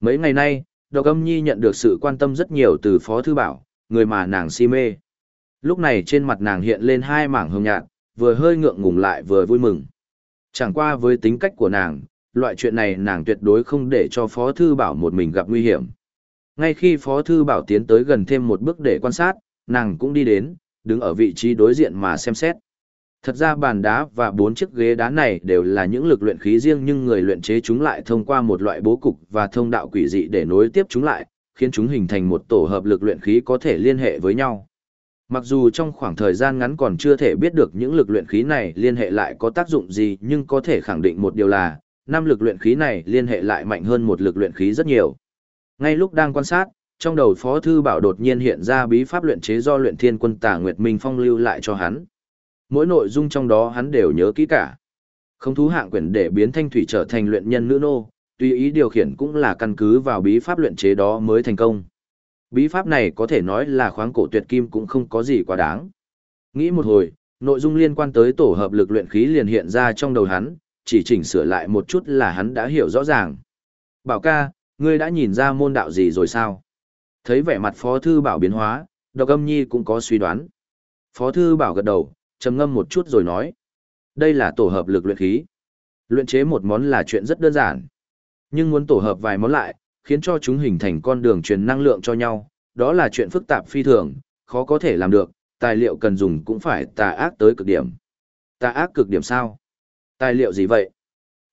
Mấy ngày nay, Độc Âm Nhi nhận được sự quan tâm rất nhiều từ Phó Thư Bảo, người mà nàng si mê. Lúc này trên mặt nàng hiện lên hai mảng hồng nhạt, vừa hơi ngượng ngùng lại vừa vui mừng. Chẳng qua với tính cách của nàng, loại chuyện này nàng tuyệt đối không để cho Phó Thư Bảo một mình gặp nguy hiểm. Ngay khi Phó Thư Bảo tiến tới gần thêm một bước để quan sát, nàng cũng đi đến, đứng ở vị trí đối diện mà xem xét. Thật ra bàn đá và bốn chiếc ghế đá này đều là những lực luyện khí riêng nhưng người luyện chế chúng lại thông qua một loại bố cục và thông đạo quỷ dị để nối tiếp chúng lại, khiến chúng hình thành một tổ hợp lực luyện khí có thể liên hệ với nhau. Mặc dù trong khoảng thời gian ngắn còn chưa thể biết được những lực luyện khí này liên hệ lại có tác dụng gì nhưng có thể khẳng định một điều là, năm lực luyện khí này liên hệ lại mạnh hơn một lực luyện khí rất nhiều. Ngay lúc đang quan sát, trong đầu Phó Thư Bảo đột nhiên hiện ra bí pháp luyện chế do luyện thiên quân tà Nguyệt Minh Phong lưu lại cho hắn. Mỗi nội dung trong đó hắn đều nhớ kỹ cả. Không thú hạng quyền để biến thanh thủy trở thành luyện nhân nữ nô, tùy ý điều khiển cũng là căn cứ vào bí pháp luyện chế đó mới thành công. Bí pháp này có thể nói là khoáng cổ tuyệt kim cũng không có gì quá đáng. Nghĩ một hồi, nội dung liên quan tới tổ hợp lực luyện khí liền hiện ra trong đầu hắn, chỉ chỉnh sửa lại một chút là hắn đã hiểu rõ ràng. Bảo ca, ngươi đã nhìn ra môn đạo gì rồi sao? Thấy vẻ mặt Phó Thư Bảo biến hóa, Độc Âm Nhi cũng có suy đoán. Phó Thư Bảo gật đầu, trầm ngâm một chút rồi nói. Đây là tổ hợp lực luyện khí. Luyện chế một món là chuyện rất đơn giản. Nhưng muốn tổ hợp vài món lại, khiến cho chúng hình thành con đường truyền năng lượng cho nhau, đó là chuyện phức tạp phi thường, khó có thể làm được, tài liệu cần dùng cũng phải tà ác tới cực điểm. Tà ác cực điểm sao? Tài liệu gì vậy?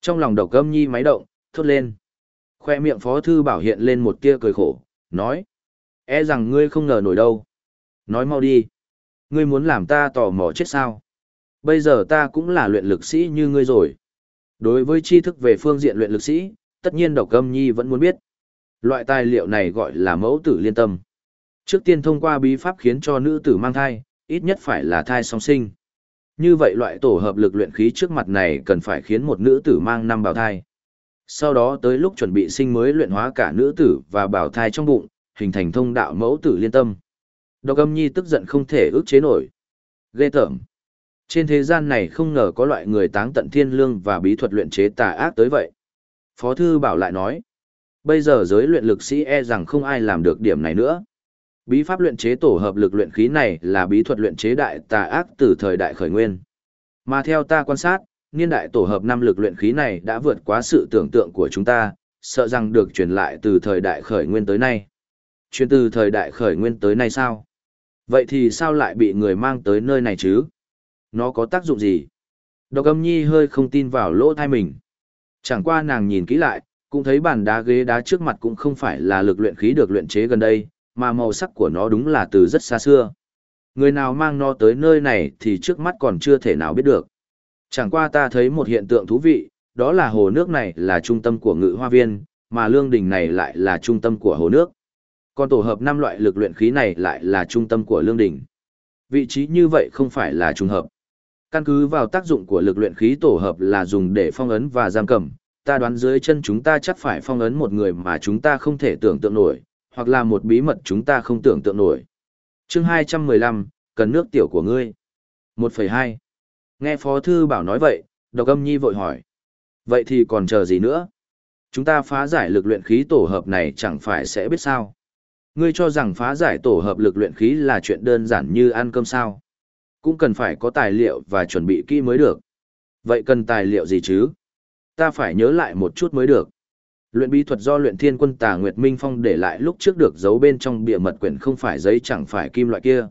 Trong lòng độc âm nhi máy động, thốt lên. Khoe miệng phó thư bảo hiện lên một tia cười khổ, nói. E rằng ngươi không ngờ nổi đâu. Nói mau đi. Ngươi muốn làm ta tò mò chết sao? Bây giờ ta cũng là luyện lực sĩ như ngươi rồi. Đối với tri thức về phương diện luyện lực sĩ, tất nhiên độc âm nhi vẫn muốn biết. Loại tài liệu này gọi là mẫu tử liên tâm. Trước tiên thông qua bí pháp khiến cho nữ tử mang thai, ít nhất phải là thai song sinh. Như vậy loại tổ hợp lực luyện khí trước mặt này cần phải khiến một nữ tử mang năm bào thai. Sau đó tới lúc chuẩn bị sinh mới luyện hóa cả nữ tử và bào thai trong bụng, hình thành thông đạo mẫu tử liên tâm. Độc âm nhi tức giận không thể ức chế nổi. Ghê tởm. Trên thế gian này không ngờ có loại người táng tận thiên lương và bí thuật luyện chế tà ác tới vậy. Phó thư bảo lại nói. Bây giờ giới luyện lực sĩ e rằng không ai làm được điểm này nữa. Bí pháp luyện chế tổ hợp lực luyện khí này là bí thuật luyện chế đại tà ác từ thời đại khởi nguyên. Mà theo ta quan sát, niên đại tổ hợp năm lực luyện khí này đã vượt quá sự tưởng tượng của chúng ta, sợ rằng được truyền lại từ thời đại khởi nguyên tới nay. Truyền từ thời đại khởi nguyên tới nay sao? Vậy thì sao lại bị người mang tới nơi này chứ? Nó có tác dụng gì? Độc âm nhi hơi không tin vào lỗ thai mình. Chẳng qua nàng nhìn kỹ lại, cũng thấy bàn đá ghế đá trước mặt cũng không phải là lực luyện khí được luyện chế gần đây, mà màu sắc của nó đúng là từ rất xa xưa. Người nào mang nó tới nơi này thì trước mắt còn chưa thể nào biết được. Chẳng qua ta thấy một hiện tượng thú vị, đó là hồ nước này là trung tâm của ngự hoa viên, mà lương đình này lại là trung tâm của hồ nước. Còn tổ hợp năm loại lực luyện khí này lại là trung tâm của lương đỉnh Vị trí như vậy không phải là trùng hợp. Căn cứ vào tác dụng của lực luyện khí tổ hợp là dùng để phong ấn và giam cầm, ta đoán dưới chân chúng ta chắc phải phong ấn một người mà chúng ta không thể tưởng tượng nổi, hoặc là một bí mật chúng ta không tưởng tượng nổi. Chương 215, cần nước tiểu của ngươi. 1,2. Nghe Phó Thư Bảo nói vậy, Độc Âm Nhi vội hỏi. Vậy thì còn chờ gì nữa? Chúng ta phá giải lực luyện khí tổ hợp này chẳng phải sẽ biết sao? Ngươi cho rằng phá giải tổ hợp lực luyện khí là chuyện đơn giản như ăn cơm sao? Cũng cần phải có tài liệu và chuẩn bị kỹ mới được. Vậy cần tài liệu gì chứ? Ta phải nhớ lại một chút mới được. Luyện bí thuật do luyện thiên quân tà Nguyệt Minh Phong để lại lúc trước được giấu bên trong bìa mật quyển không phải giấy chẳng phải kim loại kia.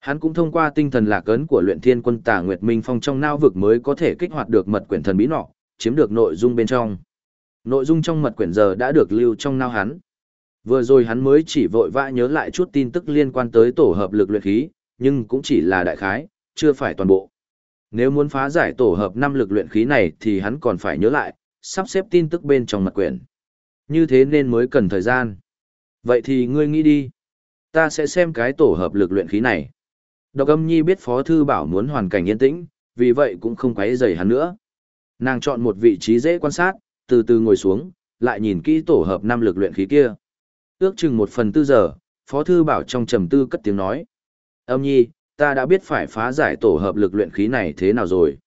Hắn cũng thông qua tinh thần lạc ấn của luyện thiên quân tà Nguyệt Minh Phong trong nao vực mới có thể kích hoạt được mật quyển thần bí nọ, chiếm được nội dung bên trong. Nội dung trong mật quyển giờ đã được lưu trong nao hắn. Vừa rồi hắn mới chỉ vội vã nhớ lại chút tin tức liên quan tới tổ hợp lực luyện khí, nhưng cũng chỉ là đại khái, chưa phải toàn bộ. Nếu muốn phá giải tổ hợp năm lực luyện khí này thì hắn còn phải nhớ lại, sắp xếp tin tức bên trong mật quyển. Như thế nên mới cần thời gian. Vậy thì ngươi nghĩ đi. Ta sẽ xem cái tổ hợp lực luyện khí này. Độc âm nhi biết Phó Thư Bảo muốn hoàn cảnh yên tĩnh, vì vậy cũng không quấy rầy hắn nữa. Nàng chọn một vị trí dễ quan sát, từ từ ngồi xuống, lại nhìn kỹ tổ hợp năm lực luyện khí kia. Ước chừng một phần tư giờ, Phó Thư Bảo trong trầm tư cất tiếng nói. Âm nhi, ta đã biết phải phá giải tổ hợp lực luyện khí này thế nào rồi.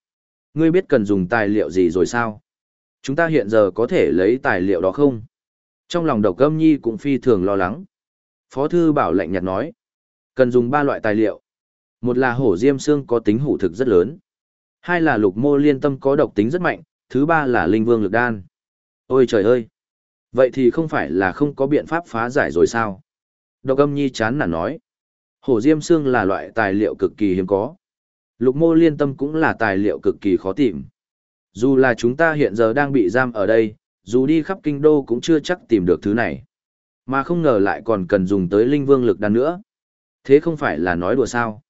Ngươi biết cần dùng tài liệu gì rồi sao? Chúng ta hiện giờ có thể lấy tài liệu đó không? Trong lòng độc âm nhi cũng phi thường lo lắng. Phó thư bảo lạnh nhạt nói, cần dùng ba loại tài liệu. Một là hổ diêm xương có tính hủ thực rất lớn. Hai là lục mô liên tâm có độc tính rất mạnh, thứ ba là linh vương lực đan. Ôi trời ơi! Vậy thì không phải là không có biện pháp phá giải rồi sao? Độc âm nhi chán nản nói. Hổ diêm xương là loại tài liệu cực kỳ hiếm có. Lục mô liên tâm cũng là tài liệu cực kỳ khó tìm. Dù là chúng ta hiện giờ đang bị giam ở đây, dù đi khắp kinh đô cũng chưa chắc tìm được thứ này. Mà không ngờ lại còn cần dùng tới linh vương lực đan nữa. Thế không phải là nói đùa sao.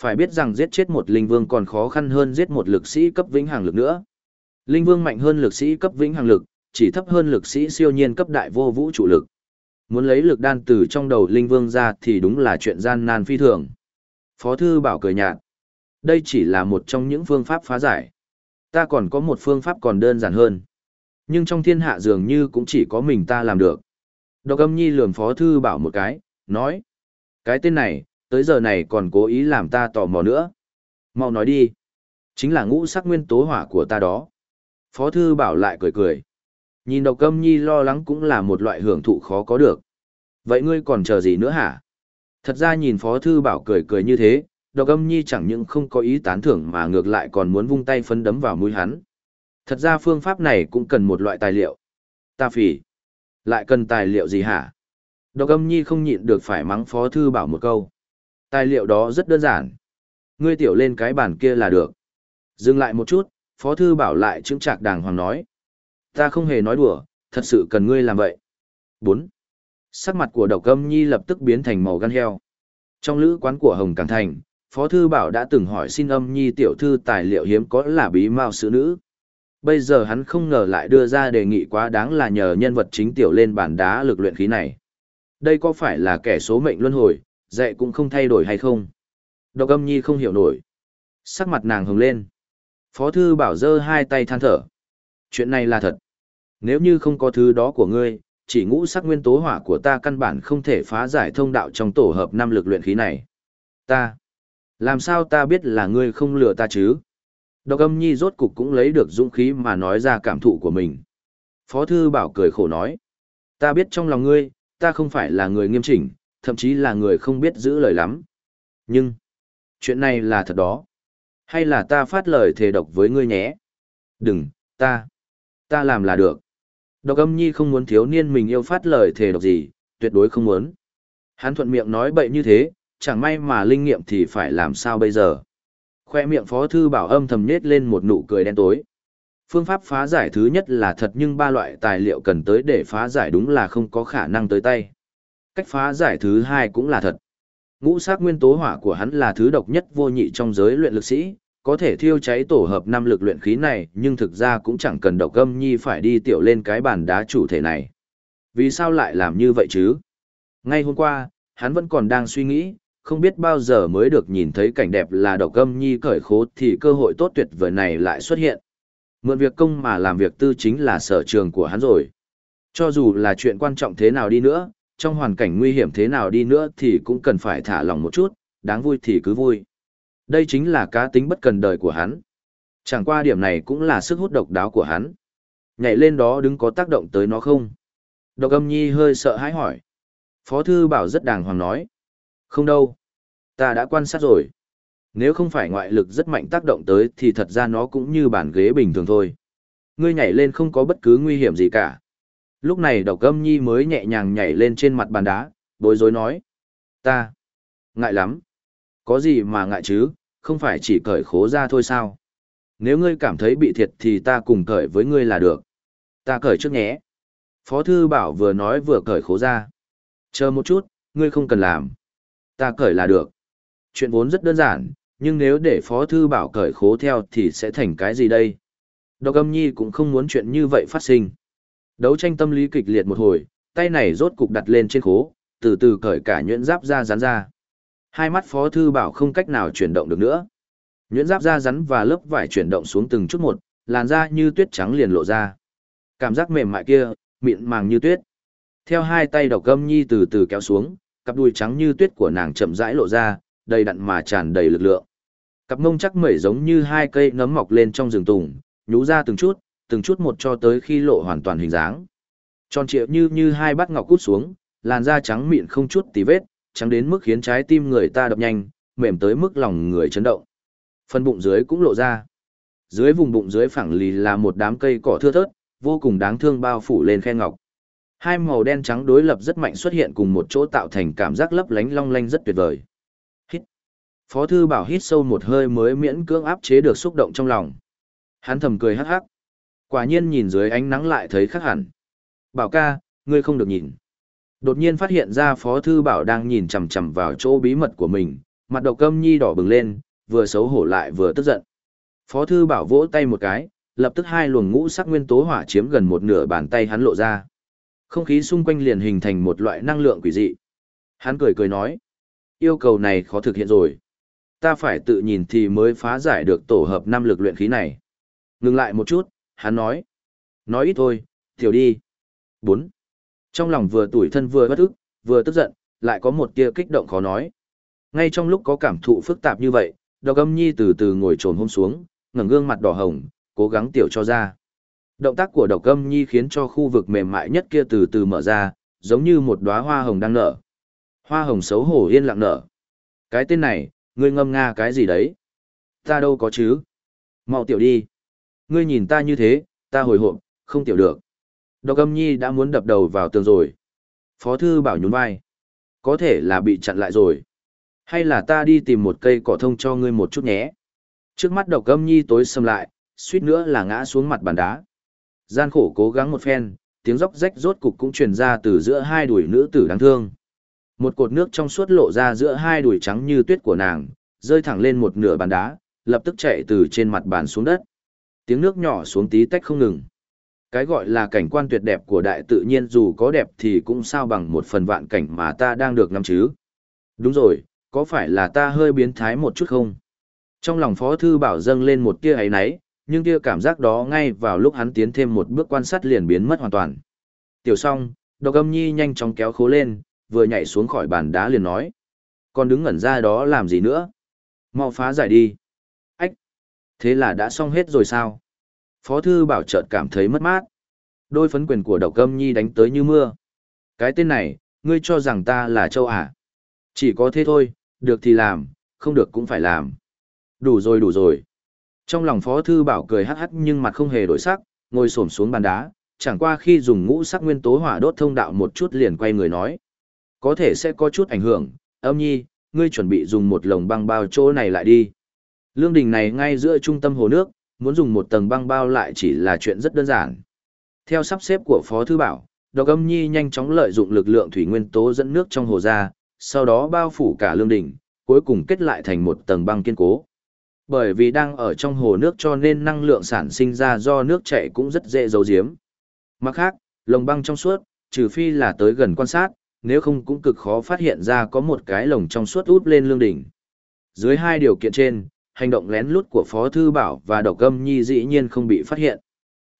Phải biết rằng giết chết một linh vương còn khó khăn hơn giết một lực sĩ cấp vĩnh hằng lực nữa. Linh vương mạnh hơn lực sĩ cấp vĩnh hằng lực, chỉ thấp hơn lực sĩ siêu nhiên cấp đại vô vũ trụ lực. Muốn lấy lực đan từ trong đầu linh vương ra thì đúng là chuyện gian nan phi thường. Phó thư bảo cười nhạt. Đây chỉ là một trong những phương pháp phá giải. Ta còn có một phương pháp còn đơn giản hơn. Nhưng trong thiên hạ dường như cũng chỉ có mình ta làm được. Độc âm nhi lườm phó thư bảo một cái, nói. Cái tên này, tới giờ này còn cố ý làm ta tò mò nữa. Mau nói đi. Chính là ngũ sắc nguyên tố hỏa của ta đó. Phó thư bảo lại cười cười. Nhìn độc âm nhi lo lắng cũng là một loại hưởng thụ khó có được. Vậy ngươi còn chờ gì nữa hả? Thật ra nhìn phó thư bảo cười cười như thế, độc âm nhi chẳng những không có ý tán thưởng mà ngược lại còn muốn vung tay phấn đấm vào mũi hắn. Thật ra phương pháp này cũng cần một loại tài liệu. Ta phỉ. Lại cần tài liệu gì hả? Độc âm nhi không nhịn được phải mắng phó thư bảo một câu. Tài liệu đó rất đơn giản. Ngươi tiểu lên cái bàn kia là được. Dừng lại một chút, phó thư bảo lại chứng trạc đàng hoàng nói. Ta không hề nói đùa, thật sự cần ngươi làm vậy. 4. Sắc mặt của độc âm nhi lập tức biến thành màu gan heo. Trong lữ quán của Hồng Càng Thành, Phó Thư Bảo đã từng hỏi xin âm nhi tiểu thư tài liệu hiếm có là bí mao sứ nữ. Bây giờ hắn không ngờ lại đưa ra đề nghị quá đáng là nhờ nhân vật chính tiểu lên bản đá lực luyện khí này. Đây có phải là kẻ số mệnh luân hồi, dạy cũng không thay đổi hay không? Độc âm nhi không hiểu nổi. Sắc mặt nàng hồng lên. Phó Thư Bảo giơ hai tay than thở. Chuyện này là thật. Nếu như không có thứ đó của ngươi, chỉ ngũ sắc nguyên tố hỏa của ta căn bản không thể phá giải thông đạo trong tổ hợp năm lực luyện khí này. Ta. Làm sao ta biết là ngươi không lừa ta chứ? Độc âm nhi rốt cục cũng lấy được dũng khí mà nói ra cảm thụ của mình. Phó thư bảo cười khổ nói. Ta biết trong lòng ngươi, ta không phải là người nghiêm chỉnh, thậm chí là người không biết giữ lời lắm. Nhưng, chuyện này là thật đó. Hay là ta phát lời thề độc với ngươi nhé? Đừng, ta, ta làm là được. Độc âm nhi không muốn thiếu niên mình yêu phát lời thề độc gì, tuyệt đối không muốn. Hắn thuận miệng nói bậy như thế, chẳng may mà linh nghiệm thì phải làm sao bây giờ. Khoe miệng phó thư bảo âm thầm nết lên một nụ cười đen tối. Phương pháp phá giải thứ nhất là thật nhưng ba loại tài liệu cần tới để phá giải đúng là không có khả năng tới tay. Cách phá giải thứ hai cũng là thật. Ngũ sắc nguyên tố hỏa của hắn là thứ độc nhất vô nhị trong giới luyện lực sĩ, có thể thiêu cháy tổ hợp năm lực luyện khí này nhưng thực ra cũng chẳng cần độc âm nhi phải đi tiểu lên cái bàn đá chủ thể này. Vì sao lại làm như vậy chứ? Ngay hôm qua, hắn vẫn còn đang suy nghĩ, không biết bao giờ mới được nhìn thấy cảnh đẹp là độc âm nhi cởi khố thì cơ hội tốt tuyệt vời này lại xuất hiện. Mượn việc công mà làm việc tư chính là sở trường của hắn rồi. Cho dù là chuyện quan trọng thế nào đi nữa, trong hoàn cảnh nguy hiểm thế nào đi nữa thì cũng cần phải thả lòng một chút, đáng vui thì cứ vui. Đây chính là cá tính bất cần đời của hắn. Chẳng qua điểm này cũng là sức hút độc đáo của hắn. Nhảy lên đó đứng có tác động tới nó không? Độc âm nhi hơi sợ hãi hỏi. Phó thư bảo rất đàng hoàng nói. Không đâu. Ta đã quan sát rồi. Nếu không phải ngoại lực rất mạnh tác động tới thì thật ra nó cũng như bàn ghế bình thường thôi. Ngươi nhảy lên không có bất cứ nguy hiểm gì cả. Lúc này độc âm nhi mới nhẹ nhàng nhảy lên trên mặt bàn đá, bối rối nói. Ta. Ngại lắm. Có gì mà ngại chứ, không phải chỉ cởi khố ra thôi sao? Nếu ngươi cảm thấy bị thiệt thì ta cùng cởi với ngươi là được. Ta cởi trước nhé. Phó thư bảo vừa nói vừa cởi khố ra. Chờ một chút, ngươi không cần làm. Ta cởi là được. Chuyện vốn rất đơn giản, nhưng nếu để Phó thư bảo cởi khố theo thì sẽ thành cái gì đây? Độc âm nhi cũng không muốn chuyện như vậy phát sinh. Đấu tranh tâm lý kịch liệt một hồi, tay này rốt cục đặt lên trên khố, từ từ cởi cả nhuyễn giáp ra rán ra. Hai mắt Phó Thư Bảo không cách nào chuyển động được nữa. Nhuyễn giáp da rắn và lớp vải chuyển động xuống từng chút một, làn da như tuyết trắng liền lộ ra. Cảm giác mềm mại kia, mịn màng như tuyết. Theo hai tay độc gâm nhi từ từ kéo xuống, cặp đùi trắng như tuyết của nàng chậm rãi lộ ra, đầy đặn mà tràn đầy lực lượng. Cặp mông chắc mẩy giống như hai cây nấm mọc lên trong rừng tùng, nhú ra từng chút, từng chút một cho tới khi lộ hoàn toàn hình dáng. Tròn trịa như như hai bát ngọc cút xuống, làn da trắng mịn không chút tì vết, trắng đến mức khiến trái tim người ta đập nhanh, mềm tới mức lòng người chấn động. Phần bụng dưới cũng lộ ra. Dưới vùng bụng dưới phẳng lì là một đám cây cỏ thưa thớt, vô cùng đáng thương bao phủ lên khe ngọc. Hai màu đen trắng đối lập rất mạnh xuất hiện cùng một chỗ tạo thành cảm giác lấp lánh long lanh rất tuyệt vời. Hít. Phó thư bảo hít sâu một hơi mới miễn cưỡng áp chế được xúc động trong lòng. Hắn thầm cười hắc hắc. Quả nhiên nhìn dưới ánh nắng lại thấy khác hẳn. Bảo ca, ngươi không được nhìn. Đột nhiên phát hiện ra Phó Thư Bảo đang nhìn chằm chằm vào chỗ bí mật của mình, mặt độc câm nhi đỏ bừng lên, vừa xấu hổ lại vừa tức giận. Phó Thư Bảo vỗ tay một cái, lập tức hai luồng ngũ sắc nguyên tố hỏa chiếm gần một nửa bàn tay hắn lộ ra. Không khí xung quanh liền hình thành một loại năng lượng quỷ dị. Hắn cười cười nói, yêu cầu này khó thực hiện rồi. Ta phải tự nhìn thì mới phá giải được tổ hợp năm lực luyện khí này. Ngừng lại một chút, hắn nói. Nói ít thôi, thiểu đi. 4. Trong lòng vừa tủi thân vừa bất ức, vừa tức giận, lại có một tia kích động khó nói. Ngay trong lúc có cảm thụ phức tạp như vậy, độc âm nhi từ từ ngồi trồn hôm xuống, ngẩng gương mặt đỏ hồng, cố gắng tiểu cho ra. Động tác của độc âm nhi khiến cho khu vực mềm mại nhất kia từ từ mở ra, giống như một đóa hoa hồng đang nở. Hoa hồng xấu hổ yên lặng nở. Cái tên này, ngươi ngâm nga cái gì đấy? Ta đâu có chứ? Mau tiểu đi. Ngươi nhìn ta như thế, ta hồi hộp, không tiểu được. Độc âm nhi đã muốn đập đầu vào tường rồi. Phó thư bảo nhún vai. Có thể là bị chặn lại rồi. Hay là ta đi tìm một cây cỏ thông cho ngươi một chút nhé. Trước mắt độc âm nhi tối xâm lại, suýt nữa là ngã xuống mặt bàn đá. Gian khổ cố gắng một phen, tiếng róc rách rốt cục cũng truyền ra từ giữa hai đùi nữ tử đáng thương. Một cột nước trong suốt lộ ra giữa hai đùi trắng như tuyết của nàng, rơi thẳng lên một nửa bàn đá, lập tức chạy từ trên mặt bàn xuống đất. Tiếng nước nhỏ xuống tí tách không ngừng. Cái gọi là cảnh quan tuyệt đẹp của đại tự nhiên dù có đẹp thì cũng sao bằng một phần vạn cảnh mà ta đang được nắm chứ. Đúng rồi, có phải là ta hơi biến thái một chút không? Trong lòng Phó Thư Bảo dâng lên một tia ấy náy, nhưng tia cảm giác đó ngay vào lúc hắn tiến thêm một bước quan sát liền biến mất hoàn toàn. Tiểu song, độc âm nhi nhanh chóng kéo khố lên, vừa nhảy xuống khỏi bàn đá liền nói. Con đứng ngẩn ra đó làm gì nữa? Mau phá giải đi. Ách! Thế là đã xong hết rồi sao? Phó thư bảo chợt cảm thấy mất mát. Đôi phấn quyền của độc âm nhi đánh tới như mưa. Cái tên này, ngươi cho rằng ta là châu à? Chỉ có thế thôi, được thì làm, không được cũng phải làm. Đủ rồi đủ rồi. Trong lòng phó thư bảo cười hắc hắc nhưng mặt không hề đổi sắc, ngồi xổm xuống bàn đá, chẳng qua khi dùng ngũ sắc nguyên tố hỏa đốt thông đạo một chút liền quay người nói. Có thể sẽ có chút ảnh hưởng, âm nhi, ngươi chuẩn bị dùng một lồng băng bao chỗ này lại đi. Lương đình này ngay giữa trung tâm hồ nước, muốn dùng một tầng băng bao lại chỉ là chuyện rất đơn giản. Theo sắp xếp của Phó Thư Bảo, Độc Âm Nhi nhanh chóng lợi dụng lực lượng thủy nguyên tố dẫn nước trong hồ ra, sau đó bao phủ cả lương đỉnh, cuối cùng kết lại thành một tầng băng kiên cố. Bởi vì đang ở trong hồ nước cho nên năng lượng sản sinh ra do nước chảy cũng rất dễ giấu giếm. Mặt khác, lồng băng trong suốt, trừ phi là tới gần quan sát, nếu không cũng cực khó phát hiện ra có một cái lồng trong suốt út lên lương đỉnh. Dưới hai điều kiện trên, hành động lén lút của Phó Thư Bảo và Độc Âm Nhi dĩ nhiên không bị phát hiện.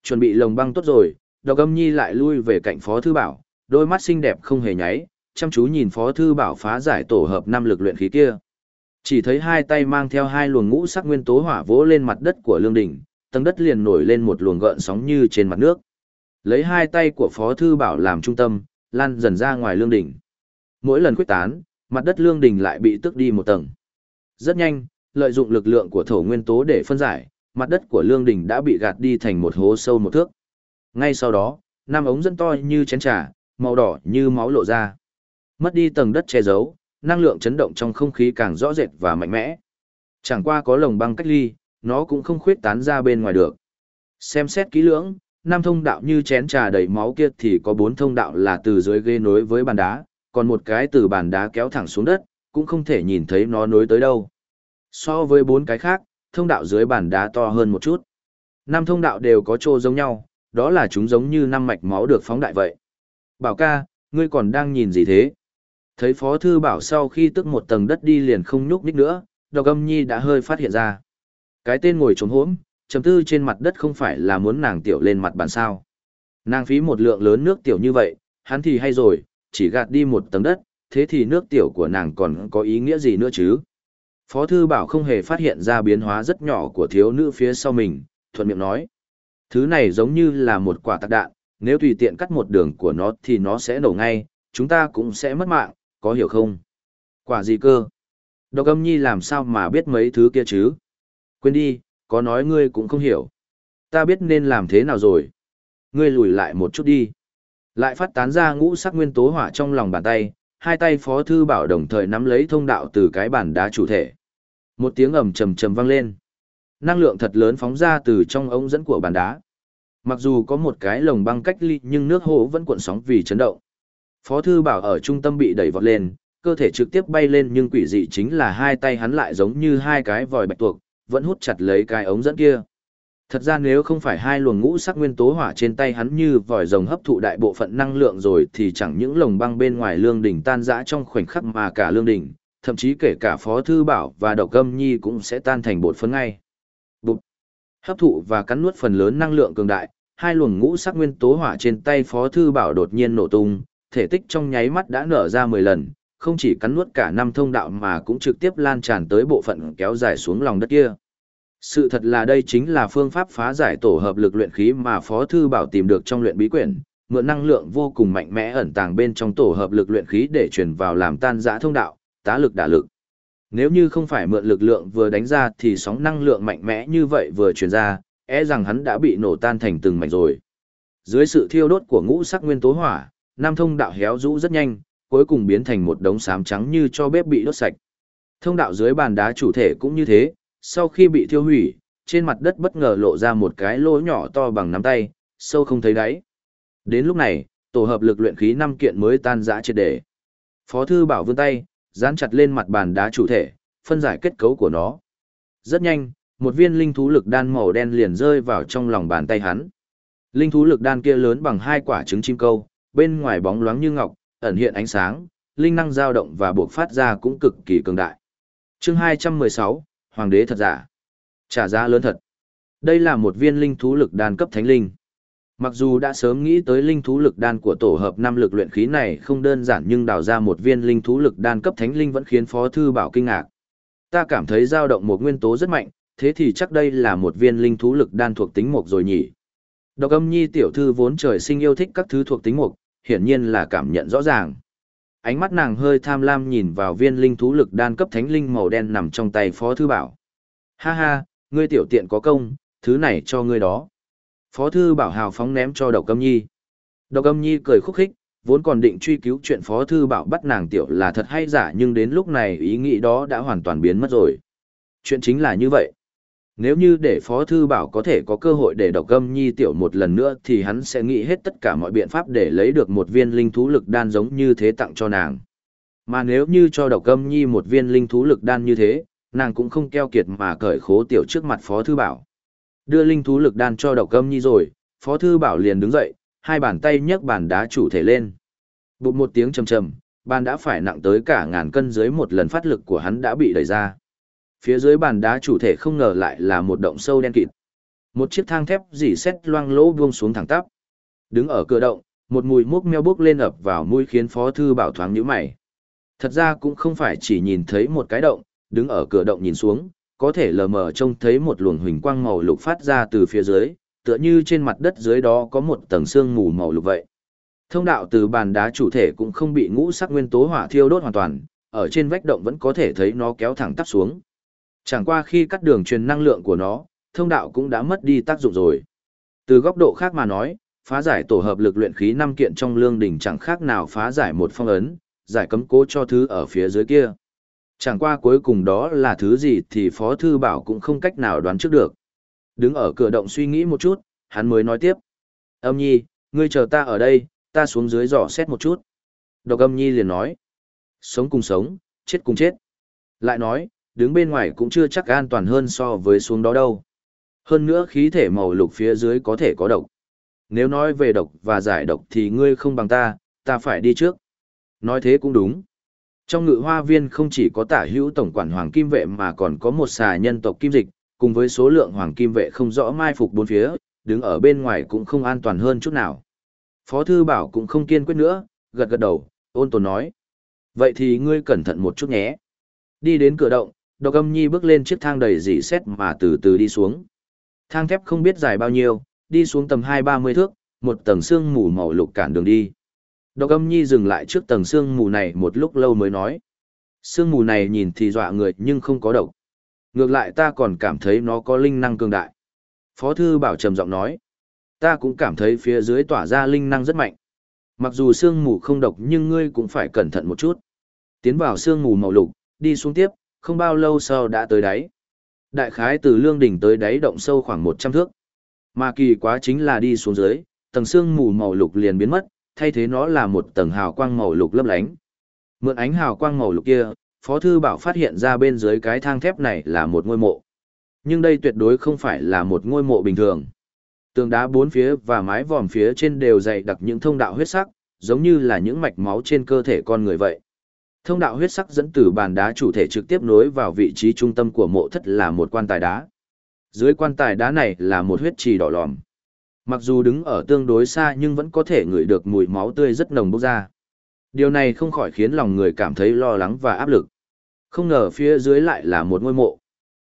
Chuẩn bị lồng băng tốt rồi, Độc Âm Nhi lại lui về cạnh Phó Thư Bảo, đôi mắt xinh đẹp không hề nháy, chăm chú nhìn Phó Thư Bảo phá giải tổ hợp năm lực luyện khí kia. Chỉ thấy hai tay mang theo hai luồng ngũ sắc nguyên tố hỏa vỗ lên mặt đất của lương đỉnh, tầng đất liền nổi lên một luồng gợn sóng như trên mặt nước. Lấy hai tay của Phó Thư Bảo làm trung tâm, lan dần ra ngoài lương đỉnh. Mỗi lần quyết tán, mặt đất lương đỉnh lại bị tức đi một tầng. Rất nhanh, lợi dụng lực lượng của thổ nguyên tố để phân giải, mặt đất của lương đỉnh đã bị gạt đi thành một hố sâu một thước. Ngay sau đó, năm ống dẫn to như chén trà, màu đỏ như máu lộ ra. Mất đi tầng đất che giấu, năng lượng chấn động trong không khí càng rõ rệt và mạnh mẽ. Chẳng qua có lồng băng cách ly, nó cũng không khuyết tán ra bên ngoài được. Xem xét kỹ lưỡng, năm thông đạo như chén trà đầy máu kia thì có bốn thông đạo là từ dưới ghế nối với bàn đá, còn một cái từ bàn đá kéo thẳng xuống đất, cũng không thể nhìn thấy nó nối tới đâu. So với bốn cái khác, thông đạo dưới bàn đá to hơn một chút. Năm thông đạo đều có chỗ giống nhau, đó là chúng giống như năm mạch máu được phóng đại vậy. Bảo ca, ngươi còn đang nhìn gì thế? Thấy Phó Thư Bảo sau khi tức một tầng đất đi liền không nhúc nhích nữa, độc âm nhi đã hơi phát hiện ra. Cái tên ngồi trống hốm, chấm tư trên mặt đất không phải là muốn nàng tiểu lên mặt bàn sao. Nàng phí một lượng lớn nước tiểu như vậy, hắn thì hay rồi, chỉ gạt đi một tầng đất, thế thì nước tiểu của nàng còn có ý nghĩa gì nữa chứ? Phó Thư Bảo không hề phát hiện ra biến hóa rất nhỏ của thiếu nữ phía sau mình, thuận miệng nói. Thứ này giống như là một quả tạc đạn, nếu tùy tiện cắt một đường của nó thì nó sẽ nổ ngay, chúng ta cũng sẽ mất mạng, có hiểu không? Quả gì cơ? Độc âm nhi làm sao mà biết mấy thứ kia chứ? Quên đi, có nói ngươi cũng không hiểu. Ta biết nên làm thế nào rồi. Ngươi lùi lại một chút đi. Lại phát tán ra ngũ sắc nguyên tố hỏa trong lòng bàn tay, hai tay phó thư bảo đồng thời nắm lấy thông đạo từ cái bàn đá chủ thể. Một tiếng ầm trầm trầm vang lên. Năng lượng thật lớn phóng ra từ trong ống dẫn của bàn đá. Mặc dù có một cái lồng băng cách ly nhưng nước hồ vẫn cuộn sóng vì chấn động. Phó thư bảo ở trung tâm bị đẩy vọt lên, cơ thể trực tiếp bay lên nhưng quỷ dị chính là hai tay hắn lại giống như hai cái vòi bạch tuộc, vẫn hút chặt lấy cái ống dẫn kia. Thật ra nếu không phải hai luồng ngũ sắc nguyên tố hỏa trên tay hắn như vòi rồng hấp thụ đại bộ phận năng lượng rồi thì chẳng những lồng băng bên ngoài lương đỉnh tan rã trong khoảnh khắc mà cả lương đỉnh, thậm chí kể cả phó thư bảo và độc âm nhi cũng sẽ tan thành bột phấn ngay. Bụt! Hấp thụ và cắn nuốt phần lớn năng lượng cường đại, hai luồng ngũ sắc nguyên tố hỏa trên tay phó thư bảo đột nhiên nổ tung, thể tích trong nháy mắt đã nở ra 10 lần, không chỉ cắn nuốt cả năm thông đạo mà cũng trực tiếp lan tràn tới bộ phận kéo dài xuống lòng đất kia. Sự thật là đây chính là phương pháp phá giải tổ hợp lực luyện khí mà Phó Thư Bảo tìm được trong luyện bí quyển, mượn năng lượng vô cùng mạnh mẽ ẩn tàng bên trong tổ hợp lực luyện khí để truyền vào làm tan dã thông đạo, tá lực đả lực. Nếu như không phải mượn lực lượng vừa đánh ra thì sóng năng lượng mạnh mẽ như vậy vừa truyền ra, e rằng hắn đã bị nổ tan thành từng mảnh rồi. Dưới sự thiêu đốt của ngũ sắc nguyên tố hỏa, nam thông đạo héo rũ rất nhanh, cuối cùng biến thành một đống xám trắng như cho bếp bị đốt sạch. Thông đạo dưới bàn đá chủ thể cũng như thế, sau khi bị thiêu hủy, trên mặt đất bất ngờ lộ ra một cái lỗ nhỏ to bằng nắm tay, sâu không thấy đáy. Đến lúc này, tổ hợp lực luyện khí năm kiện mới tan rã triệt để. Phó thư bảo vươn tay, dán chặt lên mặt bàn đá chủ thể, phân giải kết cấu của nó. Rất nhanh, một viên linh thú lực đan màu đen liền rơi vào trong lòng bàn tay hắn. Linh thú lực đan kia lớn bằng hai quả trứng chim câu, bên ngoài bóng loáng như ngọc, ẩn hiện ánh sáng, linh năng dao động và buộc phát ra cũng cực kỳ cường đại. Chương 216, Hoàng đế thật giả. Trả giá lớn thật. Đây là một viên linh thú lực đan cấp thánh linh. Mặc dù đã sớm nghĩ tới linh thú lực đan của tổ hợp năm lực luyện khí này không đơn giản nhưng đào ra một viên linh thú lực đan cấp thánh linh vẫn khiến Phó Thư Bảo kinh ngạc. Ta cảm thấy dao động một nguyên tố rất mạnh, thế thì chắc đây là một viên linh thú lực đan thuộc tính mộc rồi nhỉ. Độc âm nhi tiểu thư vốn trời sinh yêu thích các thứ thuộc tính mộc, hiển nhiên là cảm nhận rõ ràng. Ánh mắt nàng hơi tham lam nhìn vào viên linh thú lực đan cấp thánh linh màu đen nằm trong tay Phó Thư Bảo. Ha ha, ngươi tiểu tiện có công, thứ này cho ngươi đó. Phó Thư Bảo hào phóng ném cho Độc Âm Nhi. Độc Âm Nhi cười khúc khích, vốn còn định truy cứu chuyện Phó Thư Bảo bắt nàng tiểu là thật hay giả nhưng đến lúc này ý nghĩ đó đã hoàn toàn biến mất rồi. Chuyện chính là như vậy. Nếu như để Phó Thư Bảo có thể có cơ hội để độc âm nhi tiểu một lần nữa thì hắn sẽ nghĩ hết tất cả mọi biện pháp để lấy được một viên linh thú lực đan giống như thế tặng cho nàng. Mà nếu như cho độc âm nhi một viên linh thú lực đan như thế, nàng cũng không keo kiệt mà cởi khố tiểu trước mặt Phó Thư Bảo. Đưa linh thú lực đan cho độc âm nhi rồi, Phó Thư Bảo liền đứng dậy, hai bàn tay nhấc bàn đá chủ thể lên. Bụt một tiếng trầm trầm, bàn đã phải nặng tới cả ngàn cân dưới một lần phát lực của hắn đã bị đẩy ra. Phía dưới bàn đá chủ thể không ngờ lại là một động sâu đen kịt. Một chiếc thang thép dỉ xét loang lỗ buông xuống thẳng tắp. Đứng ở cửa động, một mùi mốc meo bốc lên ập vào mũi khiến Phó Thư Bảo thoáng nhíu mày. Thật ra cũng không phải chỉ nhìn thấy một cái động, đứng ở cửa động nhìn xuống, có thể lờ mờ trông thấy một luồng huỳnh quang màu lục phát ra từ phía dưới, tựa như trên mặt đất dưới đó có một tầng sương mù màu lục vậy. Thông đạo từ bàn đá chủ thể cũng không bị ngũ sắc nguyên tố hỏa thiêu đốt hoàn toàn, ở trên vách động vẫn có thể thấy nó kéo thẳng tắp xuống. Chẳng qua khi cắt đường truyền năng lượng của nó, thông đạo cũng đã mất đi tác dụng rồi. Từ góc độ khác mà nói, phá giải tổ hợp lực luyện khí năm kiện trong lương đỉnh chẳng khác nào phá giải một phong ấn, giải cấm cố cho thứ ở phía dưới kia. Chẳng qua cuối cùng đó là thứ gì thì Phó Thư Bảo cũng không cách nào đoán trước được. Đứng ở cửa động suy nghĩ một chút, hắn mới nói tiếp. Âm nhi, ngươi chờ ta ở đây, ta xuống dưới dò xét một chút. Độc âm nhi liền nói. Sống cùng sống, chết cùng chết. Lại nói, đứng bên ngoài cũng chưa chắc an toàn hơn so với xuống đó đâu. Hơn nữa khí thể màu lục phía dưới có thể có độc. Nếu nói về độc và giải độc thì ngươi không bằng ta, ta phải đi trước. Nói thế cũng đúng. Trong ngự hoa viên không chỉ có tả hữu tổng quản hoàng kim vệ mà còn có một xà nhân tộc kim dịch, cùng với số lượng hoàng kim vệ không rõ mai phục bốn phía, đứng ở bên ngoài cũng không an toàn hơn chút nào. Phó thư bảo cũng không kiên quyết nữa, gật gật đầu, ôn tồn nói. Vậy thì ngươi cẩn thận một chút nhé. Đi đến cửa động, độc âm nhi bước lên chiếc thang đầy dỉ xét mà từ từ đi xuống. Thang thép không biết dài bao nhiêu, đi xuống tầm hai ba mươi thước, một tầng xương mù màu lục cản đường đi. Độc âm nhi dừng lại trước tầng xương mù này một lúc lâu mới nói. Sương mù này nhìn thì dọa người nhưng không có độc. Ngược lại ta còn cảm thấy nó có linh năng cường đại. Phó thư bảo trầm giọng nói. Ta cũng cảm thấy phía dưới tỏa ra linh năng rất mạnh. Mặc dù xương mù không độc nhưng ngươi cũng phải cẩn thận một chút. Tiến vào xương mù màu lục, đi xuống tiếp, không bao lâu sau đã tới đáy. Đại khái từ lương đỉnh tới đáy động sâu khoảng 100 thước. Mà kỳ quá chính là đi xuống dưới, tầng xương mù màu lục liền biến mất, thay thế nó là một tầng hào quang màu lục lấp lánh. Mượn ánh hào quang màu lục kia, Phó Thư Bảo phát hiện ra bên dưới cái thang thép này là một ngôi mộ. Nhưng đây tuyệt đối không phải là một ngôi mộ bình thường. Tường đá bốn phía và mái vòm phía trên đều dày đặc những thông đạo huyết sắc, giống như là những mạch máu trên cơ thể con người vậy. Thông đạo huyết sắc dẫn từ bàn đá chủ thể trực tiếp nối vào vị trí trung tâm của mộ thất là một quan tài đá. Dưới quan tài đá này là một huyết trì đỏ lòm. Mặc dù đứng ở tương đối xa nhưng vẫn có thể ngửi được mùi máu tươi rất nồng bốc ra. Điều này không khỏi khiến lòng người cảm thấy lo lắng và áp lực. Không ngờ phía dưới lại là một ngôi mộ.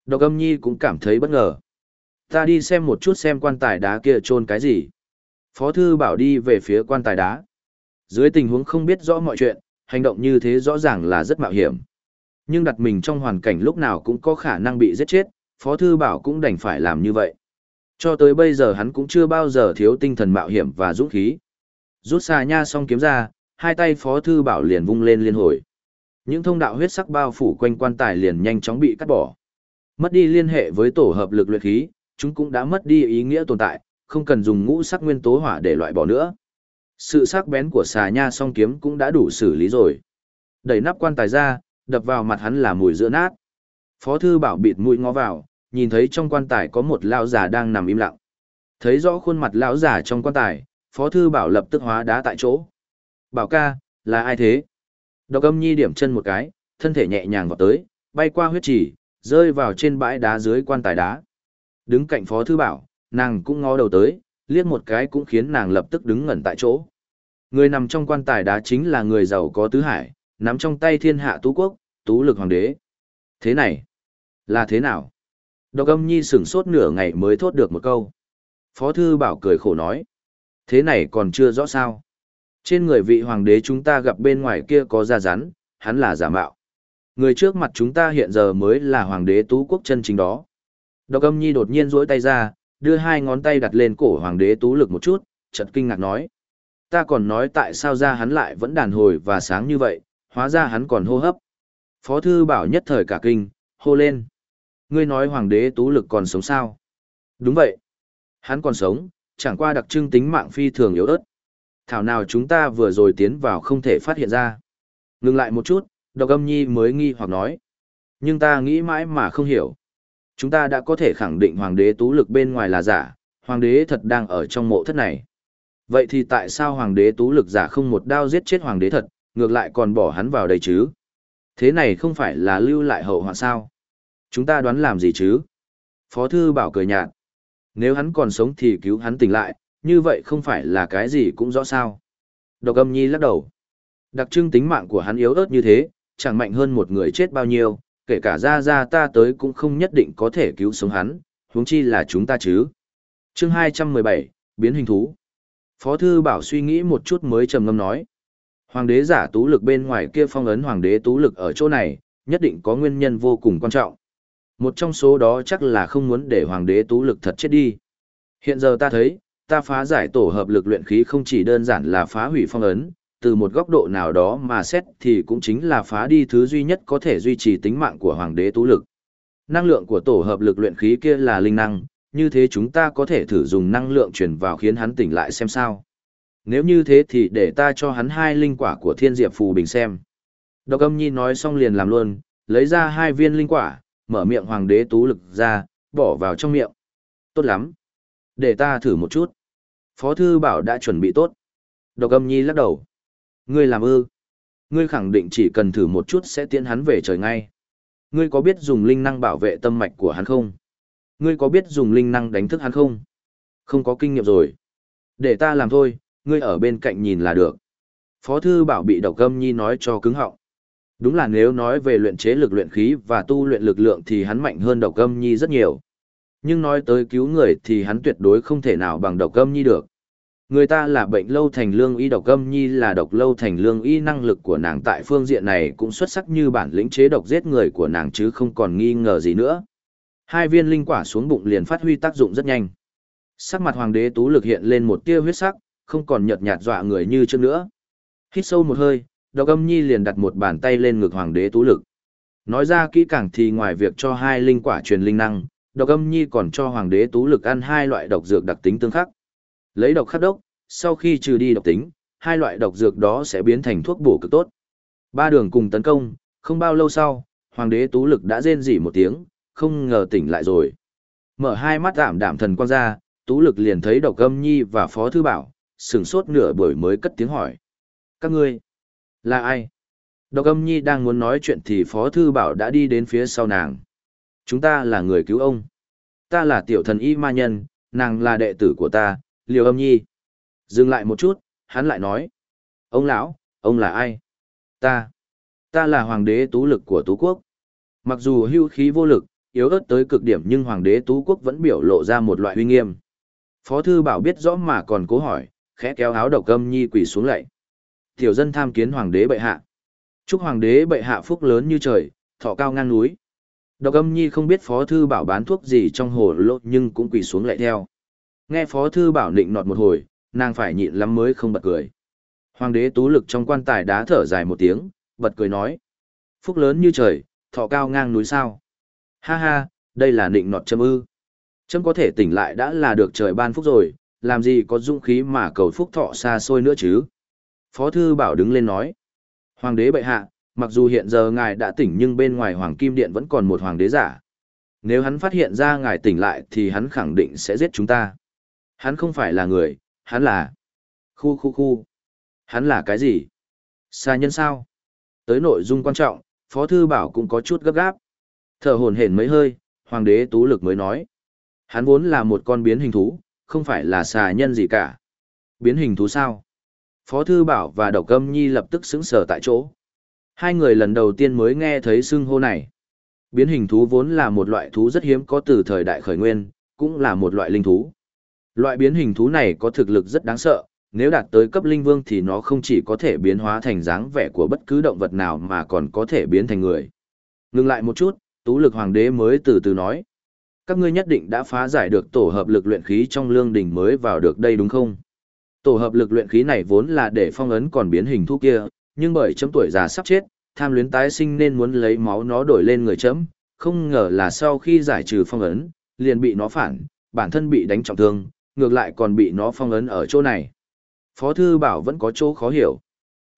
Độc âm nhi cũng cảm thấy bất ngờ. Ta đi xem một chút xem quan tài đá kia trôn cái gì. Phó thư bảo đi về phía quan tài đá. Dưới tình huống không biết rõ mọi chuyện, hành động như thế rõ ràng là rất mạo hiểm. Nhưng đặt mình trong hoàn cảnh lúc nào cũng có khả năng bị giết chết, Phó Thư Bảo cũng đành phải làm như vậy. Cho tới bây giờ hắn cũng chưa bao giờ thiếu tinh thần mạo hiểm và dũng khí. Rút xà nha xong kiếm ra, hai tay Phó Thư Bảo liền vung lên liên hồi. Những thông đạo huyết sắc bao phủ quanh quan tài liền nhanh chóng bị cắt bỏ. Mất đi liên hệ với tổ hợp lực luyện khí, chúng cũng đã mất đi ý nghĩa tồn tại, không cần dùng ngũ sắc nguyên tố hỏa để loại bỏ nữa. Sự sắc bén của xà nha song kiếm cũng đã đủ xử lý rồi. Đẩy nắp quan tài ra, đập vào mặt hắn là mùi giữa nát. Phó thư bảo bịt mũi ngó vào, nhìn thấy trong quan tài có một lão già đang nằm im lặng. Thấy rõ khuôn mặt lão già trong quan tài, Phó thư bảo lập tức hóa đá tại chỗ. Bảo ca, là ai thế? Độc âm nhi điểm chân một cái, thân thể nhẹ nhàng vào tới, bay qua huyết chỉ, rơi vào trên bãi đá dưới quan tài đá. Đứng cạnh Phó thư bảo, nàng cũng ngó đầu tới, liếc một cái cũng khiến nàng lập tức đứng ngẩn tại chỗ. Người nằm trong quan tài đá chính là người giàu có tứ hải, nắm trong tay thiên hạ tú quốc, tú lực hoàng đế. Thế này, là thế nào? Độc âm nhi sửng sốt nửa ngày mới thốt được một câu. Phó thư bảo cười khổ nói. Thế này còn chưa rõ sao. Trên người vị hoàng đế chúng ta gặp bên ngoài kia có da rắn, hắn là giả mạo. Người trước mặt chúng ta hiện giờ mới là hoàng đế tú quốc chân chính đó. Độc âm nhi đột nhiên rỗi tay ra, đưa hai ngón tay đặt lên cổ hoàng đế tú lực một chút, chật kinh ngạc nói. Ta còn nói tại sao ra hắn lại vẫn đàn hồi và sáng như vậy, hóa ra hắn còn hô hấp. Phó thư bảo nhất thời cả kinh, hô lên. Ngươi nói hoàng đế tú lực còn sống sao? Đúng vậy. Hắn còn sống, chẳng qua đặc trưng tính mạng phi thường yếu ớt. Thảo nào chúng ta vừa rồi tiến vào không thể phát hiện ra. Ngừng lại một chút, độc âm nhi mới nghi hoặc nói. Nhưng ta nghĩ mãi mà không hiểu. Chúng ta đã có thể khẳng định hoàng đế tú lực bên ngoài là giả, hoàng đế thật đang ở trong mộ thất này. Vậy thì tại sao hoàng đế tú lực giả không một đao giết chết hoàng đế thật, ngược lại còn bỏ hắn vào đây chứ? Thế này không phải là lưu lại hậu hoạn sao? Chúng ta đoán làm gì chứ? Phó thư bảo cười nhạt. Nếu hắn còn sống thì cứu hắn tỉnh lại, như vậy không phải là cái gì cũng rõ sao. Độc âm nhi lắc đầu. Đặc trưng tính mạng của hắn yếu ớt như thế, chẳng mạnh hơn một người chết bao nhiêu, kể cả ra ra ta tới cũng không nhất định có thể cứu sống hắn, huống chi là chúng ta chứ. chương 217, biến hình thú. Phó thư bảo suy nghĩ một chút mới trầm ngâm nói. Hoàng đế giả tú lực bên ngoài kia phong ấn hoàng đế tú lực ở chỗ này, nhất định có nguyên nhân vô cùng quan trọng. Một trong số đó chắc là không muốn để hoàng đế tú lực thật chết đi. Hiện giờ ta thấy, ta phá giải tổ hợp lực luyện khí không chỉ đơn giản là phá hủy phong ấn, từ một góc độ nào đó mà xét thì cũng chính là phá đi thứ duy nhất có thể duy trì tính mạng của hoàng đế tú lực. Năng lượng của tổ hợp lực luyện khí kia là linh năng, như thế chúng ta có thể thử dùng năng lượng truyền vào khiến hắn tỉnh lại xem sao. Nếu như thế thì để ta cho hắn hai linh quả của thiên diệp phù bình xem. Độc âm nhi nói xong liền làm luôn, lấy ra hai viên linh quả, mở miệng hoàng đế tú lực ra, bỏ vào trong miệng. Tốt lắm. Để ta thử một chút. Phó thư bảo đã chuẩn bị tốt. Độc âm nhi lắc đầu. Ngươi làm ư. Ngươi khẳng định chỉ cần thử một chút sẽ tiến hắn về trời ngay. Ngươi có biết dùng linh năng bảo vệ tâm mạch của hắn không? Ngươi có biết dùng linh năng đánh thức hắn không? Không có kinh nghiệm rồi. Để ta làm thôi, ngươi ở bên cạnh nhìn là được. Phó thư bảo bị độc âm nhi nói cho cứng họng. Đúng là nếu nói về luyện chế lực luyện khí và tu luyện lực lượng thì hắn mạnh hơn độc âm nhi rất nhiều. Nhưng nói tới cứu người thì hắn tuyệt đối không thể nào bằng độc âm nhi được. Người ta là bệnh lâu thành lương y độc âm nhi là độc lâu thành lương y năng lực của nàng tại phương diện này cũng xuất sắc như bản lĩnh chế độc giết người của nàng chứ không còn nghi ngờ gì nữa. Hai viên linh quả xuống bụng liền phát huy tác dụng rất nhanh. Sắc mặt hoàng đế tú lực hiện lên một tia huyết sắc, không còn nhợt nhạt dọa người như trước nữa. Hít sâu một hơi, độc âm nhi liền đặt một bàn tay lên ngực hoàng đế tú lực. Nói ra kỹ càng thì ngoài việc cho hai linh quả truyền linh năng, độc âm nhi còn cho hoàng đế tú lực ăn hai loại độc dược đặc tính tương khắc. Lấy độc khắc đốc, sau khi trừ đi độc tính, hai loại độc dược đó sẽ biến thành thuốc bổ cực tốt. Ba đường cùng tấn công, không bao lâu sau, hoàng đế tú lực đã rên rỉ một tiếng, không ngờ tỉnh lại rồi. Mở hai mắt giảm đảm thần quan ra, tú lực liền thấy độc âm nhi và phó thư bảo, sửng sốt nửa buổi mới cất tiếng hỏi. Các ngươi, là ai? Độc âm nhi đang muốn nói chuyện thì phó thư bảo đã đi đến phía sau nàng. Chúng ta là người cứu ông. Ta là tiểu thần y ma nhân, nàng là đệ tử của ta, liều âm nhi. Dừng lại một chút, hắn lại nói. Ông lão, ông là ai? Ta. Ta là hoàng đế tú lực của tú quốc. Mặc dù hưu khí vô lực, yếu ớt tới cực điểm nhưng hoàng đế tú quốc vẫn biểu lộ ra một loại uy nghiêm. Phó thư bảo biết rõ mà còn cố hỏi, khẽ kéo áo độc âm nhi quỳ xuống lạy. Tiểu dân tham kiến hoàng đế bệ hạ. Chúc hoàng đế bệ hạ phúc lớn như trời, thọ cao ngang núi. Độc âm nhi không biết phó thư bảo bán thuốc gì trong hồ lô nhưng cũng quỳ xuống lại theo. Nghe phó thư bảo định nọt một hồi, nàng phải nhịn lắm mới không bật cười. Hoàng đế tú lực trong quan tài đá thở dài một tiếng, bật cười nói. Phúc lớn như trời, thọ cao ngang núi sao. Ha ha, đây là nịnh nọt châm ư. Châm có thể tỉnh lại đã là được trời ban phúc rồi, làm gì có dũng khí mà cầu phúc thọ xa xôi nữa chứ. Phó thư bảo đứng lên nói. Hoàng đế bệ hạ, mặc dù hiện giờ ngài đã tỉnh nhưng bên ngoài Hoàng Kim Điện vẫn còn một hoàng đế giả. Nếu hắn phát hiện ra ngài tỉnh lại thì hắn khẳng định sẽ giết chúng ta. Hắn không phải là người, hắn là... Khu khu khu. Hắn là cái gì? Xa nhân sao? Tới nội dung quan trọng, Phó Thư Bảo cũng có chút gấp gáp. Thở hồn hển mấy hơi, Hoàng đế Tú Lực mới nói. Hắn vốn là một con biến hình thú, không phải là xà nhân gì cả. Biến hình thú sao? Phó Thư Bảo và Đậu Câm Nhi lập tức xứng sở tại chỗ. Hai người lần đầu tiên mới nghe thấy xưng hô này. Biến hình thú vốn là một loại thú rất hiếm có từ thời đại khởi nguyên, cũng là một loại linh thú. Loại biến hình thú này có thực lực rất đáng sợ, nếu đạt tới cấp linh vương thì nó không chỉ có thể biến hóa thành dáng vẻ của bất cứ động vật nào mà còn có thể biến thành người. Ngừng lại một chút, tú lực hoàng đế mới từ từ nói. Các ngươi nhất định đã phá giải được tổ hợp lực luyện khí trong lương đỉnh mới vào được đây đúng không? Tổ hợp lực luyện khí này vốn là để phong ấn còn biến hình thú kia, nhưng bởi chấm tuổi già sắp chết, tham luyến tái sinh nên muốn lấy máu nó đổi lên người chấm, không ngờ là sau khi giải trừ phong ấn, liền bị nó phản, bản thân bị đánh trọng thương, ngược lại còn bị nó phong ấn ở chỗ này. Phó thư bảo vẫn có chỗ khó hiểu.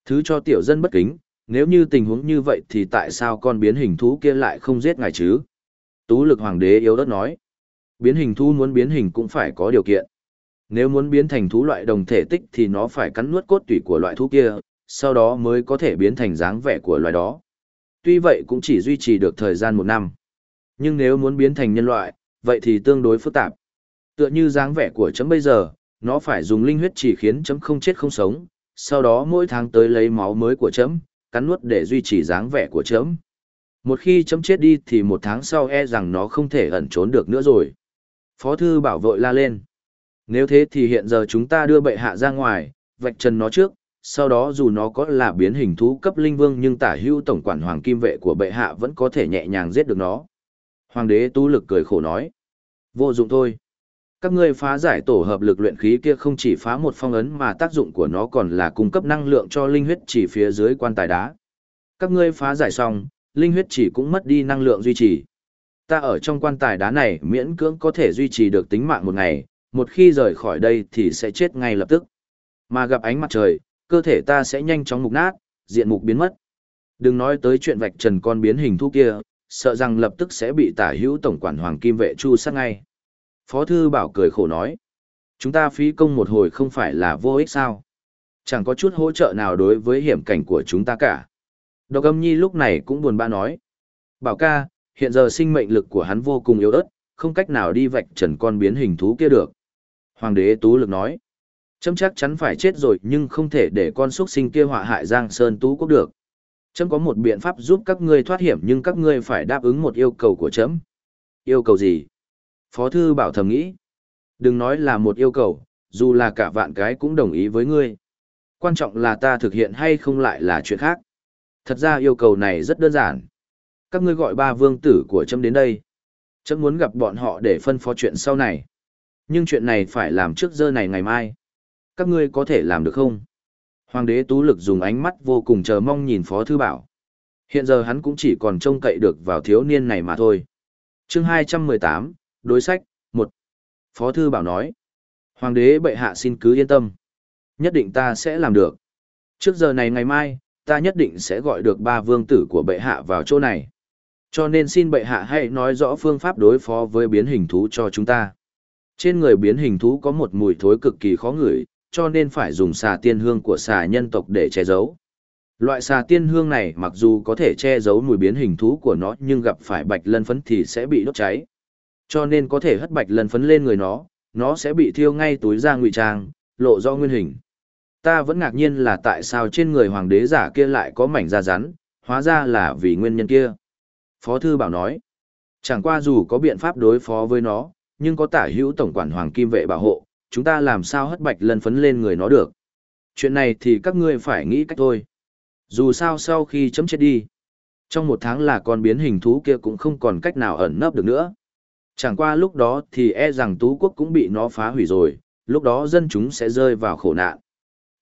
Thứ cho tiểu dân bất kính, nếu như tình huống như vậy thì tại sao con biến hình thú kia lại không giết ngài chứ? Tú lực hoàng đế yếu đất nói. Biến hình thú muốn biến hình cũng phải có điều kiện. Nếu muốn biến thành thú loại đồng thể tích thì nó phải cắn nuốt cốt tủy của loại thú kia, sau đó mới có thể biến thành dáng vẻ của loài đó. Tuy vậy cũng chỉ duy trì được thời gian một năm. Nhưng nếu muốn biến thành nhân loại, vậy thì tương đối phức tạp. Tựa như dáng vẻ của chấm bây giờ, nó phải dùng linh huyết chỉ khiến chấm không chết không sống, sau đó mỗi tháng tới lấy máu mới của chấm, cắn nuốt để duy trì dáng vẻ của chấm. Một khi chấm chết đi thì một tháng sau e rằng nó không thể ẩn trốn được nữa rồi. Phó thư bảo vội la lên. Nếu thế thì hiện giờ chúng ta đưa bệ hạ ra ngoài, vạch trần nó trước, sau đó dù nó có là biến hình thú cấp linh vương nhưng tả hưu tổng quản hoàng kim vệ của bệ hạ vẫn có thể nhẹ nhàng giết được nó. Hoàng đế tu lực cười khổ nói. Vô dụng thôi. Các ngươi phá giải tổ hợp lực luyện khí kia không chỉ phá một phong ấn mà tác dụng của nó còn là cung cấp năng lượng cho linh huyết chỉ phía dưới quan tài đá. Các ngươi phá giải xong, linh huyết chỉ cũng mất đi năng lượng duy trì. Ta ở trong quan tài đá này miễn cưỡng có thể duy trì được tính mạng một ngày, một khi rời khỏi đây thì sẽ chết ngay lập tức. Mà gặp ánh mặt trời, cơ thể ta sẽ nhanh chóng mục nát, diện mục biến mất. Đừng nói tới chuyện vạch trần con biến hình thú kia, sợ rằng lập tức sẽ bị tả hữu tổng quản hoàng kim vệ chu sát ngay. Phó thư bảo cười khổ nói, chúng ta phí công một hồi không phải là vô ích sao. Chẳng có chút hỗ trợ nào đối với hiểm cảnh của chúng ta cả. Độc âm nhi lúc này cũng buồn bã nói. Bảo ca, hiện giờ sinh mệnh lực của hắn vô cùng yếu ớt, không cách nào đi vạch trần con biến hình thú kia được. Hoàng đế Tú Lực nói. Chấm chắc chắn phải chết rồi nhưng không thể để con xuất sinh kia họa hại Giang Sơn Tú Quốc được. Chấm có một biện pháp giúp các ngươi thoát hiểm nhưng các ngươi phải đáp ứng một yêu cầu của chấm. Yêu cầu gì? Phó thư bảo thầm nghĩ. Đừng nói là một yêu cầu, dù là cả vạn cái cũng đồng ý với ngươi. Quan trọng là ta thực hiện hay không lại là chuyện khác. Thật ra yêu cầu này rất đơn giản. Các ngươi gọi ba vương tử của chấm đến đây. Chấm muốn gặp bọn họ để phân phó chuyện sau này. Nhưng chuyện này phải làm trước giờ này ngày mai. Các ngươi có thể làm được không? Hoàng đế Tú Lực dùng ánh mắt vô cùng chờ mong nhìn Phó Thư Bảo. Hiện giờ hắn cũng chỉ còn trông cậy được vào thiếu niên này mà thôi. chương 218, Đối sách, 1. Phó Thư Bảo nói. Hoàng đế bệ hạ xin cứ yên tâm. Nhất định ta sẽ làm được. Trước giờ này ngày mai, ta nhất định sẽ gọi được ba vương tử của bệ hạ vào chỗ này. Cho nên xin bệ hạ hãy nói rõ phương pháp đối phó với biến hình thú cho chúng ta. Trên người biến hình thú có một mùi thối cực kỳ khó ngửi, cho nên phải dùng xà tiên hương của xà nhân tộc để che giấu. Loại xà tiên hương này mặc dù có thể che giấu mùi biến hình thú của nó nhưng gặp phải bạch lân phấn thì sẽ bị đốt cháy. Cho nên có thể hất bạch lân phấn lên người nó, nó sẽ bị thiêu ngay túi ra ngụy trang, lộ do nguyên hình. Ta vẫn ngạc nhiên là tại sao trên người hoàng đế giả kia lại có mảnh da rắn, hóa ra là vì nguyên nhân kia. Phó thư bảo nói, chẳng qua dù có biện pháp đối phó với nó, nhưng có tả hữu tổng quản hoàng kim vệ bảo hộ, chúng ta làm sao hất bạch lân phấn lên người nó được. Chuyện này thì các ngươi phải nghĩ cách thôi. Dù sao sau khi chấm chết đi, trong một tháng là con biến hình thú kia cũng không còn cách nào ẩn nấp được nữa. Chẳng qua lúc đó thì e rằng tú quốc cũng bị nó phá hủy rồi, lúc đó dân chúng sẽ rơi vào khổ nạn.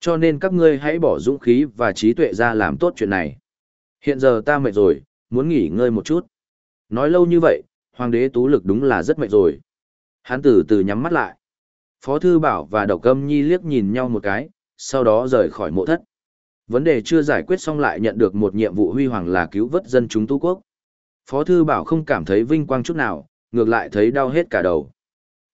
Cho nên các ngươi hãy bỏ dũng khí và trí tuệ ra làm tốt chuyện này. Hiện giờ ta mệt rồi, muốn nghỉ ngơi một chút. Nói lâu như vậy, hoàng đế tú lực đúng là rất mệt rồi. Hắn từ từ nhắm mắt lại. Phó Thư Bảo và Độc Âm Nhi liếc nhìn nhau một cái, sau đó rời khỏi mộ thất. Vấn đề chưa giải quyết xong lại nhận được một nhiệm vụ huy hoàng là cứu vớt dân chúng tu quốc. Phó Thư Bảo không cảm thấy vinh quang chút nào, ngược lại thấy đau hết cả đầu.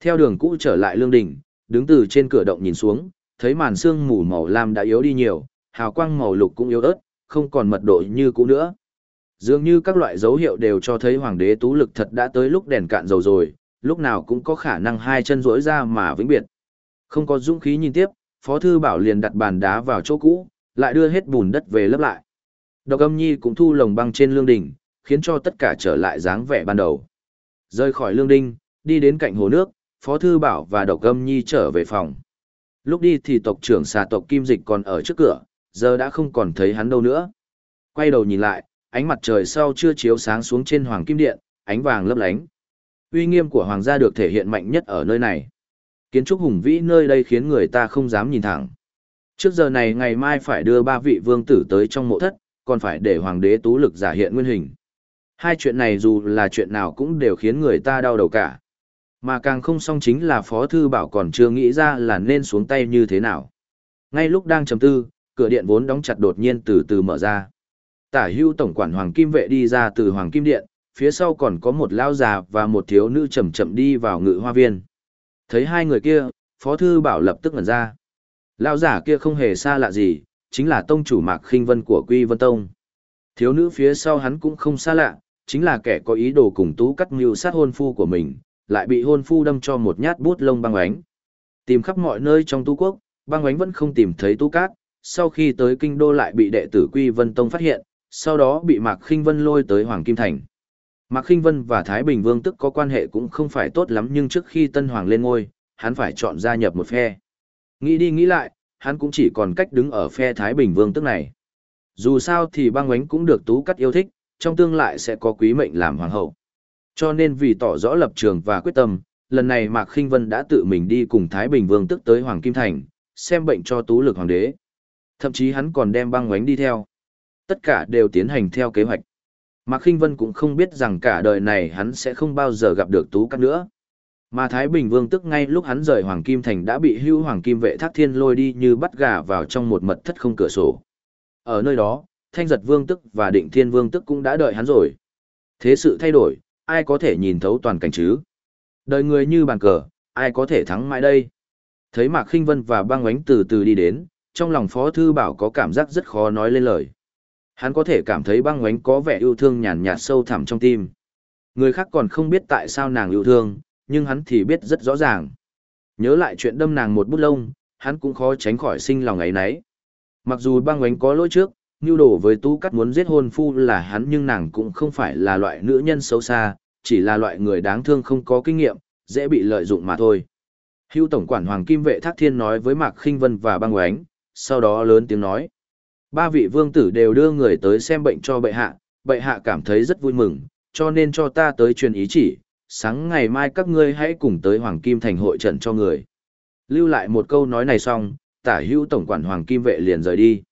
Theo đường cũ trở lại lương đỉnh, đứng từ trên cửa động nhìn xuống, thấy màn sương mù màu lam đã yếu đi nhiều, hào quang màu lục cũng yếu ớt, không còn mật độ như cũ nữa. Dường như các loại dấu hiệu đều cho thấy hoàng đế tú lực thật đã tới lúc đèn cạn dầu rồi, lúc nào cũng có khả năng hai chân rỗi ra mà vĩnh biệt. Không có dũng khí nhìn tiếp, Phó Thư Bảo liền đặt bàn đá vào chỗ cũ, lại đưa hết bùn đất về lấp lại. Độc âm nhi cũng thu lồng băng trên lương đỉnh, khiến cho tất cả trở lại dáng vẻ ban đầu. Rơi khỏi lương đinh, đi đến cạnh hồ nước, Phó Thư Bảo và Độc âm nhi trở về phòng. Lúc đi thì tộc trưởng xà tộc Kim Dịch còn ở trước cửa, giờ đã không còn thấy hắn đâu nữa. Quay đầu nhìn lại, ánh mặt trời sau chưa chiếu sáng xuống trên hoàng kim điện, ánh vàng lấp lánh uy nghiêm của hoàng gia được thể hiện mạnh nhất ở nơi này. Kiến trúc hùng vĩ nơi đây khiến người ta không dám nhìn thẳng. Trước giờ này ngày mai phải đưa ba vị vương tử tới trong mộ thất, còn phải để hoàng đế tú lực giả hiện nguyên hình. Hai chuyện này dù là chuyện nào cũng đều khiến người ta đau đầu cả. Mà càng không xong chính là Phó Thư Bảo còn chưa nghĩ ra là nên xuống tay như thế nào. Ngay lúc đang trầm tư, cửa điện vốn đóng chặt đột nhiên từ từ mở ra. Tả hưu tổng quản Hoàng Kim Vệ đi ra từ Hoàng Kim Điện, phía sau còn có một lao già và một thiếu nữ chậm chậm đi vào ngự hoa viên. Thấy hai người kia, Phó Thư Bảo lập tức ngẩn ra. Lao giả kia không hề xa lạ gì, chính là tông chủ Mạc khinh Vân của Quy Vân Tông. Thiếu nữ phía sau hắn cũng không xa lạ, chính là kẻ có ý đồ cùng tú cắt mưu sát hôn phu của mình, lại bị hôn phu đâm cho một nhát bút lông băng ánh. Tìm khắp mọi nơi trong tú quốc, băng ánh vẫn không tìm thấy tú cát, sau khi tới kinh đô lại bị đệ tử Quy Vân Tông phát hiện, sau đó bị Mạc khinh Vân lôi tới Hoàng Kim Thành. Mạc Khinh Vân và Thái Bình Vương tức có quan hệ cũng không phải tốt lắm nhưng trước khi Tân Hoàng lên ngôi, hắn phải chọn gia nhập một phe. Nghĩ đi nghĩ lại, hắn cũng chỉ còn cách đứng ở phe Thái Bình Vương tức này. Dù sao thì băng ánh cũng được tú cắt yêu thích, trong tương lai sẽ có quý mệnh làm hoàng hậu. Cho nên vì tỏ rõ lập trường và quyết tâm, lần này Mạc Khinh Vân đã tự mình đi cùng Thái Bình Vương tức tới Hoàng Kim Thành, xem bệnh cho tú lực hoàng đế. Thậm chí hắn còn đem băng ánh đi theo. Tất cả đều tiến hành theo kế hoạch. Mạc Khinh Vân cũng không biết rằng cả đời này hắn sẽ không bao giờ gặp được Tú Cát nữa. Mà Thái Bình Vương tức ngay lúc hắn rời Hoàng Kim Thành đã bị hưu Hoàng Kim vệ thác thiên lôi đi như bắt gà vào trong một mật thất không cửa sổ. Ở nơi đó, Thanh Giật Vương tức và Định Thiên Vương tức cũng đã đợi hắn rồi. Thế sự thay đổi, ai có thể nhìn thấu toàn cảnh chứ? Đời người như bàn cờ, ai có thể thắng mãi đây? Thấy Mạc Khinh Vân và băng ánh từ từ đi đến, trong lòng Phó Thư Bảo có cảm giác rất khó nói lên lời. Hắn có thể cảm thấy băng ngoánh có vẻ yêu thương nhàn nhạt sâu thẳm trong tim. Người khác còn không biết tại sao nàng yêu thương, nhưng hắn thì biết rất rõ ràng. Nhớ lại chuyện đâm nàng một bút lông, hắn cũng khó tránh khỏi sinh lòng ấy nấy. Mặc dù băng ngoánh có lỗi trước, nhu đổ với tu cắt muốn giết hôn phu là hắn nhưng nàng cũng không phải là loại nữ nhân xấu xa, chỉ là loại người đáng thương không có kinh nghiệm, dễ bị lợi dụng mà thôi. Hưu tổng quản Hoàng Kim vệ Thác Thiên nói với Mạc Khinh Vân và băng oánh, sau đó lớn tiếng nói. Ba vị vương tử đều đưa người tới xem bệnh cho bệ hạ, bệ hạ cảm thấy rất vui mừng, cho nên cho ta tới truyền ý chỉ, sáng ngày mai các ngươi hãy cùng tới Hoàng Kim thành hội trận cho người. Lưu lại một câu nói này xong, tả hữu tổng quản Hoàng Kim vệ liền rời đi.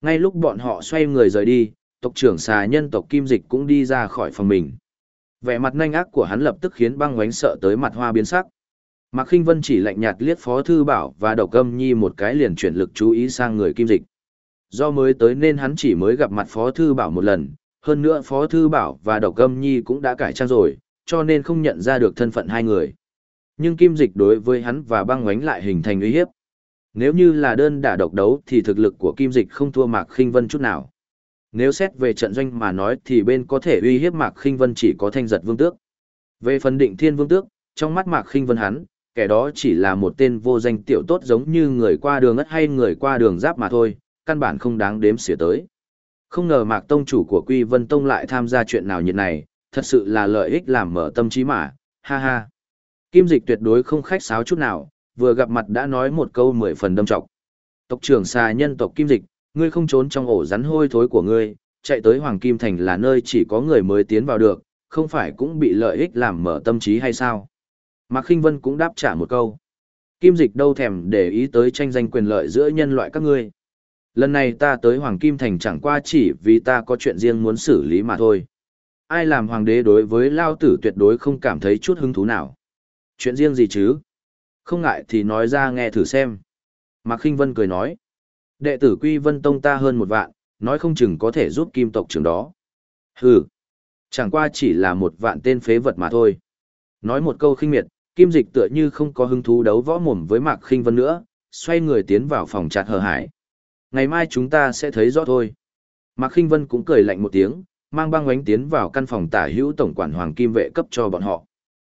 Ngay lúc bọn họ xoay người rời đi, tộc trưởng xà nhân tộc Kim Dịch cũng đi ra khỏi phòng mình. Vẻ mặt nhanh ác của hắn lập tức khiến băng oánh sợ tới mặt hoa biến sắc. Mạc Khinh Vân chỉ lạnh nhạt liếc Phó Thư Bảo và Độc Âm Nhi một cái liền chuyển lực chú ý sang người Kim Dịch. Do mới tới nên hắn chỉ mới gặp mặt Phó Thư Bảo một lần, hơn nữa Phó Thư Bảo và Độc Âm Nhi cũng đã cải trang rồi, cho nên không nhận ra được thân phận hai người. Nhưng Kim Dịch đối với hắn và băng ngoánh lại hình thành uy hiếp. Nếu như là đơn đả độc đấu thì thực lực của Kim Dịch không thua Mạc Khinh Vân chút nào. Nếu xét về trận doanh mà nói thì bên có thể uy hiếp Mạc Khinh Vân chỉ có thanh giật vương tước. Về phần định thiên vương tước, trong mắt Mạc Khinh Vân hắn, kẻ đó chỉ là một tên vô danh tiểu tốt giống như người qua đường ất hay người qua đường giáp mà thôi, căn bản không đáng đếm xỉa tới. Không ngờ Mạc Tông chủ của Quy Vân Tông lại tham gia chuyện nào như này, thật sự là lợi ích làm mở tâm trí mà, ha ha. Kim dịch tuyệt đối không khách sáo chút nào, vừa gặp mặt đã nói một câu mười phần đâm trọng. Tộc trưởng xà nhân tộc Kim dịch, ngươi không trốn trong ổ rắn hôi thối của ngươi, chạy tới Hoàng Kim Thành là nơi chỉ có người mới tiến vào được, không phải cũng bị lợi ích làm mở tâm trí hay sao? Mạc Khinh Vân cũng đáp trả một câu. Kim dịch đâu thèm để ý tới tranh giành quyền lợi giữa nhân loại các ngươi. Lần này ta tới Hoàng Kim Thành chẳng qua chỉ vì ta có chuyện riêng muốn xử lý mà thôi. Ai làm hoàng đế đối với Lao Tử tuyệt đối không cảm thấy chút hứng thú nào. Chuyện riêng gì chứ? Không ngại thì nói ra nghe thử xem. Mạc Khinh Vân cười nói. Đệ tử Quy Vân Tông ta hơn một vạn, nói không chừng có thể giúp kim tộc trưởng đó. Hừ, chẳng qua chỉ là một vạn tên phế vật mà thôi. Nói một câu khinh miệt, kim dịch tựa như không có hứng thú đấu võ mồm với Mạc Khinh Vân nữa, xoay người tiến vào phòng chặt hờ hải. Ngày mai chúng ta sẽ thấy rõ thôi. Mạc Khinh Vân cũng cười lạnh một tiếng, mang băng oánh tiến vào căn phòng tả hữu tổng quản hoàng kim vệ cấp cho bọn họ.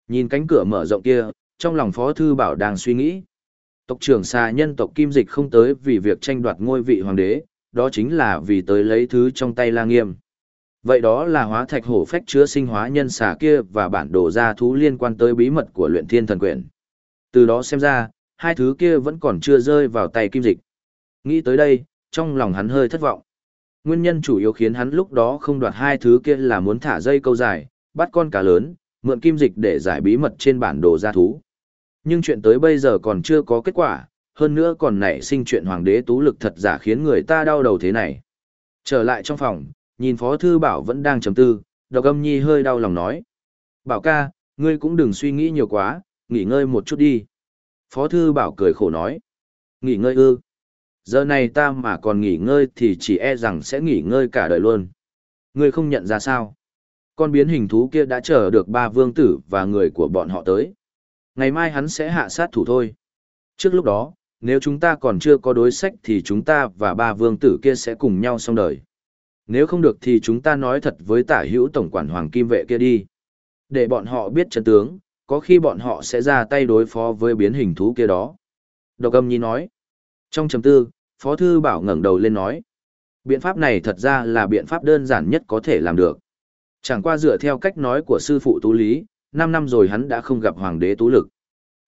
Nhìn cánh cửa mở rộng kia, trong lòng Phó Thư Bảo đang suy nghĩ. Tộc trưởng xa nhân tộc Kim Dịch không tới vì việc tranh đoạt ngôi vị hoàng đế, đó chính là vì tới lấy thứ trong tay La Nghiêm. Vậy đó là hóa thạch hổ phách chứa sinh hóa nhân xà kia và bản đồ gia thú liên quan tới bí mật của luyện thiên thần quyển. Từ đó xem ra, hai thứ kia vẫn còn chưa rơi vào tay Kim Dịch. Nghĩ tới đây, trong lòng hắn hơi thất vọng. Nguyên nhân chủ yếu khiến hắn lúc đó không đoạt hai thứ kia là muốn thả dây câu dài, bắt con cá lớn, mượn kim dịch để giải bí mật trên bản đồ gia thú. Nhưng chuyện tới bây giờ còn chưa có kết quả, hơn nữa còn nảy sinh chuyện hoàng đế tú lực thật giả khiến người ta đau đầu thế này. Trở lại trong phòng, nhìn Phó Thư Bảo vẫn đang trầm tư, độc âm nhi hơi đau lòng nói. Bảo ca, ngươi cũng đừng suy nghĩ nhiều quá, nghỉ ngơi một chút đi. Phó Thư Bảo cười khổ nói. Nghỉ ngơi ư. Giờ này ta mà còn nghỉ ngơi thì chỉ e rằng sẽ nghỉ ngơi cả đời luôn. Ngươi không nhận ra sao? Con biến hình thú kia đã chờ được ba vương tử và người của bọn họ tới. Ngày mai hắn sẽ hạ sát thủ thôi. Trước lúc đó, nếu chúng ta còn chưa có đối sách thì chúng ta và ba vương tử kia sẽ cùng nhau xong đời. Nếu không được thì chúng ta nói thật với tả hữu tổng quản hoàng kim vệ kia đi. Để bọn họ biết chân tướng, có khi bọn họ sẽ ra tay đối phó với biến hình thú kia đó. Độc âm nhi nói. Trong chầm tư, Phó Thư Bảo ngẩng đầu lên nói. Biện pháp này thật ra là biện pháp đơn giản nhất có thể làm được. Chẳng qua dựa theo cách nói của sư phụ Tú Lý, 5 năm rồi hắn đã không gặp Hoàng đế Tú Lực.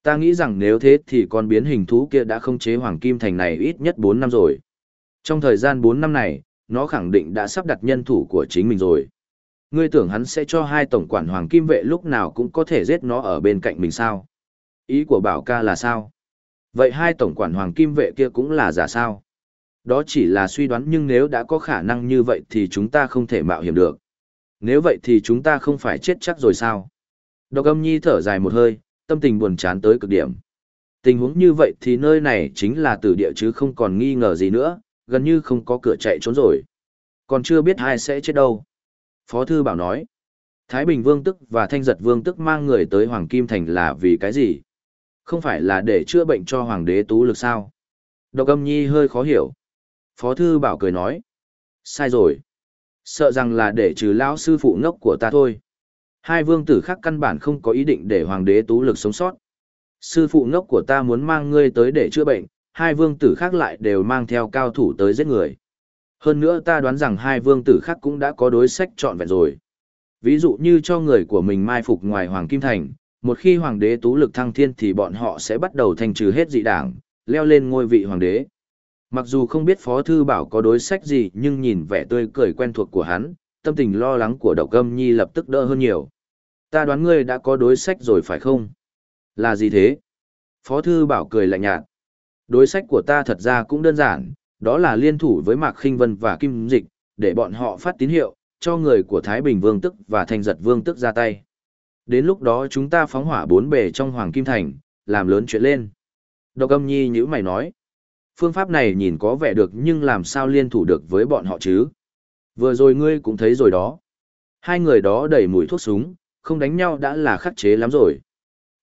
Ta nghĩ rằng nếu thế thì con biến hình thú kia đã không chế Hoàng Kim Thành này ít nhất 4 năm rồi. Trong thời gian 4 năm này, nó khẳng định đã sắp đặt nhân thủ của chính mình rồi. Ngươi tưởng hắn sẽ cho hai tổng quản Hoàng Kim vệ lúc nào cũng có thể giết nó ở bên cạnh mình sao? Ý của Bảo ca là sao? Vậy hai tổng quản Hoàng Kim vệ kia cũng là giả sao? Đó chỉ là suy đoán nhưng nếu đã có khả năng như vậy thì chúng ta không thể mạo hiểm được. Nếu vậy thì chúng ta không phải chết chắc rồi sao? Độc âm nhi thở dài một hơi, tâm tình buồn chán tới cực điểm. Tình huống như vậy thì nơi này chính là tử địa chứ không còn nghi ngờ gì nữa, gần như không có cửa chạy trốn rồi. Còn chưa biết ai sẽ chết đâu. Phó Thư Bảo nói, Thái Bình Vương Tức và Thanh Giật Vương Tức mang người tới Hoàng Kim Thành là vì cái gì? Không phải là để chữa bệnh cho Hoàng đế Tú Lực sao? Độc âm nhi hơi khó hiểu. Phó Thư Bảo cười nói, sai rồi. Sợ rằng là để trừ lão sư phụ ngốc của ta thôi. Hai vương tử khác căn bản không có ý định để hoàng đế tú lực sống sót. Sư phụ ngốc của ta muốn mang ngươi tới để chữa bệnh, hai vương tử khác lại đều mang theo cao thủ tới giết người. Hơn nữa ta đoán rằng hai vương tử khác cũng đã có đối sách trọn vẹn rồi. Ví dụ như cho người của mình mai phục ngoài Hoàng Kim Thành, một khi hoàng đế tú lực thăng thiên thì bọn họ sẽ bắt đầu thanh trừ hết dị đảng, leo lên ngôi vị hoàng đế. Mặc dù không biết Phó Thư Bảo có đối sách gì nhưng nhìn vẻ tươi cười quen thuộc của hắn, tâm tình lo lắng của độc Câm nhi lập tức đỡ hơn nhiều. Ta đoán ngươi đã có đối sách rồi phải không? Là gì thế? Phó Thư Bảo cười lạnh nhạt. Đối sách của ta thật ra cũng đơn giản, đó là liên thủ với Mạc Khinh Vân và Kim Dịch, để bọn họ phát tín hiệu, cho người của Thái Bình Vương Tức và Thanh Giật Vương Tức ra tay. Đến lúc đó chúng ta phóng hỏa bốn bề trong Hoàng Kim Thành, làm lớn chuyện lên. Độc âm nhi như mày nói. Phương pháp này nhìn có vẻ được nhưng làm sao liên thủ được với bọn họ chứ? Vừa rồi ngươi cũng thấy rồi đó. Hai người đó đẩy mùi thuốc súng, không đánh nhau đã là khắc chế lắm rồi.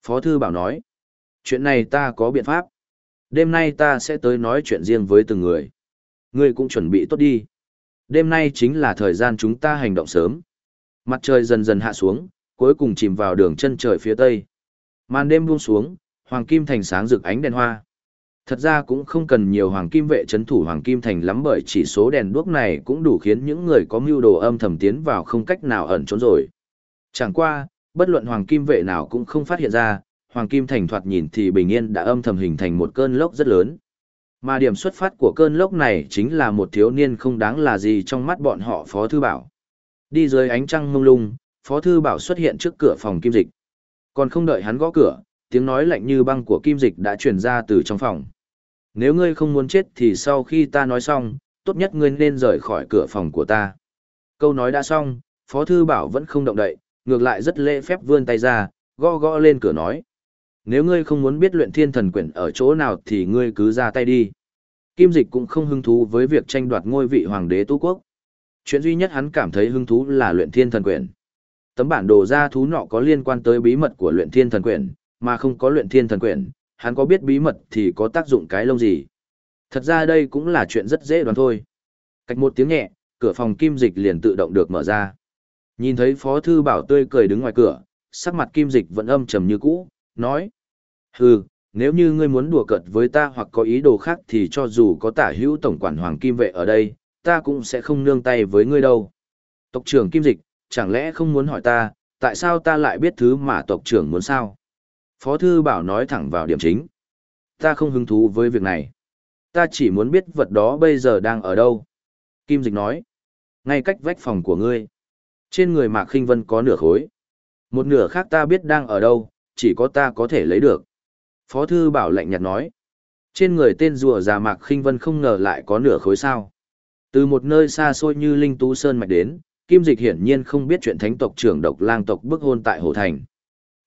Phó Thư Bảo nói. Chuyện này ta có biện pháp. Đêm nay ta sẽ tới nói chuyện riêng với từng người. Ngươi cũng chuẩn bị tốt đi. Đêm nay chính là thời gian chúng ta hành động sớm. Mặt trời dần dần hạ xuống, cuối cùng chìm vào đường chân trời phía tây. Màn đêm buông xuống, hoàng kim thành sáng rực ánh đèn hoa. Thật ra cũng không cần nhiều hoàng kim vệ chấn thủ hoàng kim thành lắm bởi chỉ số đèn đuốc này cũng đủ khiến những người có mưu đồ âm thầm tiến vào không cách nào ẩn trốn rồi. Chẳng qua, bất luận hoàng kim vệ nào cũng không phát hiện ra, hoàng kim thành thoạt nhìn thì bình yên đã âm thầm hình thành một cơn lốc rất lớn. Mà điểm xuất phát của cơn lốc này chính là một thiếu niên không đáng là gì trong mắt bọn họ Phó Thư Bảo. Đi dưới ánh trăng mông lung, Phó Thư Bảo xuất hiện trước cửa phòng kim dịch. Còn không đợi hắn gõ cửa, tiếng nói lạnh như băng của kim dịch đã truyền ra từ trong phòng. Nếu ngươi không muốn chết thì sau khi ta nói xong, tốt nhất ngươi nên rời khỏi cửa phòng của ta. Câu nói đã xong, Phó Thư Bảo vẫn không động đậy, ngược lại rất lễ phép vươn tay ra, gõ gõ lên cửa nói. Nếu ngươi không muốn biết luyện thiên thần quyển ở chỗ nào thì ngươi cứ ra tay đi. Kim Dịch cũng không hứng thú với việc tranh đoạt ngôi vị hoàng đế tu quốc. Chuyện duy nhất hắn cảm thấy hứng thú là luyện thiên thần quyển. Tấm bản đồ ra thú nọ có liên quan tới bí mật của luyện thiên thần quyển, mà không có luyện thiên thần quyển, hắn có biết bí mật thì có tác dụng cái lông gì. Thật ra đây cũng là chuyện rất dễ đoán thôi. Cách một tiếng nhẹ, cửa phòng kim dịch liền tự động được mở ra. Nhìn thấy Phó Thư Bảo tươi cười đứng ngoài cửa, sắc mặt kim dịch vẫn âm trầm như cũ, nói. Hừ, nếu như ngươi muốn đùa cợt với ta hoặc có ý đồ khác thì cho dù có tả hữu tổng quản Hoàng Kim Vệ ở đây, ta cũng sẽ không nương tay với ngươi đâu. Tộc trưởng Kim Dịch, chẳng lẽ không muốn hỏi ta, tại sao ta lại biết thứ mà tộc trưởng muốn sao? Phó Thư Bảo nói thẳng vào điểm chính. Ta không hứng thú với việc này. Ta chỉ muốn biết vật đó bây giờ đang ở đâu. Kim Dịch nói. Ngay cách vách phòng của ngươi. Trên người Mạc khinh Vân có nửa khối. Một nửa khác ta biết đang ở đâu, chỉ có ta có thể lấy được. Phó Thư Bảo lạnh nhạt nói. Trên người tên rùa già Mạc khinh Vân không ngờ lại có nửa khối sao. Từ một nơi xa xôi như Linh Tú Sơn mạch đến, Kim Dịch hiển nhiên không biết chuyện thánh tộc trưởng độc lang tộc bức hôn tại Hồ Thành.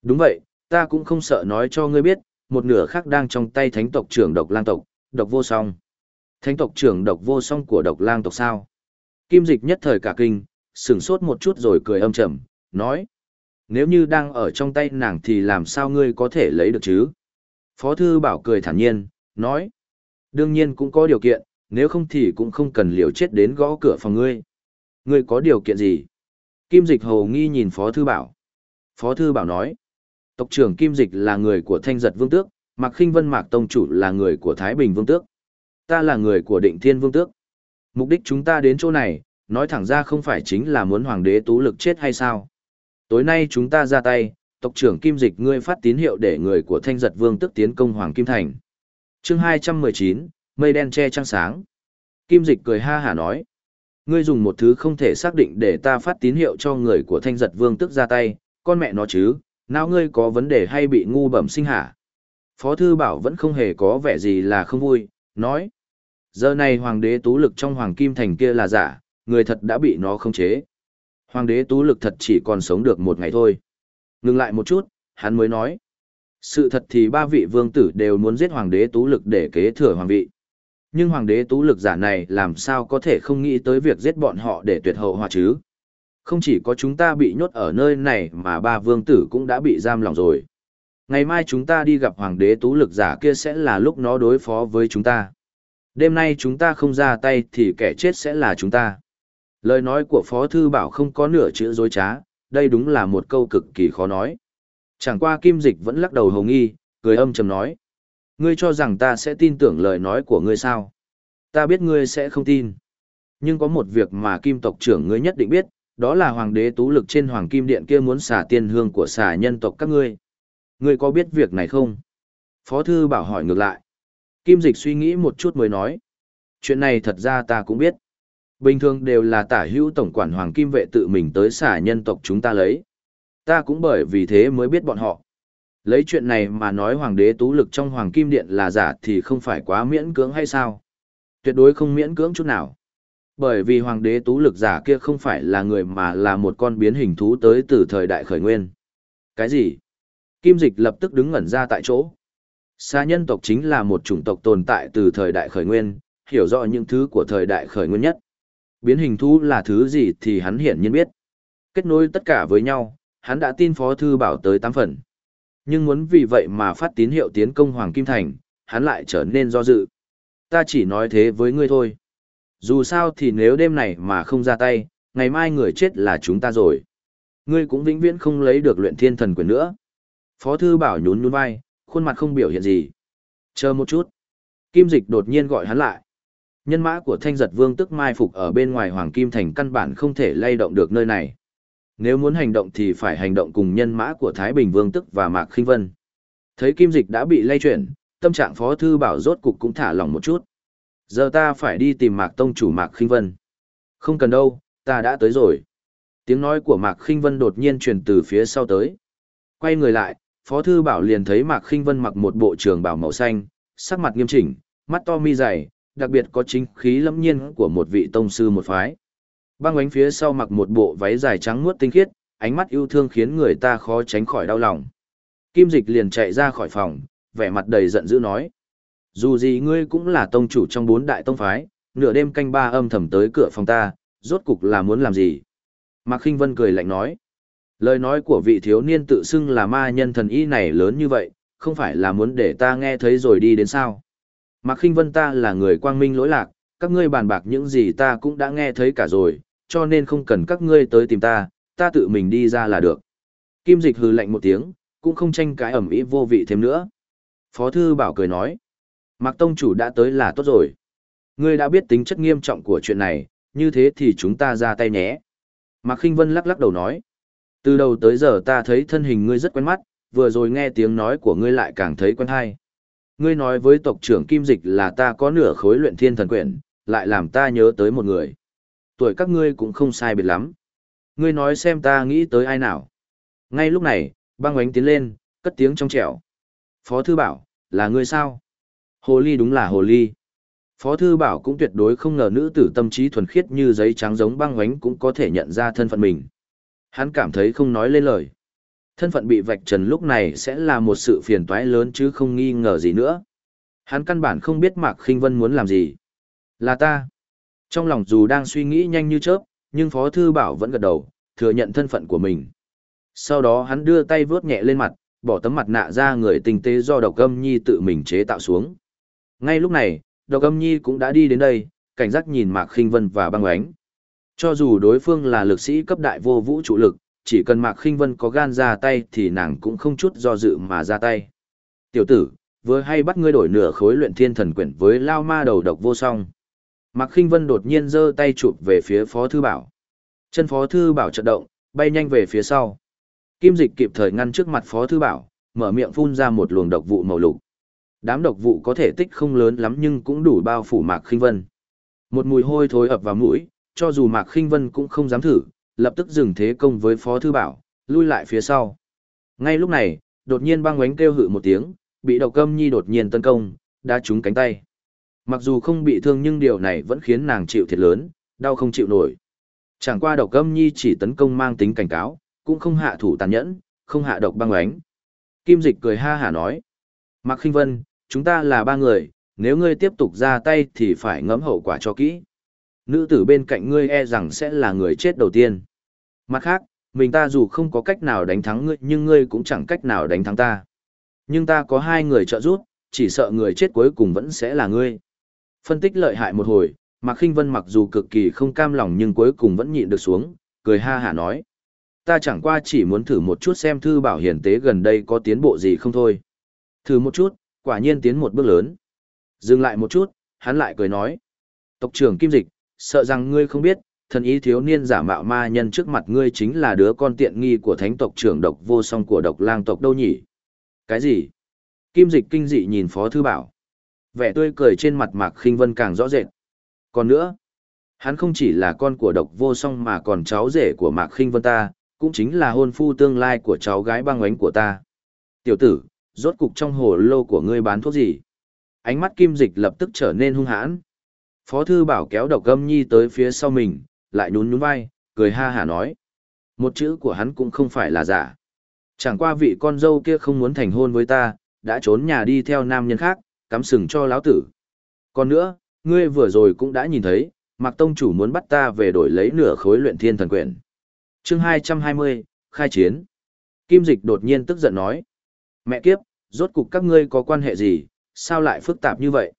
Đúng vậy, ta cũng không sợ nói cho ngươi biết, một nửa khác đang trong tay thánh tộc trưởng độc lang tộc, độc vô song. Thánh tộc trưởng độc vô song của độc lang tộc sao? Kim Dịch nhất thời cả kinh, sửng sốt một chút rồi cười âm trầm, nói. Nếu như đang ở trong tay nàng thì làm sao ngươi có thể lấy được chứ? Phó Thư Bảo cười thản nhiên, nói. Đương nhiên cũng có điều kiện, nếu không thì cũng không cần liều chết đến gõ cửa phòng ngươi. Ngươi có điều kiện gì? Kim Dịch hầu nghi nhìn Phó Thư Bảo. Phó Thư Bảo nói. Tộc trưởng Kim Dịch là người của Thanh Giật Vương Tước, Mạc Kinh Vân Mạc Tông Chủ là người của Thái Bình Vương Tước. Ta là người của Định Thiên Vương Tước. Mục đích chúng ta đến chỗ này, nói thẳng ra không phải chính là muốn Hoàng đế Tú Lực chết hay sao? Tối nay chúng ta ra tay, tộc trưởng Kim Dịch ngươi phát tín hiệu để người của Thanh Giật Vương Tước tiến công Hoàng Kim Thành. chương 219, mây đen che trăng sáng. Kim Dịch cười ha hả nói. Ngươi dùng một thứ không thể xác định để ta phát tín hiệu cho người của Thanh Giật Vương tức ra tay, con mẹ nó chứ, não ngươi có vấn đề hay bị ngu bẩm sinh hả? Phó Thư Bảo vẫn không hề có vẻ gì là không vui, nói. Giờ này Hoàng đế tú lực trong Hoàng Kim Thành kia là giả, người thật đã bị nó khống chế. Hoàng đế tú lực thật chỉ còn sống được một ngày thôi. Ngừng lại một chút, hắn mới nói. Sự thật thì ba vị vương tử đều muốn giết hoàng đế tú lực để kế thừa hoàng vị. Nhưng hoàng đế tú lực giả này làm sao có thể không nghĩ tới việc giết bọn họ để tuyệt hậu hòa chứ? Không chỉ có chúng ta bị nhốt ở nơi này mà ba vương tử cũng đã bị giam lòng rồi. Ngày mai chúng ta đi gặp hoàng đế tú lực giả kia sẽ là lúc nó đối phó với chúng ta. Đêm nay chúng ta không ra tay thì kẻ chết sẽ là chúng ta. Lời nói của Phó Thư Bảo không có nửa chữ dối trá, đây đúng là một câu cực kỳ khó nói. Chẳng qua Kim Dịch vẫn lắc đầu hồng nghi, cười âm trầm nói. Ngươi cho rằng ta sẽ tin tưởng lời nói của ngươi sao? Ta biết ngươi sẽ không tin. Nhưng có một việc mà Kim tộc trưởng ngươi nhất định biết, đó là Hoàng đế tú lực trên Hoàng Kim Điện kia muốn xả tiên hương của xả nhân tộc các ngươi. Ngươi có biết việc này không? Phó thư bảo hỏi ngược lại. Kim dịch suy nghĩ một chút mới nói. Chuyện này thật ra ta cũng biết. Bình thường đều là tả hữu tổng quản hoàng kim vệ tự mình tới xả nhân tộc chúng ta lấy. Ta cũng bởi vì thế mới biết bọn họ. Lấy chuyện này mà nói hoàng đế tú lực trong hoàng kim điện là giả thì không phải quá miễn cưỡng hay sao? Tuyệt đối không miễn cưỡng chút nào. Bởi vì hoàng đế tú lực giả kia không phải là người mà là một con biến hình thú tới từ thời đại khởi nguyên. Cái gì? Kim dịch lập tức đứng ngẩn ra tại chỗ. Xa nhân tộc chính là một chủng tộc tồn tại từ thời đại khởi nguyên, hiểu rõ những thứ của thời đại khởi nguyên nhất. Biến hình thú là thứ gì thì hắn hiển nhiên biết. Kết nối tất cả với nhau, hắn đã tin Phó Thư Bảo tới 8 phần. Nhưng muốn vì vậy mà phát tín hiệu tiến công Hoàng Kim Thành, hắn lại trở nên do dự. Ta chỉ nói thế với ngươi thôi. Dù sao thì nếu đêm này mà không ra tay, ngày mai người chết là chúng ta rồi. Ngươi cũng vĩnh viễn không lấy được luyện thiên thần quyền nữa. Phó Thư Bảo nhún nhún vai, khuôn mặt không biểu hiện gì. Chờ một chút. Kim Dịch đột nhiên gọi hắn lại. Nhân mã của thanh giật vương tức mai phục ở bên ngoài Hoàng Kim Thành căn bản không thể lay động được nơi này. Nếu muốn hành động thì phải hành động cùng nhân mã của Thái Bình Vương tức và Mạc Khinh Vân. Thấy Kim Dịch đã bị lay chuyển, tâm trạng Phó Thư Bảo rốt cục cũng thả lỏng một chút. Giờ ta phải đi tìm Mạc Tông chủ Mạc Khinh Vân. Không cần đâu, ta đã tới rồi. Tiếng nói của Mạc Khinh Vân đột nhiên truyền từ phía sau tới. Quay người lại, Phó Thư Bảo liền thấy Mạc Khinh Vân mặc một bộ trường bảo màu xanh, sắc mặt nghiêm chỉnh, mắt to mi dày, đặc biệt có chính khí lâm nhiên của một vị tông sư một phái. Băng ánh phía sau mặc một bộ váy dài trắng muốt tinh khiết, ánh mắt yêu thương khiến người ta khó tránh khỏi đau lòng. Kim Dịch liền chạy ra khỏi phòng, vẻ mặt đầy giận dữ nói. Dù gì ngươi cũng là tông chủ trong bốn đại tông phái, nửa đêm canh ba âm thầm tới cửa phòng ta, rốt cục là muốn làm gì? Mạc Khinh Vân cười lạnh nói. Lời nói của vị thiếu niên tự xưng là ma nhân thần y này lớn như vậy, không phải là muốn để ta nghe thấy rồi đi đến sao? Mạc Khinh Vân ta là người quang minh lỗi lạc, các ngươi bàn bạc những gì ta cũng đã nghe thấy cả rồi, cho nên không cần các ngươi tới tìm ta, ta tự mình đi ra là được. Kim Dịch hừ lạnh một tiếng, cũng không tranh cãi ẩm ý vô vị thêm nữa. Phó Thư Bảo cười nói, Mạc Tông Chủ đã tới là tốt rồi. Ngươi đã biết tính chất nghiêm trọng của chuyện này, như thế thì chúng ta ra tay nhé. Mạc Khinh Vân lắc lắc đầu nói, từ đầu tới giờ ta thấy thân hình ngươi rất quen mắt, vừa rồi nghe tiếng nói của ngươi lại càng thấy quen hay. Ngươi nói với tộc trưởng Kim Dịch là ta có nửa khối luyện thiên thần quyển, lại làm ta nhớ tới một người. Tuổi các ngươi cũng không sai biệt lắm. Ngươi nói xem ta nghĩ tới ai nào. Ngay lúc này, băng oánh tiến lên, cất tiếng trong trẻo. Phó thư bảo, là ngươi sao? Hồ ly đúng là hồ ly. Phó thư bảo cũng tuyệt đối không ngờ nữ tử tâm trí thuần khiết như giấy trắng giống băng oánh cũng có thể nhận ra thân phận mình. Hắn cảm thấy không nói lên lời. Thân phận bị vạch trần lúc này sẽ là một sự phiền toái lớn chứ không nghi ngờ gì nữa. Hắn căn bản không biết Mạc Khinh Vân muốn làm gì. Là ta. Trong lòng dù đang suy nghĩ nhanh như chớp, nhưng Phó Thư Bảo vẫn gật đầu, thừa nhận thân phận của mình. Sau đó hắn đưa tay vướt nhẹ lên mặt, bỏ tấm mặt nạ ra người tinh tế do độc âm nhi tự mình chế tạo xuống. Ngay lúc này, độc âm nhi cũng đã đi đến đây, cảnh giác nhìn Mạc Khinh Vân và băng ánh. Cho dù đối phương là lực sĩ cấp đại vô vũ trụ lực, chỉ cần Mạc Khinh Vân có gan ra tay thì nàng cũng không chút do dự mà ra tay. Tiểu tử, vừa hay bắt ngươi đổi nửa khối luyện thiên thần quyển với lao ma đầu độc vô song. Mạc Khinh Vân đột nhiên giơ tay chụp về phía Phó Thư Bảo. Chân Phó Thư Bảo chợt động, bay nhanh về phía sau. Kim Dịch kịp thời ngăn trước mặt Phó Thư Bảo, mở miệng phun ra một luồng độc vụ màu lục. Đám độc vụ có thể tích không lớn lắm nhưng cũng đủ bao phủ Mạc Khinh Vân. Một mùi hôi thối ập vào mũi, cho dù Mạc Khinh Vân cũng không dám thử, lập tức dừng thế công với Phó Thư Bảo, lui lại phía sau. Ngay lúc này, đột nhiên băng oánh kêu hự một tiếng, bị độc câm nhi đột nhiên tấn công, đã trúng cánh tay. Mặc dù không bị thương nhưng điều này vẫn khiến nàng chịu thiệt lớn, đau không chịu nổi. Chẳng qua độc âm nhi chỉ tấn công mang tính cảnh cáo, cũng không hạ thủ tàn nhẫn, không hạ độc băng oánh. Kim dịch cười ha hả nói. Mạc khinh vân, chúng ta là ba người, nếu ngươi tiếp tục ra tay thì phải ngẫm hậu quả cho kỹ. Nữ tử bên cạnh ngươi e rằng sẽ là người chết đầu tiên. Mặt khác, mình ta dù không có cách nào đánh thắng ngươi nhưng ngươi cũng chẳng cách nào đánh thắng ta. Nhưng ta có hai người trợ giúp, chỉ sợ người chết cuối cùng vẫn sẽ là ngươi. Phân tích lợi hại một hồi, Mạc Khinh Vân mặc dù cực kỳ không cam lòng nhưng cuối cùng vẫn nhịn được xuống, cười ha hả nói. Ta chẳng qua chỉ muốn thử một chút xem thư bảo hiền tế gần đây có tiến bộ gì không thôi. Thử một chút, quả nhiên tiến một bước lớn. Dừng lại một chút, hắn lại cười nói. Tộc trưởng Kim Dịch, sợ rằng ngươi không biết, thần ý thiếu niên giả mạo ma nhân trước mặt ngươi chính là đứa con tiện nghi của thánh tộc trưởng độc vô song của độc lang tộc đâu nhỉ. Cái gì? Kim dịch kinh dị nhìn Phó Thư Bảo. Vẻ tươi cười trên mặt Mạc Khinh Vân càng rõ rệt. Còn nữa, hắn không chỉ là con của độc vô song mà còn cháu rể của Mạc Khinh Vân ta, cũng chính là hôn phu tương lai của cháu gái băng oánh của ta. Tiểu tử, rốt cục trong hồ lô của ngươi bán thuốc gì? Ánh mắt kim dịch lập tức trở nên hung hãn. Phó thư bảo kéo độc gâm nhi tới phía sau mình, lại nhún nhún vai, cười ha hả nói. Một chữ của hắn cũng không phải là giả. Chẳng qua vị con dâu kia không muốn thành hôn với ta, đã trốn nhà đi theo nam nhân khác, cắm sừng cho lão tử. Còn nữa, ngươi vừa rồi cũng đã nhìn thấy, Mạc Tông chủ muốn bắt ta về đổi lấy nửa khối luyện thiên thần quyền. chương 220, khai chiến. Kim Dịch đột nhiên tức giận nói. Mẹ kiếp, rốt cục các ngươi có quan hệ gì, sao lại phức tạp như vậy?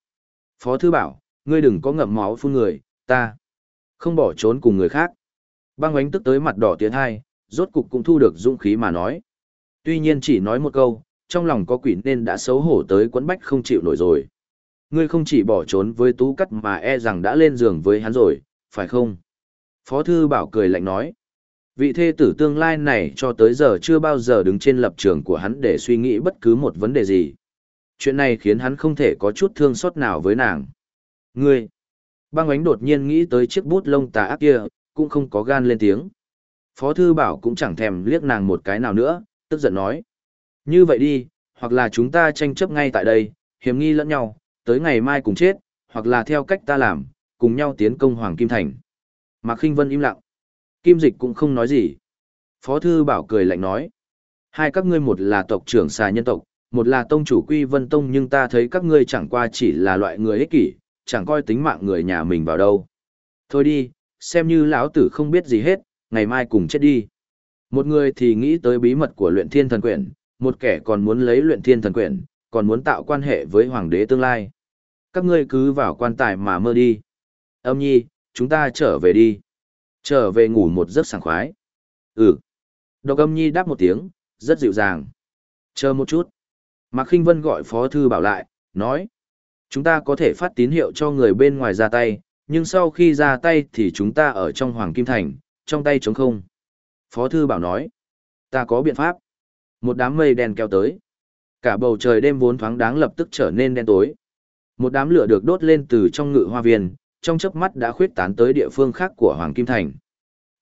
Phó Thư bảo, ngươi đừng có ngậm máu phun người, ta không bỏ trốn cùng người khác. Băng ánh tức tới mặt đỏ tiến hai, rốt cục cũng thu được dũng khí mà nói. Tuy nhiên chỉ nói một câu, trong lòng có quỷ nên đã xấu hổ tới quấn bách không chịu nổi rồi. Ngươi không chỉ bỏ trốn với tú cắt mà e rằng đã lên giường với hắn rồi, phải không? Phó thư bảo cười lạnh nói. Vị thê tử tương lai này cho tới giờ chưa bao giờ đứng trên lập trường của hắn để suy nghĩ bất cứ một vấn đề gì. Chuyện này khiến hắn không thể có chút thương xót nào với nàng. Ngươi! Băng ánh đột nhiên nghĩ tới chiếc bút lông tà ác kia, cũng không có gan lên tiếng. Phó thư bảo cũng chẳng thèm liếc nàng một cái nào nữa, tức giận nói. Như vậy đi, hoặc là chúng ta tranh chấp ngay tại đây, hiểm nghi lẫn nhau, tới ngày mai cùng chết, hoặc là theo cách ta làm, cùng nhau tiến công Hoàng Kim Thành. Mạc Kinh Vân im lặng. Kim Dịch cũng không nói gì. Phó Thư Bảo cười lạnh nói. Hai các ngươi một là tộc trưởng xà nhân tộc, một là tông chủ quy vân tông nhưng ta thấy các ngươi chẳng qua chỉ là loại người ích kỷ, chẳng coi tính mạng người nhà mình vào đâu. Thôi đi, xem như lão tử không biết gì hết, ngày mai cùng chết đi. Một người thì nghĩ tới bí mật của luyện thiên thần quyển, một kẻ còn muốn lấy luyện thiên thần quyển, còn muốn tạo quan hệ với hoàng đế tương lai. Các ngươi cứ vào quan tài mà mơ đi. Âm nhi, chúng ta trở về đi. Trở về ngủ một giấc sảng khoái. Ừ. Độc âm nhi đáp một tiếng, rất dịu dàng. Chờ một chút. Mạc Kinh Vân gọi Phó Thư Bảo lại, nói. Chúng ta có thể phát tín hiệu cho người bên ngoài ra tay, nhưng sau khi ra tay thì chúng ta ở trong Hoàng Kim Thành, trong tay trống không. Phó Thư Bảo nói. Ta có biện pháp. Một đám mây đen kéo tới. Cả bầu trời đêm vốn thoáng đáng lập tức trở nên đen tối. Một đám lửa được đốt lên từ trong ngự hoa viên, trong chớp mắt đã khuyết tán tới địa phương khác của Hoàng Kim Thành.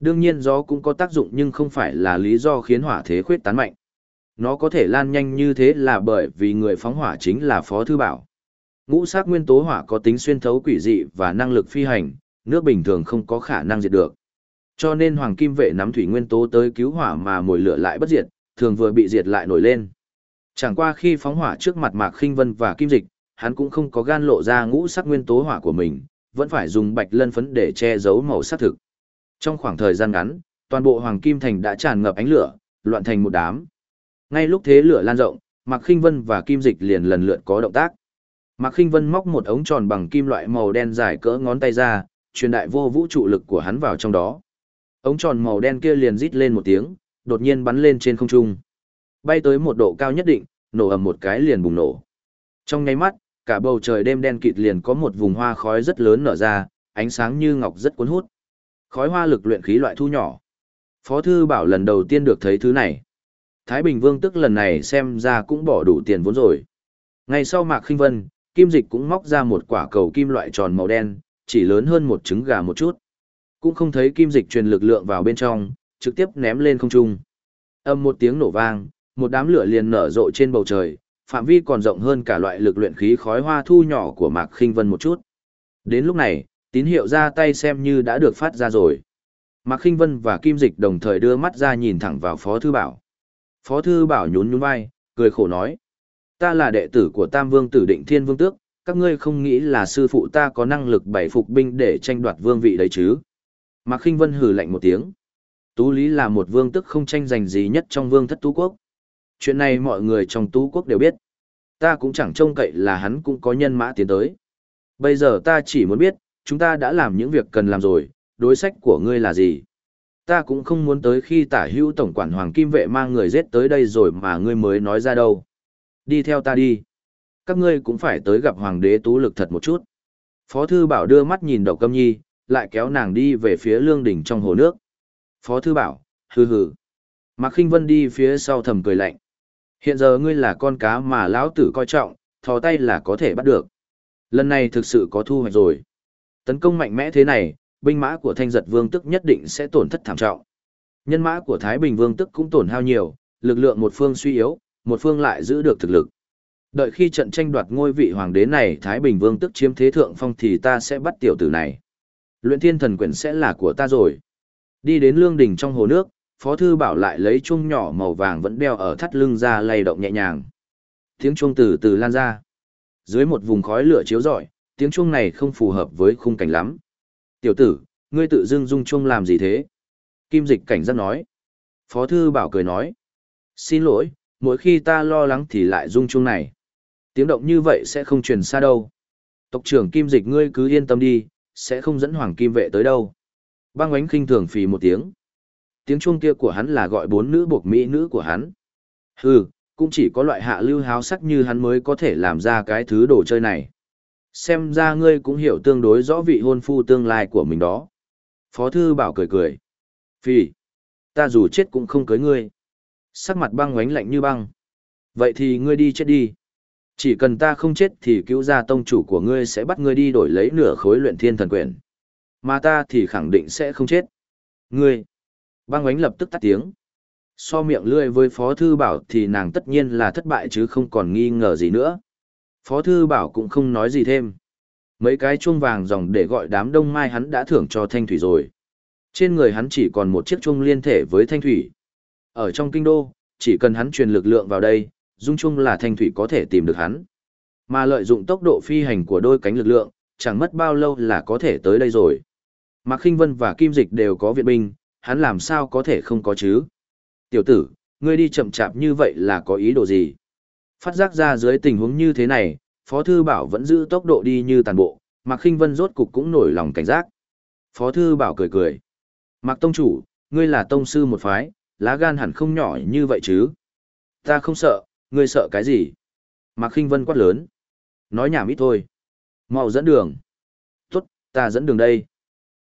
Đương nhiên gió cũng có tác dụng nhưng không phải là lý do khiến hỏa thế khuyết tán mạnh. Nó có thể lan nhanh như thế là bởi vì người phóng hỏa chính là Phó Thư Bảo. Ngũ sắc nguyên tố hỏa có tính xuyên thấu quỷ dị và năng lực phi hành, nước bình thường không có khả năng diệt được. Cho nên Hoàng Kim Vệ nắm thủy nguyên tố tới cứu hỏa mà mồi lửa lại bất diệt, thường vừa bị diệt lại nổi lên. Chẳng qua khi phóng hỏa trước mặt Mạc Khinh Vân và Kim Dịch, hắn cũng không có gan lộ ra ngũ sắc nguyên tố hỏa của mình, vẫn phải dùng bạch lân phấn để che giấu màu sắc thực. Trong khoảng thời gian ngắn, toàn bộ Hoàng Kim Thành đã tràn ngập ánh lửa, loạn thành một đám. Ngay lúc thế lửa lan rộng, Mạc Khinh Vân và Kim Dịch liền lần lượt có động tác. Mạc Khinh Vân móc một ống tròn bằng kim loại màu đen dài cỡ ngón tay ra, truyền đại vô vũ trụ lực của hắn vào trong đó. Ống tròn màu đen kia liền rít lên một tiếng, đột nhiên bắn lên trên không trung. Bay tới một độ cao nhất định, nổ ầm một cái liền bùng nổ. Trong nháy mắt, cả bầu trời đêm đen kịt liền có một vùng hoa khói rất lớn nở ra, ánh sáng như ngọc rất cuốn hút. Khói hoa lực luyện khí loại thu nhỏ. Phó thư bảo lần đầu tiên được thấy thứ này. Thái Bình Vương tức lần này xem ra cũng bỏ đủ tiền vốn rồi. Ngày sau Mạc Khinh Vân, Kim Dịch cũng móc ra một quả cầu kim loại tròn màu đen, chỉ lớn hơn một trứng gà một chút. Cũng không thấy Kim Dịch truyền lực lượng vào bên trong, trực tiếp ném lên không trung. Âm một tiếng nổ vang, một đám lửa liền nở rộ trên bầu trời, phạm vi còn rộng hơn cả loại lực luyện khí khói hoa thu nhỏ của Mạc Khinh Vân một chút. Đến lúc này, tín hiệu ra tay xem như đã được phát ra rồi. Mạc Khinh Vân và Kim Dịch đồng thời đưa mắt ra nhìn thẳng vào Phó Thư Bảo. Phó Thư Bảo nhún nhún vai, cười khổ nói. Ta là đệ tử của Tam Vương Tử Định Thiên Vương Tước, các ngươi không nghĩ là sư phụ ta có năng lực bảy phục binh để tranh đoạt vương vị đấy chứ. Mạc Khinh Vân hừ lạnh một tiếng. Tú Lý là một vương tức không tranh giành gì nhất trong vương thất Tú Quốc. Chuyện này mọi người trong Tú Quốc đều biết. Ta cũng chẳng trông cậy là hắn cũng có nhân mã tiến tới. Bây giờ ta chỉ muốn biết, chúng ta đã làm những việc cần làm rồi, đối sách của ngươi là gì? Ta cũng không muốn tới khi tả hữu tổng quản Hoàng Kim Vệ mang người giết tới đây rồi mà ngươi mới nói ra đâu. Đi theo ta đi. Các ngươi cũng phải tới gặp Hoàng đế Tú Lực thật một chút. Phó Thư Bảo đưa mắt nhìn Đậu Câm Nhi, lại kéo nàng đi về phía lương đỉnh trong hồ nước. Phó Thư Bảo, hừ hừ. Mạc Khinh Vân đi phía sau thầm cười lạnh. Hiện giờ ngươi là con cá mà lão tử coi trọng, thò tay là có thể bắt được. Lần này thực sự có thu hoạch rồi. Tấn công mạnh mẽ thế này, binh mã của thanh giật vương tức nhất định sẽ tổn thất thảm trọng. Nhân mã của Thái Bình vương tức cũng tổn hao nhiều, lực lượng một phương suy yếu, một phương lại giữ được thực lực. Đợi khi trận tranh đoạt ngôi vị hoàng đế này Thái Bình vương tức chiếm thế thượng phong thì ta sẽ bắt tiểu tử này. Luyện thiên thần quyển sẽ là của ta rồi. Đi đến lương đỉnh trong hồ nước, Phó Thư Bảo lại lấy chuông nhỏ màu vàng vẫn đeo ở thắt lưng ra lay động nhẹ nhàng. Tiếng chuông từ từ lan ra. Dưới một vùng khói lửa chiếu rọi, tiếng chuông này không phù hợp với khung cảnh lắm. Tiểu tử, ngươi tự dưng dung chuông làm gì thế? Kim dịch cảnh giác nói. Phó Thư Bảo cười nói. Xin lỗi, mỗi khi ta lo lắng thì lại dung chuông này. Tiếng động như vậy sẽ không truyền xa đâu. Tộc trưởng Kim dịch ngươi cứ yên tâm đi, sẽ không dẫn Hoàng Kim vệ tới đâu. Băng ánh khinh thường phì một tiếng. Tiếng chuông kia của hắn là gọi bốn nữ buộc mỹ nữ của hắn. Hừ, cũng chỉ có loại hạ lưu háo sắc như hắn mới có thể làm ra cái thứ đồ chơi này. Xem ra ngươi cũng hiểu tương đối rõ vị hôn phu tương lai của mình đó. Phó thư bảo cười cười. Phì, ta dù chết cũng không cưới ngươi. Sắc mặt băng ánh lạnh như băng. Vậy thì ngươi đi chết đi. Chỉ cần ta không chết thì cứu gia tông chủ của ngươi sẽ bắt ngươi đi đổi lấy nửa khối luyện thiên thần quyền. Mà ta thì khẳng định sẽ không chết. Ngươi. Băng ánh lập tức tắt tiếng. So miệng lươi với Phó Thư Bảo thì nàng tất nhiên là thất bại chứ không còn nghi ngờ gì nữa. Phó Thư Bảo cũng không nói gì thêm. Mấy cái chuông vàng dòng để gọi đám đông mai hắn đã thưởng cho Thanh Thủy rồi. Trên người hắn chỉ còn một chiếc chuông liên thể với Thanh Thủy. Ở trong kinh đô, chỉ cần hắn truyền lực lượng vào đây, dung chung là Thanh Thủy có thể tìm được hắn. Mà lợi dụng tốc độ phi hành của đôi cánh lực lượng, chẳng mất bao lâu là có thể tới đây rồi. Mạc Khinh Vân và Kim Dịch đều có viện binh, hắn làm sao có thể không có chứ? Tiểu tử, ngươi đi chậm chạp như vậy là có ý đồ gì? Phát giác ra dưới tình huống như thế này, Phó Thư Bảo vẫn giữ tốc độ đi như tàn bộ, Mạc Khinh Vân rốt cục cũng nổi lòng cảnh giác. Phó Thư Bảo cười cười. Mạc Tông Chủ, ngươi là tông sư một phái, lá gan hẳn không nhỏ như vậy chứ? Ta không sợ, ngươi sợ cái gì? Mạc Khinh Vân quát lớn. Nói nhảm ít thôi. mau dẫn đường. Tốt, ta dẫn đường đây.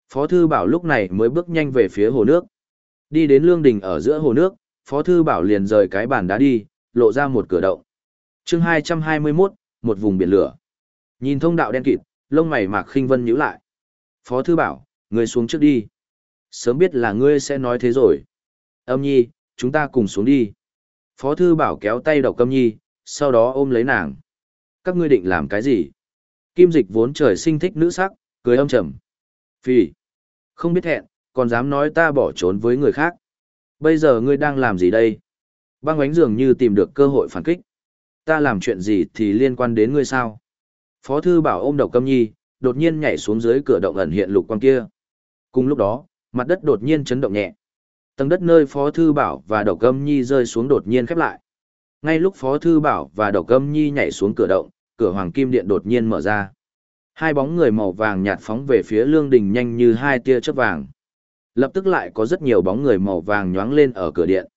Phó Thư Bảo lúc này mới bước nhanh về phía hồ nước. Đi đến lương đình ở giữa hồ nước, Phó Thư Bảo liền rời cái bàn đá đi, lộ ra một cửa động. chương 221, một vùng biển lửa. Nhìn thông đạo đen kịt, lông mày Mạc Khinh Vân nhíu lại. Phó Thư Bảo, ngươi xuống trước đi. Sớm biết là ngươi sẽ nói thế rồi. Âm nhi, chúng ta cùng xuống đi. Phó Thư Bảo kéo tay độc âm nhi, sau đó ôm lấy nàng. Các ngươi định làm cái gì? Kim dịch vốn trời sinh thích nữ sắc, cười âm trầm. Phì. Không biết hẹn, còn dám nói ta bỏ trốn với người khác. Bây giờ ngươi đang làm gì đây? Băng ánh dường như tìm được cơ hội phản kích. Ta làm chuyện gì thì liên quan đến ngươi sao? Phó thư bảo ôm độc câm nhi, đột nhiên nhảy xuống dưới cửa động ẩn hiện lục quang kia. Cùng lúc đó, mặt đất đột nhiên chấn động nhẹ. Tầng đất nơi Phó thư bảo và độc câm nhi rơi xuống đột nhiên khép lại. Ngay lúc Phó thư bảo và độc câm nhi nhảy xuống cửa động, cửa hoàng kim điện đột nhiên mở ra. Hai bóng người màu vàng nhạt phóng về phía lương đình nhanh như hai tia chớp vàng. Lập tức lại có rất nhiều bóng người màu vàng nhoáng lên ở cửa điện.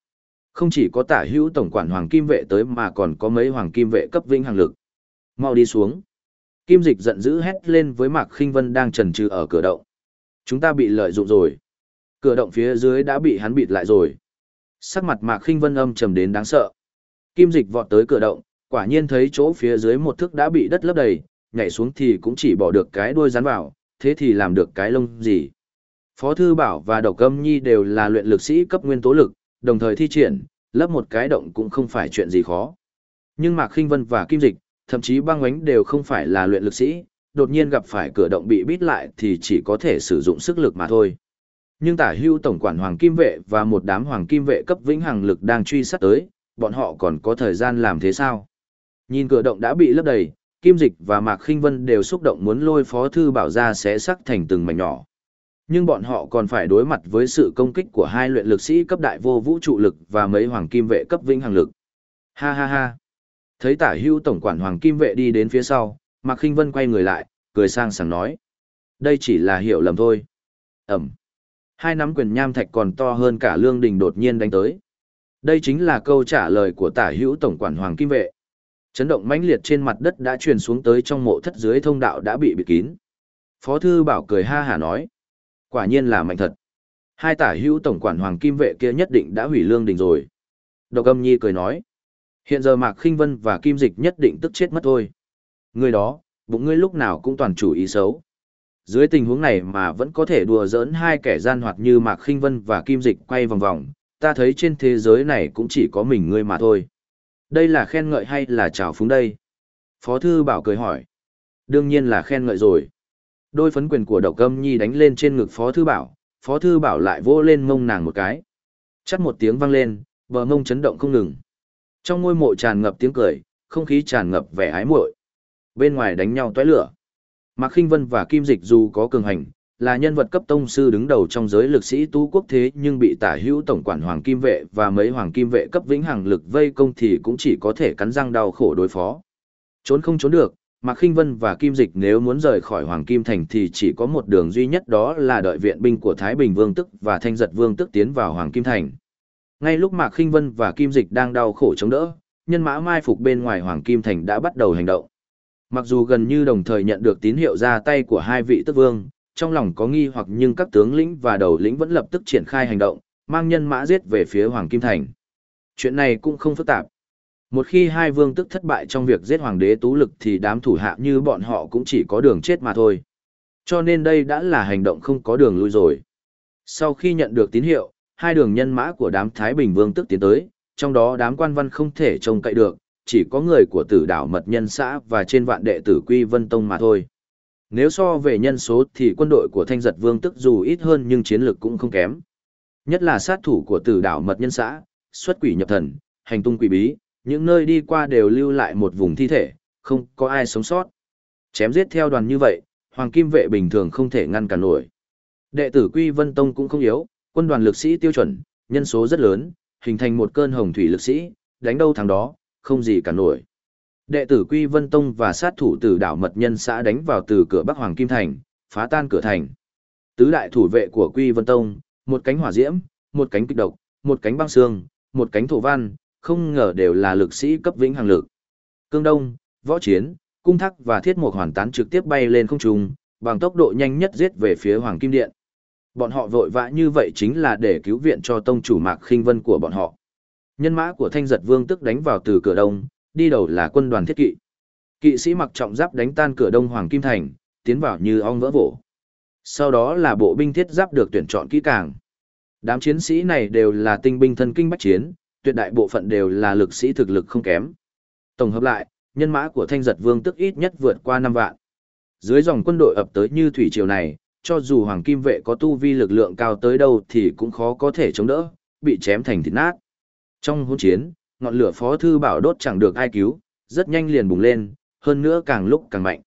Không chỉ có tả hữu tổng quản hoàng kim vệ tới mà còn có mấy hoàng kim vệ cấp vinh hàng lực. Mau đi xuống. Kim dịch giận dữ hét lên với Mạc Khinh Vân đang trần trừ ở cửa động. Chúng ta bị lợi dụng rồi. Cửa động phía dưới đã bị hắn bịt lại rồi. Sắc mặt Mạc Khinh Vân âm trầm đến đáng sợ. Kim dịch vọt tới cửa động, quả nhiên thấy chỗ phía dưới một thước đã bị đất lấp đầy, nhảy xuống thì cũng chỉ bỏ được cái đuôi rắn vào, thế thì làm được cái lông gì. Phó Thư Bảo và Độc Âm Nhi đều là luyện lực sĩ cấp nguyên tố lực, đồng thời thi triển, lấp một cái động cũng không phải chuyện gì khó. Nhưng Mạc Khinh Vân và Kim Dịch, thậm chí băng ánh đều không phải là luyện lực sĩ, đột nhiên gặp phải cửa động bị bít lại thì chỉ có thể sử dụng sức lực mà thôi. Nhưng tả hưu tổng quản Hoàng Kim Vệ và một đám Hoàng Kim Vệ cấp vĩnh hằng lực đang truy sát tới, bọn họ còn có thời gian làm thế sao? Nhìn cửa động đã bị lấp đầy, Kim Dịch và Mạc Khinh Vân đều xúc động muốn lôi Phó Thư Bảo ra xé sắc thành từng mảnh nhỏ. Nhưng bọn họ còn phải đối mặt với sự công kích của hai luyện lực sĩ cấp đại vô vũ trụ lực và mấy hoàng kim vệ cấp vĩnh hằng lực. Ha ha ha. Thấy tả hưu tổng quản hoàng kim vệ đi đến phía sau, Mạc Khinh Vân quay người lại, cười sang sảng nói. Đây chỉ là hiểu lầm thôi. Ẩm. Hai nắm quyền nham thạch còn to hơn cả lương đình đột nhiên đánh tới. Đây chính là câu trả lời của tả hữu tổng quản hoàng kim vệ. Chấn động mãnh liệt trên mặt đất đã truyền xuống tới trong mộ thất dưới thông đạo đã bị bịt kín. Phó thư bảo cười ha hà nói. Quả nhiên là mạnh thật. Hai tả hữu tổng quản hoàng kim vệ kia nhất định đã hủy lương đình rồi. Độc âm nhi cười nói. Hiện giờ Mạc Khinh Vân và Kim Dịch nhất định tức chết mất thôi. Người đó, bụng ngươi lúc nào cũng toàn chủ ý xấu. Dưới tình huống này mà vẫn có thể đùa giỡn hai kẻ gian hoạt như Mạc Khinh Vân và Kim Dịch quay vòng vòng, ta thấy trên thế giới này cũng chỉ có mình ngươi mà thôi. Đây là khen ngợi hay là trào phúng đây? Phó Thư Bảo cười hỏi. Đương nhiên là khen ngợi rồi. Đôi phấn quyền của độc âm nhi đánh lên trên ngực Phó Thư Bảo, Phó Thư Bảo lại vỗ lên mông nàng một cái. Chắt một tiếng vang lên, bờ mông chấn động không ngừng. Trong ngôi mộ tràn ngập tiếng cười, không khí tràn ngập vẻ ái muội. Bên ngoài đánh nhau tóe lửa. Mạc Khinh Vân và Kim Dịch dù có cường hành, là nhân vật cấp tông sư đứng đầu trong giới lực sĩ tu quốc thế nhưng bị tả hữu tổng quản hoàng kim vệ và mấy hoàng kim vệ cấp vĩnh hằng lực vây công thì cũng chỉ có thể cắn răng đau khổ đối phó. Trốn không trốn được, Mạc Khinh Vân và Kim Dịch nếu muốn rời khỏi Hoàng Kim Thành thì chỉ có một đường duy nhất đó là đợi viện binh của Thái Bình Vương Tức và Thanh Giật Vương Tức tiến vào Hoàng Kim Thành. Ngay lúc Mạc Khinh Vân và Kim Dịch đang đau khổ chống đỡ, nhân mã mai phục bên ngoài Hoàng Kim Thành đã bắt đầu hành động. Mặc dù gần như đồng thời nhận được tín hiệu ra tay của hai vị tức vương, trong lòng có nghi hoặc nhưng các tướng lĩnh và đầu lĩnh vẫn lập tức triển khai hành động, mang nhân mã giết về phía Hoàng Kim Thành. Chuyện này cũng không phức tạp. Một khi hai vương tức thất bại trong việc giết hoàng đế tú lực thì đám thủ hạ như bọn họ cũng chỉ có đường chết mà thôi. Cho nên đây đã là hành động không có đường lui rồi. Sau khi nhận được tín hiệu, hai đường nhân mã của đám Thái Bình vương tức tiến tới, trong đó đám quan văn không thể trông cậy được, chỉ có người của tử đảo mật nhân xã và trên vạn đệ tử Quy Vân Tông mà thôi. Nếu so về nhân số thì quân đội của Thanh Giật Vương tức dù ít hơn nhưng chiến lực cũng không kém. Nhất là sát thủ của tử đảo mật nhân xã, xuất quỷ nhập thần, hành tung quỷ bí, những nơi đi qua đều lưu lại một vùng thi thể, không có ai sống sót. Chém giết theo đoàn như vậy, Hoàng Kim vệ bình thường không thể ngăn cản nổi. Đệ tử Quy Vân Tông cũng không yếu, quân đoàn lực sĩ tiêu chuẩn, nhân số rất lớn, hình thành một cơn hồng thủy lực sĩ, đánh đâu thắng đó, không gì cản nổi. Đệ tử Quy Vân Tông và sát thủ tử đảo mật nhân xã đánh vào từ cửa Bắc Hoàng Kim Thành, phá tan cửa thành. Tứ đại thủ vệ của Quy Vân Tông, một cánh hỏa diễm, một cánh kịch độc, một cánh băng xương, một cánh thổ văn, không ngờ đều là lực sĩ cấp vĩnh hằng lực. Cương Đông, Võ Chiến, Cung Thắc và Thiết Mục hoàn tán trực tiếp bay lên không trung, bằng tốc độ nhanh nhất giết về phía Hoàng Kim Điện. Bọn họ vội vã như vậy chính là để cứu viện cho tông chủ Mạc Khinh Vân của bọn họ. Nhân mã của Thanh Giật Vương tức đánh vào từ cửa đông, đi đầu là quân đoàn thiết kỵ. Kỵ sĩ mặc trọng giáp đánh tan cửa đông Hoàng Kim Thành, tiến vào như ong vỡ vổ. Sau đó là bộ binh thiết giáp được tuyển chọn kỹ càng. Đám chiến sĩ này đều là tinh binh thân kinh bách chiến, tuyệt đại bộ phận đều là lực sĩ thực lực không kém. Tổng hợp lại, nhân mã của Thanh Giật Vương tức ít nhất vượt qua 5 vạn. Dưới dòng quân đội ập tới như thủy triều này, cho dù Hoàng Kim vệ có tu vi lực lượng cao tới đâu thì cũng khó có thể chống đỡ, bị chém thành thịt nát. Trong hỗn chiến, ngọn lửa Phó thư bảo đốt chẳng được ai cứu, rất nhanh liền bùng lên, hơn nữa càng lúc càng mạnh.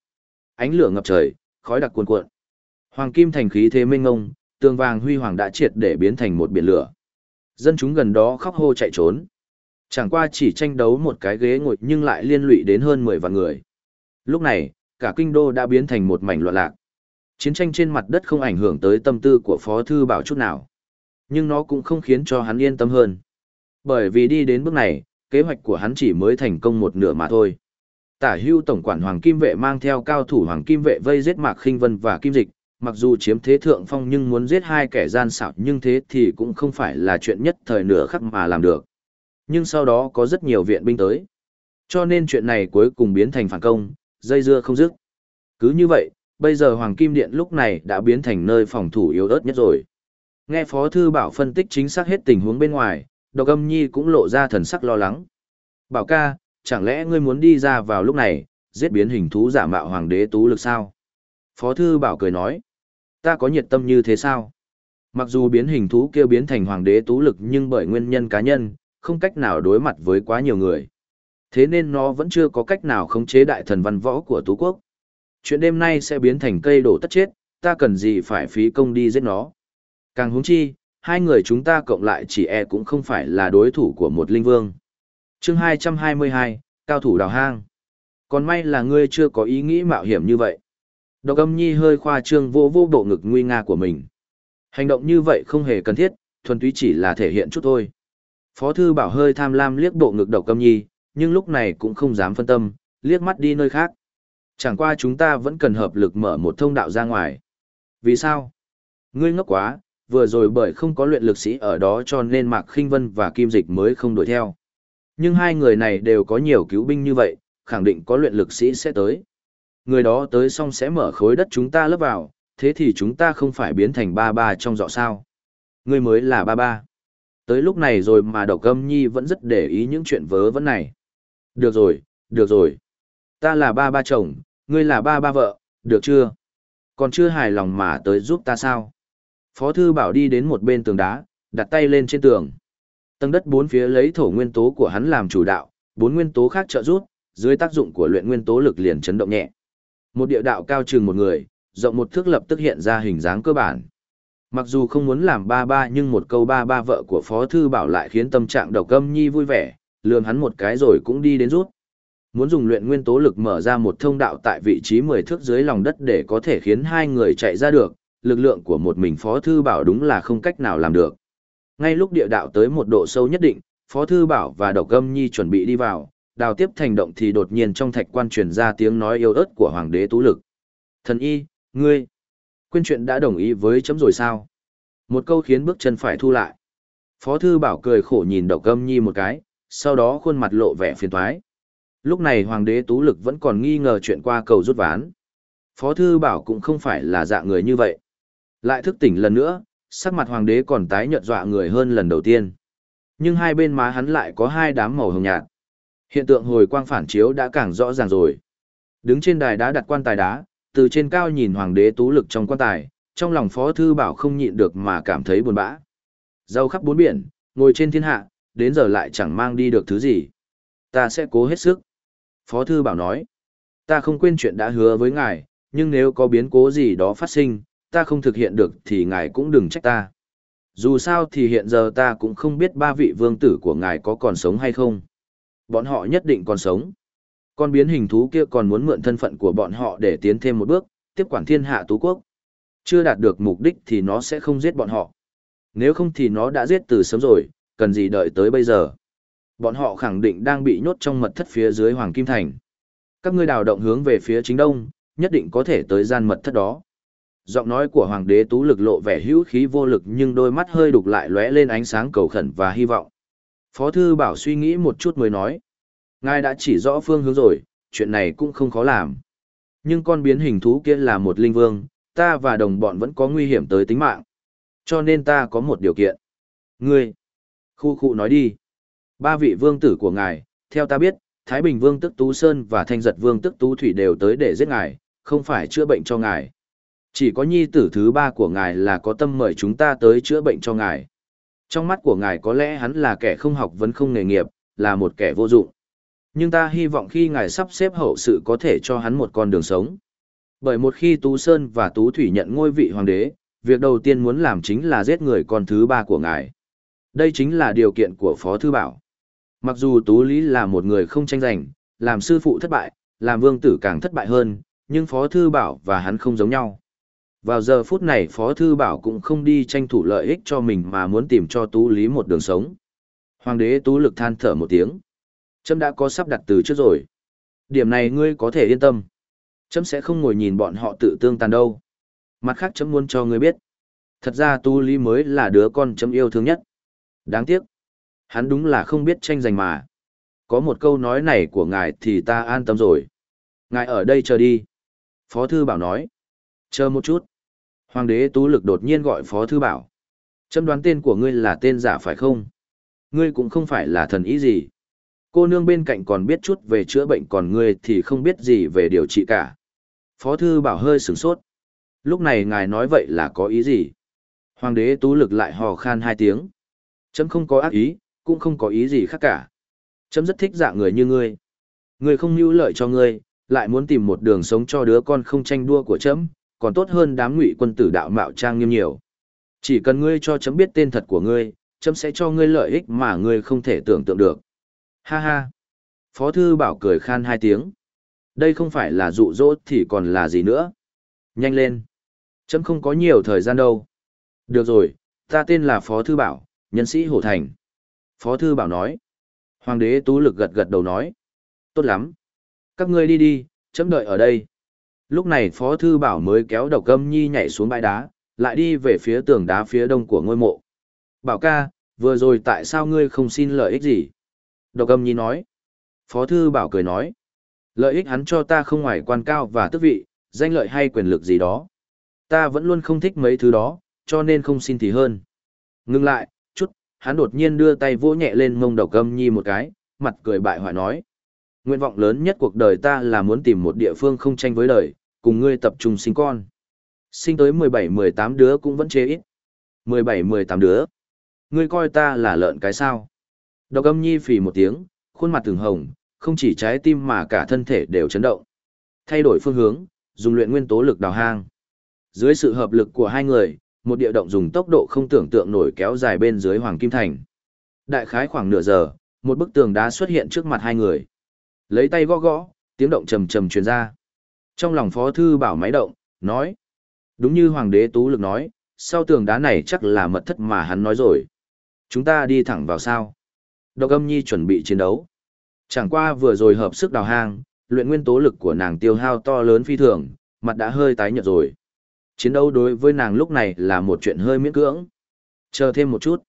Ánh lửa ngập trời, khói đặc cuồn cuộn. Hoàng Kim thành khí thế mênh ngông, tường vàng huy hoàng đã triệt để biến thành một biển lửa. Dân chúng gần đó khóc hô chạy trốn. Chẳng qua chỉ tranh đấu một cái ghế ngồi nhưng lại liên lụy đến hơn 10 vạn người. Lúc này, cả kinh đô đã biến thành một mảnh loạn lạc. Chiến tranh trên mặt đất không ảnh hưởng tới tâm tư của Phó Thư Bảo chút nào. Nhưng nó cũng không khiến cho hắn yên tâm hơn. Bởi vì đi đến bước này, kế hoạch của hắn chỉ mới thành công một nửa mà thôi. Tả hưu tổng quản Hoàng Kim Vệ mang theo cao thủ Hoàng Kim Vệ vây giết Mạc khinh Vân và Kim Dịch, mặc dù chiếm thế thượng phong nhưng muốn giết hai kẻ gian xảo nhưng thế thì cũng không phải là chuyện nhất thời nửa khắc mà làm được. Nhưng sau đó có rất nhiều viện binh tới. Cho nên chuyện này cuối cùng biến thành phản công, dây dưa không dứt. Cứ như vậy, bây giờ Hoàng Kim Điện lúc này đã biến thành nơi phòng thủ yếu ớt nhất rồi. Nghe Phó Thư Bảo phân tích chính xác hết tình huống bên ngoài, Độc Âm Nhi cũng lộ ra thần sắc lo lắng. Bảo ca, chẳng lẽ ngươi muốn đi ra vào lúc này, giết biến hình thú giả mạo Hoàng đế tú lực sao? Phó Thư Bảo cười nói ta có nhiệt tâm như thế sao? Mặc dù biến hình thú kêu biến thành hoàng đế tú lực nhưng bởi nguyên nhân cá nhân, không cách nào đối mặt với quá nhiều người. Thế nên nó vẫn chưa có cách nào khống chế đại thần văn võ của tú quốc. Chuyện đêm nay sẽ biến thành cây đổ tất chết, ta cần gì phải phí công đi giết nó. Càng húng chi, hai người chúng ta cộng lại chỉ e cũng không phải là đối thủ của một linh vương. chương 222, Cao thủ đào hang. Còn may là ngươi chưa có ý nghĩ mạo hiểm như vậy. Độc âm nhi hơi khoa trương vô vô bộ ngực nguy nga của mình. Hành động như vậy không hề cần thiết, thuần túy chỉ là thể hiện chút thôi. Phó thư bảo hơi tham lam liếc bộ ngực độc âm nhi, nhưng lúc này cũng không dám phân tâm, liếc mắt đi nơi khác. Chẳng qua chúng ta vẫn cần hợp lực mở một thông đạo ra ngoài. Vì sao? Ngươi ngốc quá, vừa rồi bởi không có luyện lực sĩ ở đó cho nên Mạc Khinh Vân và Kim Dịch mới không đuổi theo. Nhưng hai người này đều có nhiều cứu binh như vậy, khẳng định có luyện lực sĩ sẽ tới. Người đó tới xong sẽ mở khối đất chúng ta lấp vào, thế thì chúng ta không phải biến thành ba ba trong dọ sao. Người mới là ba ba. Tới lúc này rồi mà độc âm nhi vẫn rất để ý những chuyện vớ vẩn này. Được rồi, được rồi. Ta là ba ba chồng, ngươi là ba ba vợ, được chưa? Còn chưa hài lòng mà tới giúp ta sao? Phó thư bảo đi đến một bên tường đá, đặt tay lên trên tường. Tầng đất bốn phía lấy thổ nguyên tố của hắn làm chủ đạo, bốn nguyên tố khác trợ rút, dưới tác dụng của luyện nguyên tố lực liền chấn động nhẹ. Một địa đạo cao chừng một người, rộng một thước lập tức hiện ra hình dáng cơ bản. Mặc dù không muốn làm ba ba nhưng một câu ba ba vợ của Phó Thư Bảo lại khiến tâm trạng độc âm nhi vui vẻ, lường hắn một cái rồi cũng đi đến rút. Muốn dùng luyện nguyên tố lực mở ra một thông đạo tại vị trí 10 thước dưới lòng đất để có thể khiến hai người chạy ra được, lực lượng của một mình Phó Thư Bảo đúng là không cách nào làm được. Ngay lúc địa đạo tới một độ sâu nhất định, Phó Thư Bảo và Độc Âm Nhi chuẩn bị đi vào, đào tiếp thành động thì đột nhiên trong thạch quan truyền ra tiếng nói yêu ớt của Hoàng đế Tú Lực. Thần y, ngươi, quên chuyện đã đồng ý với chấm rồi sao? Một câu khiến bước chân phải thu lại. Phó Thư Bảo cười khổ nhìn Độc Âm Nhi một cái, sau đó khuôn mặt lộ vẻ phiền toái. Lúc này Hoàng đế Tú Lực vẫn còn nghi ngờ chuyện qua cầu rút ván. Phó Thư Bảo cũng không phải là dạng người như vậy. Lại thức tỉnh lần nữa, sắc mặt hoàng đế còn tái nhợt dọa người hơn lần đầu tiên. Nhưng hai bên má hắn lại có hai đám màu hồng nhạt. Hiện tượng hồi quang phản chiếu đã càng rõ ràng rồi. Đứng trên đài đá đặt quan tài đá, từ trên cao nhìn hoàng đế tú lực trong quan tài, trong lòng phó thư bảo không nhịn được mà cảm thấy buồn bã. Dâu khắp bốn biển, ngồi trên thiên hạ, đến giờ lại chẳng mang đi được thứ gì. Ta sẽ cố hết sức. Phó thư bảo nói, ta không quên chuyện đã hứa với ngài, nhưng nếu có biến cố gì đó phát sinh, ta không thực hiện được thì ngài cũng đừng trách ta. Dù sao thì hiện giờ ta cũng không biết ba vị vương tử của ngài có còn sống hay không. Bọn họ nhất định còn sống. Con biến hình thú kia còn muốn mượn thân phận của bọn họ để tiến thêm một bước, tiếp quản thiên hạ tú quốc. Chưa đạt được mục đích thì nó sẽ không giết bọn họ. Nếu không thì nó đã giết từ sớm rồi, cần gì đợi tới bây giờ. Bọn họ khẳng định đang bị nhốt trong mật thất phía dưới Hoàng Kim Thành. Các ngươi đào động hướng về phía chính đông, nhất định có thể tới gian mật thất đó. Giọng nói của hoàng đế tú lực lộ vẻ hữu khí vô lực nhưng đôi mắt hơi đục lại lóe lên ánh sáng cầu khẩn và hy vọng. Phó thư bảo suy nghĩ một chút mới nói. Ngài đã chỉ rõ phương hướng rồi, chuyện này cũng không khó làm. Nhưng con biến hình thú kia là một linh vương, ta và đồng bọn vẫn có nguy hiểm tới tính mạng. Cho nên ta có một điều kiện. Ngươi, khu khu nói đi. Ba vị vương tử của ngài, theo ta biết, Thái Bình Vương Tức Tú Sơn và Thanh Giật Vương Tức Tú Thủy đều tới để giết ngài, không phải chữa bệnh cho ngài. Chỉ có nhi tử thứ ba của ngài là có tâm mời chúng ta tới chữa bệnh cho ngài. Trong mắt của ngài có lẽ hắn là kẻ không học vấn không nghề nghiệp, là một kẻ vô dụng. Nhưng ta hy vọng khi ngài sắp xếp hậu sự có thể cho hắn một con đường sống. Bởi một khi Tú Sơn và Tú Thủy nhận ngôi vị hoàng đế, việc đầu tiên muốn làm chính là giết người con thứ ba của ngài. Đây chính là điều kiện của Phó Thư Bảo. Mặc dù Tú Lý là một người không tranh giành, làm sư phụ thất bại, làm vương tử càng thất bại hơn, nhưng Phó Thư Bảo và hắn không giống nhau. Vào giờ phút này Phó Thư Bảo cũng không đi tranh thủ lợi ích cho mình mà muốn tìm cho Tú Lý một đường sống. Hoàng đế Tú Lực than thở một tiếng. Trâm đã có sắp đặt từ trước rồi. Điểm này ngươi có thể yên tâm. Trâm sẽ không ngồi nhìn bọn họ tự tương tàn đâu. Mặt khác Trâm muốn cho ngươi biết. Thật ra Tú Lý mới là đứa con Trâm yêu thương nhất. Đáng tiếc. Hắn đúng là không biết tranh giành mà. Có một câu nói này của ngài thì ta an tâm rồi. Ngài ở đây chờ đi. Phó Thư Bảo nói. Chờ một chút. Hoàng đế tú lực đột nhiên gọi Phó Thư Bảo. Châm đoán tên của ngươi là tên giả phải không? Ngươi cũng không phải là thần ý gì. Cô nương bên cạnh còn biết chút về chữa bệnh còn ngươi thì không biết gì về điều trị cả. Phó Thư Bảo hơi sửng sốt. Lúc này ngài nói vậy là có ý gì? Hoàng đế tú lực lại hò khan hai tiếng. Chấm không có ác ý, cũng không có ý gì khác cả. Chấm rất thích dạng người như ngươi. Ngươi không mưu lợi cho ngươi, lại muốn tìm một đường sống cho đứa con không tranh đua của chấm, còn tốt hơn đám ngụy quân tử đạo mạo trang nghiêm nhiều. Chỉ cần ngươi cho chấm biết tên thật của ngươi, chấm sẽ cho ngươi lợi ích mà ngươi không thể tưởng tượng được. Ha ha. Phó thư bảo cười khan hai tiếng. Đây không phải là dụ dỗ thì còn là gì nữa. Nhanh lên. Chấm không có nhiều thời gian đâu. Được rồi, ta tên là Phó Thư Bảo, nhân sĩ Hổ Thành. Phó Thư Bảo nói. Hoàng đế Tú Lực gật gật đầu nói. Tốt lắm. Các ngươi đi đi, chấm đợi ở đây. Lúc này Phó Thư Bảo mới kéo độc âm nhi nhảy xuống bãi đá, lại đi về phía tường đá phía đông của ngôi mộ. Bảo ca, vừa rồi tại sao ngươi không xin lợi ích gì? Độc âm nhi nói. Phó thư bảo cười nói. Lợi ích hắn cho ta không ngoài quan cao và tước vị, danh lợi hay quyền lực gì đó. Ta vẫn luôn không thích mấy thứ đó, cho nên không xin thì hơn. Ngưng lại, chút, hắn đột nhiên đưa tay vỗ nhẹ lên mông độc âm nhi một cái, mặt cười bại hoại nói. Nguyện vọng lớn nhất cuộc đời ta là muốn tìm một địa phương không tranh với đời, cùng ngươi tập trung sinh con. Sinh tới 17-18 đứa cũng vẫn chế ít. 17-18 đứa. Ngươi coi ta là lợn cái sao. Độc âm nhi phì một tiếng, khuôn mặt từng hồng, không chỉ trái tim mà cả thân thể đều chấn động. Thay đổi phương hướng, dùng luyện nguyên tố lực đào hang. Dưới sự hợp lực của hai người, một địa động dùng tốc độ không tưởng tượng nổi kéo dài bên dưới Hoàng Kim Thành. Đại khái khoảng nửa giờ, một bức tường đá xuất hiện trước mặt hai người. Lấy tay gõ gõ, tiếng động trầm trầm truyền ra. Trong lòng Phó Thư Bảo máy động, nói. Đúng như Hoàng đế Tú Lực nói, sau tường đá này chắc là mật thất mà hắn nói rồi. Chúng ta đi thẳng vào sao. Độc âm nhi chuẩn bị chiến đấu. Chẳng qua vừa rồi hợp sức đào hang, luyện nguyên tố lực của nàng tiêu hao to lớn phi thường, mặt đã hơi tái nhợt rồi. Chiến đấu đối với nàng lúc này là một chuyện hơi miễn cưỡng. Chờ thêm một chút.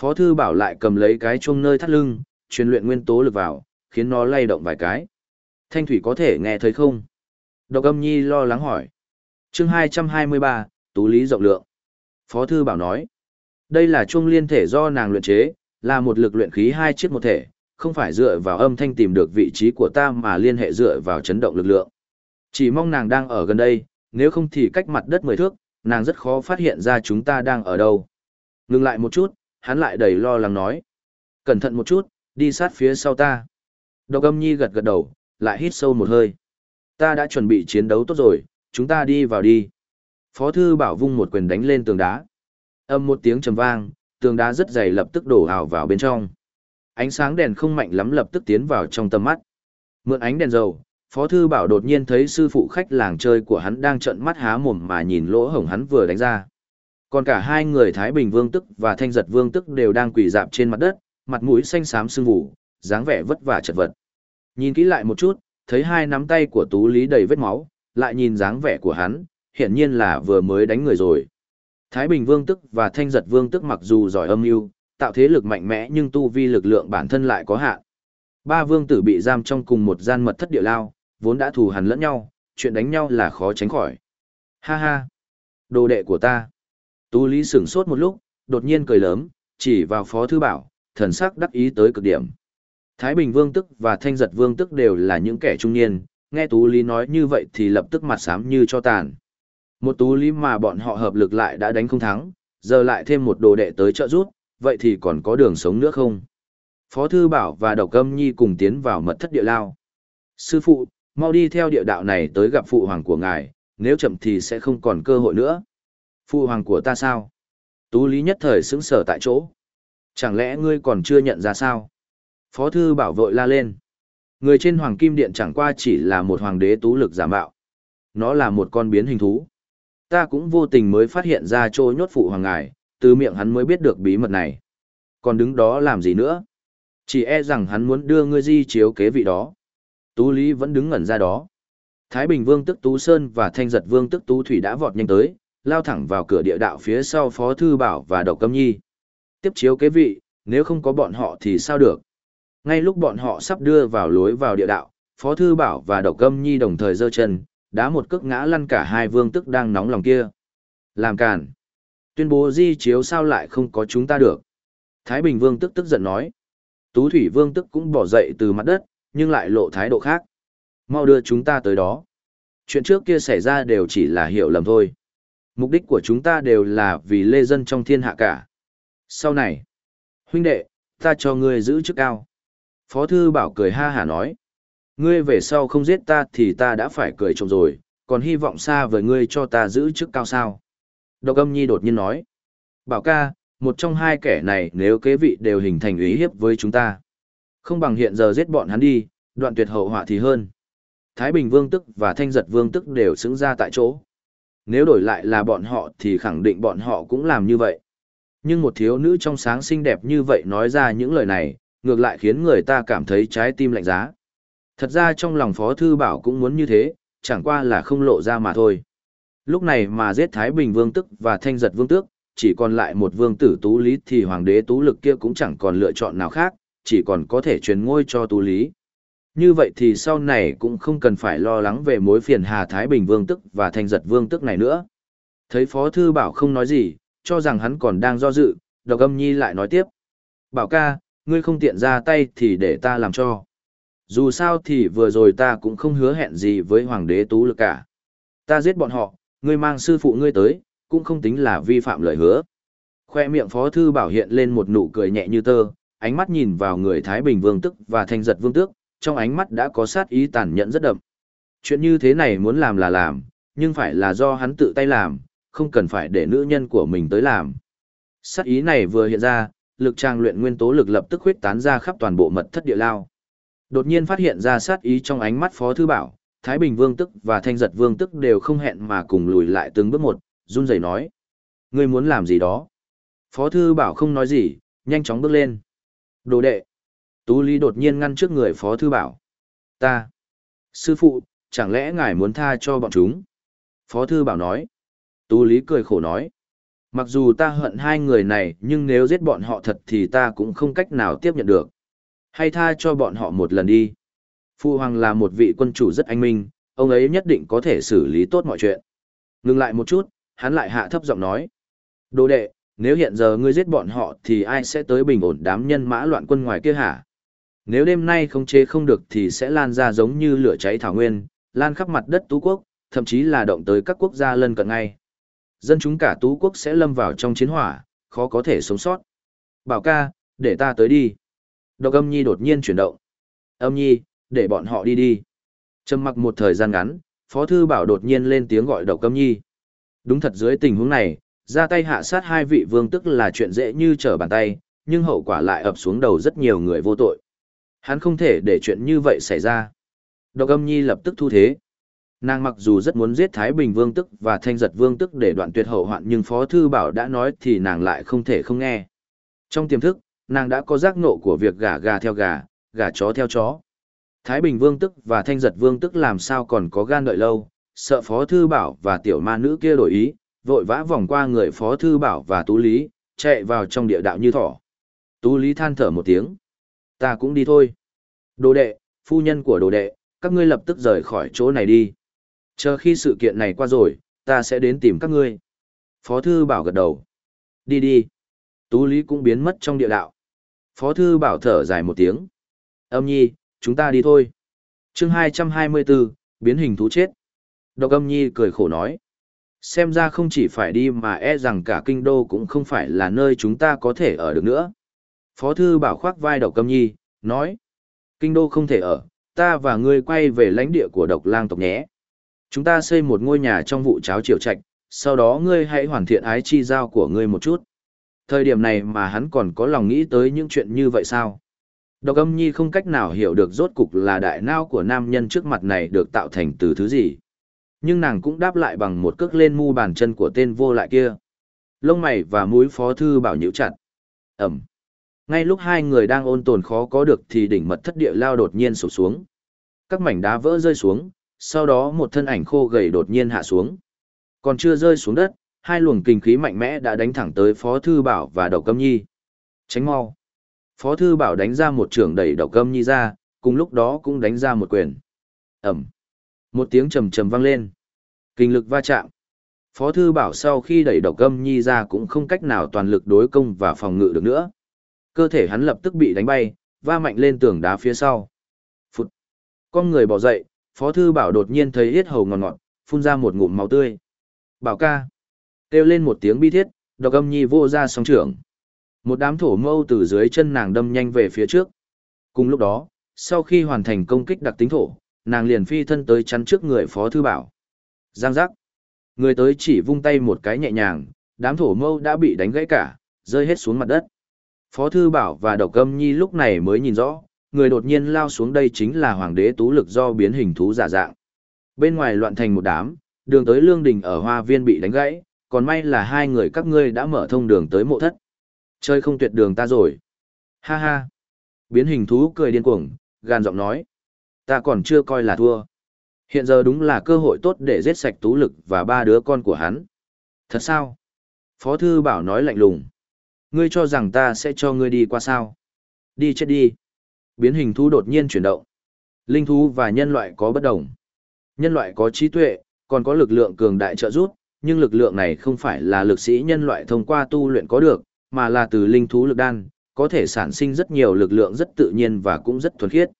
Phó thư bảo lại cầm lấy cái chuông nơi thắt lưng, truyền luyện nguyên tố lực vào, khiến nó lay động vài cái. Thanh thủy có thể nghe thấy không? Độc âm nhi lo lắng hỏi. chương 223, Tú Lý rộng lượng. Phó thư bảo nói. Đây là chuông liên thể do nàng luyện chế, là một lực luyện khí hai chiếc một thể, không phải dựa vào âm thanh tìm được vị trí của ta mà liên hệ dựa vào chấn động lực lượng. Chỉ mong nàng đang ở gần đây, nếu không thì cách mặt đất mười thước, nàng rất khó phát hiện ra chúng ta đang ở đâu. Ngừng lại một chút, hắn lại đầy lo lắng nói. Cẩn thận một chút, đi sát phía sau ta. Độc âm nhi gật gật đầu, lại hít sâu một hơi. Ta đã chuẩn bị chiến đấu tốt rồi, chúng ta đi vào đi. Phó thư bảo vung một quyền đánh lên tường đá. Âm một tiếng trầm vang, tường đá rất dày lập tức đổ ảo vào bên trong. Ánh sáng đèn không mạnh lắm lập tức tiến vào trong tầm mắt. Mượn ánh đèn dầu, Phó Thư Bảo đột nhiên thấy sư phụ khách làng chơi của hắn đang trợn mắt há mồm mà nhìn lỗ hổng hắn vừa đánh ra. Còn cả hai người Thái Bình Vương Tức và Thanh Giật Vương Tức đều đang quỳ dạp trên mặt đất, mặt mũi xanh xám sưng vụ, dáng vẻ vất vả chật vật. Nhìn kỹ lại một chút, thấy hai nắm tay của Tú Lý đầy vết máu, lại nhìn dáng vẻ của hắn, hiển nhiên là vừa mới đánh người rồi. Thái Bình Vương Tức và Thanh Giật Vương Tức mặc dù giỏi âm mưu, tạo thế lực mạnh mẽ nhưng tu vi lực lượng bản thân lại có hạn. Ba vương tử bị giam trong cùng một gian mật thất địa lao, vốn đã thù hằn lẫn nhau, chuyện đánh nhau là khó tránh khỏi. Ha ha! Đồ đệ của ta! Tú Lý sửng sốt một lúc, đột nhiên cười lớn, chỉ vào Phó Thư Bảo, thần sắc đắc ý tới cực điểm. Thái Bình Vương Tức và Thanh Giật Vương Tức đều là những kẻ trung niên, nghe Tú Lý nói như vậy thì lập tức mặt xám như cho tàn. Một Tú Lý mà bọn họ hợp lực lại đã đánh không thắng, giờ lại thêm một đồ đệ tới trợ rút, vậy thì còn có đường sống nữa không? Phó Thư Bảo và Độc Âm Nhi cùng tiến vào mật thất địa lao. Sư phụ, mau đi theo địa đạo này tới gặp phụ hoàng của ngài, nếu chậm thì sẽ không còn cơ hội nữa. Phụ hoàng của ta sao? Tú Lý nhất thời sững sở tại chỗ. Chẳng lẽ ngươi còn chưa nhận ra sao? Phó Thư Bảo vội la lên. Người trên Hoàng Kim Điện chẳng qua chỉ là một hoàng đế tú lực giả mạo. Nó là một con biến hình thú. Ta cũng vô tình mới phát hiện ra chỗ nhốt phụ hoàng ngài, từ miệng hắn mới biết được bí mật này. Còn đứng đó làm gì nữa? Chỉ e rằng hắn muốn đưa ngươi di chiếu kế vị đó. Tú Lý vẫn đứng ngẩn ra đó. Thái Bình Vương tức Tú Sơn và Thanh Giật Vương tức Tú Thủy đã vọt nhanh tới, lao thẳng vào cửa địa đạo phía sau Phó Thư Bảo và Độc Câm Nhi. Tiếp chiếu kế vị, nếu không có bọn họ thì sao được? Ngay lúc bọn họ sắp đưa vào lối vào địa đạo, Phó Thư Bảo và Độc Câm Nhi đồng thời giơ chân, đá một cước ngã lăn cả hai vương tức đang nóng lòng kia. Làm cản. Tuyên bố di chiếu sao lại không có chúng ta được. Thái Bình Vương tức tức giận nói. Tú Thủy Vương tức cũng bỏ dậy từ mặt đất, nhưng lại lộ thái độ khác. Mau đưa chúng ta tới đó. Chuyện trước kia xảy ra đều chỉ là hiểu lầm thôi. Mục đích của chúng ta đều là vì lê dân trong thiên hạ cả. Sau này, huynh đệ, ta cho ngươi giữ chức cao. Phó Thư Bảo cười ha hả nói. Ngươi về sau không giết ta thì ta đã phải cười trộm rồi, còn hy vọng xa với ngươi cho ta giữ chức cao sao. Độc âm nhi đột nhiên nói. Bảo ca, một trong hai kẻ này nếu kế vị đều hình thành ý hiếp với chúng ta. Không bằng hiện giờ giết bọn hắn đi, đoạn tuyệt hậu họa thì hơn. Thái Bình Vương tức và Thanh Giật Vương tức đều xứng ra tại chỗ. Nếu đổi lại là bọn họ thì khẳng định bọn họ cũng làm như vậy. Nhưng một thiếu nữ trong sáng xinh đẹp như vậy nói ra những lời này, ngược lại khiến người ta cảm thấy trái tim lạnh giá. Thật ra trong lòng Phó Thư Bảo cũng muốn như thế, chẳng qua là không lộ ra mà thôi. Lúc này mà giết Thái Bình Vương tức và Thanh Giật Vương tước, chỉ còn lại một vương tử tú lý thì hoàng đế tú lực kia cũng chẳng còn lựa chọn nào khác, chỉ còn có thể truyền ngôi cho Tú Lý. Như vậy thì sau này cũng không cần phải lo lắng về mối phiền Hà Thái Bình Vương tức và Thanh Giật Vương tức này nữa. Thấy Phó Thư Bảo không nói gì, cho rằng hắn còn đang do dự, Độc Âm Nhi lại nói tiếp. Bảo ca, ngươi không tiện ra tay thì để ta làm cho. Dù sao thì vừa rồi ta cũng không hứa hẹn gì với Hoàng đế Tú Lực cả. Ta giết bọn họ, ngươi mang sư phụ ngươi tới, cũng không tính là vi phạm lời hứa. Khoe miệng Phó Thư Bảo hiện lên một nụ cười nhẹ như tơ, ánh mắt nhìn vào người Thái Bình Vương tức và Thanh Giật Vương tước, trong ánh mắt đã có sát ý tàn nhẫn rất đậm. Chuyện như thế này muốn làm là làm, nhưng phải là do hắn tự tay làm, không cần phải để nữ nhân của mình tới làm. Sát ý này vừa hiện ra, lực trang luyện nguyên tố lực lập tức huyết tán ra khắp toàn bộ mật thất địa lao. Đột nhiên phát hiện ra sát ý trong ánh mắt Phó Thư Bảo, Thái Bình Vương tức và Thanh Giật Vương tức đều không hẹn mà cùng lùi lại từng bước một, run rẩy nói. Ngươi muốn làm gì đó? Phó Thư Bảo không nói gì, nhanh chóng bước lên. Đồ đệ. Tú Lý đột nhiên ngăn trước người Phó Thư Bảo. Ta. Sư phụ, chẳng lẽ ngài muốn tha cho bọn chúng? Phó Thư Bảo nói. Tú Lý cười khổ nói. Mặc dù ta hận hai người này nhưng nếu giết bọn họ thật thì ta cũng không cách nào tiếp nhận được. Hay tha cho bọn họ một lần đi. Phu Hoàng là một vị quân chủ rất anh minh, ông ấy nhất định có thể xử lý tốt mọi chuyện. Ngừng lại một chút, hắn lại hạ thấp giọng nói. Đồ đệ, nếu hiện giờ ngươi giết bọn họ thì ai sẽ tới bình ổn đám nhân mã loạn quân ngoài kia hả? Nếu đêm nay không chế không được thì sẽ lan ra giống như lửa cháy thảo nguyên, lan khắp mặt đất tú quốc, thậm chí là động tới các quốc gia lân cận ngay. Dân chúng cả tú quốc sẽ lâm vào trong chiến hỏa, khó có thể sống sót. Bảo ca, để ta tới đi. Độc âm nhi đột nhiên chuyển động. Âm nhi, để bọn họ đi đi. Trầm mặc một thời gian ngắn, Phó Thư Bảo đột nhiên lên tiếng gọi độc âm nhi. Đúng thật dưới tình huống này, ra tay hạ sát hai vị vương tức là chuyện dễ như trở bàn tay, nhưng hậu quả lại ập xuống đầu rất nhiều người vô tội. Hắn không thể để chuyện như vậy xảy ra. Độc âm nhi lập tức thu thế. Nàng mặc dù rất muốn giết Thái Bình Vương tức và Thanh Giật Vương tức để đoạn tuyệt hậu hoạn nhưng Phó Thư Bảo đã nói thì nàng lại không thể không nghe. Trong tiềm thức, nàng đã có giác ngộ của việc gà gà theo gà, gà chó theo chó. Thái Bình Vương tức và Thanh Giật Vương tức làm sao còn có gan đợi lâu, sợ Phó Thư Bảo và tiểu ma nữ kia đổi ý, vội vã vòng qua người Phó Thư Bảo và Tú Lý, chạy vào trong địa đạo như thỏ. Tú Lý than thở một tiếng. Ta cũng đi thôi. Đồ đệ, phu nhân của đồ đệ, các ngươi lập tức rời khỏi chỗ này đi. Chờ khi sự kiện này qua rồi, ta sẽ đến tìm các ngươi. Phó Thư Bảo gật đầu. Đi đi. Tú Lý cũng biến mất trong địa đạo. Phó Thư Bảo thở dài một tiếng. Âm nhi, chúng ta đi thôi. chương 224, biến hình thú chết. Độc âm nhi cười khổ nói. Xem ra không chỉ phải đi mà e rằng cả kinh đô cũng không phải là nơi chúng ta có thể ở được nữa. Phó thư bảo khoác vai độc âm nhi, nói. Kinh đô không thể ở, ta và ngươi quay về lãnh địa của độc lang tộc nhé. Chúng ta xây một ngôi nhà trong vụ cháo triều trạch, sau đó ngươi hãy hoàn thiện ái chi giao của ngươi một chút. Thời điểm này mà hắn còn có lòng nghĩ tới những chuyện như vậy sao? Độc âm nhi không cách nào hiểu được rốt cục là đại nao của nam nhân trước mặt này được tạo thành từ thứ gì. Nhưng nàng cũng đáp lại bằng một cước lên mu bàn chân của tên vô lại kia. Lông mày và mũi phó thư bảo nhíu chặt. Ẩm. Ngay lúc hai người đang ôn tồn khó có được thì đỉnh mật thất địa lao đột nhiên sụp xuống. Các mảnh đá vỡ rơi xuống, sau đó một thân ảnh khô gầy đột nhiên hạ xuống. Còn chưa rơi xuống đất, hai luồng kinh khí mạnh mẽ đã đánh thẳng tới Phó Thư Bảo và Đậu Câm Nhi. Tránh mau. Phó Thư Bảo đánh ra một trường đẩy Đậu Câm Nhi ra, cùng lúc đó cũng đánh ra một quyền. Ẩm. Một tiếng trầm trầm vang lên. Kinh lực va chạm. Phó Thư Bảo sau khi đẩy Đậu Câm Nhi ra cũng không cách nào toàn lực đối công và phòng ngự được nữa. Cơ thể hắn lập tức bị đánh bay, va mạnh lên tường đá phía sau. Phụt. Con người bỏ dậy, Phó Thư Bảo đột nhiên thấy yết hầu ngọt ngọt, phun ra một ngụm máu tươi. Bảo ca. Kêu lên một tiếng bi thiết, độc âm nhi vô ra song trưởng. Một đám thổ mâu từ dưới chân nàng đâm nhanh về phía trước. Cùng lúc đó, sau khi hoàn thành công kích đặc tính thổ, nàng liền phi thân tới chắn trước người Phó Thư Bảo. Giang giác. Người tới chỉ vung tay một cái nhẹ nhàng, đám thổ mâu đã bị đánh gãy cả, rơi hết xuống mặt đất. Phó Thư Bảo và Độc Âm Nhi lúc này mới nhìn rõ, người đột nhiên lao xuống đây chính là Hoàng đế Tú Lực do biến hình thú giả dạng. Bên ngoài loạn thành một đám, đường tới lương đình ở hoa viên bị đánh gãy, còn may là hai người các ngươi đã mở thông đường tới mộ thất. Chơi không tuyệt đường ta rồi. Ha ha. Biến hình thú cười điên cuồng, gan giọng nói. Ta còn chưa coi là thua. Hiện giờ đúng là cơ hội tốt để giết sạch Tú Lực và ba đứa con của hắn. Thật sao? Phó Thư Bảo nói lạnh lùng. Ngươi cho rằng ta sẽ cho ngươi đi qua sao? Đi chết đi. Biến hình thú đột nhiên chuyển động. Linh thú và nhân loại có bất đồng. Nhân loại có trí tuệ, còn có lực lượng cường đại trợ giúp, nhưng lực lượng này không phải là lực sĩ nhân loại thông qua tu luyện có được, mà là từ linh thú lực đan, có thể sản sinh rất nhiều lực lượng rất tự nhiên và cũng rất thuần khiết.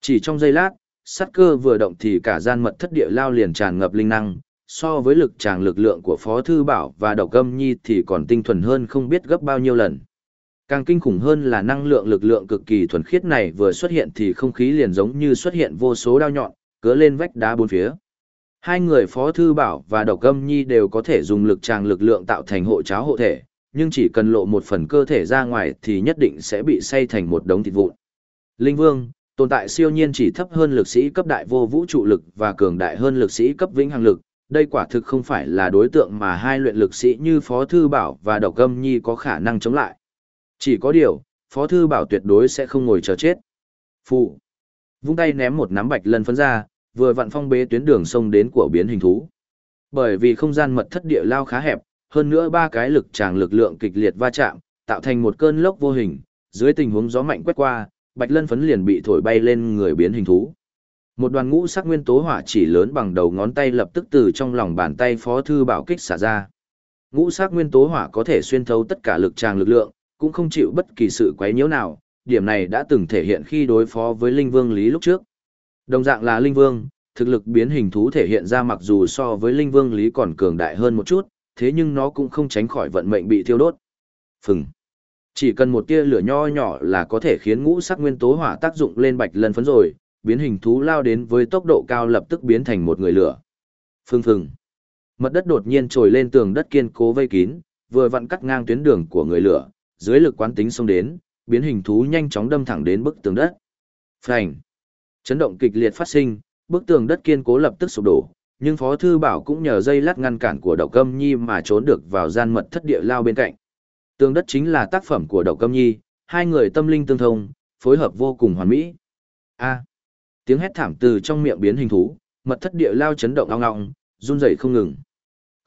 Chỉ trong giây lát, sát cơ vừa động thì cả gian mật thất địa lao liền tràn ngập linh năng, so với lực tràng lực lượng của Phó Thư Bảo và Độc Âm Nhi thì còn tinh thuần hơn không biết gấp bao nhiêu lần. Càng kinh khủng hơn là năng lượng lực lượng cực kỳ thuần khiết này vừa xuất hiện thì không khí liền giống như xuất hiện vô số đao nhọn, cứa lên vách đá bốn phía. Hai người Phó Thư Bảo và Độc Âm Nhi đều có thể dùng lực tràng lực lượng tạo thành hộ cháo hộ thể, nhưng chỉ cần lộ một phần cơ thể ra ngoài thì nhất định sẽ bị xây thành một đống thịt vụn. Linh Vương, tồn tại siêu nhiên chỉ thấp hơn lực sĩ cấp đại vô vũ trụ lực và cường đại hơn lực sĩ cấp vĩnh hằng lực, đây quả thực không phải là đối tượng mà hai luyện lực sĩ như Phó Thư Bảo và Độc Âm Nhi có khả năng chống lại. Chỉ có điều, Phó Thư Bảo tuyệt đối sẽ không ngồi chờ chết. Phụ. Vung tay ném một nắm bạch lân phấn ra, vừa vặn phong bế tuyến đường sông đến của biến hình thú. Bởi vì không gian mật thất địa lao khá hẹp, hơn nữa ba cái lực tràng lực lượng kịch liệt va chạm, tạo thành một cơn lốc vô hình, dưới tình huống gió mạnh quét qua, bạch lân phấn liền bị thổi bay lên người biến hình thú. Một đoàn ngũ sắc nguyên tố hỏa chỉ lớn bằng đầu ngón tay lập tức từ trong lòng bàn tay Phó thư bảo kích xả ra. Ngũ sắc nguyên tố hỏa có thể xuyên thấu tất cả lực tràng lực lượng, cũng không chịu bất kỳ sự quấy nhiễu nào, điểm này đã từng thể hiện khi đối phó với Linh Vương Lý lúc trước. Đồng dạng là Linh Vương, thực lực biến hình thú thể hiện ra mặc dù so với Linh Vương Lý còn cường đại hơn một chút, thế nhưng nó cũng không tránh khỏi vận mệnh bị thiêu đốt. Phừng. Chỉ cần một tia lửa nho nhỏ là có thể khiến ngũ sắc nguyên tố hỏa tác dụng lên bạch lân phấn rồi, biến hình thú lao đến với tốc độ cao lập tức biến thành một người lửa. Phừng phừng. mặt đất đột nhiên trồi lên tường đất kiên cố vây kín, vừa vặn cắt ngang tuyến đường của người lửa, dưới lực quán tính xông đến, biến hình thú nhanh chóng đâm thẳng đến bức tường đất. Phành. Chấn động kịch liệt phát sinh, bức tường đất kiên cố lập tức sụp đổ, nhưng Phó Thư Bảo cũng nhờ dây lát ngăn cản của Đậu Câm Nhi mà trốn được vào gian mật thất địa lao bên cạnh. Tường đất chính là tác phẩm của Đậu Câm Nhi, hai người tâm linh tương thông, phối hợp vô cùng hoàn mỹ. A. tiếng hét thảm từ trong miệng biến hình thú, mật thất địa lao chấn động ong ong, run rẩy không ngừng.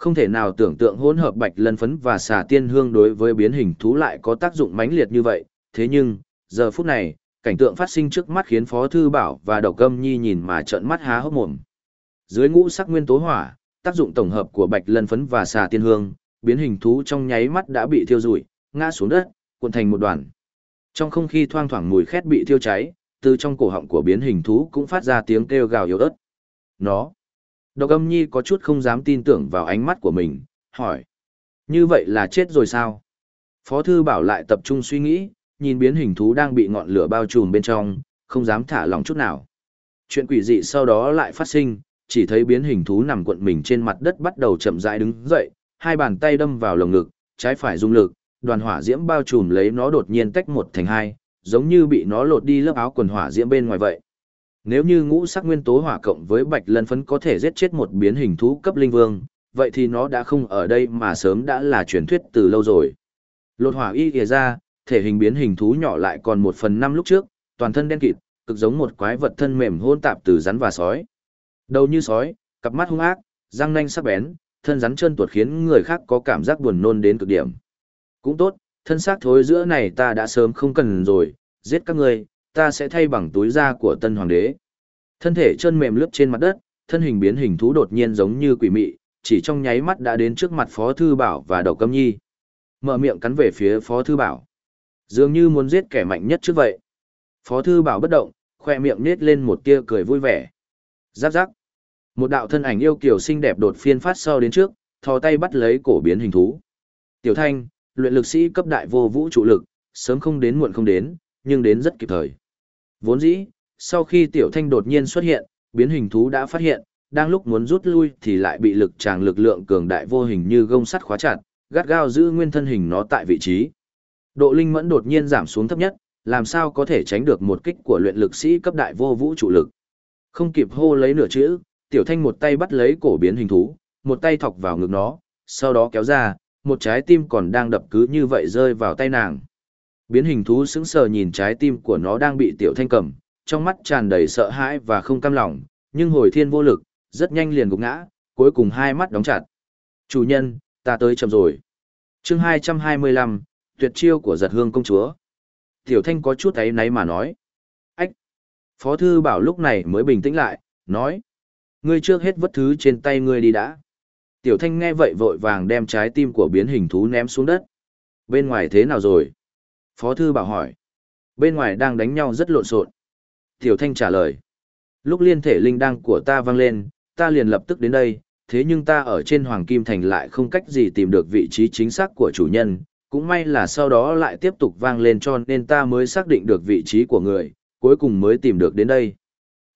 Không thể nào tưởng tượng hỗn hợp bạch lân phấn và xà tiên hương đối với biến hình thú lại có tác dụng mãnh liệt như vậy, thế nhưng, giờ phút này, cảnh tượng phát sinh trước mắt khiến Phó Thư Bảo và Đậu Câm Nhi nhìn mà trợn mắt há hốc mồm. Dưới ngũ sắc nguyên tố hỏa, tác dụng tổng hợp của bạch lân phấn và xà tiên hương, biến hình thú trong nháy mắt đã bị thiêu rụi, ngã xuống đất, cuộn thành một đoàn. Trong không khí thoang thoảng mùi khét bị thiêu cháy, từ trong cổ họng của biến hình thú cũng phát ra tiếng kêu gào yếu ớt. Nó. Độc âm nhi có chút không dám tin tưởng vào ánh mắt của mình, hỏi. Như vậy là chết rồi sao? Phó thư bảo lại tập trung suy nghĩ, nhìn biến hình thú đang bị ngọn lửa bao trùm bên trong, không dám thả lòng chút nào. Chuyện quỷ dị sau đó lại phát sinh, chỉ thấy biến hình thú nằm cuộn mình trên mặt đất bắt đầu chậm rãi đứng dậy, hai bàn tay đâm vào lồng ngực, trái phải dung lực, đoàn hỏa diễm bao trùm lấy nó đột nhiên tách một thành hai, giống như bị nó lột đi lớp áo quần hỏa diễm bên ngoài vậy. Nếu như ngũ sắc nguyên tố hỏa cộng với bạch lân phấn có thể giết chết một biến hình thú cấp linh vương, vậy thì nó đã không ở đây mà sớm đã là truyền thuyết từ lâu rồi. Lột hỏa y kìa ra, thể hình biến hình thú nhỏ lại còn một phần năm lúc trước, toàn thân đen kịt, cực giống một quái vật thân mềm hôn tạp từ rắn và sói. Đầu như sói, cặp mắt hung ác, răng nanh sắc bén, thân rắn chân tuột khiến người khác có cảm giác buồn nôn đến cực điểm. Cũng tốt, thân xác thối giữa này ta đã sớm không cần rồi, giết các ngươi, ta sẽ thay bằng túi da của tân hoàng đế. Thân thể chân mềm lướt trên mặt đất, thân hình biến hình thú đột nhiên giống như quỷ mị, chỉ trong nháy mắt đã đến trước mặt Phó Thư Bảo và Đậu Câm Nhi. Mở miệng cắn về phía Phó Thư Bảo. Dường như muốn giết kẻ mạnh nhất trước vậy. Phó Thư Bảo bất động, khoe miệng nết lên một tia cười vui vẻ. Giáp giáp. Một đạo thân ảnh yêu kiều xinh đẹp đột phiên phát sau đến trước, thò tay bắt lấy cổ biến hình thú. Tiểu Thanh, luyện lực sĩ cấp đại vô vũ trụ lực, sớm không đến muộn không đến, nhưng đến rất kịp thời. Vốn dĩ, sau khi Tiểu Thanh đột nhiên xuất hiện, biến hình thú đã phát hiện, đang lúc muốn rút lui thì lại bị lực tràng lực lượng cường đại vô hình như gông sắt khóa chặt, gắt gao giữ nguyên thân hình nó tại vị trí. Độ linh mẫn đột nhiên giảm xuống thấp nhất, làm sao có thể tránh được một kích của luyện lực sĩ cấp đại vô vũ trụ lực. Không kịp hô lấy nửa chữ, tiểu thanh một tay bắt lấy cổ biến hình thú, một tay thọc vào ngực nó, sau đó kéo ra, một trái tim còn đang đập cứ như vậy rơi vào tay nàng. Biến hình thú sững sờ nhìn trái tim của nó đang bị tiểu thanh cầm, trong mắt tràn đầy sợ hãi và không cam lòng, nhưng hồi thiên vô lực, rất nhanh liền gục ngã, cuối cùng hai mắt đóng chặt. Chủ nhân, ta tới chậm rồi. chương 225, tuyệt chiêu của giật hương công chúa. Tiểu Thanh có chút ấy náy mà nói. Ách! Phó Thư Bảo lúc này mới bình tĩnh lại, nói. Ngươi trước hết vất thứ trên tay ngươi đi đã. Tiểu Thanh nghe vậy vội vàng đem trái tim của biến hình thú ném xuống đất. Bên ngoài thế nào rồi? Phó Thư Bảo hỏi. Bên ngoài đang đánh nhau rất lộn xộn. Tiểu Thanh trả lời. Lúc liên thể linh đăng của ta vang lên, ta liền lập tức đến đây, thế nhưng ta ở trên Hoàng Kim Thành lại không cách gì tìm được vị trí chính xác của chủ nhân, cũng may là sau đó lại tiếp tục vang lên cho nên ta mới xác định được vị trí của người, cuối cùng mới tìm được đến đây.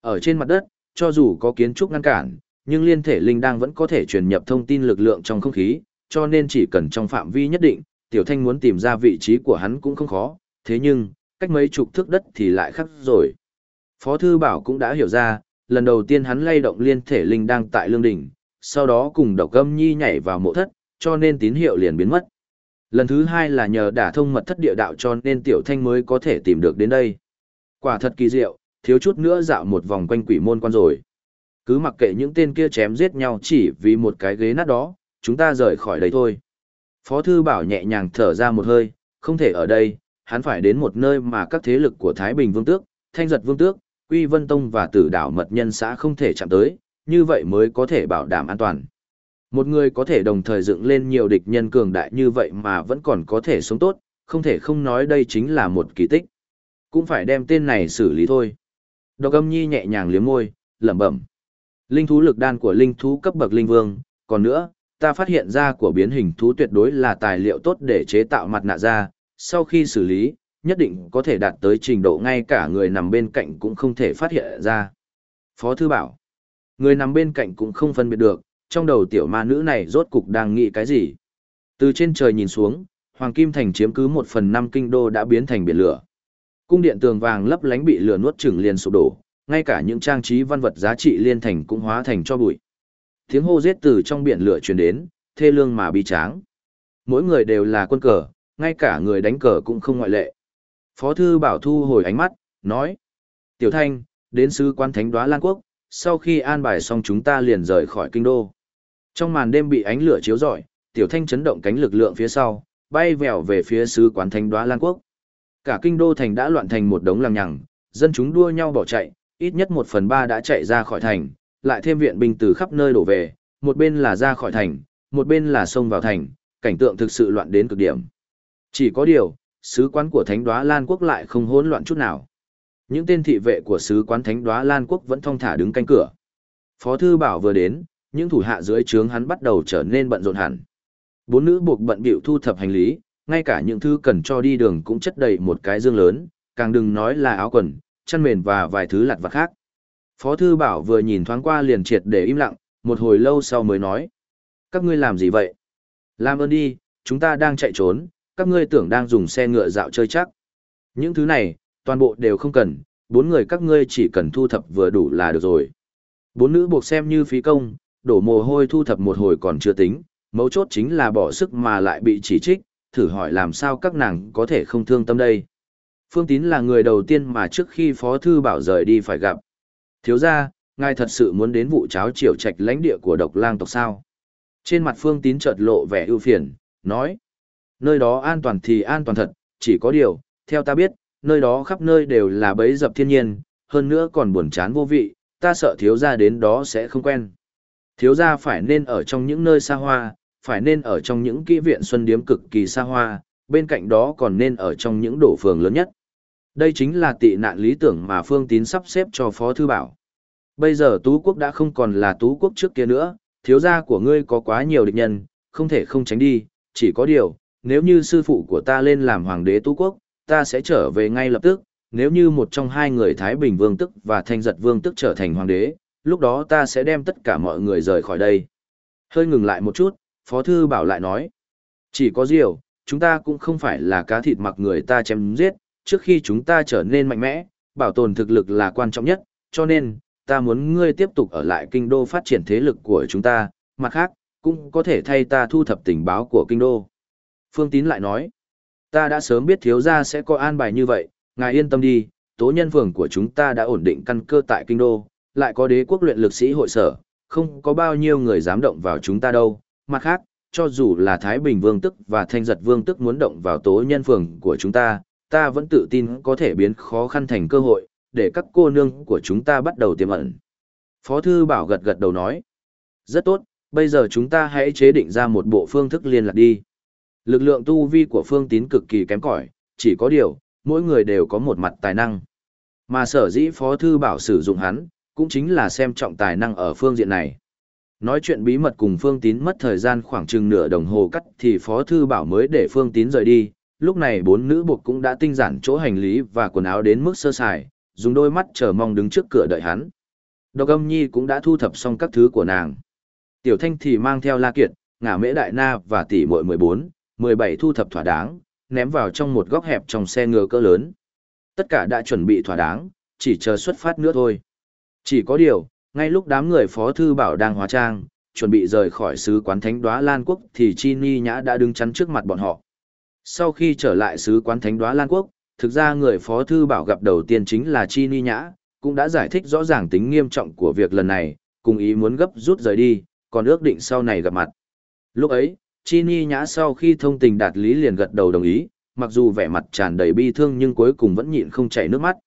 Ở trên mặt đất, cho dù có kiến trúc ngăn cản, nhưng liên thể linh đang vẫn có thể truyền nhập thông tin lực lượng trong không khí, cho nên chỉ cần trong phạm vi nhất định, Tiểu Thanh muốn tìm ra vị trí của hắn cũng không khó, thế nhưng, cách mấy chục thước đất thì lại khác rồi. Phó Thư Bảo cũng đã hiểu ra, lần đầu tiên hắn lay động liên thể linh đang tại lương đỉnh, sau đó cùng độc âm nhi nhảy vào mộ thất, cho nên tín hiệu liền biến mất. Lần thứ hai là nhờ đả thông mật thất địa đạo cho nên Tiểu Thanh mới có thể tìm được đến đây. Quả thật kỳ diệu, thiếu chút nữa dạo một vòng quanh quỷ môn quan rồi. Cứ mặc kệ những tên kia chém giết nhau chỉ vì một cái ghế nát đó, chúng ta rời khỏi đây thôi. Phó Thư Bảo nhẹ nhàng thở ra một hơi, không thể ở đây, hắn phải đến một nơi mà các thế lực của Thái Bình Vương Tước, Thanh Giật Vương Tước, Quy Vân Tông và Tử Đảo Mật Nhân xã không thể chạm tới, như vậy mới có thể bảo đảm an toàn. Một người có thể đồng thời dựng lên nhiều địch nhân cường đại như vậy mà vẫn còn có thể sống tốt, không thể không nói đây chính là một kỳ tích. Cũng phải đem tên này xử lý thôi. Độc âm nhi nhẹ nhàng liếm môi, lẩm bẩm. Linh thú lực đan của linh thú cấp bậc linh vương, còn nữa, ta phát hiện ra của biến hình thú tuyệt đối là tài liệu tốt để chế tạo mặt nạ ra, sau khi xử lý, nhất định có thể đạt tới trình độ ngay cả người nằm bên cạnh cũng không thể phát hiện ra. Phó Thư bảo, người nằm bên cạnh cũng không phân biệt được, trong đầu tiểu ma nữ này rốt cục đang nghĩ cái gì. Từ trên trời nhìn xuống, Hoàng Kim Thành chiếm cứ một phần năm kinh đô đã biến thành biển lửa. Cung điện tường vàng lấp lánh bị lửa nuốt chửng liền sụp đổ, ngay cả những trang trí văn vật giá trị liên thành cũng hóa thành cho bụi. Tiếng hô giết từ trong biển lửa truyền đến, thê lương mà bi tráng. Mỗi người đều là quân cờ, ngay cả người đánh cờ cũng không ngoại lệ. Phó thư bảo thu hồi ánh mắt, nói. Tiểu thanh, đến sứ quan thánh đoá Lan Quốc, sau khi an bài xong chúng ta liền rời khỏi kinh đô. Trong màn đêm bị ánh lửa chiếu rọi, tiểu thanh chấn động cánh lực lượng phía sau, bay vèo về phía sứ quán thánh đoá Lan Quốc. Cả kinh đô thành đã loạn thành một đống lằng nhằng, dân chúng đua nhau bỏ chạy, ít nhất một phần ba đã chạy ra khỏi thành, lại thêm viện binh từ khắp nơi đổ về, một bên là ra khỏi thành, một bên là xông vào thành, cảnh tượng thực sự loạn đến cực điểm. Chỉ có điều, sứ quán của Thánh Đóa Lan Quốc lại không hỗn loạn chút nào. Những tên thị vệ của sứ quán Thánh Đóa Lan Quốc vẫn thong thả đứng canh cửa. Phó thư bảo vừa đến, những thủ hạ dưới trướng hắn bắt đầu trở nên bận rộn hẳn. Bốn nữ buộc bận bịu thu thập hành lý, ngay cả những thứ cần cho đi đường cũng chất đầy một cái dương lớn, càng đừng nói là áo quần, chăn mền và vài thứ lặt vặt khác. Phó thư bảo vừa nhìn thoáng qua liền triệt để im lặng, một hồi lâu sau mới nói. Các ngươi làm gì vậy? Làm ơn đi, chúng ta đang chạy trốn, các ngươi tưởng đang dùng xe ngựa dạo chơi chắc. Những thứ này, toàn bộ đều không cần, bốn người các ngươi chỉ cần thu thập vừa đủ là được rồi. Bốn nữ buộc xem như phí công, đổ mồ hôi thu thập một hồi còn chưa tính, mấu chốt chính là bỏ sức mà lại bị chỉ trích, thử hỏi làm sao các nàng có thể không thương tâm đây. Phương Tín là người đầu tiên mà trước khi Phó Thư Bảo rời đi phải gặp. Thiếu ra, ngài thật sự muốn đến vụ cháo triều trạch lãnh địa của độc lang tộc sao. Trên mặt Phương Tín chợt lộ vẻ ưu phiền, nói. Nơi đó an toàn thì an toàn thật, chỉ có điều, theo ta biết, nơi đó khắp nơi đều là bẫy dập thiên nhiên, hơn nữa còn buồn chán vô vị, ta sợ thiếu gia đến đó sẽ không quen. Thiếu gia phải nên ở trong những nơi xa hoa, phải nên ở trong những kỹ viện xuân điếm cực kỳ xa hoa, bên cạnh đó còn nên ở trong những đổ phường lớn nhất. Đây chính là tị nạn lý tưởng mà Phương Tín sắp xếp cho Phó Thư Bảo. Bây giờ Tú Quốc đã không còn là Tú Quốc trước kia nữa, thiếu gia của ngươi có quá nhiều địch nhân, không thể không tránh đi, chỉ có điều, nếu như sư phụ của ta lên làm hoàng đế Tú Quốc, ta sẽ trở về ngay lập tức, nếu như một trong hai người Thái Bình Vương Tức và Thanh Giật Vương Tức trở thành hoàng đế, lúc đó ta sẽ đem tất cả mọi người rời khỏi đây. Hơi ngừng lại một chút, Phó Thư Bảo lại nói, chỉ có điều, chúng ta cũng không phải là cá thịt mặc người ta chém giết, trước khi chúng ta trở nên mạnh mẽ, bảo tồn thực lực là quan trọng nhất, cho nên, ta muốn ngươi tiếp tục ở lại kinh đô phát triển thế lực của chúng ta, mặt khác, cũng có thể thay ta thu thập tình báo của kinh đô. Phương Tín lại nói, ta đã sớm biết thiếu gia sẽ có an bài như vậy, ngài yên tâm đi, tố nhân phường của chúng ta đã ổn định căn cơ tại kinh đô, lại có đế quốc luyện lực sĩ hội sở, không có bao nhiêu người dám động vào chúng ta đâu. Mặt khác, cho dù là Thái Bình Vương Tức và Thanh Giật Vương Tức muốn động vào tố nhân phường của chúng ta, ta vẫn tự tin có thể biến khó khăn thành cơ hội, để các cô nương của chúng ta bắt đầu tiềm ẩn. Phó Thư Bảo gật gật đầu nói. Rất tốt, bây giờ chúng ta hãy chế định ra một bộ phương thức liên lạc đi. Lực lượng tu vi của phương tín cực kỳ kém cỏi chỉ có điều, mỗi người đều có một mặt tài năng. Mà sở dĩ Phó Thư Bảo sử dụng hắn, cũng chính là xem trọng tài năng ở phương diện này. Nói chuyện bí mật cùng Phương Tín mất thời gian khoảng chừng nửa đồng hồ cắt thì Phó Thư Bảo mới để Phương Tín rời đi, lúc này bốn nữ buộc cũng đã tinh giản chỗ hành lý và quần áo đến mức sơ sài, dùng đôi mắt chờ mong đứng trước cửa đợi hắn. Độc âm nhi cũng đã thu thập xong các thứ của nàng. Tiểu thanh thì mang theo la kiệt, ngả mễ đại na và tỷ muội 14, 17 thu thập thỏa đáng, ném vào trong một góc hẹp trong xe ngựa cỡ lớn. Tất cả đã chuẩn bị thỏa đáng, chỉ chờ xuất phát nữa thôi. Chỉ có điều, ngay lúc đám người phó thư bảo đang hóa trang, chuẩn bị rời khỏi sứ quán thánh đoá Lan Quốc thì Chi Ni Nhã đã đứng chắn trước mặt bọn họ. Sau khi trở lại sứ quán thánh đoá Lan Quốc, thực ra người phó thư bảo gặp đầu tiên chính là Chi Ni Nhã, cũng đã giải thích rõ ràng tính nghiêm trọng của việc lần này, cùng ý muốn gấp rút rời đi, còn ước định sau này gặp mặt. Lúc ấy, Chi Ni Nhã sau khi thông tình đạt lý liền gật đầu đồng ý, mặc dù vẻ mặt tràn đầy bi thương nhưng cuối cùng vẫn nhịn không chảy nước mắt.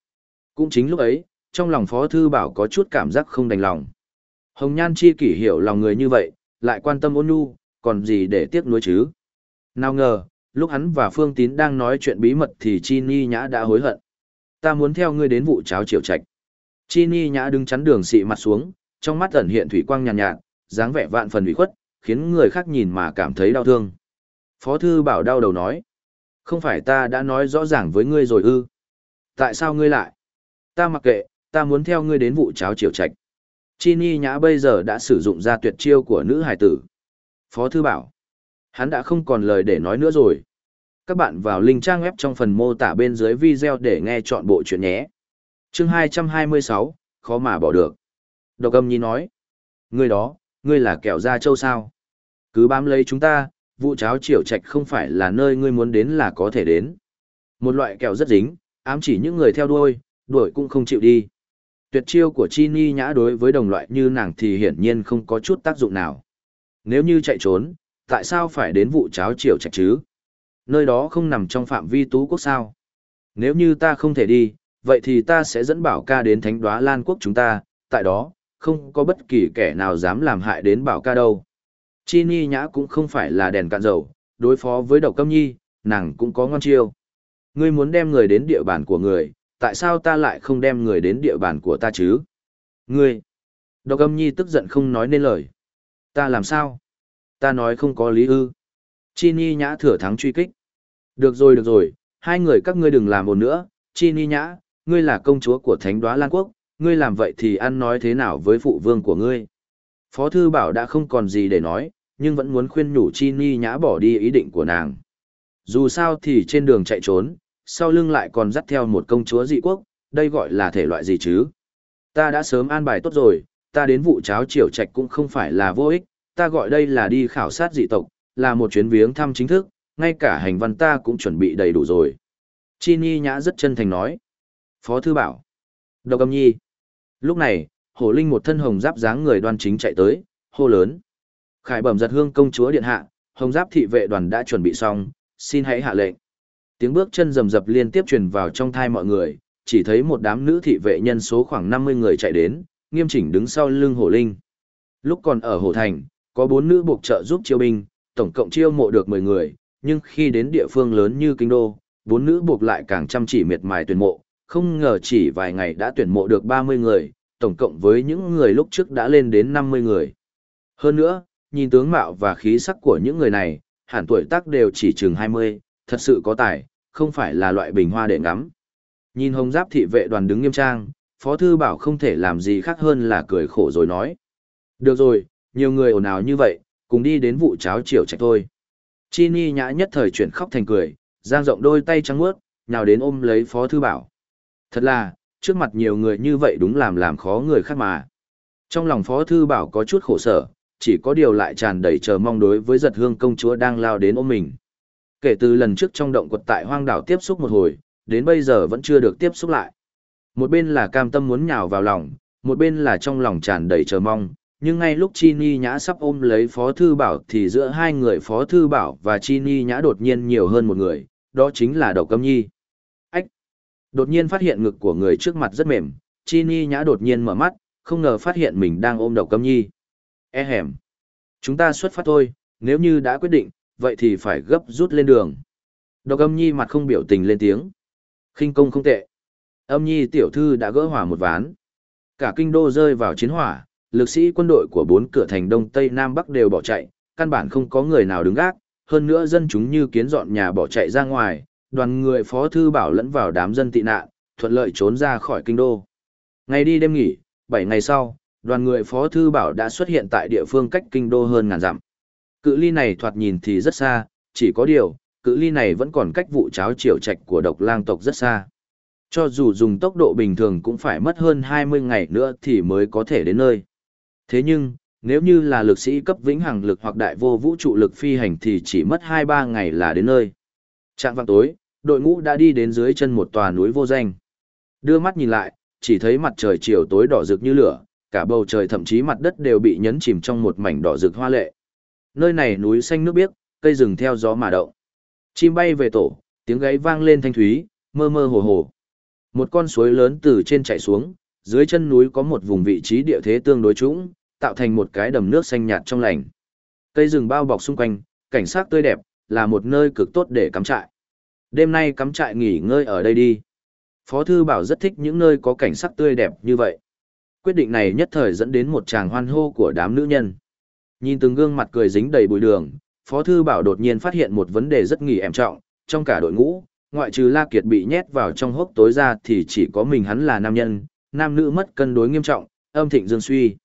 Cũng chính lúc ấy, trong lòng Phó Thư Bảo có chút cảm giác không đành lòng. Hồng Nhan chi kỷ hiểu lòng người như vậy, lại quan tâm ôn nhu, còn gì để tiếc nuối chứ? Nào ngờ, lúc hắn và Phương Tín đang nói chuyện bí mật thì Chi Ni Nhã đã hối hận. Ta muốn theo ngươi đến vụ cháo triều trạch. Chi Ni Nhã đứng chắn đường xị mặt xuống, trong mắt ẩn hiện thủy quang nhàn nhạt, nhạt, dáng vẻ vạn phần ủy khuất, khiến người khác nhìn mà cảm thấy đau thương. Phó thư bảo đau đầu nói. Không phải ta đã nói rõ ràng với ngươi rồi ư? Tại sao ngươi lại? Ta mặc kệ, ta muốn theo ngươi đến vụ cháo triều trạch. Chi Ni Nhã bây giờ đã sử dụng ra tuyệt chiêu của nữ hải tử. Phó thư bảo. Hắn đã không còn lời để nói nữa rồi. Các bạn vào link trang web trong phần mô tả bên dưới video để nghe chọn bộ chuyện nhé. chương 226, khó mà bỏ được. Độc âm nhi nói. Ngươi đó, ngươi là kẻo da châu sao. Cứ bám lấy chúng ta, vụ cháo triều trạch không phải là nơi ngươi muốn đến là có thể đến. Một loại kẹo rất dính, ám chỉ những người theo đuôi, đuổi cũng không chịu đi. Tuyệt chiêu của Chi Ni nhã đối với đồng loại như nàng thì hiển nhiên không có chút tác dụng nào. Nếu như chạy trốn, tại sao phải đến vụ cháo triều trạch chứ? Nơi đó không nằm trong phạm vi tú quốc sao? Nếu như ta không thể đi, vậy thì ta sẽ dẫn bảo ca đến thánh đoá Lan quốc chúng ta, tại đó, không có bất kỳ kẻ nào dám làm hại đến bảo ca đâu. Chi Ni nhã cũng không phải là đèn cạn dầu, đối phó với độc câm nhi, nàng cũng có ngon chiêu. Ngươi muốn đem người đến địa bàn của người, tại sao ta lại không đem người đến địa bàn của ta chứ? Ngươi! Độc âm nhi tức giận không nói nên lời. Ta làm sao? Ta nói không có lý ư. Chi Ni nhã thừa thắng truy kích. Được rồi được rồi, hai người các ngươi đừng làm một nữa. Chi Ni nhã, ngươi là công chúa của Thánh đoá Lan Quốc, ngươi làm vậy thì ăn nói thế nào với phụ vương của ngươi? Phó Thư Bảo đã không còn gì để nói, nhưng vẫn muốn khuyên nhủ Chi Ni nhã bỏ đi ý định của nàng. Dù sao thì trên đường chạy trốn, sau lưng lại còn dắt theo một công chúa dị quốc, đây gọi là thể loại gì chứ? Ta đã sớm an bài tốt rồi, ta đến vụ cháo triều trạch cũng không phải là vô ích, ta gọi đây là đi khảo sát dị tộc, là một chuyến viếng thăm chính thức, ngay cả hành văn ta cũng chuẩn bị đầy đủ rồi. Chi Ni Nhã rất chân thành nói. Phó Thư Bảo. Độc âm nhi. Lúc này, hổ linh một thân hồng giáp dáng người đoan chính chạy tới, hô lớn. Khải bẩm giật hương công chúa điện hạ, hồng giáp thị vệ đoàn đã chuẩn bị xong, xin hãy hạ lệnh. Tiếng bước chân rầm rập liên tiếp truyền vào trong thai mọi người, chỉ thấy một đám nữ thị vệ nhân số khoảng 50 người chạy đến, nghiêm chỉnh đứng sau lưng hổ linh. Lúc còn ở hổ thành, có bốn nữ buộc trợ giúp chiêu binh, tổng cộng chiêu mộ được 10 người, nhưng khi đến địa phương lớn như kinh đô, bốn nữ buộc lại càng chăm chỉ miệt mài tuyển mộ, không ngờ chỉ vài ngày đã tuyển mộ được 30 người, tổng cộng với những người lúc trước đã lên đến 50 người. Hơn nữa, nhìn tướng mạo và khí sắc của những người này, hẳn tuổi tác đều chỉ chừng 20, thật sự có tài, không phải là loại bình hoa để ngắm. Nhìn hồng giáp thị vệ đoàn đứng nghiêm trang, Phó Thư Bảo không thể làm gì khác hơn là cười khổ rồi nói. Được rồi, nhiều người ồn ào như vậy, cùng đi đến vụ cháo chiều trạch thôi. Chi Ni nhã nhất thời chuyển khóc thành cười, giang rộng đôi tay trắng mướt, nào đến ôm lấy Phó Thư Bảo. Thật là, trước mặt nhiều người như vậy đúng làm làm khó người khác mà. Trong lòng Phó Thư Bảo có chút khổ sở, chỉ có điều lại tràn đầy chờ mong đối với giật hương công chúa đang lao đến ôm mình. Kể từ lần trước trong động quật tại hoang đảo tiếp xúc một hồi, đến bây giờ vẫn chưa được tiếp xúc lại. Một bên là cam tâm muốn nhào vào lòng, một bên là trong lòng tràn đầy chờ mong, nhưng ngay lúc Chi Ni Nhã sắp ôm lấy Phó Thư Bảo thì giữa hai người Phó Thư Bảo và Chi Ni Nhã đột nhiên nhiều hơn một người, đó chính là Độc Câm Nhi. Ách! Đột nhiên phát hiện ngực của người trước mặt rất mềm, Chi Ni nhã đột nhiên mở mắt, không ngờ phát hiện mình đang ôm độc câm nhi. E hẻm. Chúng ta xuất phát thôi, nếu như đã quyết định, vậy thì phải gấp rút lên đường. Độc âm nhi mặt không biểu tình lên tiếng. khinh công không tệ. Âm nhi tiểu thư đã gỡ hỏa một ván. Cả kinh đô rơi vào chiến hỏa, lực sĩ quân đội của bốn cửa thành Đông Tây Nam Bắc đều bỏ chạy, căn bản không có người nào đứng gác, hơn nữa dân chúng như kiến dọn nhà bỏ chạy ra ngoài, đoàn người phó thư bảo lẫn vào đám dân tị nạn, thuận lợi trốn ra khỏi kinh đô. Ngày đi đêm nghỉ, 7 ngày sau, đoàn người phó thư bảo đã xuất hiện tại địa phương cách kinh đô hơn ngàn dặm. Cự ly này thoạt nhìn thì rất xa, chỉ có điều, cự ly này vẫn còn cách vụ cháo triều trạch của độc lang tộc rất xa. Cho dù dùng tốc độ bình thường cũng phải mất hơn 20 ngày nữa thì mới có thể đến nơi. Thế nhưng, nếu như là lực sĩ cấp vĩnh hằng lực hoặc đại vô vũ trụ lực phi hành thì chỉ mất 2-3 ngày là đến nơi. Trạng vạng tối, đội ngũ đã đi đến dưới chân một tòa núi vô danh. Đưa mắt nhìn lại, chỉ thấy mặt trời chiều tối đỏ rực như lửa, cả bầu trời thậm chí mặt đất đều bị nhấn chìm trong một mảnh đỏ rực hoa lệ. Nơi này núi xanh nước biếc, cây rừng theo gió mà động. Chim bay về tổ, tiếng gáy vang lên thanh thúy, mơ mơ hồ hồ. Một con suối lớn từ trên chảy xuống, dưới chân núi có một vùng vị trí địa thế tương đối trũng, tạo thành một cái đầm nước xanh nhạt trong lành. Cây rừng bao bọc xung quanh, cảnh sát tươi đẹp, là một nơi cực tốt để cắm trại. Đêm nay cắm trại nghỉ ngơi ở đây đi. Phó Thư Bảo rất thích những nơi có cảnh sắc tươi đẹp như vậy. Quyết định này nhất thời dẫn đến một tràng hoan hô của đám nữ nhân. Nhìn từng gương mặt cười dính đầy bụi đường, Phó Thư Bảo đột nhiên phát hiện một vấn đề rất nghỉ em trọng, trong cả đội ngũ, ngoại trừ La Kiệt bị nhét vào trong hốc tối ra thì chỉ có mình hắn là nam nhân, nam nữ mất cân đối nghiêm trọng, âm thịnh dương suy.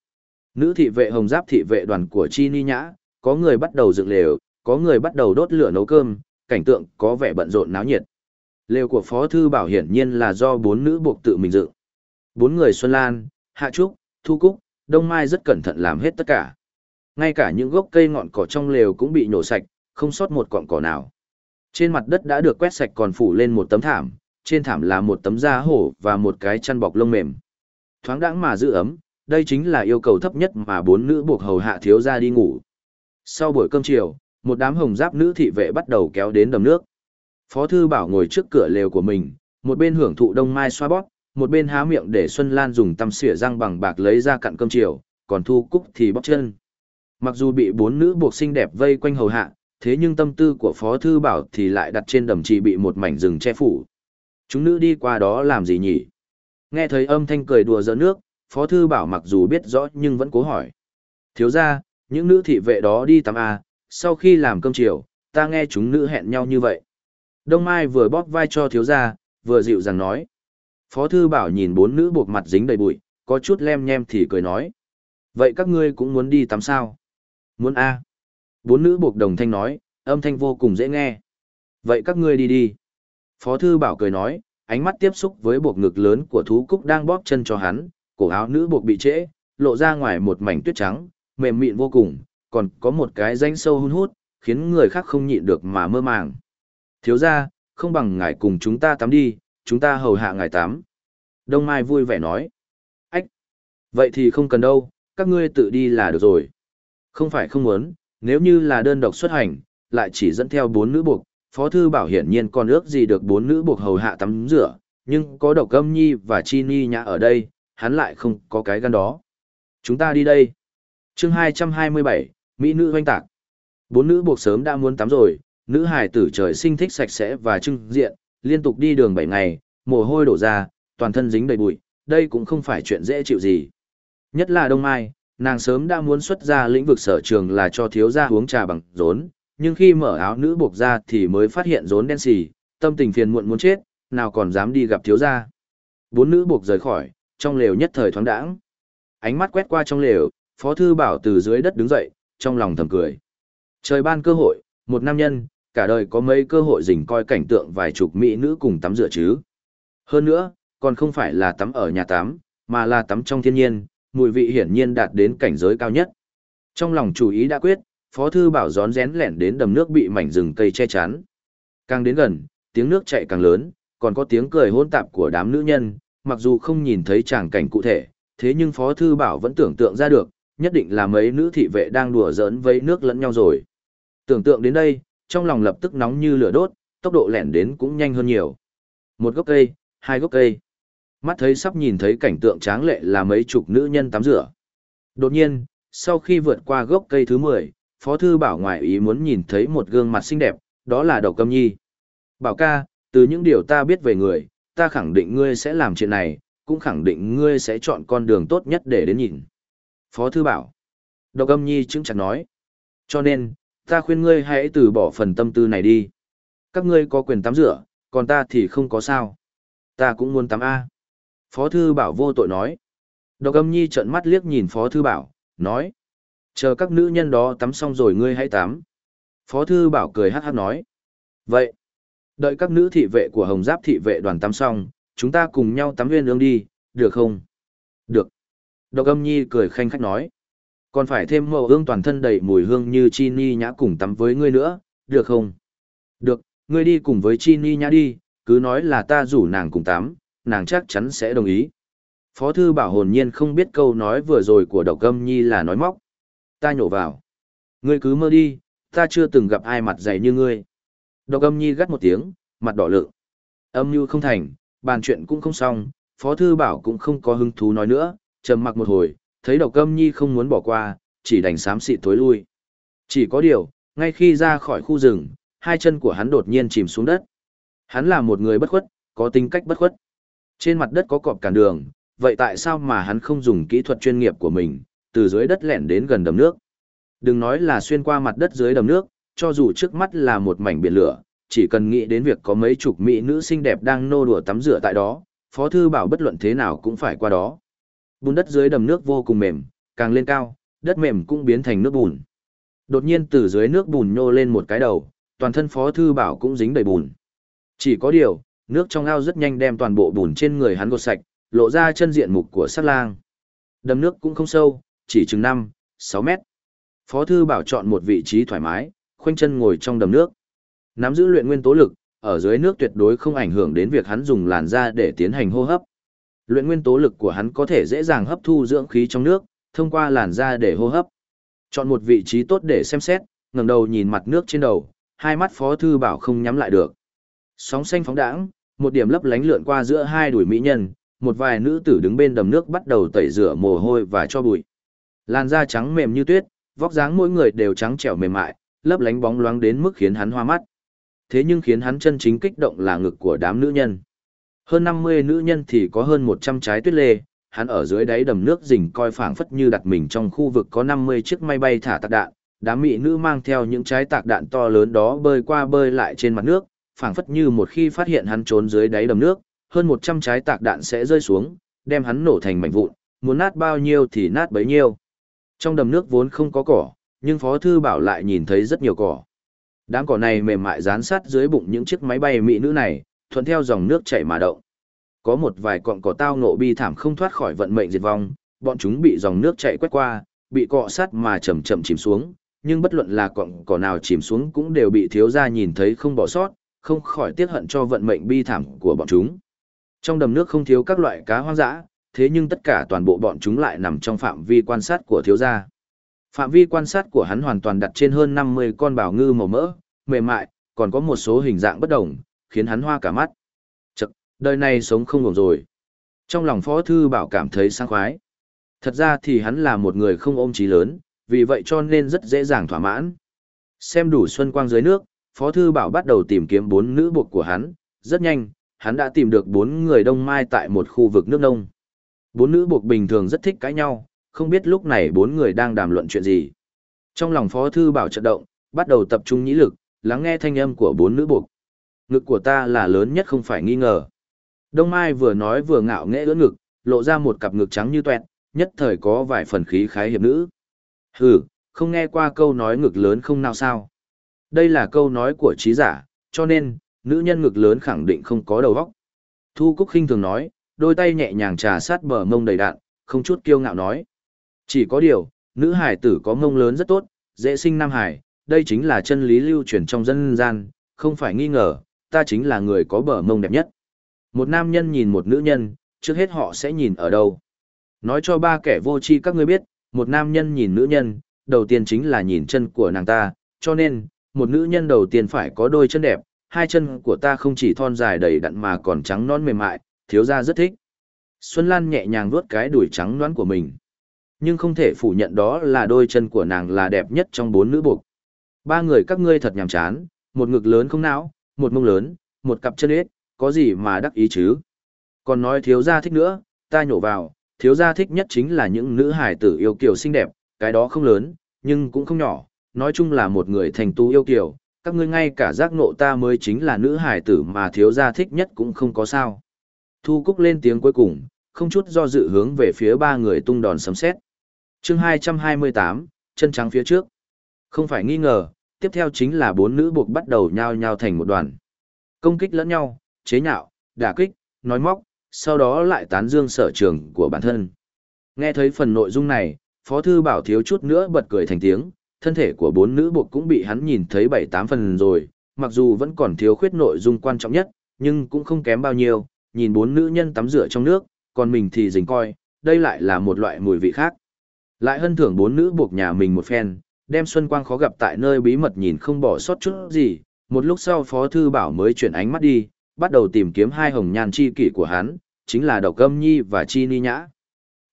Nữ thị vệ hồng giáp thị vệ đoàn của Chi Ni Nhã, có người bắt đầu dựng lều, có người bắt đầu đốt lửa nấu cơm, cảnh tượng có vẻ bận rộn náo nhiệt. Lều của Phó Thư Bảo hiển nhiên là do bốn nữ buộc tự mình dựng. Bốn người Xuân Lan, Hạ Trúc, Thu Cúc, Đông Mai rất cẩn thận làm hết tất cả. Ngay cả những gốc cây ngọn cỏ trong lều cũng bị nhổ sạch, không sót một cọng cỏ nào. Trên mặt đất đã được quét sạch còn phủ lên một tấm thảm, trên thảm là một tấm da hổ và một cái chăn bọc lông mềm. Thoáng đãng mà giữ ấm, đây chính là yêu cầu thấp nhất mà bốn nữ buộc hầu hạ thiếu ra đi ngủ. Sau buổi cơm chiều, một đám hồng giáp nữ thị vệ bắt đầu kéo đến đầm nước. Phó thư bảo ngồi trước cửa lều của mình, một bên hưởng thụ đông mai xoa bóp, một bên há miệng để Xuân Lan dùng tăm xỉa răng bằng bạc lấy ra cặn cơm chiều, còn thu cúc thì bóp chân. Mặc dù bị bốn nữ buộc xinh đẹp vây quanh hầu hạ, thế nhưng tâm tư của Phó Thư Bảo thì lại đặt trên đầm trì bị một mảnh rừng che phủ. Chúng nữ đi qua đó làm gì nhỉ? Nghe thấy âm thanh cười đùa giỡn nước, Phó Thư Bảo mặc dù biết rõ nhưng vẫn cố hỏi. Thiếu ra, những nữ thị vệ đó đi tắm à, sau khi làm cơm chiều, ta nghe chúng nữ hẹn nhau như vậy. Đông Mai vừa bóp vai cho thiếu ra, vừa dịu dàng nói. Phó Thư Bảo nhìn bốn nữ buộc mặt dính đầy bụi, có chút lem nhem thì cười nói. Vậy các ngươi cũng muốn đi tắm sao? Muốn a Bốn nữ buộc đồng thanh nói, âm thanh vô cùng dễ nghe. Vậy các ngươi đi đi. Phó Thư Bảo cười nói, ánh mắt tiếp xúc với buộc ngực lớn của thú cúc đang bóp chân cho hắn, cổ áo nữ buộc bị trễ, lộ ra ngoài một mảnh tuyết trắng, mềm mịn vô cùng, còn có một cái danh sâu hun hút, khiến người khác không nhịn được mà mơ màng. Thiếu ra, không bằng ngài cùng chúng ta tắm đi, chúng ta hầu hạ ngài tắm. Đông Mai vui vẻ nói. Ách! Vậy thì không cần đâu, các ngươi tự đi là được rồi. Không phải không muốn, nếu như là đơn độc xuất hành, lại chỉ dẫn theo bốn nữ buộc, Phó Thư Bảo hiển nhiên còn ước gì được bốn nữ buộc hầu hạ tắm rửa, nhưng có độc âm nhi và chi ni nhã ở đây, hắn lại không có cái gan đó. Chúng ta đi đây. chương 227, Mỹ nữ hoanh tạc. Bốn nữ buộc sớm đã muốn tắm rồi, nữ hài tử trời sinh thích sạch sẽ và trưng diện, liên tục đi đường 7 ngày, mồ hôi đổ ra, toàn thân dính đầy bụi, đây cũng không phải chuyện dễ chịu gì. Nhất là Đông Mai, nàng sớm đã muốn xuất ra lĩnh vực sở trường là cho thiếu gia uống trà bằng rốn, nhưng khi mở áo nữ buộc ra thì mới phát hiện rốn đen xì, tâm tình phiền muộn muốn chết, nào còn dám đi gặp thiếu gia. Bốn nữ buộc rời khỏi, trong lều nhất thời thoáng đãng. Ánh mắt quét qua trong lều, Phó thư bảo từ dưới đất đứng dậy, trong lòng thầm cười. Trời ban cơ hội, một nam nhân, cả đời có mấy cơ hội rình coi cảnh tượng vài chục mỹ nữ cùng tắm rửa chứ. Hơn nữa, còn không phải là tắm ở nhà tắm, mà là tắm trong thiên nhiên, mùi vị hiển nhiên đạt đến cảnh giới cao nhất. Trong lòng chủ ý đã quyết, Phó Thư Bảo rón rén lẻn đến đầm nước bị mảnh rừng cây che chắn. Càng đến gần, tiếng nước chạy càng lớn, còn có tiếng cười hôn tạp của đám nữ nhân, mặc dù không nhìn thấy tràng cảnh cụ thể, thế nhưng Phó Thư Bảo vẫn tưởng tượng ra được, nhất định là mấy nữ thị vệ đang đùa giỡn với nước lẫn nhau rồi. Tưởng tượng đến đây, trong lòng lập tức nóng như lửa đốt, tốc độ lẻn đến cũng nhanh hơn nhiều. Một gốc cây, hai gốc cây. Mắt thấy sắp nhìn thấy cảnh tượng tráng lệ là mấy chục nữ nhân tắm rửa. Đột nhiên, sau khi vượt qua gốc cây thứ 10, Phó Thư Bảo ngoại ý muốn nhìn thấy một gương mặt xinh đẹp, đó là Đậu Câm Nhi. Bảo ca, từ những điều ta biết về người, ta khẳng định ngươi sẽ làm chuyện này, cũng khẳng định ngươi sẽ chọn con đường tốt nhất để đến nhìn. Phó Thư Bảo. Đậu Câm Nhi chứng chặt nói. Cho nên, ta khuyên ngươi hãy từ bỏ phần tâm tư này đi. Các ngươi có quyền tắm rửa, còn ta thì không có sao. Ta cũng muốn tắm A. Phó Thư Bảo vô tội nói. Độc Âm Nhi trợn mắt liếc nhìn Phó Thư Bảo, nói. Chờ các nữ nhân đó tắm xong rồi ngươi hãy tắm. Phó Thư Bảo cười hát hát nói. Vậy, đợi các nữ thị vệ của Hồng Giáp thị vệ đoàn tắm xong, chúng ta cùng nhau tắm nguyên ương đi, được không? Được. Độc âm nhi cười khanh khách nói. Còn phải thêm màu ương toàn thân đầy mùi hương như chi ni nhã cùng tắm với ngươi nữa, được không? Được, ngươi đi cùng với chi ni nhã đi, cứ nói là ta rủ nàng cùng tắm, nàng chắc chắn sẽ đồng ý. Phó thư bảo hồn nhiên không biết câu nói vừa rồi của độc âm nhi là nói móc. Ta nhổ vào. Ngươi cứ mơ đi, ta chưa từng gặp ai mặt dày như ngươi. Độc âm nhi gắt một tiếng, mặt đỏ lự. Âm như không thành, bàn chuyện cũng không xong, Phó Thư Bảo cũng không có hứng thú nói nữa, trầm mặc một hồi, thấy độc âm nhi không muốn bỏ qua, chỉ đành xám xịt tối lui. Chỉ có điều, ngay khi ra khỏi khu rừng, hai chân của hắn đột nhiên chìm xuống đất. Hắn là một người bất khuất, có tính cách bất khuất. Trên mặt đất có cọp cản đường, vậy tại sao mà hắn không dùng kỹ thuật chuyên nghiệp của mình, từ dưới đất lẻn đến gần đầm nước? Đừng nói là xuyên qua mặt đất dưới đầm nước, cho dù trước mắt là một mảnh biển lửa, chỉ cần nghĩ đến việc có mấy chục mỹ nữ xinh đẹp đang nô đùa tắm rửa tại đó, Phó Thư Bảo bất luận thế nào cũng phải qua đó. Bùn đất dưới đầm nước vô cùng mềm, càng lên cao, đất mềm cũng biến thành nước bùn. Đột nhiên từ dưới nước bùn nhô lên một cái đầu, toàn thân Phó Thư Bảo cũng dính đầy bùn. Chỉ có điều, nước trong ao rất nhanh đem toàn bộ bùn trên người hắn gột sạch, lộ ra chân diện mục của sát lang. Đầm nước cũng không sâu, chỉ chừng 5, 6 mét. Phó Thư Bảo chọn một vị trí thoải mái, khoanh chân ngồi trong đầm nước. Nắm giữ luyện nguyên tố lực, ở dưới nước tuyệt đối không ảnh hưởng đến việc hắn dùng làn da để tiến hành hô hấp. Luyện nguyên tố lực của hắn có thể dễ dàng hấp thu dưỡng khí trong nước, thông qua làn da để hô hấp. Chọn một vị trí tốt để xem xét, ngẩng đầu nhìn mặt nước trên đầu, hai mắt Phó thư bảo không nhắm lại được. Sóng xanh phóng đãng, một điểm lấp lánh lượn qua giữa hai đùi mỹ nhân, một vài nữ tử đứng bên đầm nước bắt đầu tẩy rửa mồ hôi và cho bụi. Làn da trắng mềm như tuyết, vóc dáng mỗi người đều trắng trẻo mềm mại, lấp lánh bóng loáng đến mức khiến hắn hoa mắt. Thế nhưng khiến hắn chân chính kích động là ngực của đám nữ nhân. Hơn 50 nữ nhân thì có hơn 100 trái tuyết lê, hắn ở dưới đáy đầm nước rình coi phảng phất như đặt mình trong khu vực có 50 chiếc máy bay thả tạc đạn, đám mỹ nữ mang theo những trái tạc đạn to lớn đó bơi qua bơi lại trên mặt nước, phảng phất như một khi phát hiện hắn trốn dưới đáy đầm nước, hơn 100 trái tạc đạn sẽ rơi xuống, đem hắn nổ thành mảnh vụn, muốn nát bao nhiêu thì nát bấy nhiêu. Trong đầm nước vốn không có cỏ, nhưng Phó Thư Bảo lại nhìn thấy rất nhiều cỏ. Đám cỏ này mềm mại dán sát dưới bụng những chiếc máy bay mỹ nữ này, thuận theo dòng nước chảy mà động. Có một vài cọng cỏ tao ngộ bi thảm không thoát khỏi vận mệnh diệt vong, bọn chúng bị dòng nước chảy quét qua, bị cọ sát mà chậm chậm chìm xuống, nhưng bất luận là cọng cỏ nào chìm xuống cũng đều bị thiếu gia nhìn thấy không bỏ sót, không khỏi tiếc hận cho vận mệnh bi thảm của bọn chúng. Trong đầm nước không thiếu các loại cá hoang dã, thế nhưng tất cả toàn bộ bọn chúng lại nằm trong phạm vi quan sát của thiếu gia. Phạm vi quan sát của hắn hoàn toàn đặt trên hơn 50 con bảo ngư màu mỡ, mềm mại, còn có một số hình dạng bất đồng, khiến hắn hoa cả mắt. Chậc, đời này sống không ổn rồi. Trong lòng Phó Thư Bảo cảm thấy sang khoái. Thật ra thì hắn là một người không ôm chí lớn, vì vậy cho nên rất dễ dàng thỏa mãn. Xem đủ xuân quang dưới nước, Phó Thư Bảo bắt đầu tìm kiếm bốn nữ buộc của hắn. Rất nhanh, hắn đã tìm được bốn người đông mai tại một khu vực nước nông. Bốn nữ buộc bình thường rất thích cãi nhau, không biết lúc này bốn người đang đàm luận chuyện gì. Trong lòng Phó Thư Bảo chợt động, bắt đầu tập trung nhĩ lực, lắng nghe thanh âm của bốn nữ buộc. Ngực của ta là lớn nhất không phải nghi ngờ. Đông Mai vừa nói vừa ngạo nghễ ưỡn ngực, lộ ra một cặp ngực trắng như tuẹt, nhất thời có vài phần khí khái hiệp nữ. Hừ, không nghe qua câu nói ngực lớn không nào sao. Đây là câu nói của trí giả, cho nên, nữ nhân ngực lớn khẳng định không có đầu óc. Thu Cúc khinh thường nói, đôi tay nhẹ nhàng trà sát bờ mông đầy đạn, không chút kiêu ngạo nói. Chỉ có điều, nữ hải tử có mông lớn rất tốt, dễ sinh nam hải, đây chính là chân lý lưu truyền trong dân gian, không phải nghi ngờ, ta chính là người có bờ mông đẹp nhất. Một nam nhân nhìn một nữ nhân, trước hết họ sẽ nhìn ở đâu. Nói cho ba kẻ vô tri các ngươi biết, một nam nhân nhìn nữ nhân, đầu tiên chính là nhìn chân của nàng ta, cho nên, một nữ nhân đầu tiên phải có đôi chân đẹp, hai chân của ta không chỉ thon dài đầy đặn mà còn trắng non mềm mại, thiếu gia rất thích. Xuân Lan nhẹ nhàng vuốt cái đùi trắng nõn của mình. Nhưng không thể phủ nhận đó là đôi chân của nàng là đẹp nhất trong bốn nữ buộc. Ba người các ngươi thật nhàm chán, một ngực lớn không não, một mông lớn, một cặp chân ếch, có gì mà đắc ý chứ. Còn nói thiếu gia thích nữa, ta nhổ vào, thiếu gia thích nhất chính là những nữ hài tử yêu kiều xinh đẹp, cái đó không lớn, nhưng cũng không nhỏ, nói chung là một người thành tú yêu kiều, các ngươi ngay cả giác nộ ta mới chính là nữ hài tử mà thiếu gia thích nhất cũng không có sao. Thu Cúc lên tiếng cuối cùng, không chút do dự hướng về phía ba người tung đòn sấm xét. chương 228, chân trắng phía trước. Không phải nghi ngờ, tiếp theo chính là bốn nữ buộc bắt đầu nhao nhao thành một đoàn. Công kích lẫn nhau, chế nhạo, đả kích, nói móc, sau đó lại tán dương sở trường của bản thân. Nghe thấy phần nội dung này, Phó Thư Bảo thiếu chút nữa bật cười thành tiếng, thân thể của bốn nữ buộc cũng bị hắn nhìn thấy bảy tám phần rồi, mặc dù vẫn còn thiếu khuyết nội dung quan trọng nhất, nhưng cũng không kém bao nhiêu, nhìn bốn nữ nhân tắm rửa trong nước, còn mình thì dình coi, đây lại là một loại mùi vị khác. Lại hân thưởng bốn nữ buộc nhà mình một phen, đem Xuân Quang khó gặp tại nơi bí mật nhìn không bỏ sót chút gì, một lúc sau Phó Thư Bảo mới chuyển ánh mắt đi, bắt đầu tìm kiếm hai hồng nhan chi kỷ của hắn, chính là Độc Âm Nhi và Chi Ni Nhã.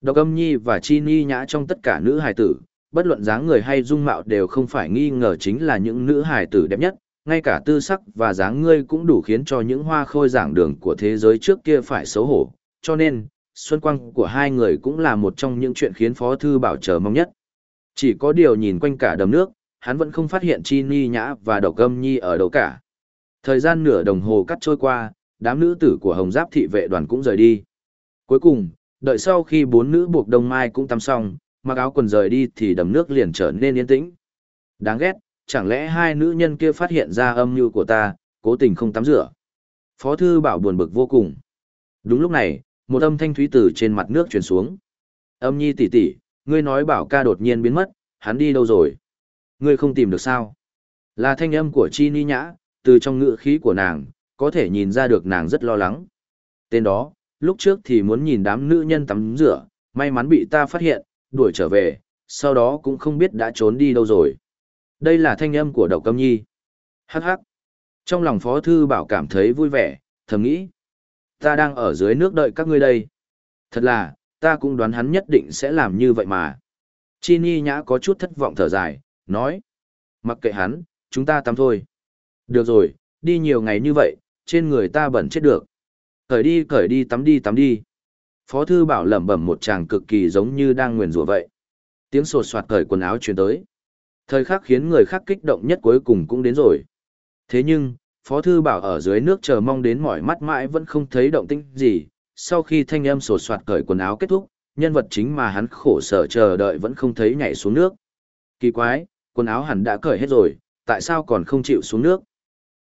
Độc Âm Nhi và Chi Ni Nhã trong tất cả nữ hài tử, bất luận dáng người hay dung mạo đều không phải nghi ngờ chính là những nữ hài tử đẹp nhất, ngay cả tư sắc và dáng ngươi cũng đủ khiến cho những hoa khôi giảng đường của thế giới trước kia phải xấu hổ, cho nên, xuân quang của hai người cũng là một trong những chuyện khiến Phó Thư Bảo chờ mong nhất. Chỉ có điều nhìn quanh cả đầm nước, hắn vẫn không phát hiện Chi Ni Nhã và Độc Âm Nhi ở đâu cả. Thời gian nửa đồng hồ cắt trôi qua, đám nữ tử của Hồng Giáp thị vệ đoàn cũng rời đi. Cuối cùng, đợi sau khi bốn nữ buộc đông mai cũng tắm xong, mặc áo quần rời đi thì đầm nước liền trở nên yên tĩnh. Đáng ghét, chẳng lẽ hai nữ nhân kia phát hiện ra âm mưu của ta, cố tình không tắm rửa. Phó thư bảo buồn bực vô cùng. Đúng lúc này, một âm thanh thúy tử trên mặt nước truyền xuống. Âm nhi tỷ tỷ, ngươi nói bảo ca đột nhiên biến mất, hắn đi đâu rồi? Ngươi không tìm được sao? Là thanh âm của Chi Ni Nhã, từ trong ngữ khí của nàng, có thể nhìn ra được nàng rất lo lắng. Tên đó, lúc trước thì muốn nhìn đám nữ nhân tắm rửa, may mắn bị ta phát hiện, đuổi trở về, sau đó cũng không biết đã trốn đi đâu rồi. Đây là thanh âm của độc câm nhi. Hắc hắc. Trong lòng phó thư bảo cảm thấy vui vẻ, thầm nghĩ. Ta đang ở dưới nước đợi các ngươi đây. Thật là, ta cũng đoán hắn nhất định sẽ làm như vậy mà. Chi Ni nhã có chút thất vọng thở dài, nói. Mặc kệ hắn, chúng ta tắm thôi. Được rồi, đi nhiều ngày như vậy, trên người ta bẩn chết được. Cởi đi cởi đi tắm đi tắm đi. Phó thư bảo lẩm bẩm một chàng cực kỳ giống như đang nguyền rủa vậy. Tiếng sột soạt cởi quần áo truyền tới. Thời khắc khiến người khác kích động nhất cuối cùng cũng đến rồi. Thế nhưng, Phó Thư Bảo ở dưới nước chờ mong đến mỏi mắt mãi vẫn không thấy động tĩnh gì. Sau khi thanh âm sột soạt cởi quần áo kết thúc, nhân vật chính mà hắn khổ sở chờ đợi vẫn không thấy nhảy xuống nước. Kỳ quái, quần áo hẳn đã cởi hết rồi, tại sao còn không chịu xuống nước?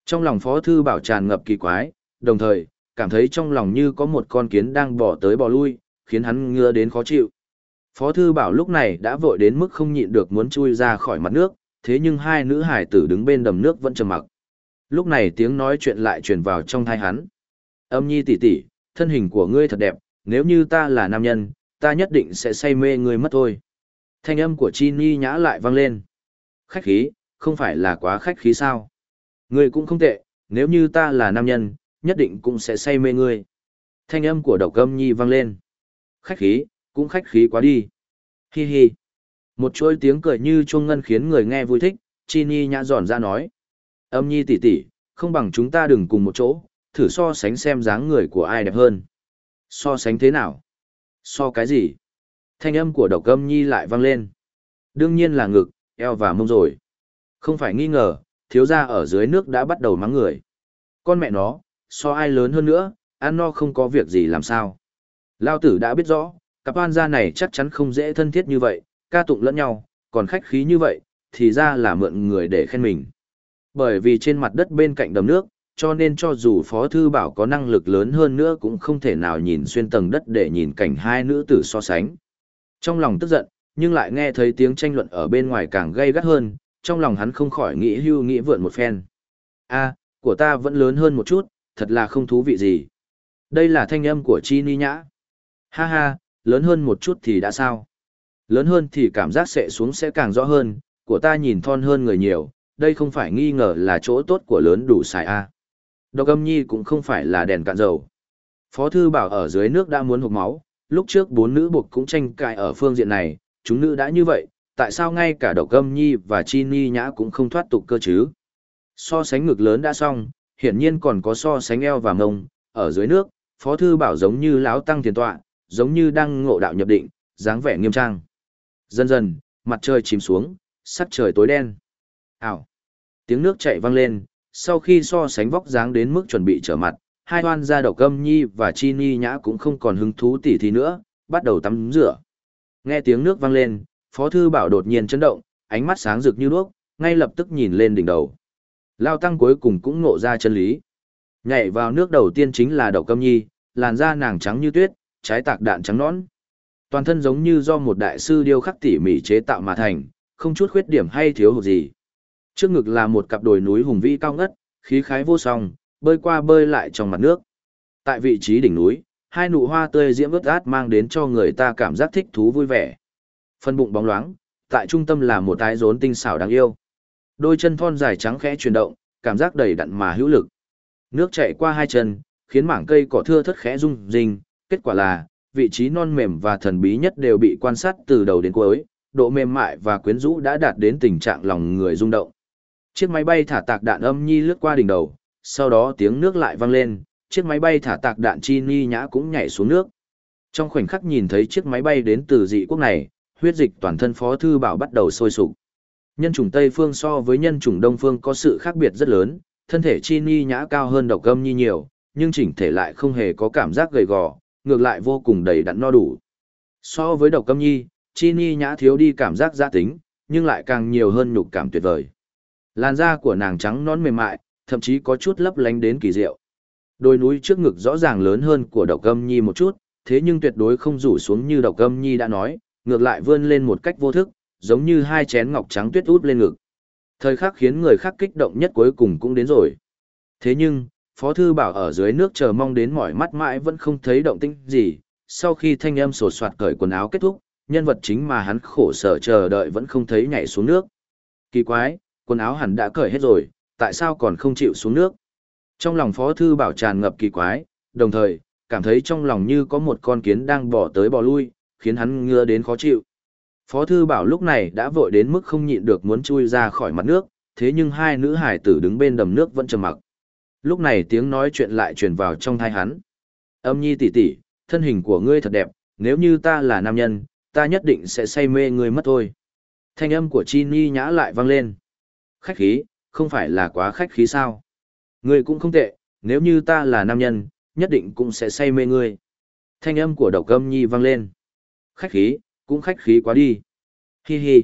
Trong lòng Phó Thư Bảo tràn ngập kỳ quái, đồng thời, cảm thấy trong lòng như có một con kiến đang bỏ tới bỏ lui, khiến hắn ngứa đến khó chịu. Phó Thư Bảo lúc này đã vội đến mức không nhịn được muốn chui ra khỏi mặt nước, thế nhưng hai nữ hải tử đứng bên đầm nước vẫn trầm mặc. Lúc này tiếng nói chuyện lại truyền vào trong thai hắn. Âm nhi tỷ tỷ, thân hình của ngươi thật đẹp, nếu như ta là nam nhân, ta nhất định sẽ say mê ngươi mất thôi. Thanh âm của Chi Ni nhã lại vang lên. Khách khí, không phải là quá khách khí sao? Ngươi cũng không tệ, nếu như ta là nam nhân, nhất định cũng sẽ say mê ngươi. Thanh âm của độc âm nhi vang lên. Khách khí, cũng khách khí quá đi. Hi hi. Một chuỗi tiếng cười như chuông ngân khiến người nghe vui thích, Chi Ni nhã giòn ra nói. Âm nhi tỷ tỷ, không bằng chúng ta đừng cùng một chỗ, thử so sánh xem dáng người của ai đẹp hơn. So sánh thế nào? So cái gì? Thanh âm của độc âm nhi lại vang lên. Đương nhiên là ngực, eo và mông rồi. Không phải nghi ngờ, thiếu gia ở dưới nước đã bắt đầu mắng người. Con mẹ nó, so ai lớn hơn nữa, ăn no không có việc gì làm sao. Lao tử đã biết rõ, cặp oan gia này chắc chắn không dễ thân thiết như vậy, ca tụng lẫn nhau, còn khách khí như vậy, thì ra là mượn người để khen mình. Bởi vì trên mặt đất bên cạnh đầm nước, cho nên cho dù Phó Thư Bảo có năng lực lớn hơn nữa cũng không thể nào nhìn xuyên tầng đất để nhìn cảnh hai nữ tử so sánh. Trong lòng tức giận, nhưng lại nghe thấy tiếng tranh luận ở bên ngoài càng gây gắt hơn, trong lòng hắn không khỏi nghĩ hưu nghĩ vượn một phen. a của ta vẫn lớn hơn một chút, thật là không thú vị gì. Đây là thanh âm của Chi Ni Nhã. Ha ha, lớn hơn một chút thì đã sao? Lớn hơn thì cảm giác sẽ xuống sẽ càng rõ hơn, của ta nhìn thon hơn người nhiều, đây không phải nghi ngờ là chỗ tốt của lớn đủ xài A. Độc âm nhi cũng không phải là đèn cạn dầu. Phó thư bảo ở dưới nước đã muốn hụt máu, lúc trước bốn nữ buộc cũng tranh cãi ở phương diện này, chúng nữ đã như vậy, tại sao ngay cả độc âm nhi và chi ni nhã cũng không thoát tục cơ chứ? So sánh ngực lớn đã xong, hiển nhiên còn có so sánh eo và mông, ở dưới nước, phó thư bảo giống như láo tăng tiền tọa, giống như đang ngộ đạo nhập định, dáng vẻ nghiêm trang. Dần dần, mặt trời chìm xuống, sắc trời tối đen. Ảo. Tiếng nước chảy vang lên, sau khi so sánh vóc dáng đến mức chuẩn bị trở mặt, hai hoan gia độc âm nhi và chi ni nhã cũng không còn hứng thú tỉ thí nữa, bắt đầu tắm rửa. Nghe tiếng nước vang lên, Phó Thư Bảo đột nhiên chấn động, ánh mắt sáng rực như đuốc, ngay lập tức nhìn lên đỉnh đầu. Lao tăng cuối cùng cũng ngộ ra chân lý. Nhảy vào nước đầu tiên chính là đậu câm nhi, làn da nàng trắng như tuyết, trái tạc đạn trắng nõn. Toàn thân giống như do một đại sư điêu khắc tỉ mỉ chế tạo mà thành, không chút khuyết điểm hay thiếu hụt gì. Trước ngực là một cặp đồi núi hùng vĩ cao ngất, khí khái vô song, bơi qua bơi lại trong mặt nước. Tại vị trí đỉnh núi, hai nụ hoa tươi diễm ướt át mang đến cho người ta cảm giác thích thú vui vẻ. Phần bụng bóng loáng, tại trung tâm là một tái rốn tinh xảo đáng yêu. Đôi chân thon dài trắng khẽ chuyển động, cảm giác đầy đặn mà hữu lực. Nước chảy qua hai chân, khiến mảng cây cỏ thưa thất khẽ rung rinh, kết quả là, vị trí non mềm và thần bí nhất đều bị quan sát từ đầu đến cuối, độ mềm mại và quyến rũ đã đạt đến tình trạng lòng người rung động. Chiếc máy bay thả tạc đạn âm nhi lướt qua đỉnh đầu, sau đó tiếng nước lại vang lên, chiếc máy bay thả tạc đạn chi ni nhã cũng nhảy xuống nước. Trong khoảnh khắc nhìn thấy chiếc máy bay đến từ dị quốc này, huyết dịch toàn thân Phó Thư Bảo bắt đầu sôi sục. Nhân chủng Tây Phương so với nhân chủng Đông Phương có sự khác biệt rất lớn, thân thể chi ni nhã cao hơn độc âm nhi nhiều, nhưng chỉnh thể lại không hề có cảm giác gầy gò, ngược lại vô cùng đầy đặn no đủ. So với độc câm nhi, chi ni nhã thiếu đi cảm giác gia tính, nhưng lại càng nhiều hơn nhục cảm tuyệt vời. Làn da của nàng trắng nón mềm mại, thậm chí có chút lấp lánh đến kỳ diệu. Đôi núi trước ngực rõ ràng lớn hơn của độc câm nhi một chút, thế nhưng tuyệt đối không rủ xuống như độc câm nhi đã nói, ngược lại vươn lên một cách vô thức, giống như hai chén ngọc trắng tuyết út lên ngực. Thời khắc khiến người khác kích động nhất cuối cùng cũng đến rồi. Thế nhưng, Phó Thư Bảo ở dưới nước chờ mong đến mỏi mắt mãi vẫn không thấy động tĩnh gì, sau khi thanh âm sột soạt cởi quần áo kết thúc, nhân vật chính mà hắn khổ sở chờ đợi vẫn không thấy nhảy xuống nước. Kỳ quái, quần áo hẳn đã cởi hết rồi, tại sao còn không chịu xuống nước? Trong lòng Phó Thư Bảo tràn ngập kỳ quái, đồng thời, cảm thấy trong lòng như có một con kiến đang bỏ tới bỏ lui, khiến hắn ngứa đến khó chịu. Phó Thư Bảo lúc này đã vội đến mức không nhịn được muốn chui ra khỏi mặt nước, thế nhưng hai nữ hải tử đứng bên đầm nước vẫn trầm mặc. Lúc này tiếng nói chuyện lại truyền vào trong thai hắn. Âm nhi tỷ tỷ, thân hình của ngươi thật đẹp, nếu như ta là nam nhân, ta nhất định sẽ say mê ngươi mất thôi. Thanh âm của Chi Ni nhã lại vang lên. Khách khí, không phải là quá khách khí sao? Ngươi cũng không tệ, nếu như ta là nam nhân, nhất định cũng sẽ say mê ngươi. Thanh âm của độc âm nhi vang lên. Khách khí, cũng khách khí quá đi. Hi hi.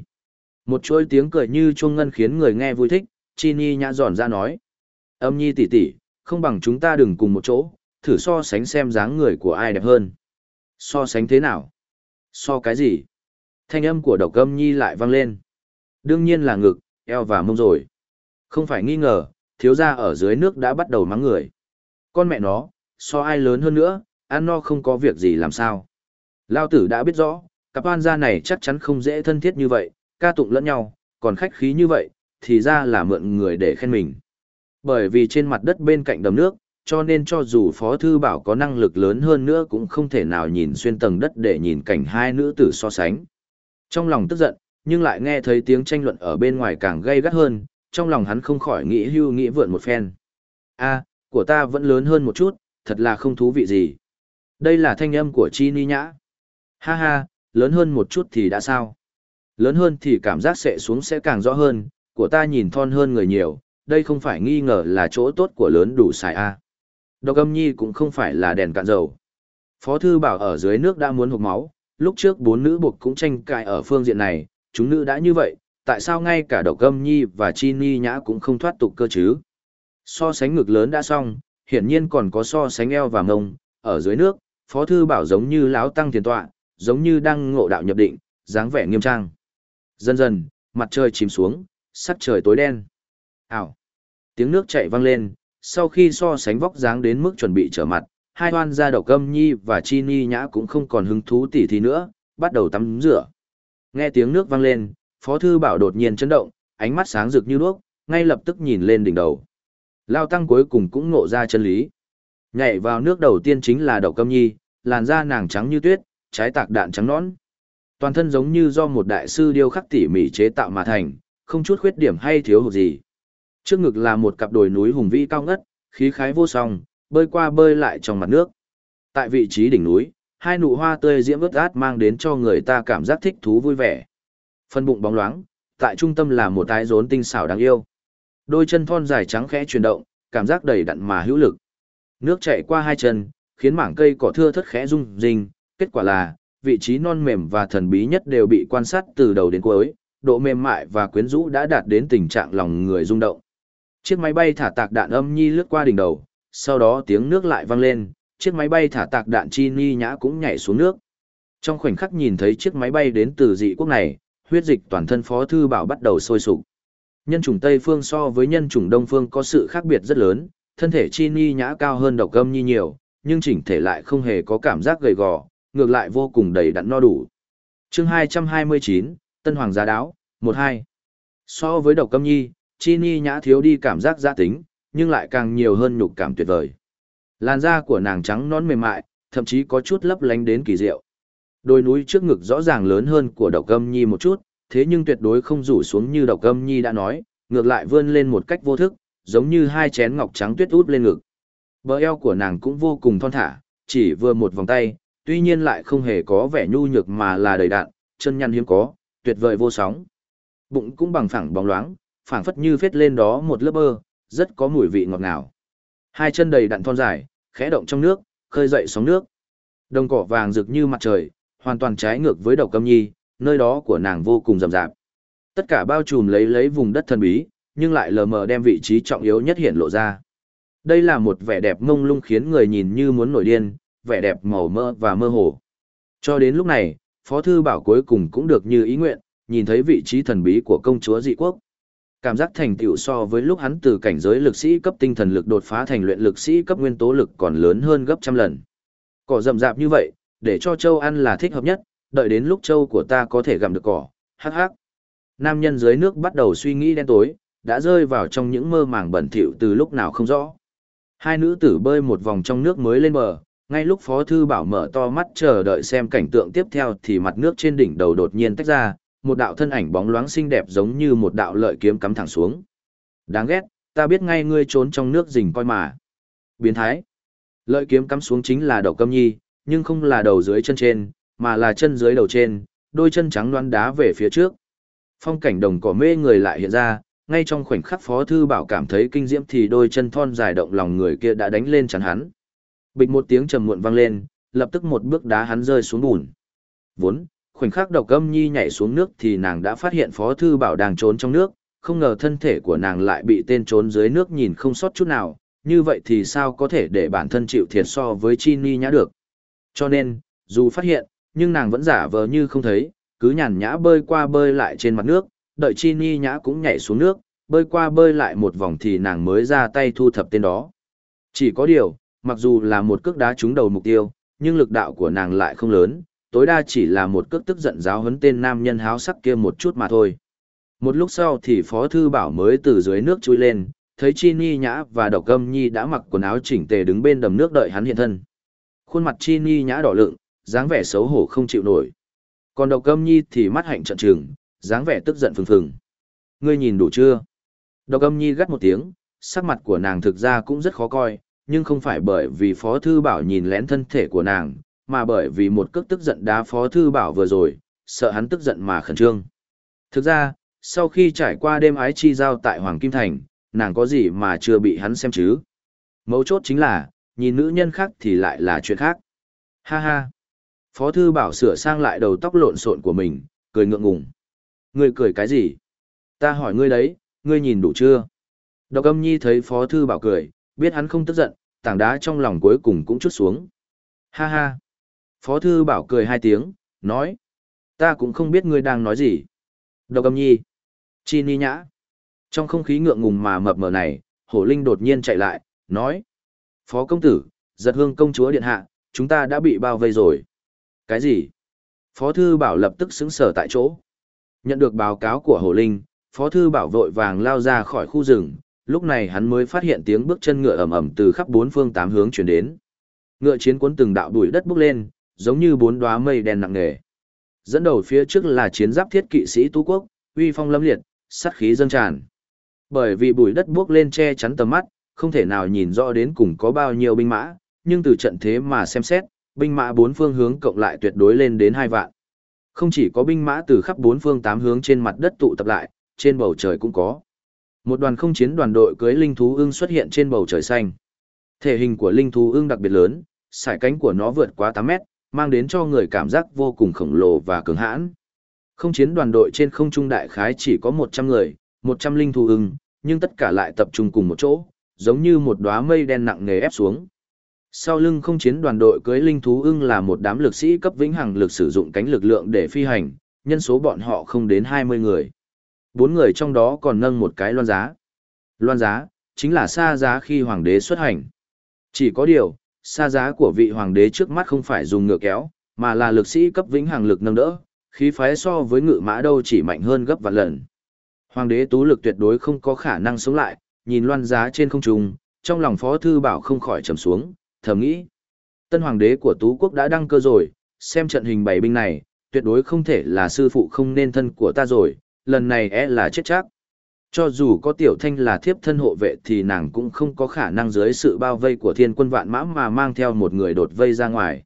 Một chuỗi tiếng cười như chuông ngân khiến người nghe vui thích, Chi Ni nhã giòn ra nói. Âm nhi tỷ tỷ, không bằng chúng ta đừng cùng một chỗ, thử so sánh xem dáng người của ai đẹp hơn. So sánh thế nào? So cái gì? Thanh âm của độc âm nhi lại vang lên. Đương nhiên là ngực, eo và mông rồi. Không phải nghi ngờ, thiếu gia ở dưới nước đã bắt đầu mắng người. Con mẹ nó, so ai lớn hơn nữa, ăn no không có việc gì làm sao. Lao tử đã biết rõ, cặp oan gia này chắc chắn không dễ thân thiết như vậy, ca tụng lẫn nhau, còn khách khí như vậy, thì ra là mượn người để khen mình. Bởi vì trên mặt đất bên cạnh đầm nước, cho nên cho dù Phó Thư Bảo có năng lực lớn hơn nữa cũng không thể nào nhìn xuyên tầng đất để nhìn cảnh hai nữ tử so sánh. Trong lòng tức giận, nhưng lại nghe thấy tiếng tranh luận ở bên ngoài càng gây gắt hơn, trong lòng hắn không khỏi nghĩ hưu nghĩ vượn một phen. a của ta vẫn lớn hơn một chút, thật là không thú vị gì. Đây là thanh âm của Chi Ni Nhã. Ha ha, lớn hơn một chút thì đã sao? Lớn hơn thì cảm giác sẽ xuống sẽ càng rõ hơn, của ta nhìn thon hơn người nhiều, đây không phải nghi ngờ là chỗ tốt của lớn đủ xài A. Độc âm nhi cũng không phải là đèn cạn dầu. Phó thư bảo ở dưới nước đã muốn hụt máu, lúc trước bốn nữ buộc cũng tranh cãi ở phương diện này, chúng nữ đã như vậy, tại sao ngay cả độc âm nhi và chi ni nhã cũng không thoát tục cơ chứ? So sánh ngực lớn đã xong, hiển nhiên còn có so sánh eo và mông, ở dưới nước, phó thư bảo giống như láo tăng thiền tọa, giống như đang ngộ đạo nhập định, dáng vẻ nghiêm trang. Dần dần, mặt trời chìm xuống, sắc trời tối đen. Ảo. Tiếng nước chảy vang lên, sau khi so sánh vóc dáng đến mức chuẩn bị trở mặt, hai hoan gia độc âm nhi và chi ni nhã cũng không còn hứng thú tỉ thí nữa, bắt đầu tắm rửa. Nghe tiếng nước vang lên, Phó Thư Bảo đột nhiên chấn động, ánh mắt sáng rực như đuốc, ngay lập tức nhìn lên đỉnh đầu. Lao tăng cuối cùng cũng ngộ ra chân lý. Nhảy vào nước đầu tiên chính là độc câm nhi, làn da nàng trắng như tuyết, trái tạc đạn trắng nõn. Toàn thân giống như do một đại sư điêu khắc tỉ mỉ chế tạo mà thành, không chút khuyết điểm hay thiếu hụt gì. Trước ngực là một cặp đồi núi hùng vĩ cao ngất, khí khái vô song, bơi qua bơi lại trong mặt nước. Tại vị trí đỉnh núi, hai nụ hoa tươi diễm ướt át mang đến cho người ta cảm giác thích thú vui vẻ. Phân bụng bóng loáng, tại trung tâm là một tái rốn tinh xảo đáng yêu. Đôi chân thon dài trắng khẽ chuyển động, cảm giác đầy đặn mà hữu lực. Nước chảy qua hai chân, khiến mảng cây cỏ thưa thất khẽ rung rinh, kết quả là, vị trí non mềm và thần bí nhất đều bị quan sát từ đầu đến cuối, độ mềm mại và quyến rũ đã đạt đến tình trạng lòng người rung động. Chiếc máy bay thả tạc đạn âm nhi lướt qua đỉnh đầu, sau đó tiếng nước lại vang lên, chiếc máy bay thả tạc đạn chi ni nhã cũng nhảy xuống nước. Trong khoảnh khắc nhìn thấy chiếc máy bay đến từ dị quốc này, huyết dịch toàn thân Phó Thư Bảo bắt đầu sôi sục. Nhân chủng Tây Phương so với nhân chủng Đông Phương có sự khác biệt rất lớn, thân thể chi ni nhã cao hơn độc âm nhi nhiều, nhưng chỉnh thể lại không hề có cảm giác gầy gò, ngược lại vô cùng đầy đặn no đủ. chương 229, Tân Hoàng gia đáo, 1-2. So với độc âm nhi, chi ni nhã thiếu đi cảm giác gia tính, nhưng lại càng nhiều hơn nhục cảm tuyệt vời. Làn da của nàng trắng nón mềm mại, thậm chí có chút lấp lánh đến kỳ diệu. Đôi núi trước ngực rõ ràng lớn hơn của độc âm nhi một chút, thế nhưng tuyệt đối không rủ xuống như độc âm nhi đã nói, ngược lại vươn lên một cách vô thức, giống như hai chén ngọc trắng tuyết út lên ngực. Bờ eo của nàng cũng vô cùng thon thả, chỉ vừa một vòng tay, tuy nhiên lại không hề có vẻ nhu nhược mà là đầy đạn, chân nhăn hiếm có, tuyệt vời vô sóng. Bụng cũng bằng phẳng bóng loáng, phảng phất như phết lên đó một lớp bơ, rất có mùi vị ngọt ngào. Hai chân đầy đặn thon dài, khẽ động trong nước, khơi dậy sóng nước. Đồng cỏ vàng rực như mặt trời, hoàn toàn trái ngược với độc câm nhi, nơi đó của nàng vô cùng rậm rạp. Tất cả bao trùm lấy lấy vùng đất thần bí, nhưng lại lờ mờ đem vị trí trọng yếu nhất hiện lộ ra. Đây là một vẻ đẹp mông lung khiến người nhìn như muốn nổi điên, vẻ đẹp màu mơ và mơ hồ. Cho đến lúc này, Phó Thư Bảo cuối cùng cũng được như ý nguyện, nhìn thấy vị trí thần bí của công chúa dị quốc. Cảm giác thành tựu so với lúc hắn từ cảnh giới lực sĩ cấp tinh thần lực đột phá thành luyện lực sĩ cấp nguyên tố lực còn lớn hơn gấp trăm lần. Cỏ rậm rạp như vậy, để cho châu ăn là thích hợp nhất, đợi đến lúc châu của ta có thể gặm được cỏ, hắc hắc. Nam nhân dưới nước bắt đầu suy nghĩ đen tối, đã rơi vào trong những mơ màng bẩn thỉu từ lúc nào không rõ. Hai nữ tử bơi một vòng trong nước mới lên bờ, ngay lúc Phó Thư Bảo mở to mắt chờ đợi xem cảnh tượng tiếp theo thì mặt nước trên đỉnh đầu đột nhiên tách ra, một đạo thân ảnh bóng loáng xinh đẹp giống như một đạo lợi kiếm cắm thẳng xuống. Đáng ghét, ta biết ngay ngươi trốn trong nước rình coi mà. Biến thái. Lợi kiếm cắm xuống chính là đầu câm nhi, nhưng không là đầu dưới chân trên, mà là chân dưới đầu trên, đôi chân trắng loan đá về phía trước. Phong cảnh đồng cỏ mê người lại hiện ra, ngay trong khoảnh khắc Phó Thư Bảo cảm thấy kinh diễm thì đôi chân thon dài động lòng người kia đã đánh lên chắn hắn. Bịch một tiếng trầm muộn vang lên, lập tức một bước đá hắn rơi xuống bùn. Vốn, khoảnh khắc độc âm nhi nhảy xuống nước thì nàng đã phát hiện Phó Thư Bảo đang trốn trong nước, không ngờ thân thể của nàng lại bị tên trốn dưới nước nhìn không sót chút nào, như vậy thì sao có thể để bản thân chịu thiệt so với Chi Ni nhã được. Cho nên, dù phát hiện, nhưng nàng vẫn giả vờ như không thấy, cứ nhàn nhã bơi qua bơi lại trên mặt nước, đợi Chi Ni nhã cũng nhảy xuống nước, bơi qua bơi lại một vòng thì nàng mới ra tay thu thập tên đó. Chỉ có điều, mặc dù là một cước đá trúng đầu mục tiêu, nhưng lực đạo của nàng lại không lớn, tối đa chỉ là một cước tức giận giáo huấn tên nam nhân háo sắc kia một chút mà thôi. Một lúc sau thì Phó Thư Bảo mới từ dưới nước chui lên, thấy Chi Ni Nhã và Độc Gâm Nhi đã mặc quần áo chỉnh tề đứng bên đầm nước đợi hắn hiện thân. Khuôn mặt Chi Ni Nhã đỏ lựng, dáng vẻ xấu hổ không chịu nổi. Còn Độc Gâm Nhi thì mắt hạnh trận trừng, dáng vẻ tức giận phừng phừng. Ngươi nhìn đủ chưa? Độc Gâm Nhi gắt một tiếng, sắc mặt của nàng thực ra cũng rất khó coi, nhưng không phải bởi vì Phó Thư Bảo nhìn lén thân thể của nàng, mà bởi vì một cước tức giận đá Phó Thư Bảo vừa rồi, sợ hắn tức giận mà khẩn trương. Thực ra, sau khi trải qua đêm ái chi giao tại Hoàng Kim Thành, nàng có gì mà chưa bị hắn xem chứ? Mấu chốt chính là, nhìn nữ nhân khác thì lại là chuyện khác. Ha ha! Phó Thư Bảo sửa sang lại đầu tóc lộn xộn của mình, cười ngượng ngùng. Ngươi cười cái gì? Ta hỏi ngươi đấy, ngươi nhìn đủ chưa? Độc âm nhi thấy Phó Thư Bảo cười, biết hắn không tức giận, tảng đá trong lòng cuối cùng cũng chút xuống. Ha ha! Phó Thư Bảo cười hai tiếng, nói. Ta cũng không biết ngươi đang nói gì. Độc âm nhi. Chi ni nhã. Trong không khí ngượng ngùng mà mập mờ này, hổ linh đột nhiên chạy lại, nói. Phó công tử, giật hương công chúa điện hạ, chúng ta đã bị bao vây rồi. Cái gì? Phó thư bảo lập tức xứng sở tại chỗ. Nhận được báo cáo của hổ linh, phó thư bảo vội vàng lao ra khỏi khu rừng, lúc này hắn mới phát hiện tiếng bước chân ngựa ầm ầm từ khắp bốn phương tám hướng chuyển đến. Ngựa chiến cuốn từng đạo đuổi đất bước lên, giống như bốn đóa mây đen nặng nề. Dẫn đầu phía trước là chiến giáp thiết kỵ sĩ Tú Quốc, uy phong lâm liệt, sát khí dâng tràn. Bởi vì bụi đất buốc lên che chắn tầm mắt, không thể nào nhìn rõ đến cùng có bao nhiêu binh mã, nhưng từ trận thế mà xem xét, binh mã bốn phương hướng cộng lại tuyệt đối lên đến hai vạn. Không chỉ có binh mã từ khắp bốn phương tám hướng trên mặt đất tụ tập lại, trên bầu trời cũng có. Một đoàn không chiến đoàn đội cưới linh thú ưng xuất hiện trên bầu trời xanh. Thể hình của linh thú ưng đặc biệt lớn, sải cánh của nó vượt quá 8 mét, mang đến cho người cảm giác vô cùng khổng lồ và cường hãn. Không chiến đoàn đội trên không trung đại khái chỉ có 100 người, 100 linh thú ưng, nhưng tất cả lại tập trung cùng một chỗ, giống như một đóa mây đen nặng nề ép xuống. Sau lưng không chiến đoàn đội cưới linh thú ưng là một đám lực sĩ cấp vĩnh hằng lực sử dụng cánh lực lượng để phi hành, nhân số bọn họ không đến 20 người. Bốn người trong đó còn nâng một cái loan giá. Loan giá, chính là xa giá khi hoàng đế xuất hành. Chỉ có điều, xa giá của vị hoàng đế trước mắt không phải dùng ngựa kéo, mà là lực sĩ cấp vĩnh hằng lực nâng đỡ, khí phái so với ngự mã đâu chỉ mạnh hơn gấp vạn lần. Hoàng đế tú lực tuyệt đối không có khả năng sống lại, nhìn loan giá trên không trung, trong lòng phó thư bảo không khỏi trầm xuống, thầm nghĩ. Tân hoàng đế của tú quốc đã đăng cơ rồi, xem trận hình bảy binh này, tuyệt đối không thể là sư phụ không nên thân của ta rồi, lần này é e là chết chắc. Cho dù có tiểu thanh là thiếp thân hộ vệ thì nàng cũng không có khả năng dưới sự bao vây của thiên quân vạn mã mà mang theo một người đột vây ra ngoài.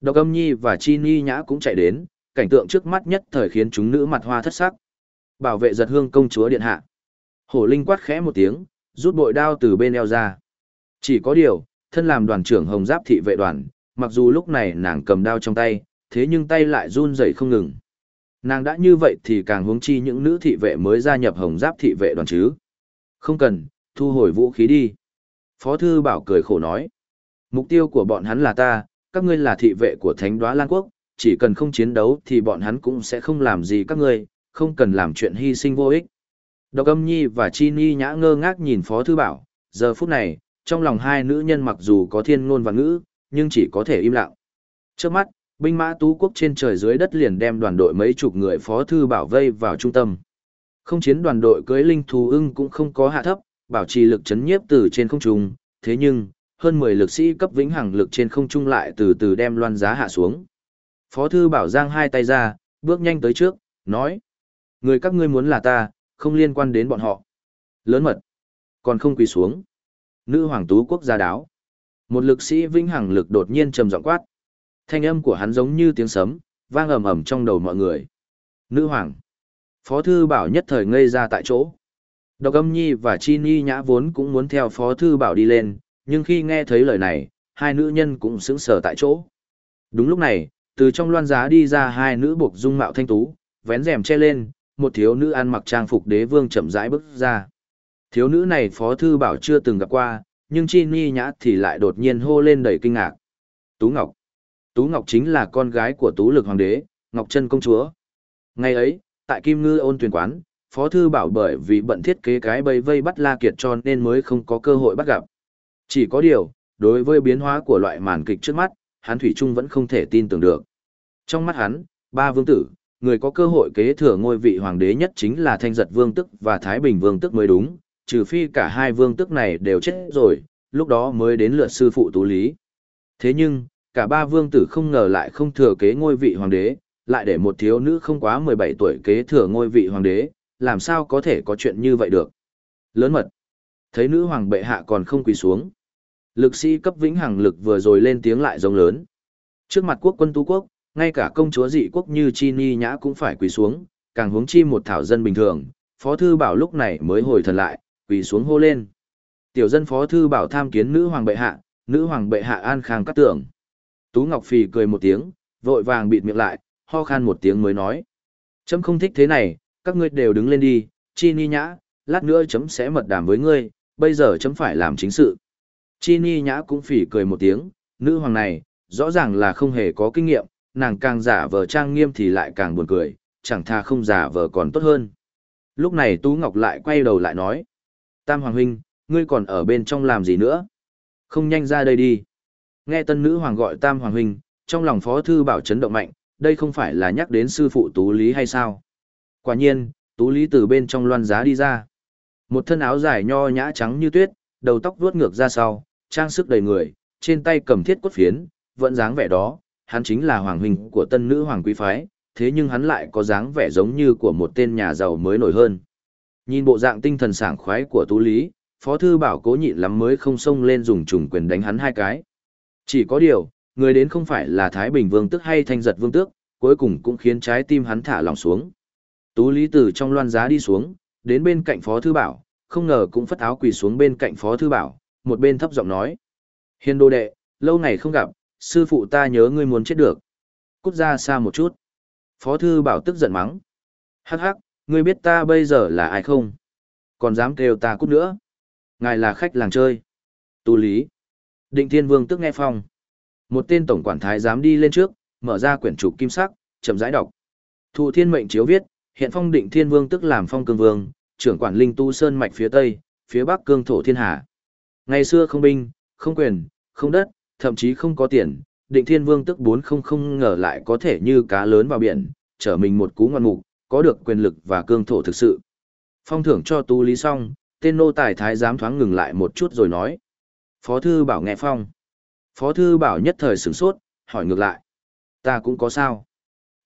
Độc âm nhi và chi ni nhã cũng chạy đến, cảnh tượng trước mắt nhất thời khiến chúng nữ mặt hoa thất sắc. Bảo vệ giật hương công chúa điện hạ. Hổ linh quát khẽ một tiếng, rút bội đao từ bên eo ra. Chỉ có điều, thân làm đoàn trưởng hồng giáp thị vệ đoàn, mặc dù lúc này nàng cầm đao trong tay, thế nhưng tay lại run rẩy không ngừng. Nàng đã như vậy thì càng hướng chi những nữ thị vệ mới gia nhập hồng giáp thị vệ đoàn chứ. Không cần, thu hồi vũ khí đi. Phó thư bảo cười khổ nói. Mục tiêu của bọn hắn là ta, các ngươi là thị vệ của thánh đoá Lan Quốc, chỉ cần không chiến đấu thì bọn hắn cũng sẽ không làm gì các ngươi, không cần làm chuyện hy sinh vô ích. Độc âm nhi và chi ni nhã ngơ ngác nhìn Phó Thư Bảo, giờ phút này, trong lòng hai nữ nhân mặc dù có thiên ngôn và ngữ, nhưng chỉ có thể im lặng. Trước mắt, binh mã tú quốc trên trời dưới đất liền đem đoàn đội mấy chục người Phó Thư Bảo vây vào trung tâm. Không chiến đoàn đội cưới linh thú ưng cũng không có hạ thấp, bảo trì lực chấn nhiếp từ trên không trung, thế nhưng, hơn 10 lực sĩ cấp vĩnh hằng lực trên không trung lại từ từ đem loan giá hạ xuống. Phó thư bảo giang hai tay ra, bước nhanh tới trước, nói. Người các ngươi muốn là ta, không liên quan đến bọn họ. Lớn mật. Còn không quỳ xuống. Nữ hoàng tú quốc gia đáo. Một lực sĩ vĩnh hằng lực đột nhiên trầm giọng quát. Thanh âm của hắn giống như tiếng sấm, vang ầm ầm trong đầu mọi người. Nữ hoàng. Phó thư bảo nhất thời ngây ra tại chỗ. Độc âm nhi và chi ni nhã vốn cũng muốn theo phó thư bảo đi lên, nhưng khi nghe thấy lời này, hai nữ nhân cũng sững sờ tại chỗ. Đúng lúc này, từ trong loan giá đi ra hai nữ buộc dung mạo thanh tú, vén rèm che lên, một thiếu nữ ăn mặc trang phục đế vương chậm rãi bước ra. Thiếu nữ này Phó Thư Bảo chưa từng gặp qua, nhưng Chi Ni Nhã thì lại đột nhiên hô lên đầy kinh ngạc. Tú Ngọc. Tú Ngọc chính là con gái của Tú Lực Hoàng đế, Ngọc Trân Công Chúa. Ngày ấy, tại Kim Ngư ôn tuyển quán, Phó Thư Bảo bởi vì bận thiết kế cái bầy vây bắt La Kiệt cho nên mới không có cơ hội bắt gặp. Chỉ có điều, đối với biến hóa của loại màn kịch trước mắt, hắn Thủy Trung vẫn không thể tin tưởng được. Trong mắt hắn, ba vương tử, người có cơ hội kế thừa ngôi vị hoàng đế nhất chính là Thanh Giật Vương Tức và Thái Bình Vương Tức mới đúng, trừ phi cả hai vương tức này đều chết rồi, lúc đó mới đến lượt sư phụ Tú Lý. Thế nhưng, cả ba vương tử không ngờ lại không thừa kế ngôi vị hoàng đế, lại để một thiếu nữ không quá 17 tuổi kế thừa ngôi vị hoàng đế, làm sao có thể có chuyện như vậy được. Lớn mật. Thấy nữ hoàng bệ hạ còn không quỳ xuống. Lực sĩ cấp vĩnh hằng lực vừa rồi lên tiếng lại giống lớn. Trước mặt quốc quân tú quốc, ngay cả công chúa dị quốc như Chi Ni Nhã cũng phải quỳ xuống, càng huống chi một thảo dân bình thường, Phó Thư Bảo lúc này mới hồi thần lại, quỳ xuống hô lên. Tiểu dân Phó Thư Bảo tham kiến nữ hoàng bệ hạ, nữ hoàng bệ hạ an khang cắt tưởng. Tú Ngọc Phì cười một tiếng, vội vàng bịt miệng lại, ho khan một tiếng mới nói. Chấm không thích thế này, các ngươi đều đứng lên đi, Chi Ni Nhã, lát nữa chấm sẽ mật đàm với ngươi, bây giờ chấm phải làm chính sự. Chi Ni Nhã cũng phỉ cười một tiếng, nữ hoàng này, rõ ràng là không hề có kinh nghiệm, nàng càng giả vờ trang nghiêm thì lại càng buồn cười, chẳng tha không giả vờ còn tốt hơn. Lúc này Tú Ngọc lại quay đầu lại nói. Tam Hoàng Huynh, ngươi còn ở bên trong làm gì nữa? Không nhanh ra đây đi. Nghe tân nữ hoàng gọi Tam Hoàng Huynh, trong lòng Phó Thư Bảo chấn động mạnh, đây không phải là nhắc đến sư phụ Tú Lý hay sao? Quả nhiên, Tú Lý từ bên trong loan giá đi ra. Một thân áo dài nho nhã trắng như tuyết, đầu tóc vuốt ngược ra sau, trang sức đầy người, trên tay cầm thiết cốt phiến, vẫn dáng vẻ đó, hắn chính là hoàng huynh của tân nữ hoàng quý phái, thế nhưng hắn lại có dáng vẻ giống như của một tên nhà giàu mới nổi hơn. Nhìn bộ dạng tinh thần sảng khoái của Tú Lý, Phó Thư Bảo cố nhịn lắm mới không xông lên dùng trùng quyền đánh hắn hai cái. Chỉ có điều, người đến không phải là Thái Bình Vương tức hay Thanh Giật Vương tước, cuối cùng cũng khiến trái tim hắn thả lòng xuống. Tú Lý từ trong loan giá đi xuống, đến bên cạnh Phó Thư Bảo, không ngờ cũng phất áo quỳ xuống bên cạnh Phó Thư Bảo, một bên thấp giọng nói. Hiền đồ đệ, lâu ngày không gặp, sư phụ ta nhớ ngươi muốn chết được. Cút ra xa một chút. Phó Thư Bảo tức giận mắng. Hắc hắc, ngươi biết ta bây giờ là ai không? Còn dám kêu ta cút nữa. Ngài là khách làng chơi. Tú lý. Định Thiên Vương tức nghe phong. Một tên tổng quản thái dám đi lên trước, mở ra quyển trục kim sắc, chậm rãi đọc. Thụ thiên mệnh chiếu viết, hiện phong định thiên vương tức làm phong cương vương, trưởng quản linh tu sơn mạch phía tây, phía bắc cương thổ thiên hà. Ngày xưa không binh, không quyền, không đất, thậm chí không có tiền, định thiên vương tức bốn không không ngờ lại có thể như cá lớn vào biển, trở mình một cú ngoan mục, có được quyền lực và cương thổ thực sự. Phong thưởng cho tu lý xong, tên nô tài thái giám thoáng ngừng lại một chút rồi nói. Phó thư bảo nghe phong. Phó thư bảo nhất thời sửng sốt, hỏi ngược lại. Ta cũng có sao.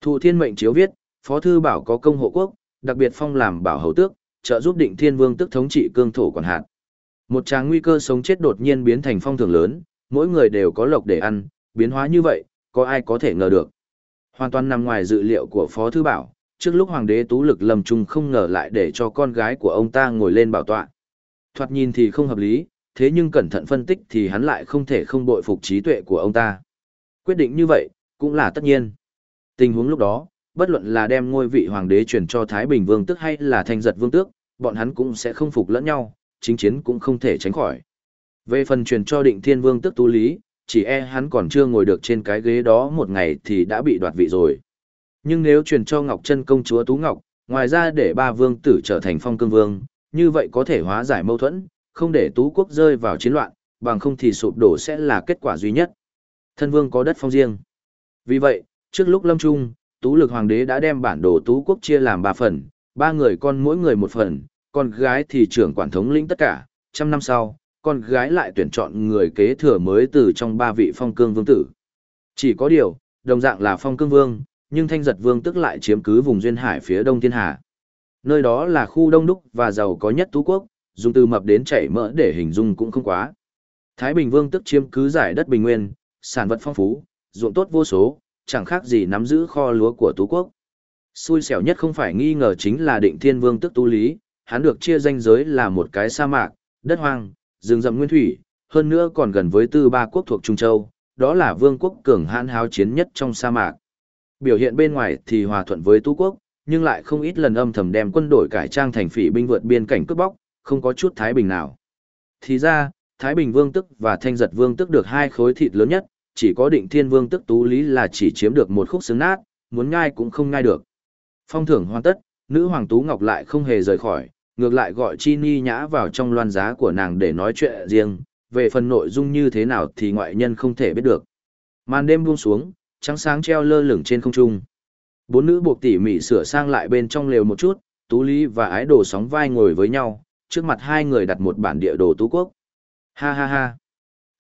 Thụ thiên mệnh chiếu viết, Phó thư bảo có công hộ quốc, đặc biệt phong làm bảo hầu tước, trợ giúp định thiên vương tức thống trị cương thổ quản hạt. Một tràng nguy cơ sống chết đột nhiên biến thành phong thường lớn, mỗi người đều có lộc để ăn, biến hóa như vậy, có ai có thể ngờ được. Hoàn toàn nằm ngoài dự liệu của Phó Thư Bảo, trước lúc Hoàng đế Tú Lực lầm trung không ngờ lại để cho con gái của ông ta ngồi lên bảo tọa. Thoạt nhìn thì không hợp lý, thế nhưng cẩn thận phân tích thì hắn lại không thể không bội phục trí tuệ của ông ta. Quyết định như vậy, cũng là tất nhiên. Tình huống lúc đó, bất luận là đem ngôi vị hoàng đế truyền cho Thái Bình Vương tức hay là thanh giật vương tước, bọn hắn cũng sẽ không phục lẫn nhau, chính chiến cũng không thể tránh khỏi. Về phần truyền cho định thiên vương tức tú lý, chỉ e hắn còn chưa ngồi được trên cái ghế đó một ngày thì đã bị đoạt vị rồi. Nhưng nếu truyền cho Ngọc Trân công chúa Tú Ngọc, ngoài ra để ba vương tử trở thành phong cương vương, như vậy có thể hóa giải mâu thuẫn, không để Tú quốc rơi vào chiến loạn, bằng không thì sụp đổ sẽ là kết quả duy nhất. Thân vương có đất phong riêng. Vì vậy, trước lúc lâm trung, Tú lực hoàng đế đã đem bản đồ Tú quốc chia làm ba phần, ba người con mỗi người một phần, con gái thì trưởng quản thống lĩnh tất cả, trăm năm sau, con gái lại tuyển chọn người kế thừa mới từ trong ba vị phong cương vương tử. Chỉ có điều, đồng dạng là phong cương vương, nhưng thanh giật vương tức lại chiếm cứ vùng duyên hải phía đông thiên hà. Nơi đó là khu đông đúc và giàu có nhất Tú Quốc, dùng từ mập đến chảy mỡ để hình dung cũng không quá. Thái Bình vương tức chiếm cứ giải đất bình nguyên, sản vật phong phú, ruộng tốt vô số, chẳng khác gì nắm giữ kho lúa của Tú Quốc. Xui xẻo nhất không phải nghi ngờ chính là định thiên vương tức Tú Lý, hắn được chia danh giới là một cái sa mạc, đất hoang, rừng rậm nguyên thủy, hơn nữa còn gần với tư ba quốc thuộc Trung Châu, đó là vương quốc cường hãn háo chiến nhất trong sa mạc. Biểu hiện bên ngoài thì hòa thuận với Tú quốc, nhưng lại không ít lần âm thầm đem quân đội cải trang thành phỉ binh vượt biên cảnh cướp bóc, không có chút thái bình nào. Thì ra, Thái Bình Vương tức và Thanh Giật Vương tức được hai khối thịt lớn nhất, chỉ có Định Thiên Vương tức Tú Lý là chỉ chiếm được một khúc xứng nát, muốn ngai cũng không ngai được. Phong thưởng hoàn tất, nữ hoàng Tú Ngọc lại không hề rời khỏi, ngược lại gọi Chi Ni nhã vào trong loan giá của nàng để nói chuyện riêng, về phần nội dung như thế nào thì ngoại nhân không thể biết được. Màn đêm buông xuống, trắng sáng treo lơ lửng trên không trung. Bốn nữ buộc tỉ mỉ sửa sang lại bên trong lều một chút, Tú Lý và Ái Đồ sóng vai ngồi với nhau, trước mặt hai người đặt một bản địa đồ Tú Quốc. Ha ha ha.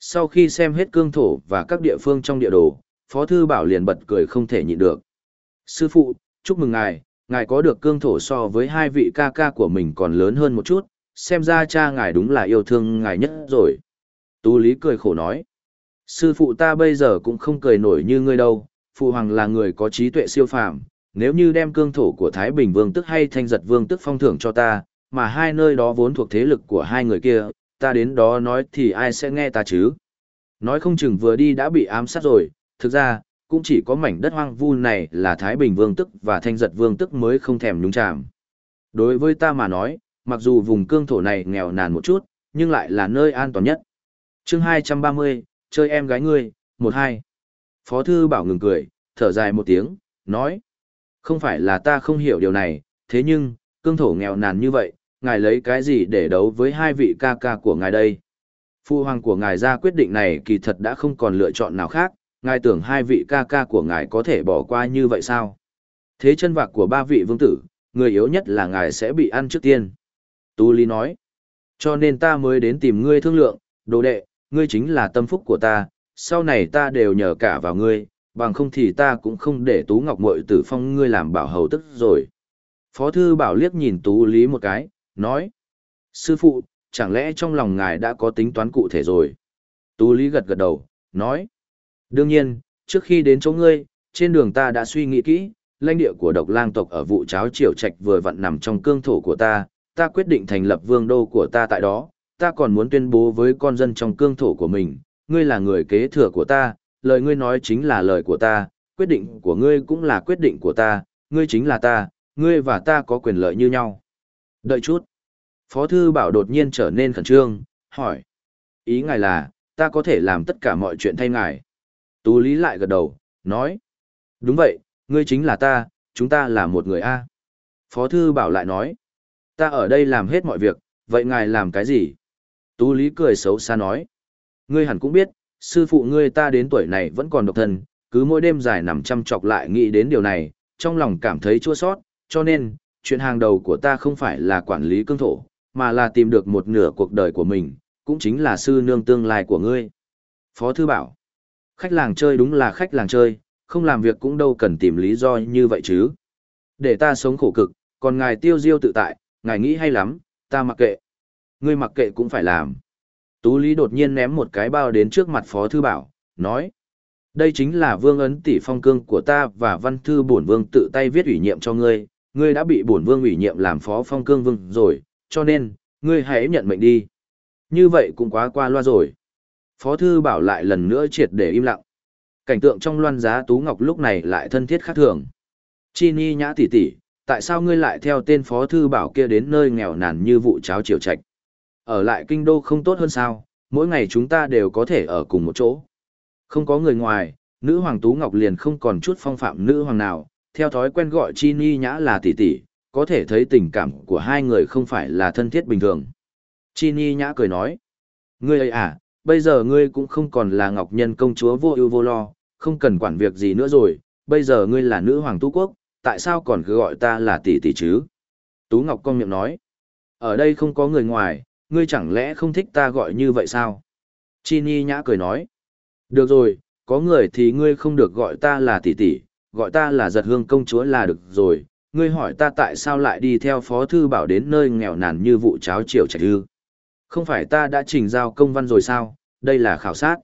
Sau khi xem hết cương thổ và các địa phương trong địa đồ, Phó Thư Bảo liền bật cười không thể nhịn được. Sư phụ, chúc mừng ngài, ngài có được cương thổ so với hai vị ca ca của mình còn lớn hơn một chút, xem ra cha ngài đúng là yêu thương ngài nhất rồi. Tú Lý cười khổ nói. Sư phụ ta bây giờ cũng không cười nổi như ngươi đâu, phụ hoàng là người có trí tuệ siêu phàm, nếu như đem cương thổ của Thái Bình Vương tức hay Thanh Giật Vương tức phong thưởng cho ta, mà hai nơi đó vốn thuộc thế lực của hai người kia, ta đến đó nói thì ai sẽ nghe ta chứ? Nói không chừng vừa đi đã bị ám sát rồi, thực ra, cũng chỉ có mảnh đất hoang vu này là Thái Bình Vương tức và Thanh Giật Vương tức mới không thèm nhúng chạm. Đối với ta mà nói, mặc dù vùng cương thổ này nghèo nàn một chút, nhưng lại là nơi an toàn nhất. chương 230, chơi em gái ngươi, một hai. Phó thư bảo ngừng cười, thở dài một tiếng, nói. Không phải là ta không hiểu điều này, thế nhưng, cương thổ nghèo nàn như vậy, ngài lấy cái gì để đấu với hai vị ca ca của ngài đây? Phu hoàng của ngài ra quyết định này kỳ thật đã không còn lựa chọn nào khác, ngài tưởng hai vị ca ca của ngài có thể bỏ qua như vậy sao? Thế chân vạc của ba vị vương tử, người yếu nhất là ngài sẽ bị ăn trước tiên. Tu Lý nói, cho nên ta mới đến tìm ngươi thương lượng, đồ đệ, ngươi chính là tâm phúc của ta, sau này ta đều nhờ cả vào ngươi, bằng không thì ta cũng không để Tú Ngọc Mội tử phong ngươi làm bảo hầu tức rồi. Phó thư bảo liếc nhìn Tú Lý một cái, nói, sư phụ, chẳng lẽ trong lòng ngài đã có tính toán cụ thể rồi? Tú Lý gật gật đầu, nói, đương nhiên, trước khi đến chỗ ngươi, trên đường ta đã suy nghĩ kỹ, lãnh địa của độc lang tộc ở vụ cháo triều trạch vừa vặn nằm trong cương thổ của ta, ta quyết định thành lập vương đô của ta tại đó, ta còn muốn tuyên bố với con dân trong cương thổ của mình, ngươi là người kế thừa của ta, lời ngươi nói chính là lời của ta, quyết định của ngươi cũng là quyết định của ta, ngươi chính là ta, ngươi và ta có quyền lợi như nhau. Đợi chút. Phó thư bảo đột nhiên trở nên khẩn trương, hỏi. Ý ngài là, ta có thể làm tất cả mọi chuyện thay ngài. Tú Lý lại gật đầu, nói. Đúng vậy, ngươi chính là ta, chúng ta là một người A. Phó thư bảo lại nói. Ta ở đây làm hết mọi việc, vậy ngài làm cái gì? Tú Lý cười xấu xa nói. Ngươi hẳn cũng biết, sư phụ ngươi ta đến tuổi này vẫn còn độc thân, cứ mỗi đêm dài nằm chăm chọc lại nghĩ đến điều này, trong lòng cảm thấy chua sót, cho nên, chuyện hàng đầu của ta không phải là quản lý cương thổ, mà là tìm được một nửa cuộc đời của mình, cũng chính là sư nương tương lai của ngươi. Phó Thư bảo, khách làng chơi đúng là khách làng chơi, không làm việc cũng đâu cần tìm lý do như vậy chứ. Để ta sống khổ cực, còn ngài tiêu diêu tự tại, ngài nghĩ hay lắm, ta mặc kệ. Ngươi mặc kệ cũng phải làm. Tú Lý đột nhiên ném một cái bao đến trước mặt Phó Thư Bảo, nói. Đây chính là vương ấn tỷ phong cương của ta và văn thư bổn vương tự tay viết ủy nhiệm cho ngươi, ngươi đã bị bổn vương ủy nhiệm làm phó phong cương vương rồi, cho nên, ngươi hãy nhận mệnh đi. Như vậy cũng quá qua loa rồi. Phó thư bảo lại lần nữa triệt để im lặng. Cảnh tượng trong loan giá Tú Ngọc lúc này lại thân thiết khác thường. Chi ni nhã tỷ tỷ, tại sao ngươi lại theo tên phó thư bảo kia đến nơi nghèo nàn như vụ cháo triều trạch? Ở lại kinh đô không tốt hơn sao, mỗi ngày chúng ta đều có thể ở cùng một chỗ. Không có người ngoài, nữ hoàng Tú Ngọc liền không còn chút phong phạm nữ hoàng nào, theo thói quen gọi Chi Ni Nhã là tỷ tỷ, có thể thấy tình cảm của hai người không phải là thân thiết bình thường. Chi Ni Nhã cười nói, ngươi ấy à, bây giờ ngươi cũng không còn là Ngọc Nhân công chúa vô ưu vô lo, không cần quản việc gì nữa rồi, bây giờ ngươi là nữ hoàng Tu Quốc, tại sao còn cứ gọi ta là tỷ tỷ chứ? Tú Ngọc công miệng nói, ở đây không có người ngoài, ngươi chẳng lẽ không thích ta gọi như vậy sao? Chi Ni Nhã cười nói, được rồi, có người thì ngươi không được gọi ta là tỷ tỷ, gọi ta là giật hương công chúa là được rồi, ngươi hỏi ta tại sao lại đi theo phó thư bảo đến nơi nghèo nàn như vụ cháo triều trạch hư. Không phải ta đã trình giao công văn rồi sao, đây là khảo sát.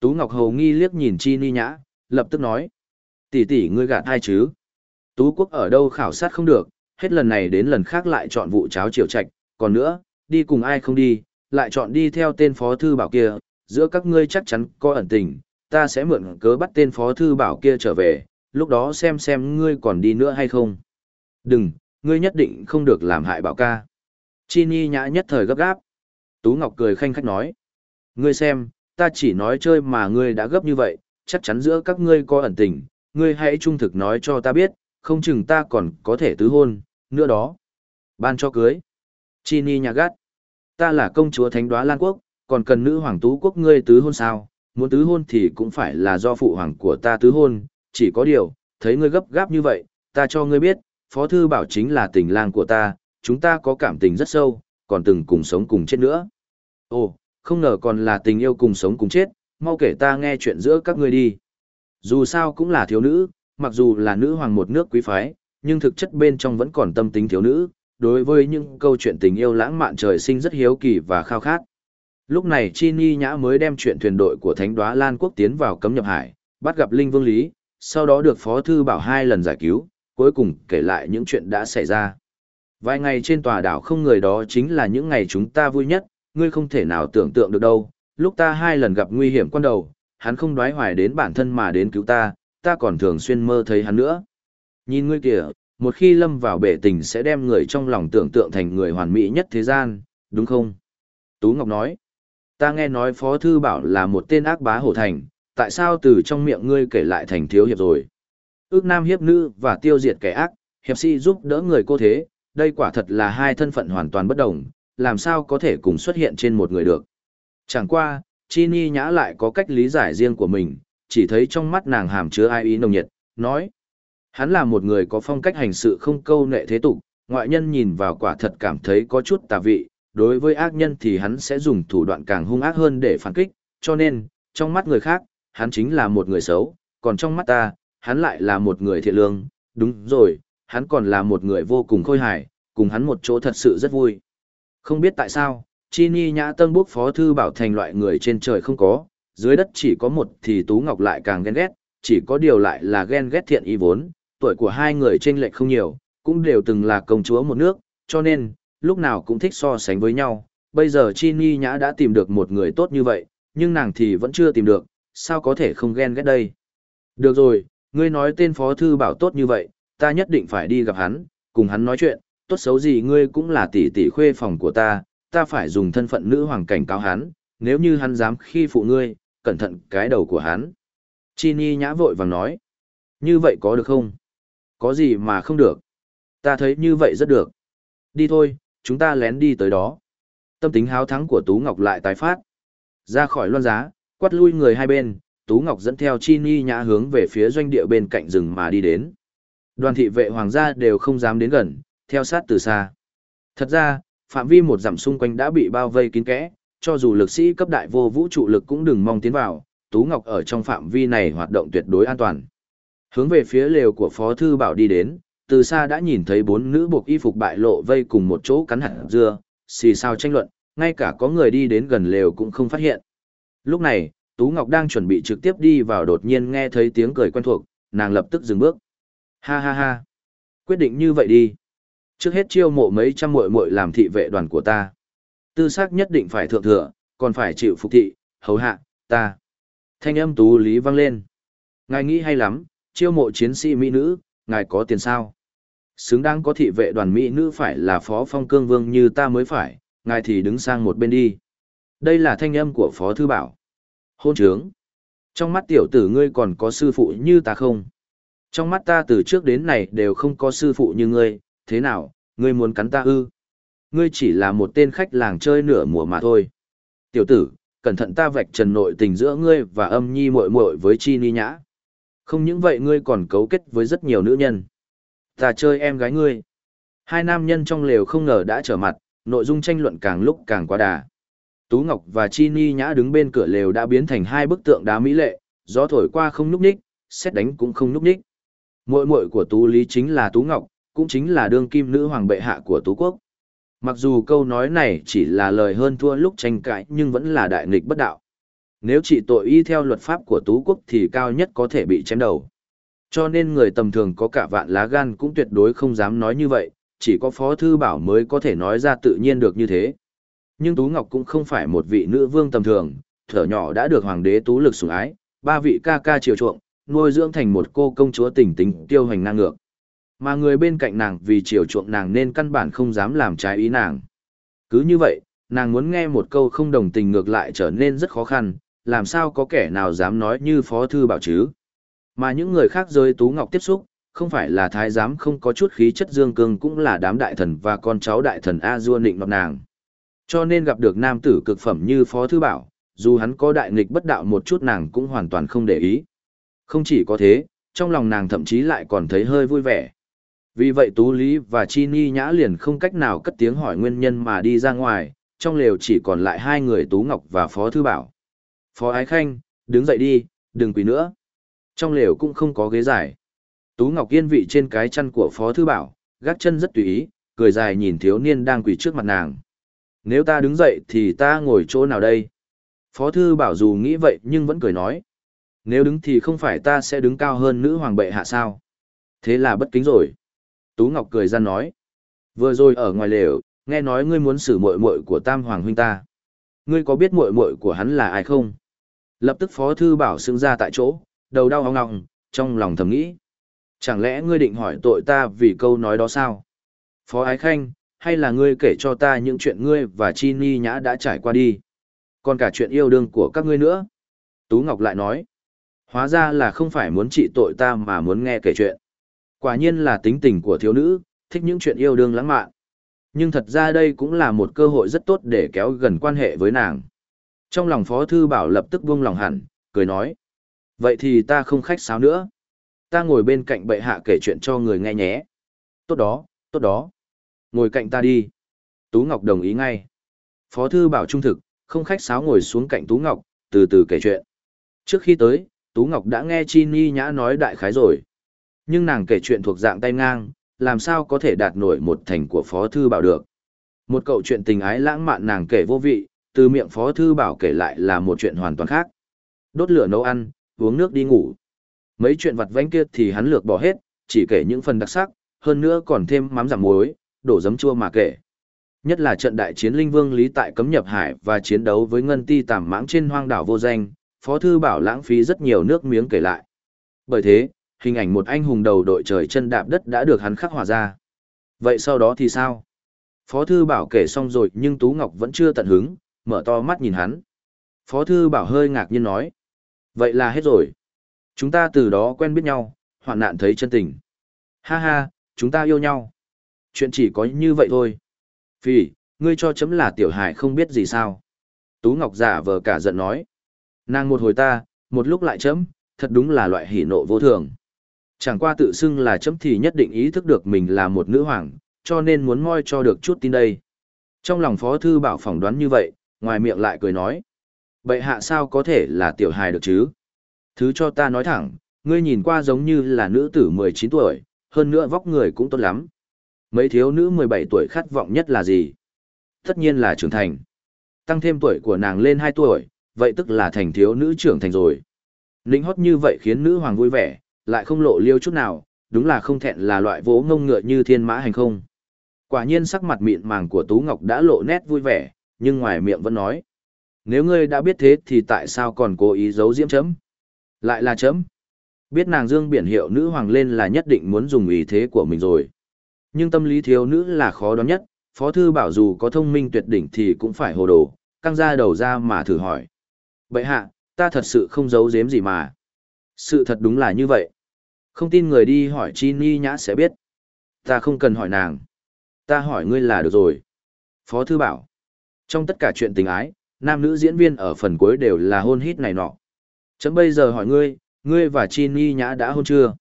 Tú Ngọc Hầu nghi liếc nhìn Chi Ni Nhã, lập tức nói. Tỷ tỷ ngươi gạt hai chứ. Tú Quốc ở đâu khảo sát không được, hết lần này đến lần khác lại chọn vụ cháo triều trạch, còn nữa, đi cùng ai không đi, lại chọn đi theo tên phó thư bảo kia, giữa các ngươi chắc chắn có ẩn tình, ta sẽ mượn cớ bắt tên phó thư bảo kia trở về, lúc đó xem xem ngươi còn đi nữa hay không. Đừng, ngươi nhất định không được làm hại bảo ca. Chi Nhi nhã nhất thời gấp gáp. Tú Ngọc cười khanh khách nói. Ngươi xem, ta chỉ nói chơi mà ngươi đã gấp như vậy, chắc chắn giữa các ngươi có ẩn tình, ngươi hãy trung thực nói cho ta biết, không chừng ta còn có thể tứ hôn, nữa đó. Ban cho cưới. Chi ni nhã gắt. Ta là công chúa Thánh Đoá Lan Quốc, còn cần nữ hoàng tú quốc ngươi tứ hôn sao? Muốn tứ hôn thì cũng phải là do phụ hoàng của ta tứ hôn, chỉ có điều, thấy ngươi gấp gáp như vậy, ta cho ngươi biết, Phó Thư Bảo chính là tình lang của ta, chúng ta có cảm tình rất sâu, còn từng cùng sống cùng chết nữa. Ồ, không ngờ còn là tình yêu cùng sống cùng chết, mau kể ta nghe chuyện giữa các ngươi đi. Dù sao cũng là thiếu nữ, mặc dù là nữ hoàng một nước quý phái, nhưng thực chất bên trong vẫn còn tâm tính thiếu nữ, đối với những câu chuyện tình yêu lãng mạn trời sinh rất hiếu kỳ và khao khát. Lúc này Chi Ni Nhã mới đem chuyện thuyền đội của Thánh Đóa Lan Quốc tiến vào cấm nhập hải, bắt gặp Linh Vương Lý, sau đó được Phó Thư Bảo hai lần giải cứu, cuối cùng kể lại những chuyện đã xảy ra. Vài ngày trên tòa đảo không người đó chính là những ngày chúng ta vui nhất, ngươi không thể nào tưởng tượng được đâu, lúc ta hai lần gặp nguy hiểm quan đầu, hắn không đoái hoài đến bản thân mà đến cứu ta, ta còn thường xuyên mơ thấy hắn nữa. Nhìn ngươi kìa, một khi lâm vào bể tình sẽ đem người trong lòng tưởng tượng thành người hoàn mỹ nhất thế gian, đúng không? Tú Ngọc nói, ta nghe nói Phó Thư Bảo là một tên ác bá hổ thành, tại sao từ trong miệng ngươi kể lại thành thiếu hiệp rồi? Ước nam hiệp nữ và tiêu diệt kẻ ác, hiệp sĩ giúp đỡ người cô thế, đây quả thật là hai thân phận hoàn toàn bất đồng, làm sao có thể cùng xuất hiện trên một người được. Chẳng qua, Chi Ni nhã lại có cách lý giải riêng của mình, chỉ thấy trong mắt nàng hàm chứa ai ý nồng nhiệt, nói. Hắn là một người có phong cách hành sự không câu nệ thế tục, ngoại nhân nhìn vào quả thật cảm thấy có chút tà vị, đối với ác nhân thì hắn sẽ dùng thủ đoạn càng hung ác hơn để phản kích, cho nên, trong mắt người khác, hắn chính là một người xấu, còn trong mắt ta, hắn lại là một người thiện lương, đúng rồi, hắn còn là một người vô cùng khôi hài, cùng hắn một chỗ thật sự rất vui. Không biết tại sao, Chini Nhã Tân Búc Phó Thư Bảo thành loại người trên trời không có, dưới đất chỉ có một thì Tú Ngọc lại càng ghen ghét, chỉ có điều lại là ghen ghét thiện ý vốn, tuổi của hai người trên lệch không nhiều, cũng đều từng là công chúa một nước, cho nên, lúc nào cũng thích so sánh với nhau. Bây giờ Chini Nhã đã tìm được một người tốt như vậy, nhưng nàng thì vẫn chưa tìm được, sao có thể không ghen ghét đây. Được rồi, ngươi nói tên Phó Thư Bảo tốt như vậy, ta nhất định phải đi gặp hắn, cùng hắn nói chuyện, tốt xấu gì ngươi cũng là tỷ tỷ khuê phòng của ta, ta phải dùng thân phận nữ hoàng cảnh cáo hắn, nếu như hắn dám khi phụ ngươi, cẩn thận cái đầu của hắn. Chini nhã vội vàng nói, như vậy có được không? Có gì mà không được? Ta thấy như vậy rất được. Đi thôi, chúng ta lén đi tới đó. Tâm tính háo thắng của Tú Ngọc lại tái phát. Ra khỏi loan giá, quát lui người hai bên, Tú Ngọc dẫn theo Chi Ni nhã hướng về phía doanh địa bên cạnh rừng mà đi đến. Đoàn thị vệ hoàng gia đều không dám đến gần, theo sát từ xa. Thật ra, phạm vi một dặm xung quanh đã bị bao vây kín kẽ, cho dù lực sĩ cấp đại vô vũ trụ lực cũng đừng mong tiến vào, Tú Ngọc ở trong phạm vi này hoạt động tuyệt đối an toàn. Hướng về phía lều của Phó Thư Bảo đi đến, từ xa đã nhìn thấy bốn nữ buộc y phục bại lộ vây cùng một chỗ cắn hẳn dưa, xì sao tranh luận, ngay cả có người đi đến gần lều cũng không phát hiện. Lúc này, Tú Ngọc đang chuẩn bị trực tiếp đi vào đột nhiên nghe thấy tiếng cười quen thuộc, nàng lập tức dừng bước. Ha ha ha. Quyết định như vậy đi. Trước hết chiêu mộ mấy trăm muội muội làm thị vệ đoàn của ta. Tư xác nhất định phải thượng thừa, còn phải chịu phục thị, hầu hạ, ta. Thanh âm tú lý vang lên. Ngài nghĩ hay lắm, chiêu mộ chiến sĩ mỹ nữ, ngài có tiền sao? Xứng đáng có thị vệ đoàn mỹ nữ phải là phó phong cương vương như ta mới phải, ngài thì đứng sang một bên đi. Đây là thanh âm của phó thư bảo. Hôn trướng. Trong mắt tiểu tử ngươi còn có sư phụ như ta không? Trong mắt ta từ trước đến này đều không có sư phụ như ngươi, thế nào, ngươi muốn cắn ta ư? Ngươi chỉ là một tên khách làng chơi nửa mùa mà thôi. Tiểu tử, cẩn thận ta vạch trần nội tình giữa ngươi và âm nhi muội muội với chi ni nhã. Không những vậy ngươi còn cấu kết với rất nhiều nữ nhân. Ta chơi em gái ngươi. Hai nam nhân trong lều không ngờ đã trở mặt, nội dung tranh luận càng lúc càng quá đà. Tú Ngọc và Chi Ni Nhã đứng bên cửa lều đã biến thành hai bức tượng đá mỹ lệ, gió thổi qua không núp ních, xét đánh cũng không núp ních. Muội muội của Tú Lý chính là Tú Ngọc, cũng chính là đương kim nữ hoàng bệ hạ của Tú Quốc. Mặc dù câu nói này chỉ là lời hơn thua lúc tranh cãi nhưng vẫn là đại nghịch bất đạo. Nếu chỉ tội y theo luật pháp của Tú Quốc thì cao nhất có thể bị chém đầu. Cho nên người tầm thường có cả vạn lá gan cũng tuyệt đối không dám nói như vậy, chỉ có Phó Thư Bảo mới có thể nói ra tự nhiên được như thế. Nhưng Tú Ngọc cũng không phải một vị nữ vương tầm thường, thở nhỏ đã được hoàng đế Tú lực sủng ái, ba vị ca ca chiều chuộng, nuôi dưỡng thành một cô công chúa tỉnh tính tiêu hành năng ngược. Mà người bên cạnh nàng vì chiều chuộng nàng nên căn bản không dám làm trái ý nàng. Cứ như vậy, nàng muốn nghe một câu không đồng tình ngược lại trở nên rất khó khăn, làm sao có kẻ nào dám nói như Phó Thư Bảo chứ. Mà những người khác rơi Tú Ngọc tiếp xúc, không phải là thái giám không có chút khí chất dương cương cũng là đám đại thần và con cháu đại thần A Dua nịnh nọt nàng. Cho nên gặp được nam tử cực phẩm như Phó Thư Bảo, dù hắn có đại nghịch bất đạo một chút nàng cũng hoàn toàn không để ý. Không chỉ có thế, trong lòng nàng thậm chí lại còn thấy hơi vui vẻ. Vì vậy Tú Lý và Chi Ni Nhã liền không cách nào cất tiếng hỏi nguyên nhân mà đi ra ngoài, trong lều chỉ còn lại hai người Tú Ngọc và Phó Thư Bảo. Phó Ái Khanh, đứng dậy đi, đừng quỳ nữa. Trong lều cũng không có ghế dài. Tú Ngọc yên vị trên cái chăn của Phó Thư Bảo, gác chân rất tùy ý, cười dài nhìn thiếu niên đang quỳ trước mặt nàng. Nếu ta đứng dậy thì ta ngồi chỗ nào đây? Phó Thư Bảo dù nghĩ vậy nhưng vẫn cười nói. Nếu đứng thì không phải ta sẽ đứng cao hơn nữ hoàng bệ hạ sao? Thế là bất kính rồi. Tú Ngọc cười ra nói. Vừa rồi ở ngoài lều, nghe nói ngươi muốn xử muội muội của Tam Hoàng huynh ta. Ngươi có biết muội muội của hắn là ai không? Lập tức Phó Thư Bảo xưng ra tại chỗ, đầu đau hóng ngọng, trong lòng thầm nghĩ. Chẳng lẽ ngươi định hỏi tội ta vì câu nói đó sao? Phó Ái Khanh, hay là ngươi kể cho ta những chuyện ngươi và Chi Ni Nhã đã trải qua đi? Còn cả chuyện yêu đương của các ngươi nữa? Tú Ngọc lại nói. Hóa ra là không phải muốn trị tội ta mà muốn nghe kể chuyện. Quả nhiên là tính tình của thiếu nữ, thích những chuyện yêu đương lãng mạn. Nhưng thật ra đây cũng là một cơ hội rất tốt để kéo gần quan hệ với nàng. Trong lòng Phó Thư Bảo lập tức buông lòng hẳn, cười nói. Vậy thì ta không khách sáo nữa. Ta ngồi bên cạnh bệ hạ kể chuyện cho người nghe nhé. Tốt đó, tốt đó. Ngồi cạnh ta đi. Tú Ngọc đồng ý ngay. Phó thư bảo trung thực, không khách sáo ngồi xuống cạnh Tú Ngọc, từ từ kể chuyện. Trước khi tới, Tú Ngọc đã nghe Chi Ni Nhã nói đại khái rồi. Nhưng nàng kể chuyện thuộc dạng tay ngang, làm sao có thể đạt nổi một thành của Phó Thư Bảo được. Một câu chuyện tình ái lãng mạn nàng kể vô vị, từ miệng Phó Thư Bảo kể lại là một chuyện hoàn toàn khác. Đốt lửa nấu ăn, uống nước đi ngủ. Mấy chuyện vặt vãnh kia thì hắn lược bỏ hết, chỉ kể những phần đặc sắc, hơn nữa còn thêm mắm giảm muối, đổ dấm chua mà kể. Nhất là trận đại chiến Linh Vương Lý tại cấm nhập hải và chiến đấu với Ngân Ti tàm mãng trên hoang đảo vô danh, Phó Thư Bảo lãng phí rất nhiều nước miếng kể lại. Bởi thế, hình ảnh một anh hùng đầu đội trời chân đạp đất đã được hắn khắc họa ra. Vậy sau đó thì sao? Phó Thư Bảo kể xong rồi nhưng Tú Ngọc vẫn chưa tận hứng, mở to mắt nhìn hắn. Phó Thư Bảo hơi ngạc nhiên nói. Vậy là hết rồi. Chúng ta từ đó quen biết nhau, hoạn nạn thấy chân tình. Ha ha, chúng ta yêu nhau. Chuyện chỉ có như vậy thôi. Phỉ, ngươi cho chấm là tiểu hải không biết gì sao. Tú Ngọc giả vờ cả giận nói. Nàng một hồi ta, một lúc lại chấm, thật đúng là loại hỉ nộ vô thường. Chẳng qua tự xưng là chấm thì nhất định ý thức được mình là một nữ hoàng, cho nên muốn moi cho được chút tin đây. Trong lòng Phó Thư Bảo phỏng đoán như vậy, ngoài miệng lại cười nói. Bậy hạ sao có thể là tiểu hài được chứ? Thứ cho ta nói thẳng, ngươi nhìn qua giống như là nữ tử 19 tuổi, hơn nữa vóc người cũng tốt lắm. Mấy thiếu nữ 17 tuổi khát vọng nhất là gì? Tất nhiên là trưởng thành. Tăng thêm tuổi của nàng lên 2 tuổi, vậy tức là thành thiếu nữ trưởng thành rồi. Ninh hót như vậy khiến nữ hoàng vui vẻ, lại không lộ liêu chút nào, đúng là không thẹn là loại vỗ ngông ngựa như thiên mã hành không. Quả nhiên sắc mặt mịn màng của Tú Ngọc đã lộ nét vui vẻ, nhưng ngoài miệng vẫn nói. Nếu ngươi đã biết thế thì tại sao còn cố ý giấu diễm chấm? Lại là chấm. Biết nàng dương biển hiệu nữ hoàng lên là nhất định muốn dùng ý thế của mình rồi. Nhưng tâm lý thiếu nữ là khó đoán nhất, Phó Thư bảo dù có thông minh tuyệt đỉnh thì cũng phải hồ đồ, căng ra đầu ra mà thử hỏi. Bậy hạ, ta thật sự không giấu giếm gì mà. Sự thật đúng là như vậy. Không tin người đi hỏi Chi Ni Nhã sẽ biết. Ta không cần hỏi nàng. Ta hỏi ngươi là được rồi. Phó Thư bảo. Trong tất cả chuyện tình ái, nam nữ diễn viên ở phần cuối đều là hôn hít này nọ. Chấm bây giờ hỏi ngươi, ngươi và Chi Ni Nhã đã hôn chưa?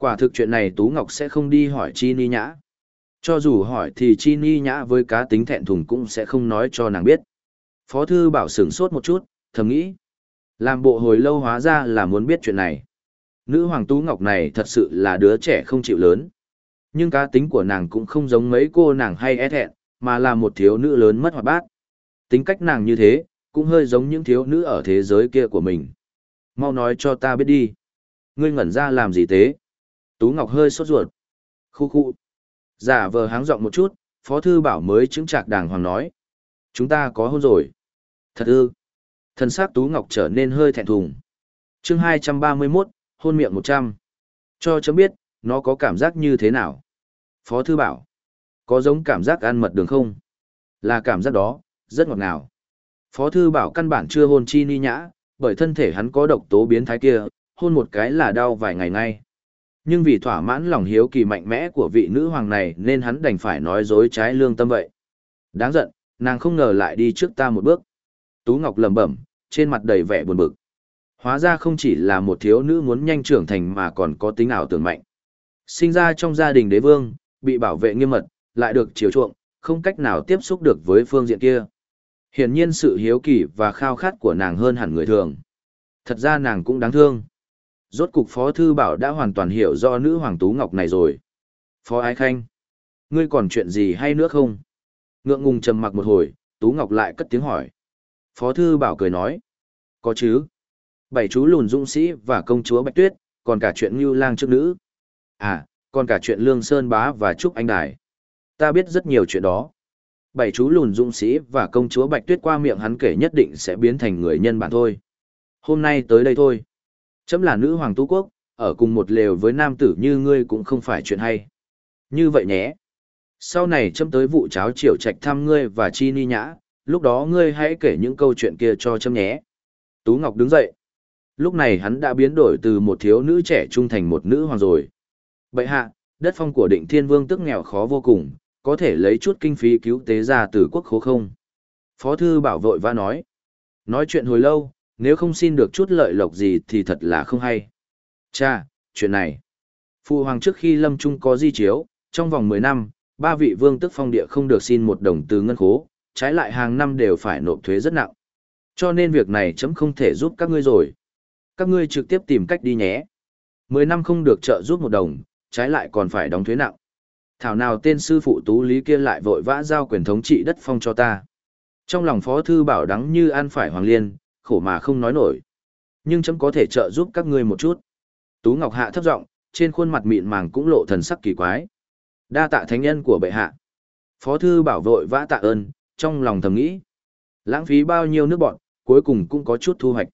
Quả thực chuyện này Tú Ngọc sẽ không đi hỏi Chi Ni Nhã. Cho dù hỏi thì Chi Ni Nhã với cá tính thẹn thùng cũng sẽ không nói cho nàng biết. Phó Thư bảo sửng sốt một chút, thầm nghĩ. Làm bộ hồi lâu hóa ra là muốn biết chuyện này. Nữ hoàng Tú Ngọc này thật sự là đứa trẻ không chịu lớn. Nhưng cá tính của nàng cũng không giống mấy cô nàng hay e thẹn, mà là một thiếu nữ lớn mất hoạt bát. Tính cách nàng như thế, cũng hơi giống những thiếu nữ ở thế giới kia của mình. Mau nói cho ta biết đi. Ngươi ngẩn ra làm gì thế? Tú Ngọc hơi sốt ruột. Khu khu. Giả vờ háng giọng một chút, Phó Thư Bảo mới chứng trạc đàng hoàng nói. Chúng ta có hôn rồi. Thật ư. Thần sắc Tú Ngọc trở nên hơi thẹn thùng. chương 231, hôn miệng 100. Cho chấm biết, nó có cảm giác như thế nào? Phó Thư Bảo. Có giống cảm giác ăn mật đường không? Là cảm giác đó, rất ngọt ngào. Phó Thư Bảo căn bản chưa hôn chi ni nhã, bởi thân thể hắn có độc tố biến thái kia, hôn một cái là đau vài ngày ngay. Nhưng vì thỏa mãn lòng hiếu kỳ mạnh mẽ của vị nữ hoàng này nên hắn đành phải nói dối trái lương tâm vậy. Đáng giận, nàng không ngờ lại đi trước ta một bước. Tú Ngọc lẩm bẩm, trên mặt đầy vẻ buồn bực. Hóa ra không chỉ là một thiếu nữ muốn nhanh trưởng thành mà còn có tính ảo tưởng mạnh. Sinh ra trong gia đình đế vương, bị bảo vệ nghiêm mật, lại được chiều chuộng, không cách nào tiếp xúc được với phương diện kia. Hiển nhiên sự hiếu kỳ và khao khát của nàng hơn hẳn người thường. Thật ra nàng cũng đáng thương. Rốt cục Phó Thư Bảo đã hoàn toàn hiểu do nữ Hoàng Tú Ngọc này rồi. Phó Ái Khanh, ngươi còn chuyện gì hay nữa không? Ngượng ngùng trầm mặc một hồi, Tú Ngọc lại cất tiếng hỏi. Phó Thư Bảo cười nói. Có chứ. Bảy chú lùn dũng sĩ và công chúa Bạch Tuyết, còn cả chuyện Ngưu Lang trước nữ. À, còn cả chuyện Lương Sơn Bá và Trúc Anh Đài. Ta biết rất nhiều chuyện đó. Bảy chú lùn dũng sĩ và công chúa Bạch Tuyết qua miệng hắn kể nhất định sẽ biến thành người nhân bản thôi. Hôm nay tới đây thôi. Chấm là nữ hoàng tú quốc, ở cùng một lều với nam tử như ngươi cũng không phải chuyện hay. Như vậy nhé. Sau này chấm tới vụ cháo triều trạch thăm ngươi và chi ni nhã, lúc đó ngươi hãy kể những câu chuyện kia cho chấm nhé. Tú Ngọc đứng dậy. Lúc này hắn đã biến đổi từ một thiếu nữ trẻ trung thành một nữ hoàng rồi. Bậy hạ, đất phong của định thiên vương tức nghèo khó vô cùng, có thể lấy chút kinh phí cứu tế ra từ quốc khố không? Phó thư bảo vội và nói. Nói chuyện hồi lâu, nếu không xin được chút lợi lộc gì thì thật là không hay. Cha, chuyện này. Phụ hoàng trước khi lâm trung có di chiếu, trong vòng 10 năm, ba vị vương tức phong địa không được xin một đồng từ ngân khố, trái lại hàng năm đều phải nộp thuế rất nặng. Cho nên việc này chấm không thể giúp các ngươi rồi. Các ngươi trực tiếp tìm cách đi nhé. Mười năm không được trợ giúp một đồng, trái lại còn phải đóng thuế nặng. Thảo nào tên sư phụ tú lý kia lại vội vã giao quyền thống trị đất phong cho ta. Trong lòng phó thư bảo đắng như ăn phải hoàng liên, khổ mà không nói nổi. Nhưng chấm có thể trợ giúp các ngươi một chút. Tú Ngọc Hạ thấp giọng, trên khuôn mặt mịn màng cũng lộ thần sắc kỳ quái. Đa tạ thánh nhân của bệ hạ. Phó thư bảo vội vã tạ ơn, trong lòng thầm nghĩ. Lãng phí bao nhiêu nước bọn, cuối cùng cũng có chút thu hoạch.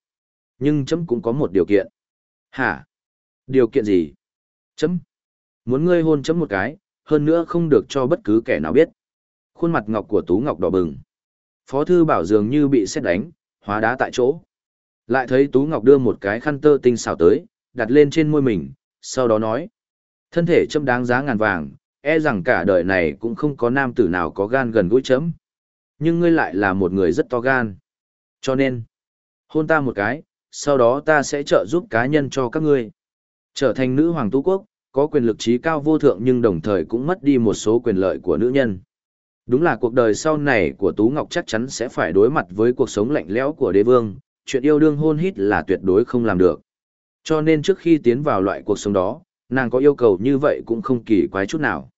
Nhưng chấm cũng có một điều kiện. Hả? Điều kiện gì? Chấm. Muốn ngươi hôn chấm một cái, hơn nữa không được cho bất cứ kẻ nào biết. Khuôn mặt ngọc của Tú Ngọc đỏ bừng. Phó thư bảo dường như bị xét đánh, hóa đá tại chỗ. Lại thấy Tú Ngọc đưa một cái khăn tơ tinh xảo tới, đặt lên trên môi mình, sau đó nói. Thân thể châm đáng giá ngàn vàng, e rằng cả đời này cũng không có nam tử nào có gan gần gũi chấm. Nhưng ngươi lại là một người rất to gan. Cho nên, hôn ta một cái, sau đó ta sẽ trợ giúp cá nhân cho các ngươi. Trở thành nữ hoàng tú quốc, có quyền lực trí cao vô thượng nhưng đồng thời cũng mất đi một số quyền lợi của nữ nhân. Đúng là cuộc đời sau này của Tú Ngọc chắc chắn sẽ phải đối mặt với cuộc sống lạnh lẽo của đế vương, chuyện yêu đương hôn hít là tuyệt đối không làm được. Cho nên trước khi tiến vào loại cuộc sống đó, nàng có yêu cầu như vậy cũng không kỳ quái chút nào.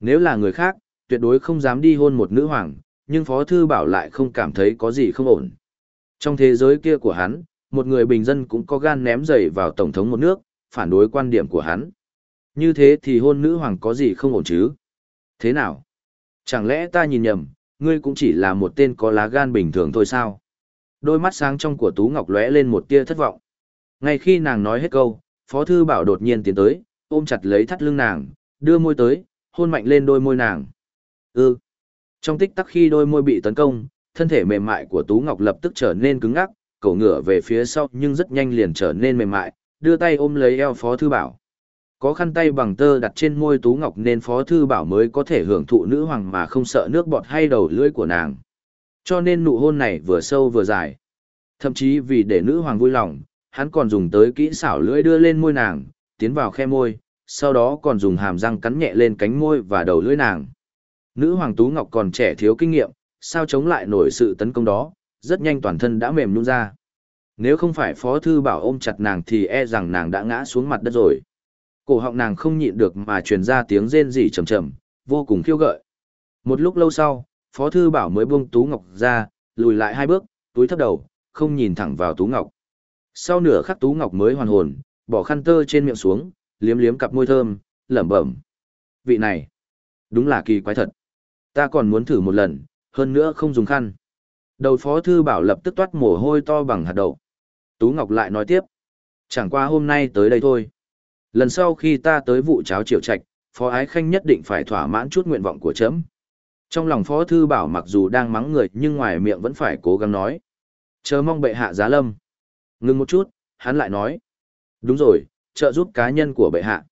Nếu là người khác, tuyệt đối không dám đi hôn một nữ hoàng, nhưng Phó Thư Bảo lại không cảm thấy có gì không ổn. Trong thế giới kia của hắn, một người bình dân cũng có gan ném giày vào Tổng thống một nước, phản đối quan điểm của hắn. Như thế thì hôn nữ hoàng có gì không ổn chứ? Thế nào? Chẳng lẽ ta nhìn nhầm, ngươi cũng chỉ là một tên có lá gan bình thường thôi sao? Đôi mắt sáng trong của Tú Ngọc lóe lên một tia thất vọng. Ngay khi nàng nói hết câu, Phó Thư Bảo đột nhiên tiến tới, ôm chặt lấy thắt lưng nàng, đưa môi tới, hôn mạnh lên đôi môi nàng. Ừ. Trong tích tắc khi đôi môi bị tấn công, thân thể mềm mại của Tú Ngọc lập tức trở nên cứng ngắc, cổ ngửa về phía sau nhưng rất nhanh liền trở nên mềm mại, đưa tay ôm lấy eo Phó Thư Bảo. Có khăn tay bằng tơ đặt trên môi Tú Ngọc nên Phó Thư Bảo mới có thể hưởng thụ nữ hoàng mà không sợ nước bọt hay đầu lưỡi của nàng. Cho nên nụ hôn này vừa sâu vừa dài. Thậm chí vì để nữ hoàng vui lòng, hắn còn dùng tới kỹ xảo lưỡi đưa lên môi nàng, tiến vào khe môi, sau đó còn dùng hàm răng cắn nhẹ lên cánh môi và đầu lưỡi nàng. Nữ hoàng Tú Ngọc còn trẻ thiếu kinh nghiệm, sao chống lại nổi sự tấn công đó, rất nhanh toàn thân đã mềm nhũn ra. Nếu không phải Phó Thư Bảo ôm chặt nàng thì e rằng nàng đã ngã xuống mặt đất rồi. Cổ họng nàng không nhịn được mà truyền ra tiếng rên rỉ trầm trầm, vô cùng khiêu gợi. Một lúc lâu sau, Phó Thư Bảo mới buông Tú Ngọc ra, lùi lại hai bước, túi thấp đầu, không nhìn thẳng vào Tú Ngọc. Sau nửa khắc Tú Ngọc mới hoàn hồn, bỏ khăn tơ trên miệng xuống, liếm liếm cặp môi thơm, lẩm bẩm. Vị này, đúng là kỳ quái thật. Ta còn muốn thử một lần, hơn nữa không dùng khăn. Đầu Phó Thư Bảo lập tức toát mồ hôi to bằng hạt đậu. Tú Ngọc lại nói tiếp. Chẳng qua hôm nay tới đây thôi. Lần sau khi ta tới vụ cháo triều trạch, Phó Ái Khanh nhất định phải thỏa mãn chút nguyện vọng của trẫm Trong lòng Phó Thư Bảo mặc dù đang mắng người nhưng ngoài miệng vẫn phải cố gắng nói. Chờ mong bệ hạ giá lâm. Ngưng một chút, hắn lại nói. Đúng rồi, trợ giúp cá nhân của bệ hạ.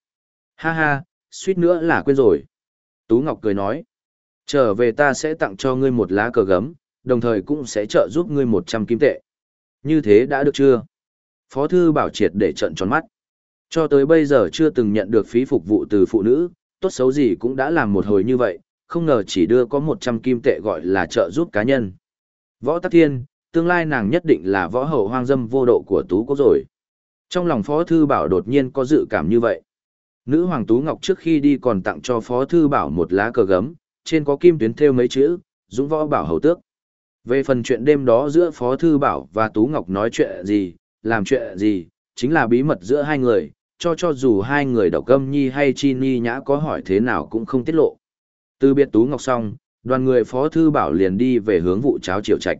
Ha ha, suýt nữa là quên rồi. Tú Ngọc cười nói. Trở về ta sẽ tặng cho ngươi một lá cờ gấm, đồng thời cũng sẽ trợ giúp ngươi một trăm kim tệ. Như thế đã được chưa? Phó thư bảo triệt để trận tròn mắt. Cho tới bây giờ chưa từng nhận được phí phục vụ từ phụ nữ, tốt xấu gì cũng đã làm một hồi như vậy, không ngờ chỉ đưa có 100 kim tệ gọi là trợ giúp cá nhân. Võ Tắc Thiên, tương lai nàng nhất định là võ hậu hoang dâm vô độ của Tú Quốc rồi. Trong lòng Phó Thư Bảo đột nhiên có dự cảm như vậy. Nữ Hoàng Tú Ngọc trước khi đi còn tặng cho Phó Thư Bảo một lá cờ gấm, trên có kim tuyến theo mấy chữ, Dũng Võ Bảo Hầu Tước. Về phần chuyện đêm đó giữa Phó Thư Bảo và Tú Ngọc nói chuyện gì, làm chuyện gì, chính là bí mật giữa hai người, cho cho dù hai người độc âm nhi hay chi ni nhã có hỏi thế nào cũng không tiết lộ. Từ biệt Tú Ngọc xong, đoàn người Phó Thư Bảo liền đi về hướng vụ cháo triều trạch.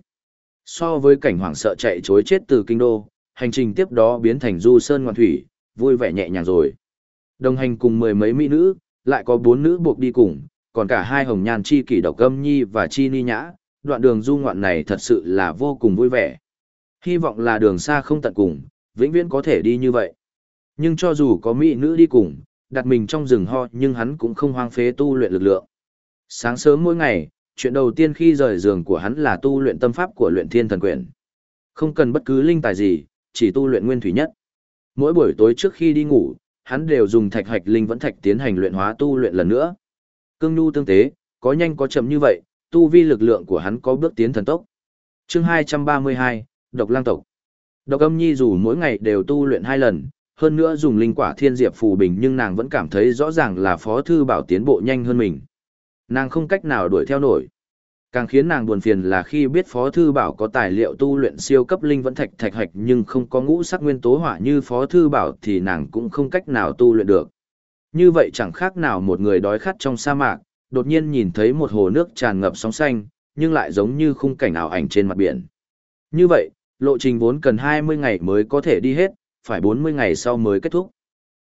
So với cảnh hoảng sợ chạy chối chết từ kinh đô, hành trình tiếp đó biến thành du sơn ngoạn thủy, vui vẻ nhẹ nhàng rồi. Đồng hành cùng mười mấy mỹ nữ, lại có bốn nữ buộc đi cùng, còn cả hai hồng nhan chi kỷ độc âm nhi và chi ni nhã, đoạn đường du ngoạn này thật sự là vô cùng vui vẻ. Hy vọng là đường xa không tận cùng, vĩnh viễn có thể đi như vậy. Nhưng cho dù có mỹ nữ đi cùng, đặt mình trong rừng ho nhưng hắn cũng không hoang phế tu luyện lực lượng. Sáng sớm mỗi ngày, chuyện đầu tiên khi rời giường của hắn là tu luyện tâm pháp của luyện thiên thần quyền. Không cần bất cứ linh tài gì, chỉ tu luyện nguyên thủy nhất. Mỗi buổi tối trước khi đi ngủ, hắn đều dùng thạch hạch linh vẫn thạch tiến hành luyện hóa tu luyện lần nữa. Cương nhu tương tế, có nhanh có chậm như vậy, tu vi lực lượng của hắn có bước tiến thần tốc. Chương 232, Độc Lang tộc. Độc Âm Nhi dù mỗi ngày đều tu luyện hai lần, hơn nữa dùng linh quả thiên diệp phù bình nhưng nàng vẫn cảm thấy rõ ràng là Phó thư bảo tiến bộ nhanh hơn mình. Nàng không cách nào đuổi theo nổi. Càng khiến nàng buồn phiền là khi biết Phó Thư Bảo có tài liệu tu luyện siêu cấp linh vẫn thạch thạch hạch nhưng không có ngũ sắc nguyên tố hỏa như Phó Thư Bảo thì nàng cũng không cách nào tu luyện được. Như vậy chẳng khác nào một người đói khát trong sa mạc, đột nhiên nhìn thấy một hồ nước tràn ngập sóng xanh, nhưng lại giống như khung cảnh ảo ảnh trên mặt biển. Như vậy, lộ trình vốn cần 20 ngày mới có thể đi hết, phải 40 ngày sau mới kết thúc.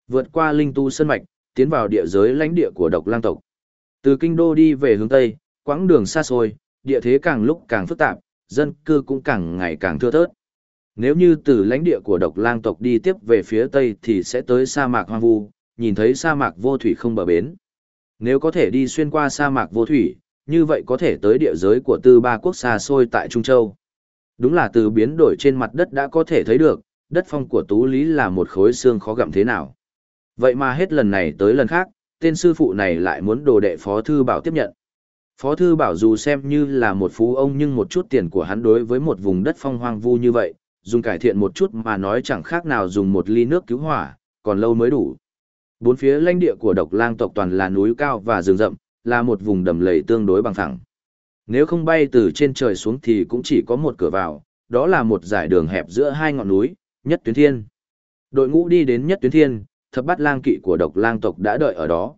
Vượt qua linh tu sân mạch, tiến vào địa giới lãnh địa của độc lang tộc. Từ kinh đô đi về hướng Tây, quãng đường xa xôi, địa thế càng lúc càng phức tạp, dân cư cũng càng ngày càng thưa thớt. Nếu như từ lãnh địa của độc lang tộc đi tiếp về phía Tây thì sẽ tới sa mạc hoang vu, nhìn thấy sa mạc vô thủy không bờ bến. Nếu có thể đi xuyên qua sa mạc vô thủy, như vậy có thể tới địa giới của tư ba quốc xa xôi tại Trung Châu. Đúng là từ biến đổi trên mặt đất đã có thể thấy được, đất phong của Tú Lý là một khối xương khó gặm thế nào. Vậy mà hết lần này tới lần khác, tên sư phụ này lại muốn đồ đệ Phó Thư Bảo tiếp nhận. Phó Thư Bảo dù xem như là một phú ông nhưng một chút tiền của hắn đối với một vùng đất phong hoang vu như vậy, dùng cải thiện một chút mà nói chẳng khác nào dùng một ly nước cứu hỏa, còn lâu mới đủ. Bốn phía lãnh địa của độc lang tộc toàn là núi cao và rừng rậm, là một vùng đầm lầy tương đối bằng phẳng. Nếu không bay từ trên trời xuống thì cũng chỉ có một cửa vào, đó là một dải đường hẹp giữa hai ngọn núi, nhất tuyến thiên. Đội ngũ đi đến nhất tuyến thiên, thập bát lang kỵ của độc lang tộc đã đợi ở đó.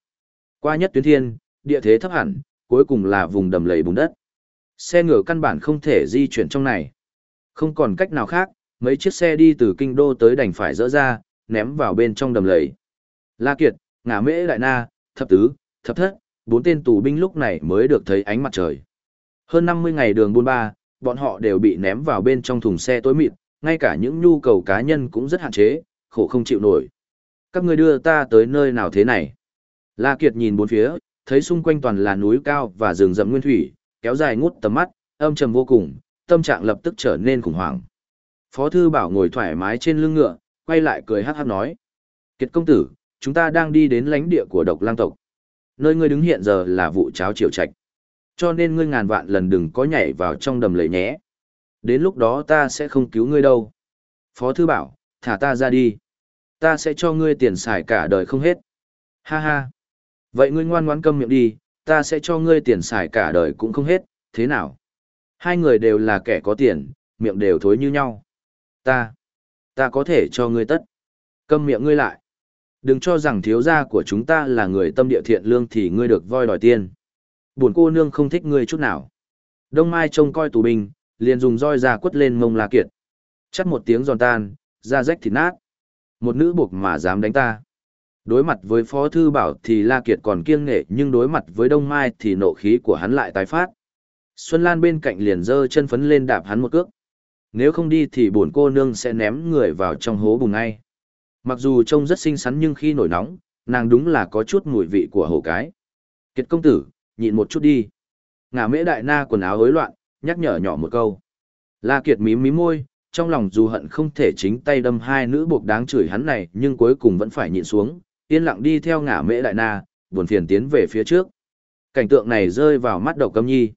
Qua nhất tuyến thiên, địa thế thấp hẳn, cuối cùng là vùng đầm lầy bùn đất. Xe ngựa căn bản không thể di chuyển trong này. Không còn cách nào khác, mấy chiếc xe đi từ kinh đô tới đành phải dỡ ra, ném vào bên trong đầm lầy. La Kiệt, Ngã Mễ Đại Na, Thập Tứ, Thập Thất, bốn tên tù binh lúc này mới được thấy ánh mặt trời. Hơn 50 ngày đường buôn ba, bọn họ đều bị ném vào bên trong thùng xe tối mịt, ngay cả những nhu cầu cá nhân cũng rất hạn chế, khổ không chịu nổi. Các người đưa ta tới nơi nào thế này? La Kiệt nhìn bốn phía, thấy xung quanh toàn là núi cao và rừng rậm nguyên thủy, kéo dài ngút tầm mắt, âm trầm vô cùng, tâm trạng lập tức trở nên khủng hoảng. Phó thư bảo ngồi thoải mái trên lưng ngựa, quay lại cười hát hát nói. Kiệt công tử, chúng ta đang đi đến lãnh địa của độc lang tộc. Nơi ngươi đứng hiện giờ là vụ cháo triều trạch. Cho nên ngươi ngàn vạn lần đừng có nhảy vào trong đầm lầy nhé. Đến lúc đó ta sẽ không cứu ngươi đâu. Phó thư bảo, thả ta ra đi. Ta sẽ cho ngươi tiền xài cả đời không hết. Ha ha. Vậy ngươi ngoan ngoãn câm miệng đi, ta sẽ cho ngươi tiền xài cả đời cũng không hết, thế nào? Hai người đều là kẻ có tiền, miệng đều thối như nhau. Ta, ta có thể cho ngươi tất. Câm miệng ngươi lại. Đừng cho rằng thiếu gia của chúng ta là người tâm địa thiện lương thì ngươi được voi đòi tiền. Buồn cô nương không thích ngươi chút nào. Đông Mai trông coi tù binh, liền dùng roi ra quất lên mông La Kiệt. Chắc một tiếng giòn tan, da rách thịt nát. Một nữ buộc mà dám đánh ta. Đối mặt với Phó Thư Bảo thì La Kiệt còn kiêng nghệ nhưng đối mặt với Đông Mai thì nộ khí của hắn lại tái phát. Xuân Lan bên cạnh liền dơ chân phấn lên đạp hắn một cước. Nếu không đi thì bổn cô nương sẽ ném người vào trong hố bùn ngay. Mặc dù trông rất xinh xắn nhưng khi nổi nóng, nàng đúng là có chút mùi vị của hổ cái. Kiệt công tử, nhịn một chút đi. Ngả mễ đại na quần áo hối loạn, nhắc nhở nhỏ một câu. La Kiệt mím mím môi, trong lòng dù hận không thể chính tay đâm hai nữ buộc đáng chửi hắn này nhưng cuối cùng vẫn phải nhịn xuống, yên lặng đi theo ngả mễ đại na, buồn phiền tiến về phía trước. Cảnh tượng này rơi vào mắt độc câm nhi.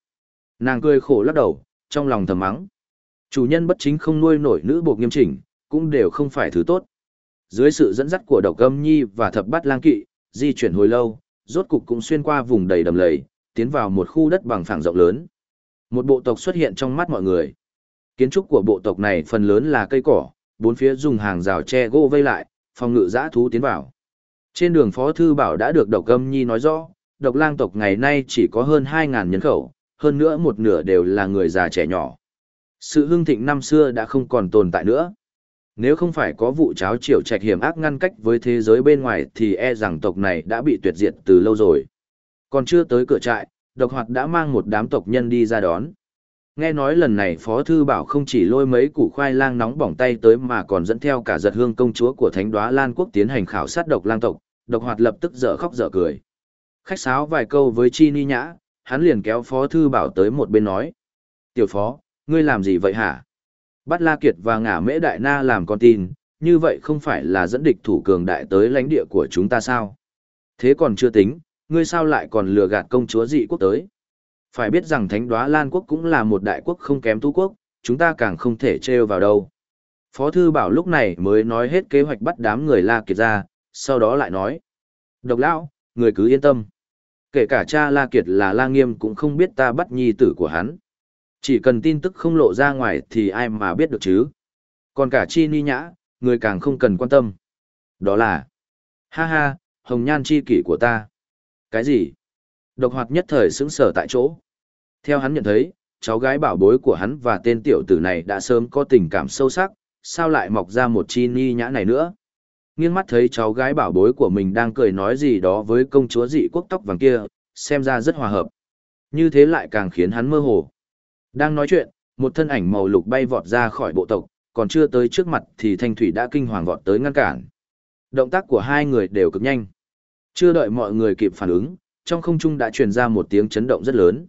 Nàng cười khổ lắc đầu, trong lòng thầm mắng. Chủ nhân bất chính không nuôi nổi nữ buộc nghiêm chỉnh, cũng đều không phải thứ tốt. Dưới sự dẫn dắt của độc câm nhi và thập bát lang kỵ, di chuyển hồi lâu, rốt cục cũng xuyên qua vùng đầy đầm lầy, tiến vào một khu đất bằng phẳng rộng lớn. Một bộ tộc xuất hiện trong mắt mọi người. Kiến trúc của bộ tộc này phần lớn là cây cỏ, bốn phía dùng hàng rào tre gỗ vây lại, phòng ngự giã thú tiến vào. Trên đường Phó Thư Bảo đã được Độc Âm Nhi nói rõ, độc lang tộc ngày nay chỉ có hơn 2.000 nhân khẩu, hơn nữa một nửa đều là người già trẻ nhỏ. Sự hưng thịnh năm xưa đã không còn tồn tại nữa. Nếu không phải có vụ cháo triều trạch hiểm ác ngăn cách với thế giới bên ngoài thì e rằng tộc này đã bị tuyệt diệt từ lâu rồi. Còn chưa tới cửa trại, độc hoạt đã mang một đám tộc nhân đi ra đón. Nghe nói lần này Phó Thư Bảo không chỉ lôi mấy củ khoai lang nóng bỏng tay tới mà còn dẫn theo cả giật hương công chúa của Thánh đoá Lan Quốc tiến hành khảo sát độc lang tộc, độc hoạt lập tức dở khóc dở cười. Khách sáo vài câu với Chi Ni Nhã, hắn liền kéo Phó Thư Bảo tới một bên nói. Tiểu Phó, ngươi làm gì vậy hả? Bắt La Kiệt và ngả mễ đại na làm con tin, như vậy không phải là dẫn địch thủ cường đại tới lãnh địa của chúng ta sao? Thế còn chưa tính, ngươi sao lại còn lừa gạt công chúa dị quốc tới? Phải biết rằng Thánh Đóa Lan quốc cũng là một đại quốc không kém tu quốc, chúng ta càng không thể trêu vào đâu. Phó thư bảo lúc này mới nói hết kế hoạch bắt đám người La Kiệt ra, sau đó lại nói. Độc lão, người cứ yên tâm. Kể cả cha La Kiệt là La Nghiêm cũng không biết ta bắt nhi tử của hắn. Chỉ cần tin tức không lộ ra ngoài thì ai mà biết được chứ. Còn cả chi ni nhã, người càng không cần quan tâm. Đó là, ha ha, hồng nhan chi kỷ của ta. Cái gì? Độc hoạt nhất thời sững sở tại chỗ. Theo hắn nhận thấy, cháu gái bảo bối của hắn và tên tiểu tử này đã sớm có tình cảm sâu sắc, sao lại mọc ra một chi ni nhã này nữa? Nghiêng mắt thấy cháu gái bảo bối của mình đang cười nói gì đó với công chúa dị quốc tóc vàng kia, xem ra rất hòa hợp. Như thế lại càng khiến hắn mơ hồ. Đang nói chuyện, một thân ảnh màu lục bay vọt ra khỏi bộ tộc, còn chưa tới trước mặt thì thanh thủy đã kinh hoàng vọt tới ngăn cản. Động tác của hai người đều cực nhanh. Chưa đợi mọi người kịp phản ứng, trong không trung đã truyền ra một tiếng chấn động rất lớn.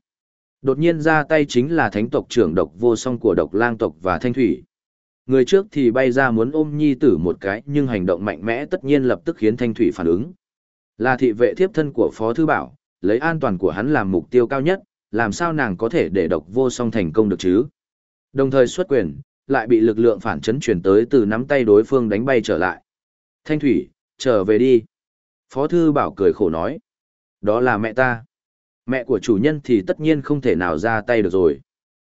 Đột nhiên ra tay chính là thánh tộc trưởng độc vô song của độc lang tộc và thanh thủy. Người trước thì bay ra muốn ôm nhi tử một cái nhưng hành động mạnh mẽ tất nhiên lập tức khiến thanh thủy phản ứng. Là thị vệ thiếp thân của Phó Thư Bảo, lấy an toàn của hắn làm mục tiêu cao nhất, làm sao nàng có thể để độc vô song thành công được chứ? Đồng thời xuất quyền, lại bị lực lượng phản chấn chuyển tới từ nắm tay đối phương đánh bay trở lại. Thanh thủy, trở về đi. Phó Thư Bảo cười khổ nói. Đó là mẹ ta. Mẹ của chủ nhân thì tất nhiên không thể nào ra tay được rồi.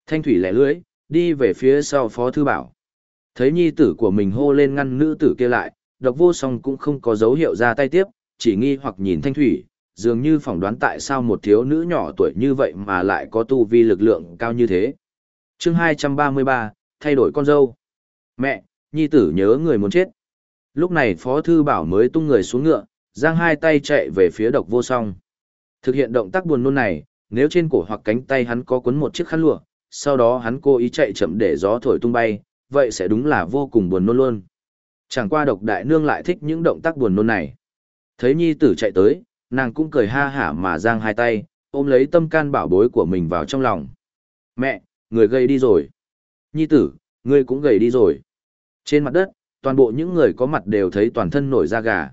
Thanh thủy lẻ lưới, đi về phía sau Phó Thư Bảo. Thấy nhi tử của mình hô lên ngăn nữ tử kia lại, độc vô song cũng không có dấu hiệu ra tay tiếp, chỉ nghi hoặc nhìn thanh thủy, dường như phỏng đoán tại sao một thiếu nữ nhỏ tuổi như vậy mà lại có tu vi lực lượng cao như thế. chương 233, thay đổi con dâu. Mẹ, nhi tử nhớ người muốn chết. Lúc này Phó Thư Bảo mới tung người xuống ngựa, giang hai tay chạy về phía độc vô song. Thực hiện động tác buồn nôn này, nếu trên cổ hoặc cánh tay hắn có quấn một chiếc khăn lụa, sau đó hắn cố ý chạy chậm để gió thổi tung bay, vậy sẽ đúng là vô cùng buồn nôn luôn. Chẳng qua độc đại nương lại thích những động tác buồn nôn này. Thấy nhi tử chạy tới, nàng cũng cười ha hả mà giang hai tay, ôm lấy tâm can bảo bối của mình vào trong lòng. Mẹ, người gầy đi rồi. Nhi tử, ngươi cũng gầy đi rồi. Trên mặt đất, toàn bộ những người có mặt đều thấy toàn thân nổi da gà.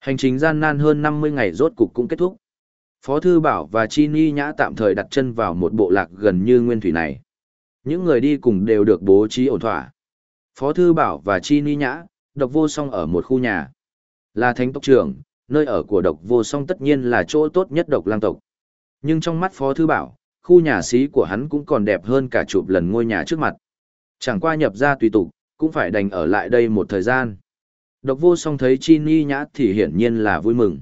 Hành trình gian nan hơn 50 ngày rốt cục cũng kết thúc. Phó Thư Bảo và Chi Ni Nhã tạm thời đặt chân vào một bộ lạc gần như nguyên thủy này. Những người đi cùng đều được bố trí ổn thỏa. Phó Thư Bảo và Chi Ni Nhã, độc vô song ở một khu nhà. Là thánh tộc trưởng, nơi ở của độc vô song tất nhiên là chỗ tốt nhất độc lang tộc. Nhưng trong mắt Phó Thư Bảo, khu nhà xí của hắn cũng còn đẹp hơn cả chụp lần ngôi nhà trước mặt. Chẳng qua nhập ra tùy tục, cũng phải đành ở lại đây một thời gian. Độc vô song thấy Chi Ni Nhã thì hiển nhiên là vui mừng.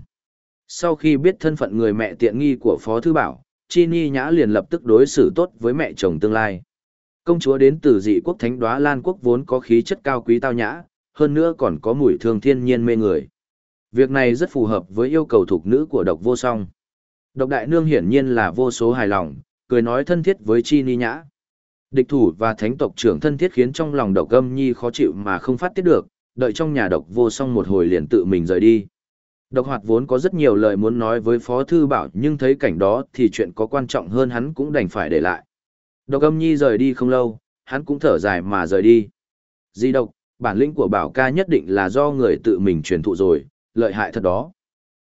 Sau khi biết thân phận người mẹ tiện nghi của Phó Thư Bảo, Chi Ni Nhã liền lập tức đối xử tốt với mẹ chồng tương lai. Công chúa đến từ dị quốc thánh đoá Lan quốc vốn có khí chất cao quý tao nhã, hơn nữa còn có mùi thương thiên nhiên mê người. Việc này rất phù hợp với yêu cầu thuộc nữ của độc vô song. Độc đại nương hiển nhiên là vô số hài lòng, cười nói thân thiết với Chi Ni Nhã. Địch thủ và thánh tộc trưởng thân thiết khiến trong lòng độc âm nhi khó chịu mà không phát tiết được, đợi trong nhà độc vô song một hồi liền tự mình rời đi. Độc hoạt vốn có rất nhiều lời muốn nói với Phó Thư Bảo nhưng thấy cảnh đó thì chuyện có quan trọng hơn hắn cũng đành phải để lại. Độc âm nhi rời đi không lâu, hắn cũng thở dài mà rời đi. Di độc, bản lĩnh của bảo ca nhất định là do người tự mình truyền thụ rồi, lợi hại thật đó.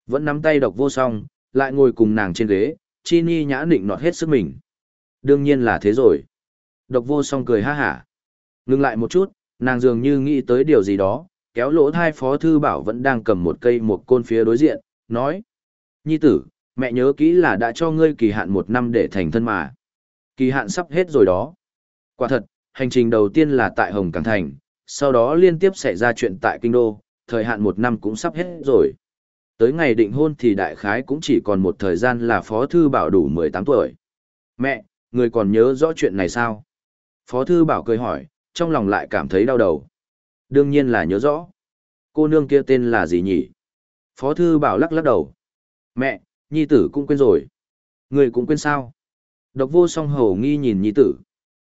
Vẫn nắm tay độc vô song, lại ngồi cùng nàng trên ghế, chi ni nhã định nọt hết sức mình. Đương nhiên là thế rồi. Độc vô song cười ha hả. Ngưng lại một chút, nàng dường như nghĩ tới điều gì đó, kéo lỗ thai phó thư bảo vẫn đang cầm một cây một côn phía đối diện, nói. Nhi tử, mẹ nhớ kỹ là đã cho ngươi kỳ hạn một năm để thành thân mà. Kỳ hạn sắp hết rồi đó. Quả thật, hành trình đầu tiên là tại Hồng Cảng Thành, sau đó liên tiếp xảy ra chuyện tại Kinh Đô, thời hạn một năm cũng sắp hết rồi. Tới ngày định hôn thì đại khái cũng chỉ còn một thời gian là Phó Thư Bảo đủ 18 tuổi. Mẹ, người còn nhớ rõ chuyện này sao? Phó Thư Bảo cười hỏi, trong lòng lại cảm thấy đau đầu. Đương nhiên là nhớ rõ. Cô nương kia tên là gì nhỉ? Phó Thư Bảo lắc lắc đầu. Mẹ, nhi tử cũng quên rồi. Người cũng quên sao? Độc vô song hầu nghi nhìn nhi tử.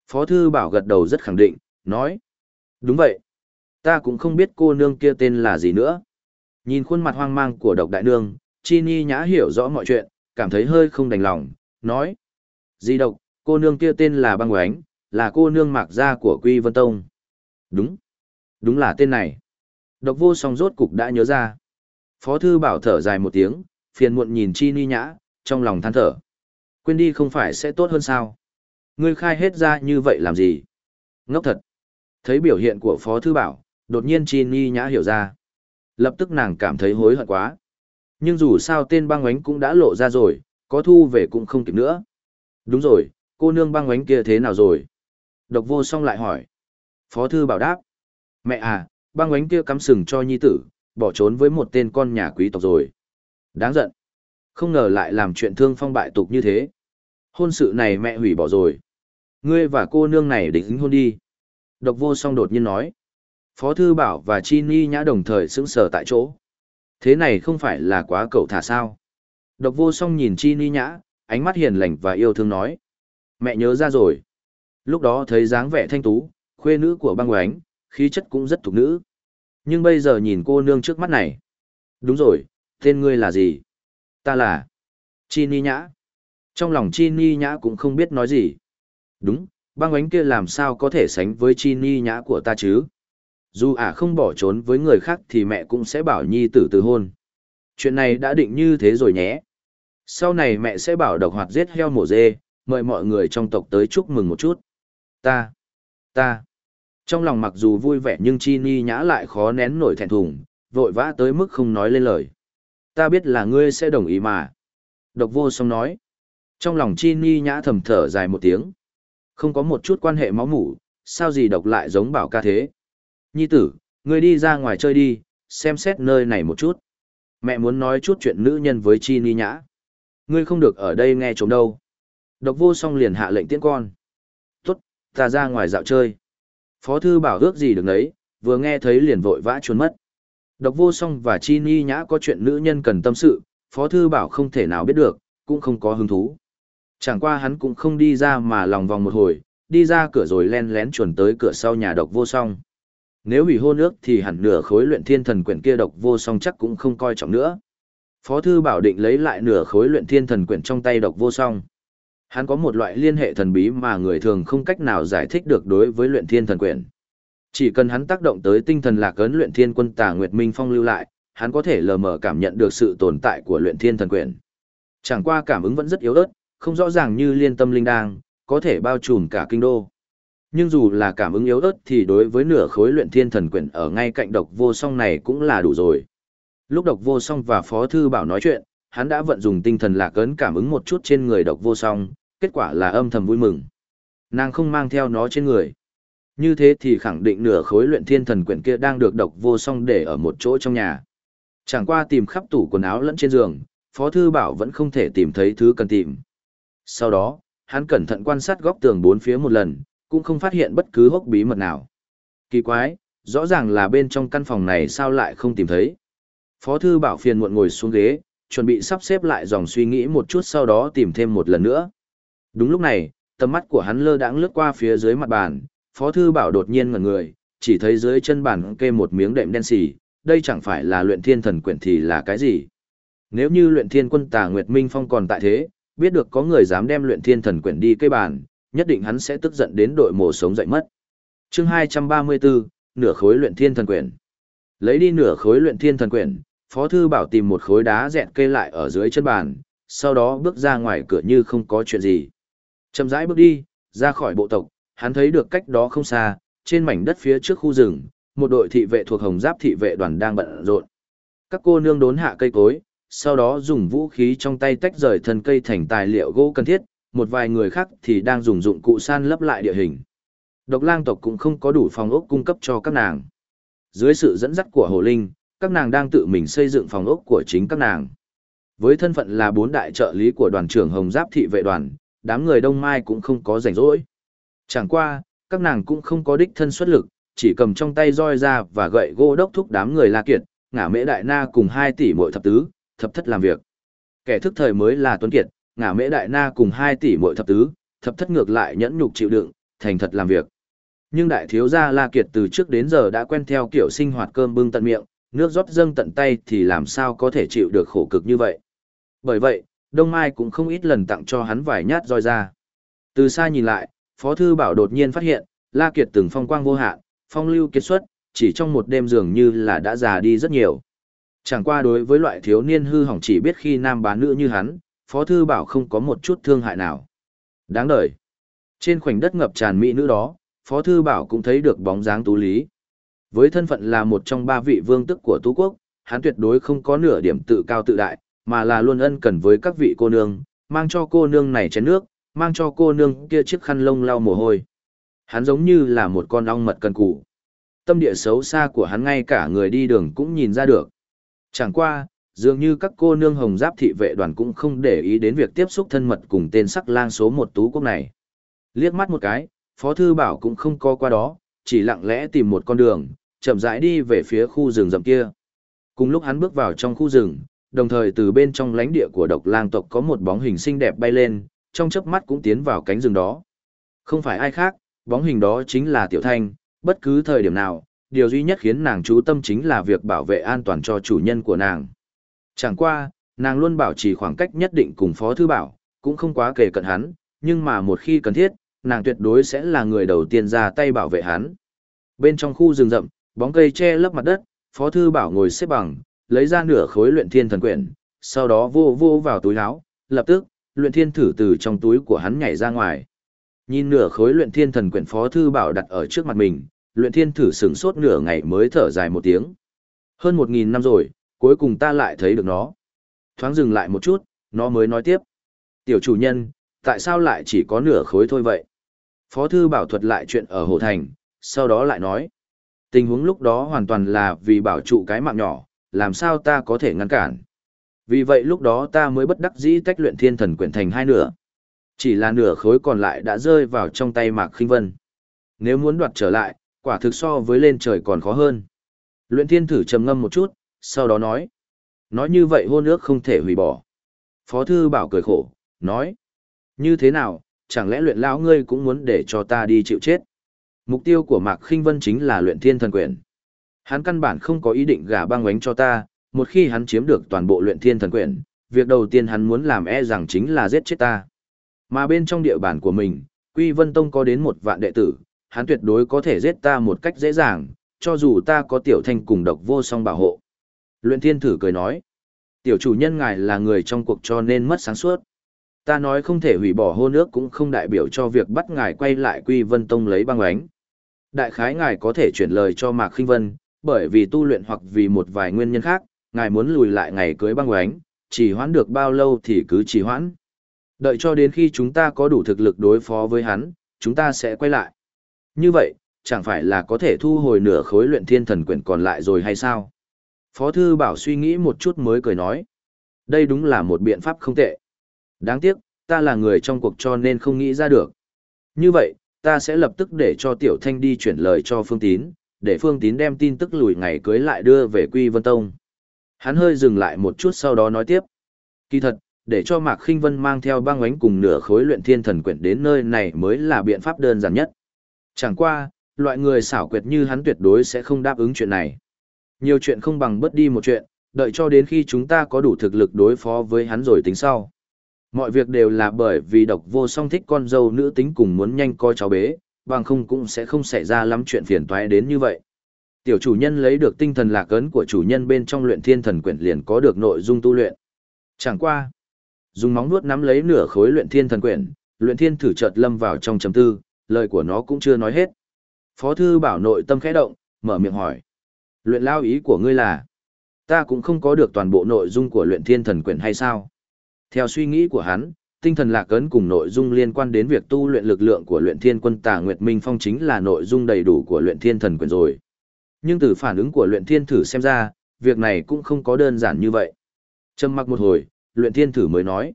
Phó Thư Bảo gật đầu rất khẳng định, nói. Đúng vậy. Ta cũng không biết cô nương kia tên là gì nữa. Nhìn khuôn mặt hoang mang của độc đại nương, Chi Ni nhã hiểu rõ mọi chuyện, cảm thấy hơi không đành lòng, nói. Di độc, cô nương kia tên là băng oánh, là cô nương mạc gia của Quy Vân Tông. Đúng. Đúng là tên này. Độc vô song rốt cục đã nhớ ra. Phó thư bảo thở dài một tiếng, phiền muộn nhìn chi ni nhã, trong lòng than thở. Quên đi không phải sẽ tốt hơn sao? Ngươi khai hết ra như vậy làm gì? Ngốc thật. Thấy biểu hiện của Phó Thư Bảo, đột nhiên chi ni nhã hiểu ra. Lập tức nàng cảm thấy hối hận quá. Nhưng dù sao tên băng ánh cũng đã lộ ra rồi, có thu về cũng không kịp nữa. Đúng rồi, cô nương băng ánh kia thế nào rồi? Độc vô song lại hỏi. Phó Thư Bảo đáp. Mẹ à, băng ánh kia cắm sừng cho nhi tử, bỏ trốn với một tên con nhà quý tộc rồi. Đáng giận. Không ngờ lại làm chuyện thương phong bại tục như thế. Hôn sự này mẹ hủy bỏ rồi. Ngươi và cô nương này định hôn đi. Độc vô song đột nhiên nói. Phó Thư Bảo và Chi Ni Nhã đồng thời sững sờ tại chỗ. Thế này không phải là quá cậu thả sao. Độc vô song nhìn Chi Ni Nhã, ánh mắt hiền lành và yêu thương nói. Mẹ nhớ ra rồi. Lúc đó thấy dáng vẻ thanh tú, khuê nữ của băng oánh, khí chất cũng rất thuộc nữ. Nhưng bây giờ nhìn cô nương trước mắt này. Đúng rồi, tên ngươi là gì? Ta là Chi Ni Nhã. Trong lòng Chi Ni Nhã cũng không biết nói gì. Đúng, băng ánh kia làm sao có thể sánh với Chi Ni Nhã của ta chứ? Dù ả không bỏ trốn với người khác thì mẹ cũng sẽ bảo nhi tử từ hôn. Chuyện này đã định như thế rồi nhé. Sau này mẹ sẽ bảo độc hoạt giết heo mổ dê, mời mọi người trong tộc tới chúc mừng một chút. Ta, ta. Trong lòng mặc dù vui vẻ nhưng Chi Ni nhã lại khó nén nổi thẹn thùng, vội vã tới mức không nói lên lời. Ta biết là ngươi sẽ đồng ý mà. Độc vô song nói. Trong lòng Chi Ni nhã thầm thở dài một tiếng. Không có một chút quan hệ máu mủ, sao gì độc lại giống bảo ca thế. Nhi tử, ngươi đi ra ngoài chơi đi, xem xét nơi này một chút. Mẹ muốn nói chút chuyện nữ nhân với Chi Ni nhã. Ngươi không được ở đây nghe chống đâu. Độc vô song liền hạ lệnh tiễn con. Ta ra ngoài dạo chơi. Phó thư bảo ước gì được đấy, vừa nghe thấy liền vội vã trốn mất. Độc vô song và chi ni nhã có chuyện nữ nhân cần tâm sự, phó thư bảo không thể nào biết được, cũng không có hứng thú. Chẳng qua hắn cũng không đi ra mà lòng vòng một hồi, đi ra cửa rồi len lén chuẩn tới cửa sau nhà độc vô song. Nếu hủy hôn ước thì hẳn nửa khối luyện thiên thần quyển kia độc vô song chắc cũng không coi trọng nữa. Phó thư bảo định lấy lại nửa khối luyện thiên thần quyển trong tay độc vô song. Hắn có một loại liên hệ thần bí mà người thường không cách nào giải thích được đối với luyện thiên thần quyển. Chỉ cần hắn tác động tới tinh thần lạc ấn luyện thiên quân tà Nguyệt Minh Phong lưu lại, hắn có thể lờ mờ cảm nhận được sự tồn tại của luyện thiên thần quyển. Chẳng qua cảm ứng vẫn rất yếu ớt, không rõ ràng như liên tâm linh đang, có thể bao trùm cả kinh đô. Nhưng dù là cảm ứng yếu ớt thì đối với nửa khối luyện thiên thần quyển ở ngay cạnh độc vô song này cũng là đủ rồi. Lúc độc vô song và phó thư bảo nói chuyện, hắn đã vận dùng tinh thần lạc ấn cảm ứng một chút trên người độc vô song, kết quả là âm thầm vui mừng. Nàng không mang theo nó trên người. Như thế thì khẳng định nửa khối luyện thiên thần quyển kia đang được độc vô song để ở một chỗ trong nhà. Chẳng qua tìm khắp tủ quần áo lẫn trên giường, Phó Thư Bảo vẫn không thể tìm thấy thứ cần tìm. Sau đó, hắn cẩn thận quan sát góc tường bốn phía một lần, cũng không phát hiện bất cứ hốc bí mật nào. Kỳ quái, rõ ràng là bên trong căn phòng này sao lại không tìm thấy. Phó Thư Bảo phiền muộn ngồi xuống ghế, chuẩn bị sắp xếp lại dòng suy nghĩ một chút sau đó tìm thêm một lần nữa. Đúng lúc này, tầm mắt của hắn lơ đãng lướt qua phía dưới mặt bàn, Phó Thư Bảo đột nhiên ngẩn người, chỉ thấy dưới chân bàn kê một miếng đệm đen xì, đây chẳng phải là luyện thiên thần quyển thì là cái gì. Nếu như luyện thiên quân tà Nguyệt Minh Phong còn tại thế, biết được có người dám đem luyện thiên thần quyển đi cây bàn, nhất định hắn sẽ tức giận đến đội mồ sống dậy mất. chương 234, nửa khối luyện thiên thần quyển. Lấy đi nửa khối luyện thiên thần quyển, Phó Thư Bảo tìm một khối đá dẹt kê lại ở dưới chân bàn, sau đó bước ra ngoài cửa như không có chuyện gì. Chậm rãi bước đi, ra khỏi bộ tộc, hắn thấy được cách đó không xa, trên mảnh đất phía trước khu rừng, một đội thị vệ thuộc Hồng Giáp thị vệ đoàn đang bận rộn. Các cô nương đốn hạ cây cối, sau đó dùng vũ khí trong tay tách rời thân cây thành tài liệu gỗ cần thiết, một vài người khác thì đang dùng dụng cụ san lấp lại địa hình. Độc lang tộc cũng không có đủ phòng ốc cung cấp cho các nàng. Dưới sự dẫn dắt của Hồ Linh, các nàng đang tự mình xây dựng phòng ốc của chính các nàng. Với thân phận là bốn đại trợ lý của đoàn trưởng Hồng Giáp thị vệ đoàn, đám người Đông Mai cũng không có rảnh rỗi. Chẳng qua, các nàng cũng không có đích thân xuất lực, chỉ cầm trong tay roi ra và gậy gỗ đốc thúc đám người La Kiệt, ngả mễ đại na cùng hai tỷ mỗi thập tứ, thập thất làm việc. Kẻ thức thời mới là Tuấn Kiệt, ngả mễ đại na cùng hai tỷ mỗi thập tứ, thập thất ngược lại nhẫn nhục chịu đựng, thành thật làm việc. Nhưng đại thiếu gia La Kiệt từ trước đến giờ đã quen theo kiểu sinh hoạt cơm bưng tận miệng, nước rót dâng tận tay thì làm sao có thể chịu được khổ cực như vậy. Bởi vậy, Đông Mai cũng không ít lần tặng cho hắn vài nhát roi ra. Từ xa nhìn lại, Phó Thư Bảo đột nhiên phát hiện, La Kiệt từng phong quang vô hạn, phong lưu kiệt xuất, chỉ trong một đêm dường như là đã già đi rất nhiều. Chẳng qua đối với loại thiếu niên hư hỏng chỉ biết khi nam bán nữ như hắn, Phó Thư Bảo không có một chút thương hại nào. Đáng đời. Trên khoảnh đất ngập tràn mỹ nữ đó, Phó Thư Bảo cũng thấy được bóng dáng tú lý. Với thân phận là một trong ba vị vương tức của Tú Quốc, hắn tuyệt đối không có nửa điểm tự cao tự đại, mà là luôn ân cần với các vị cô nương, mang cho cô nương này chén nước, mang cho cô nương kia chiếc khăn lông lau mồ hôi. Hắn giống như là một con ong mật cần cù, Tâm địa xấu xa của hắn ngay cả người đi đường cũng nhìn ra được. Chẳng qua, dường như các cô nương hồng giáp thị vệ đoàn cũng không để ý đến việc tiếp xúc thân mật cùng tên sắc lang số một tú quốc này. Liếc mắt một cái, Phó Thư Bảo cũng không co qua đó, chỉ lặng lẽ tìm một con đường, chậm rãi đi về phía khu rừng rậm kia. Cùng lúc hắn bước vào trong khu rừng, đồng thời từ bên trong lãnh địa của độc lang tộc có một bóng hình xinh đẹp bay lên, trong chớp mắt cũng tiến vào cánh rừng đó. Không phải ai khác, bóng hình đó chính là Tiểu Thanh, bất cứ thời điểm nào, điều duy nhất khiến nàng chú tâm chính là việc bảo vệ an toàn cho chủ nhân của nàng. Chẳng qua, nàng luôn bảo trì khoảng cách nhất định cùng Phó Thư Bảo, cũng không quá kề cận hắn, nhưng mà một khi cần thiết, nàng tuyệt đối sẽ là người đầu tiên ra tay bảo vệ hắn. Bên trong khu rừng rậm, bóng cây che lấp mặt đất, Phó Thư Bảo ngồi xếp bằng, lấy ra nửa khối luyện thiên thần quyển, sau đó vô vô vào túi áo, lập tức, luyện thiên thử từ trong túi của hắn nhảy ra ngoài. Nhìn nửa khối luyện thiên thần quyển Phó Thư Bảo đặt ở trước mặt mình, luyện thiên thử sửng sốt nửa ngày mới thở dài một tiếng. Hơn một nghìn năm rồi, cuối cùng ta lại thấy được nó. Thoáng dừng lại một chút, nó mới nói tiếp. Tiểu chủ nhân, tại sao lại chỉ có nửa khối thôi vậy? Phó thư bảo thuật lại chuyện ở Hồ Thành, sau đó lại nói. Tình huống lúc đó hoàn toàn là vì bảo trụ cái mạng nhỏ, làm sao ta có thể ngăn cản. Vì vậy lúc đó ta mới bất đắc dĩ tách luyện thiên thần quyển thành hai nửa. Chỉ là nửa khối còn lại đã rơi vào trong tay Mạc Khinh Vân. Nếu muốn đoạt trở lại, quả thực so với lên trời còn khó hơn. Luyện thiên thử trầm ngâm một chút, sau đó nói. Nói như vậy hôn ước không thể hủy bỏ. Phó thư bảo cười khổ, nói. Như thế nào, chẳng lẽ luyện lão ngươi cũng muốn để cho ta đi chịu chết? Mục tiêu của Mạc Khinh Vân chính là luyện thiên thần quyển. Hắn căn bản không có ý định gả băng oánh cho ta, một khi hắn chiếm được toàn bộ luyện thiên thần quyển, việc đầu tiên hắn muốn làm e rằng chính là giết chết ta. Mà bên trong địa bàn của mình, Quy Vân Tông có đến một vạn đệ tử, hắn tuyệt đối có thể giết ta một cách dễ dàng, cho dù ta có tiểu thanh cùng độc vô song bảo hộ. Luyện thiên thử cười nói, tiểu chủ nhân ngài là người trong cuộc cho nên mất sáng suốt. Ta nói không thể hủy bỏ hôn ước cũng không đại biểu cho việc bắt ngài quay lại Quy Vân Tông lấy băng ánh. Đại khái ngài có thể chuyển lời cho Mạc Khinh Vân, bởi vì tu luyện hoặc vì một vài nguyên nhân khác, ngài muốn lùi lại ngày cưới băng ánh, chỉ hoãn được bao lâu thì cứ chỉ hoãn. Đợi cho đến khi chúng ta có đủ thực lực đối phó với hắn, chúng ta sẽ quay lại. Như vậy, chẳng phải là có thể thu hồi nửa khối luyện thiên thần quyển còn lại rồi hay sao? Phó Thư Bảo suy nghĩ một chút mới cười nói. Đây đúng là một biện pháp không tệ. Đáng tiếc, ta là người trong cuộc cho nên không nghĩ ra được. Như vậy, ta sẽ lập tức để cho Tiểu Thanh đi chuyển lời cho Phương Tín, để Phương Tín đem tin tức lùi ngày cưới lại đưa về Quy Vân Tông. Hắn hơi dừng lại một chút sau đó nói tiếp. Kỳ thật, để cho Mạc Khinh Vân mang theo băng ánh cùng nửa khối luyện thiên thần quyển đến nơi này mới là biện pháp đơn giản nhất. Chẳng qua, loại người xảo quyệt như hắn tuyệt đối sẽ không đáp ứng chuyện này. Nhiều chuyện không bằng bớt đi một chuyện, đợi cho đến khi chúng ta có đủ thực lực đối phó với hắn rồi tính sau. Mọi việc đều là bởi vì độc vô song thích con dâu nữ tính cùng muốn nhanh coi cháu bế, bằng không cũng sẽ không xảy ra lắm chuyện phiền toái đến như vậy. Tiểu chủ nhân lấy được tinh thần lạc ấn của chủ nhân bên trong luyện thiên thần quyển liền có được nội dung tu luyện. Chẳng qua, dùng móng nuốt nắm lấy nửa khối luyện thiên thần quyển, luyện thiên thử chợt lâm vào trong chấm tư, lời của nó cũng chưa nói hết. Phó thư bảo nội tâm khẽ động, mở miệng hỏi. Luyện lao ý của ngươi là, ta cũng không có được toàn bộ nội dung của luyện thiên thần quyển hay sao? Theo suy nghĩ của hắn, tinh thần lạc ấn cùng nội dung liên quan đến việc tu luyện lực lượng của luyện thiên quân tà Nguyệt Minh Phong chính là nội dung đầy đủ của luyện thiên thần quyển rồi. Nhưng từ phản ứng của luyện thiên thử xem ra, việc này cũng không có đơn giản như vậy. Trầm mặc một hồi, luyện thiên thử mới nói.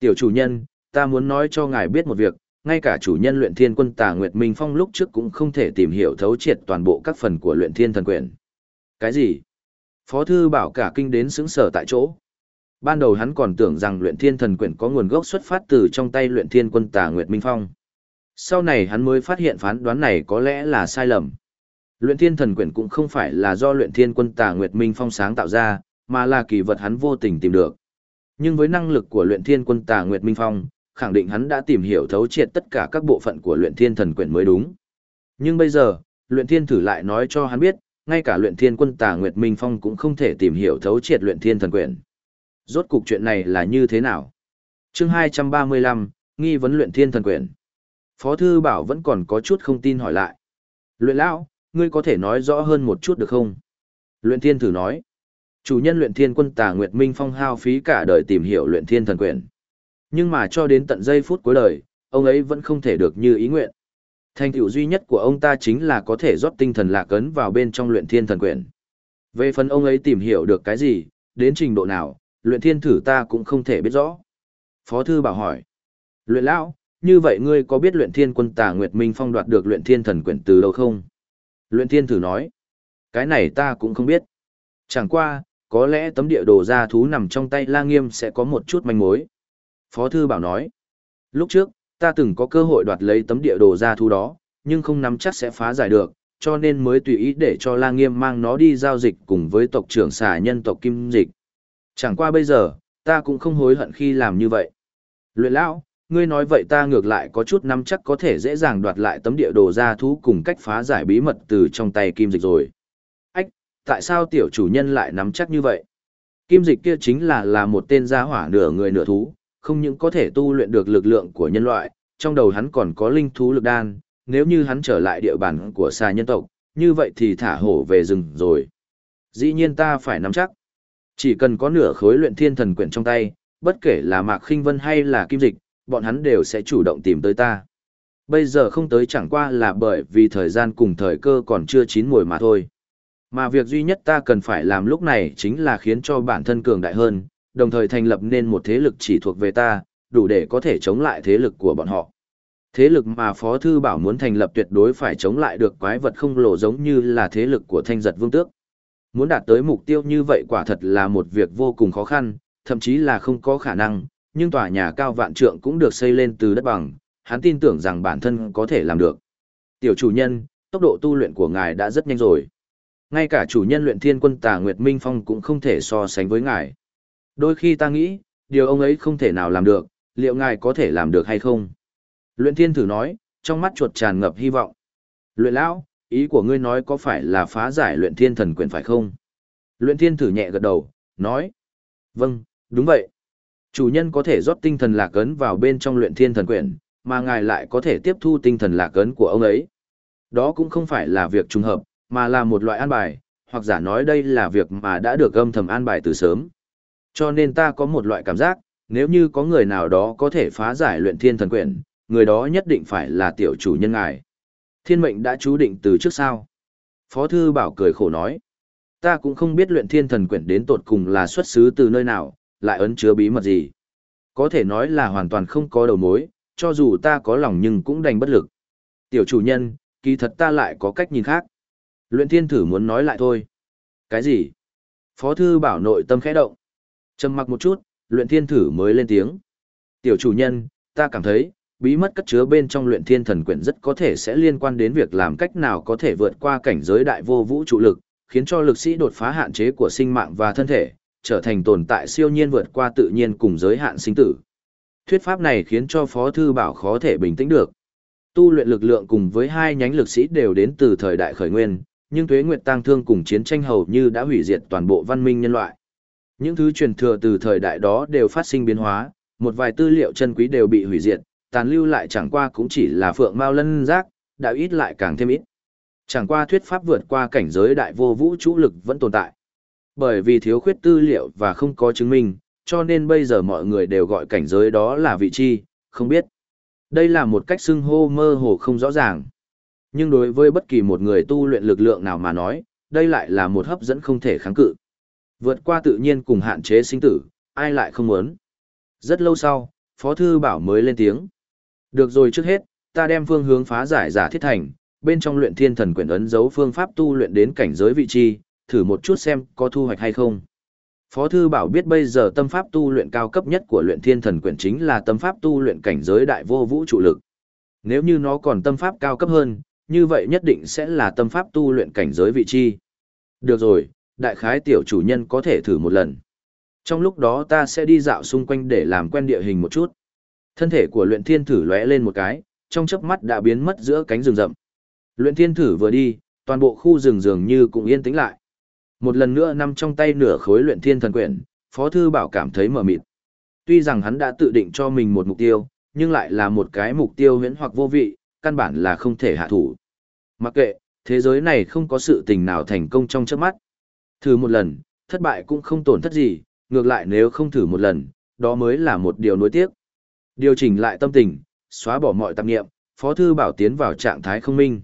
Tiểu chủ nhân, ta muốn nói cho ngài biết một việc, ngay cả chủ nhân luyện thiên quân tà Nguyệt Minh Phong lúc trước cũng không thể tìm hiểu thấu triệt toàn bộ các phần của luyện thiên thần quyển. Cái gì? Phó thư bảo cả kinh đến xứng sở tại chỗ. Ban đầu hắn còn tưởng rằng luyện thiên thần quyển có nguồn gốc xuất phát từ trong tay luyện thiên quân tà Nguyệt Minh Phong. Sau này hắn mới phát hiện phán đoán này có lẽ là sai lầm. Luyện thiên thần quyển cũng không phải là do luyện thiên quân tà Nguyệt Minh Phong sáng tạo ra, mà là kỳ vật hắn vô tình tìm được. Nhưng với năng lực của luyện thiên quân tà Nguyệt Minh Phong, khẳng định hắn đã tìm hiểu thấu triệt tất cả các bộ phận của luyện thiên thần quyển mới đúng. Nhưng bây giờ, luyện thiên thử lại nói cho hắn biết, ngay cả luyện thiên quân tà Nguyệt Minh Phong cũng không thể tìm hiểu thấu triệt luyện thiên thần quyển Rốt cục chuyện này là như thế nào? chương 235, nghi vấn luyện thiên thần quyền. Phó Thư Bảo vẫn còn có chút không tin hỏi lại. Luyện lão, ngươi có thể nói rõ hơn một chút được không? Luyện thiên thử nói. Chủ nhân luyện thiên quân tà Nguyệt Minh Phong hao phí cả đời tìm hiểu luyện thiên thần quyền. Nhưng mà cho đến tận giây phút cuối đời, ông ấy vẫn không thể được như ý nguyện. Thành tựu duy nhất của ông ta chính là có thể rót tinh thần lạc ấn vào bên trong luyện thiên thần quyền. Về phần ông ấy tìm hiểu được cái gì, đến trình độ nào, luyện thiên thử ta cũng không thể biết rõ. Phó thư bảo hỏi. Luyện lão, như vậy ngươi có biết luyện thiên quân tà Nguyệt Minh Phong đoạt được luyện thiên thần quyển từ đâu không? Luyện thiên thử nói. Cái này ta cũng không biết. Chẳng qua, có lẽ tấm địa đồ ra thú nằm trong tay la nghiêm sẽ có một chút manh mối. Phó thư bảo nói. Lúc trước, ta từng có cơ hội đoạt lấy tấm địa đồ ra thú đó, nhưng không nắm chắc sẽ phá giải được, cho nên mới tùy ý để cho la nghiêm mang nó đi giao dịch cùng với tộc trưởng xà nhân tộc kim dịch. Chẳng qua bây giờ, ta cũng không hối hận khi làm như vậy. Luyện lão, ngươi nói vậy ta ngược lại có chút nắm chắc có thể dễ dàng đoạt lại tấm địa đồ ra thú cùng cách phá giải bí mật từ trong tay kim dịch rồi. Ách, tại sao tiểu chủ nhân lại nắm chắc như vậy? Kim dịch kia chính là là một tên gia hỏa nửa người nửa thú, không những có thể tu luyện được lực lượng của nhân loại, trong đầu hắn còn có linh thú lực đan, nếu như hắn trở lại địa bàn của xa nhân tộc, như vậy thì thả hổ về rừng rồi. Dĩ nhiên ta phải nắm chắc. Chỉ cần có nửa khối luyện thiên thần quyển trong tay, bất kể là Mạc Khinh Vân hay là Kim Dịch, bọn hắn đều sẽ chủ động tìm tới ta. Bây giờ không tới chẳng qua là bởi vì thời gian cùng thời cơ còn chưa chín mùi mà thôi. Mà việc duy nhất ta cần phải làm lúc này chính là khiến cho bản thân cường đại hơn, đồng thời thành lập nên một thế lực chỉ thuộc về ta, đủ để có thể chống lại thế lực của bọn họ. Thế lực mà Phó Thư Bảo muốn thành lập tuyệt đối phải chống lại được quái vật không lộ giống như là thế lực của thanh giật vương tước. Muốn đạt tới mục tiêu như vậy quả thật là một việc vô cùng khó khăn, thậm chí là không có khả năng, nhưng tòa nhà cao vạn trượng cũng được xây lên từ đất bằng, hắn tin tưởng rằng bản thân có thể làm được. Tiểu chủ nhân, tốc độ tu luyện của ngài đã rất nhanh rồi. Ngay cả chủ nhân luyện thiên quân tà Nguyệt Minh Phong cũng không thể so sánh với ngài. Đôi khi ta nghĩ, điều ông ấy không thể nào làm được, liệu ngài có thể làm được hay không? Luyện thiên thử nói, trong mắt chuột tràn ngập hy vọng. Luyện lão, ý của ngươi nói có phải là phá giải luyện thiên thần quyền phải không? Luyện thiên thử nhẹ gật đầu, nói. Vâng, đúng vậy. Chủ nhân có thể rót tinh thần lạc ấn vào bên trong luyện thiên thần quyền, mà ngài lại có thể tiếp thu tinh thần lạc ấn của ông ấy. Đó cũng không phải là việc trùng hợp, mà là một loại an bài, hoặc giả nói đây là việc mà đã được âm thầm an bài từ sớm. Cho nên ta có một loại cảm giác, nếu như có người nào đó có thể phá giải luyện thiên thần quyền, người đó nhất định phải là tiểu chủ nhân ngài. Thiên mệnh đã chú định từ trước sao. Phó thư bảo cười khổ nói. Ta cũng không biết luyện thiên thần quyển đến tột cùng là xuất xứ từ nơi nào, lại ấn chứa bí mật gì. Có thể nói là hoàn toàn không có đầu mối, cho dù ta có lòng nhưng cũng đành bất lực. Tiểu chủ nhân, kỳ thật ta lại có cách nhìn khác. Luyện thiên thử muốn nói lại thôi. Cái gì? Phó thư bảo nội tâm khẽ động. Trầm mặc một chút, luyện thiên thử mới lên tiếng. Tiểu chủ nhân, ta cảm thấy, bí mật cất chứa bên trong luyện thiên thần quyển rất có thể sẽ liên quan đến việc làm cách nào có thể vượt qua cảnh giới đại vô vũ trụ lực, khiến cho lực sĩ đột phá hạn chế của sinh mạng và thân thể, trở thành tồn tại siêu nhiên vượt qua tự nhiên cùng giới hạn sinh tử. Thuyết pháp này khiến cho Phó Thư Bảo khó thể bình tĩnh được. Tu luyện lực lượng cùng với hai nhánh lực sĩ đều đến từ thời đại khởi nguyên, nhưng tuế nguyệt tăng thương cùng chiến tranh hầu như đã hủy diệt toàn bộ văn minh nhân loại. Những thứ truyền thừa từ thời đại đó đều phát sinh biến hóa, một vài tư liệu chân quý đều bị hủy diệt, tàn lưu lại chẳng qua cũng chỉ là phượng mao lân giác, đã ít lại càng thêm ít. Chẳng qua thuyết pháp vượt qua cảnh giới đại vô vũ trụ lực vẫn tồn tại. Bởi vì thiếu khuyết tư liệu và không có chứng minh, cho nên bây giờ mọi người đều gọi cảnh giới đó là vị chi, không biết. Đây là một cách xưng hô mơ hồ không rõ ràng. Nhưng đối với bất kỳ một người tu luyện lực lượng nào mà nói, đây lại là một hấp dẫn không thể kháng cự. Vượt qua tự nhiên cùng hạn chế sinh tử, ai lại không muốn. Rất lâu sau, Phó Thư Bảo mới lên tiếng. Được rồi trước hết, ta đem phương hướng phá giải giả thiết thành, bên trong luyện thiên thần quyển ấn dấu phương pháp tu luyện đến cảnh giới vị trí, thử một chút xem có thu hoạch hay không. Phó thư bảo biết bây giờ tâm pháp tu luyện cao cấp nhất của luyện thiên thần quyển chính là tâm pháp tu luyện cảnh giới đại vô vũ trụ lực. Nếu như nó còn tâm pháp cao cấp hơn, như vậy nhất định sẽ là tâm pháp tu luyện cảnh giới vị chi. Được rồi, đại khái tiểu chủ nhân có thể thử một lần. Trong lúc đó ta sẽ đi dạo xung quanh để làm quen địa hình một chút. Thân thể của luyện thiên thử lóe lên một cái, trong chớp mắt đã biến mất giữa cánh rừng rậm. Luyện thiên thử vừa đi, toàn bộ khu rừng dường như cũng yên tĩnh lại. Một lần nữa nằm trong tay nửa khối luyện thiên thần quyển, Phó Thư Bảo cảm thấy mở mịt. Tuy rằng hắn đã tự định cho mình một mục tiêu, nhưng lại là một cái mục tiêu huyễn hoặc vô vị, căn bản là không thể hạ thủ. Mặc kệ, thế giới này không có sự tình nào thành công trong chớp mắt. Thử một lần, thất bại cũng không tổn thất gì, ngược lại nếu không thử một lần, đó mới là một điều nối tiếc. Điều chỉnh lại tâm tình, xóa bỏ mọi tạp nghiệm, Phó Thư Bảo tiến vào trạng thái không minh.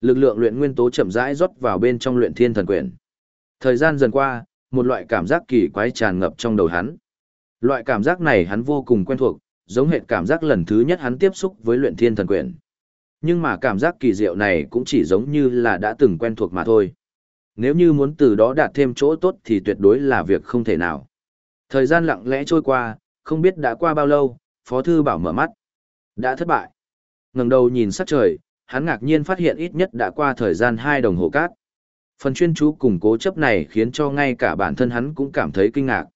Lực lượng luyện nguyên tố chậm rãi rót vào bên trong luyện thiên thần quyển. Thời gian dần qua, một loại cảm giác kỳ quái tràn ngập trong đầu hắn. Loại cảm giác này hắn vô cùng quen thuộc, giống hệt cảm giác lần thứ nhất hắn tiếp xúc với luyện thiên thần quyển. Nhưng mà cảm giác kỳ diệu này cũng chỉ giống như là đã từng quen thuộc mà thôi. Nếu như muốn từ đó đạt thêm chỗ tốt thì tuyệt đối là việc không thể nào. Thời gian lặng lẽ trôi qua, không biết đã qua bao lâu, Phó Thư Bảo mở mắt. Đã thất bại. ngẩng đầu nhìn sắc trời, hắn ngạc nhiên phát hiện ít nhất đã qua thời gian 2 đồng hồ cát. Phần chuyên chú cùng cố chấp này khiến cho ngay cả bản thân hắn cũng cảm thấy kinh ngạc.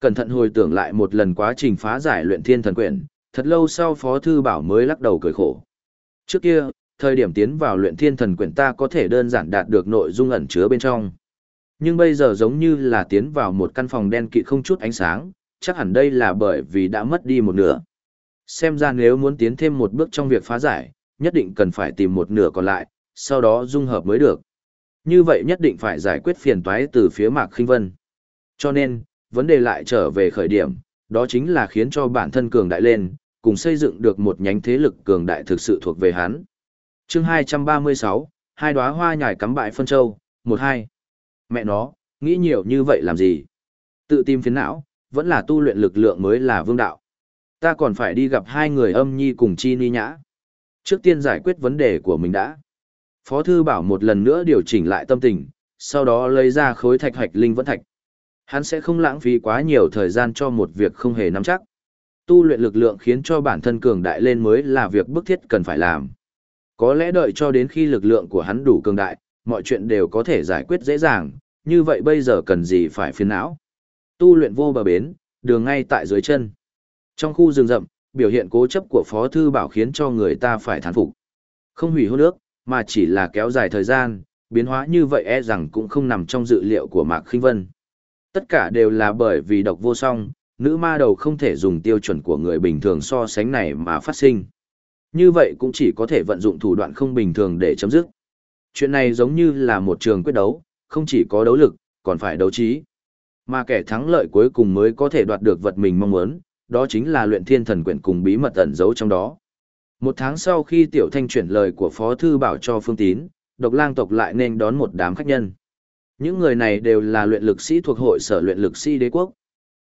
Cẩn thận hồi tưởng lại một lần quá trình phá giải luyện thiên thần quyển, thật lâu sau Phó Thư Bảo mới lắc đầu cười khổ. Trước kia, thời điểm tiến vào luyện thiên thần quyển ta có thể đơn giản đạt được nội dung ẩn chứa bên trong. Nhưng bây giờ giống như là tiến vào một căn phòng đen kịt không chút ánh sáng, chắc hẳn đây là bởi vì đã mất đi một nửa. Xem ra nếu muốn tiến thêm một bước trong việc phá giải, nhất định cần phải tìm một nửa còn lại, sau đó dung hợp mới được. Như vậy nhất định phải giải quyết phiền toái từ phía Mạc Khinh Vân. Cho nên, vấn đề lại trở về khởi điểm, đó chính là khiến cho bản thân cường đại lên, cùng xây dựng được một nhánh thế lực cường đại thực sự thuộc về hắn. Chương 236, hai đóa hoa nhài cắm bại phân châu, 12. Mẹ nó, nghĩ nhiều như vậy làm gì? Tự tìm phiền não, vẫn là tu luyện lực lượng mới là vương đạo. Ta còn phải đi gặp hai người âm nhi cùng chi ni nhã. Trước tiên giải quyết vấn đề của mình đã. Phó thư bảo một lần nữa điều chỉnh lại tâm tình, sau đó lấy ra khối thạch hạch linh vẫn thạch. Hắn sẽ không lãng phí quá nhiều thời gian cho một việc không hề nắm chắc. Tu luyện lực lượng khiến cho bản thân cường đại lên mới là việc bức thiết cần phải làm. Có lẽ đợi cho đến khi lực lượng của hắn đủ cường đại, mọi chuyện đều có thể giải quyết dễ dàng, như vậy bây giờ cần gì phải phiền não. Tu luyện vô bờ bến, đường ngay tại dưới chân. Trong khu rừng rậm, biểu hiện cố chấp của Phó Thư Bảo khiến cho người ta phải thán phục. Không hủy hôn ước, mà chỉ là kéo dài thời gian, biến hóa như vậy e rằng cũng không nằm trong dự liệu của Mạc Khinh Vân. Tất cả đều là bởi vì độc vô song, nữ ma đầu không thể dùng tiêu chuẩn của người bình thường so sánh này mà phát sinh. Như vậy cũng chỉ có thể vận dụng thủ đoạn không bình thường để chấm dứt. Chuyện này giống như là một trường quyết đấu, không chỉ có đấu lực, còn phải đấu trí. Mà kẻ thắng lợi cuối cùng mới có thể đoạt được vật mình mong muốn, đó chính là luyện thiên thần quyển cùng bí mật ẩn giấu trong đó. Một tháng sau khi Tiểu Thanh chuyển lời của Phó Thư Bảo cho Phương Tín, độc lang tộc lại nên đón một đám khách nhân. Những người này đều là luyện lực sĩ thuộc hội sở luyện lực sĩ đế quốc.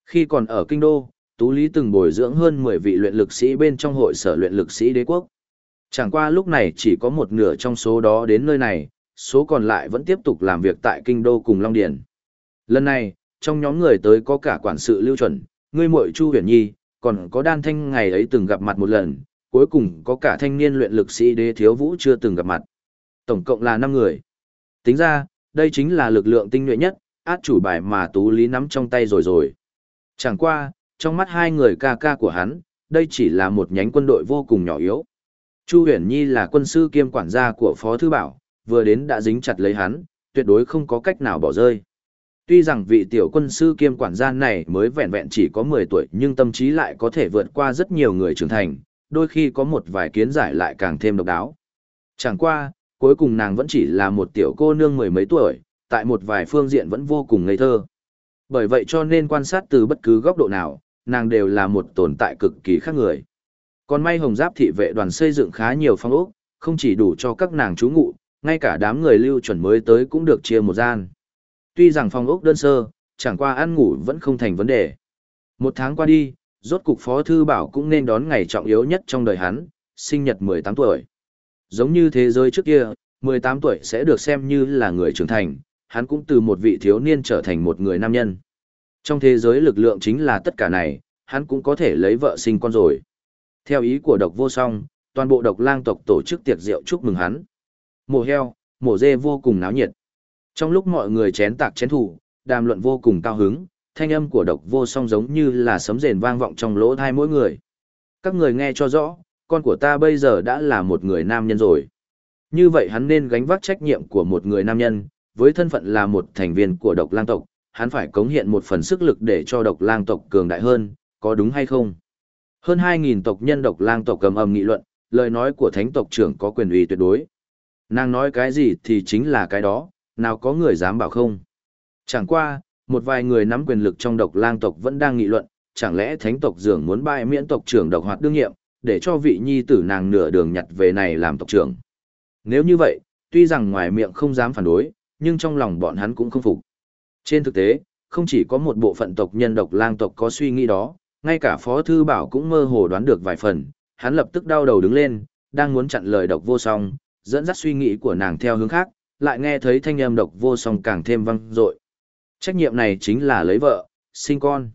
Khi còn ở Kinh Đô, Tú Lý từng bồi dưỡng hơn 10 vị luyện lực sĩ bên trong hội sở luyện lực sĩ đế quốc. Chẳng qua lúc này chỉ có một nửa trong số đó đến nơi này, số còn lại vẫn tiếp tục làm việc tại Kinh Đô cùng Long Điền. Lần này, trong nhóm người tới có cả quản sự Lưu Chuẩn, ngươi muội Chu Huyền Nhi, còn có đan thanh ngày ấy từng gặp mặt một lần, cuối cùng có cả thanh niên luyện lực sĩ đế thiếu vũ chưa từng gặp mặt. Tổng cộng là 5 người. Tính ra, đây chính là lực lượng tinh nhuệ nhất, át chủ bài mà Tú Lý nắm trong tay rồi rồi. Chẳng qua, trong mắt hai người ca ca của hắn, đây chỉ là một nhánh quân đội vô cùng nhỏ yếu. Chu Huyền Nhi là quân sư kiêm quản gia của Phó Thư Bảo, vừa đến đã dính chặt lấy hắn, tuyệt đối không có cách nào bỏ rơi. Tuy rằng vị tiểu quân sư kiêm quản gia này mới vẹn vẹn chỉ có 10 tuổi nhưng tâm trí lại có thể vượt qua rất nhiều người trưởng thành, đôi khi có một vài kiến giải lại càng thêm độc đáo. Chẳng qua, cuối cùng nàng vẫn chỉ là một tiểu cô nương mười mấy tuổi, tại một vài phương diện vẫn vô cùng ngây thơ. Bởi vậy cho nên quan sát từ bất cứ góc độ nào, nàng đều là một tồn tại cực kỳ khác người. Còn may hồng giáp thị vệ đoàn xây dựng khá nhiều phong ốc, không chỉ đủ cho các nàng trú ngụ, ngay cả đám người lưu chuẩn mới tới cũng được chia một gian. Tuy rằng phòng ốc đơn sơ, chẳng qua ăn ngủ vẫn không thành vấn đề. Một tháng qua đi, rốt cục Phó Thư Bảo cũng nên đón ngày trọng yếu nhất trong đời hắn, sinh nhật 18 tuổi. Giống như thế giới trước kia, 18 tuổi sẽ được xem như là người trưởng thành, hắn cũng từ một vị thiếu niên trở thành một người nam nhân. Trong thế giới lực lượng chính là tất cả này, hắn cũng có thể lấy vợ sinh con rồi. Theo ý của độc vô song, toàn bộ độc lang tộc tổ chức tiệc rượu chúc mừng hắn. Mổ heo, mổ dê vô cùng náo nhiệt. Trong lúc mọi người chén tạc chén thủ, đàm luận vô cùng cao hứng, thanh âm của độc vô song giống như là sấm rền vang vọng trong lỗ thai mỗi người. Các người nghe cho rõ, con của ta bây giờ đã là một người nam nhân rồi. Như vậy hắn nên gánh vác trách nhiệm của một người nam nhân, với thân phận là một thành viên của độc lang tộc, hắn phải cống hiện một phần sức lực để cho độc lang tộc cường đại hơn, có đúng hay không? Hơn 2.000 tộc nhân độc lang tộc cầm ầm nghị luận, lời nói của thánh tộc trưởng có quyền uy tuyệt đối. Nàng nói cái gì thì chính là cái đó, nào có người dám bảo không. Chẳng qua, một vài người nắm quyền lực trong độc lang tộc vẫn đang nghị luận, chẳng lẽ thánh tộc dường muốn bại miễn tộc trưởng độc hoạt đương nhiệm, để cho vị nhi tử nàng nửa đường nhặt về này làm tộc trưởng. Nếu như vậy, tuy rằng ngoài miệng không dám phản đối, nhưng trong lòng bọn hắn cũng không phục. Trên thực tế, không chỉ có một bộ phận tộc nhân độc lang tộc có suy nghĩ đó, ngay cả Phó Thư Bảo cũng mơ hồ đoán được vài phần, hắn lập tức đau đầu đứng lên, đang muốn chặn lời độc vô song, dẫn dắt suy nghĩ của nàng theo hướng khác, lại nghe thấy thanh âm độc vô song càng thêm vang dội. Trách nhiệm này chính là lấy vợ, sinh con.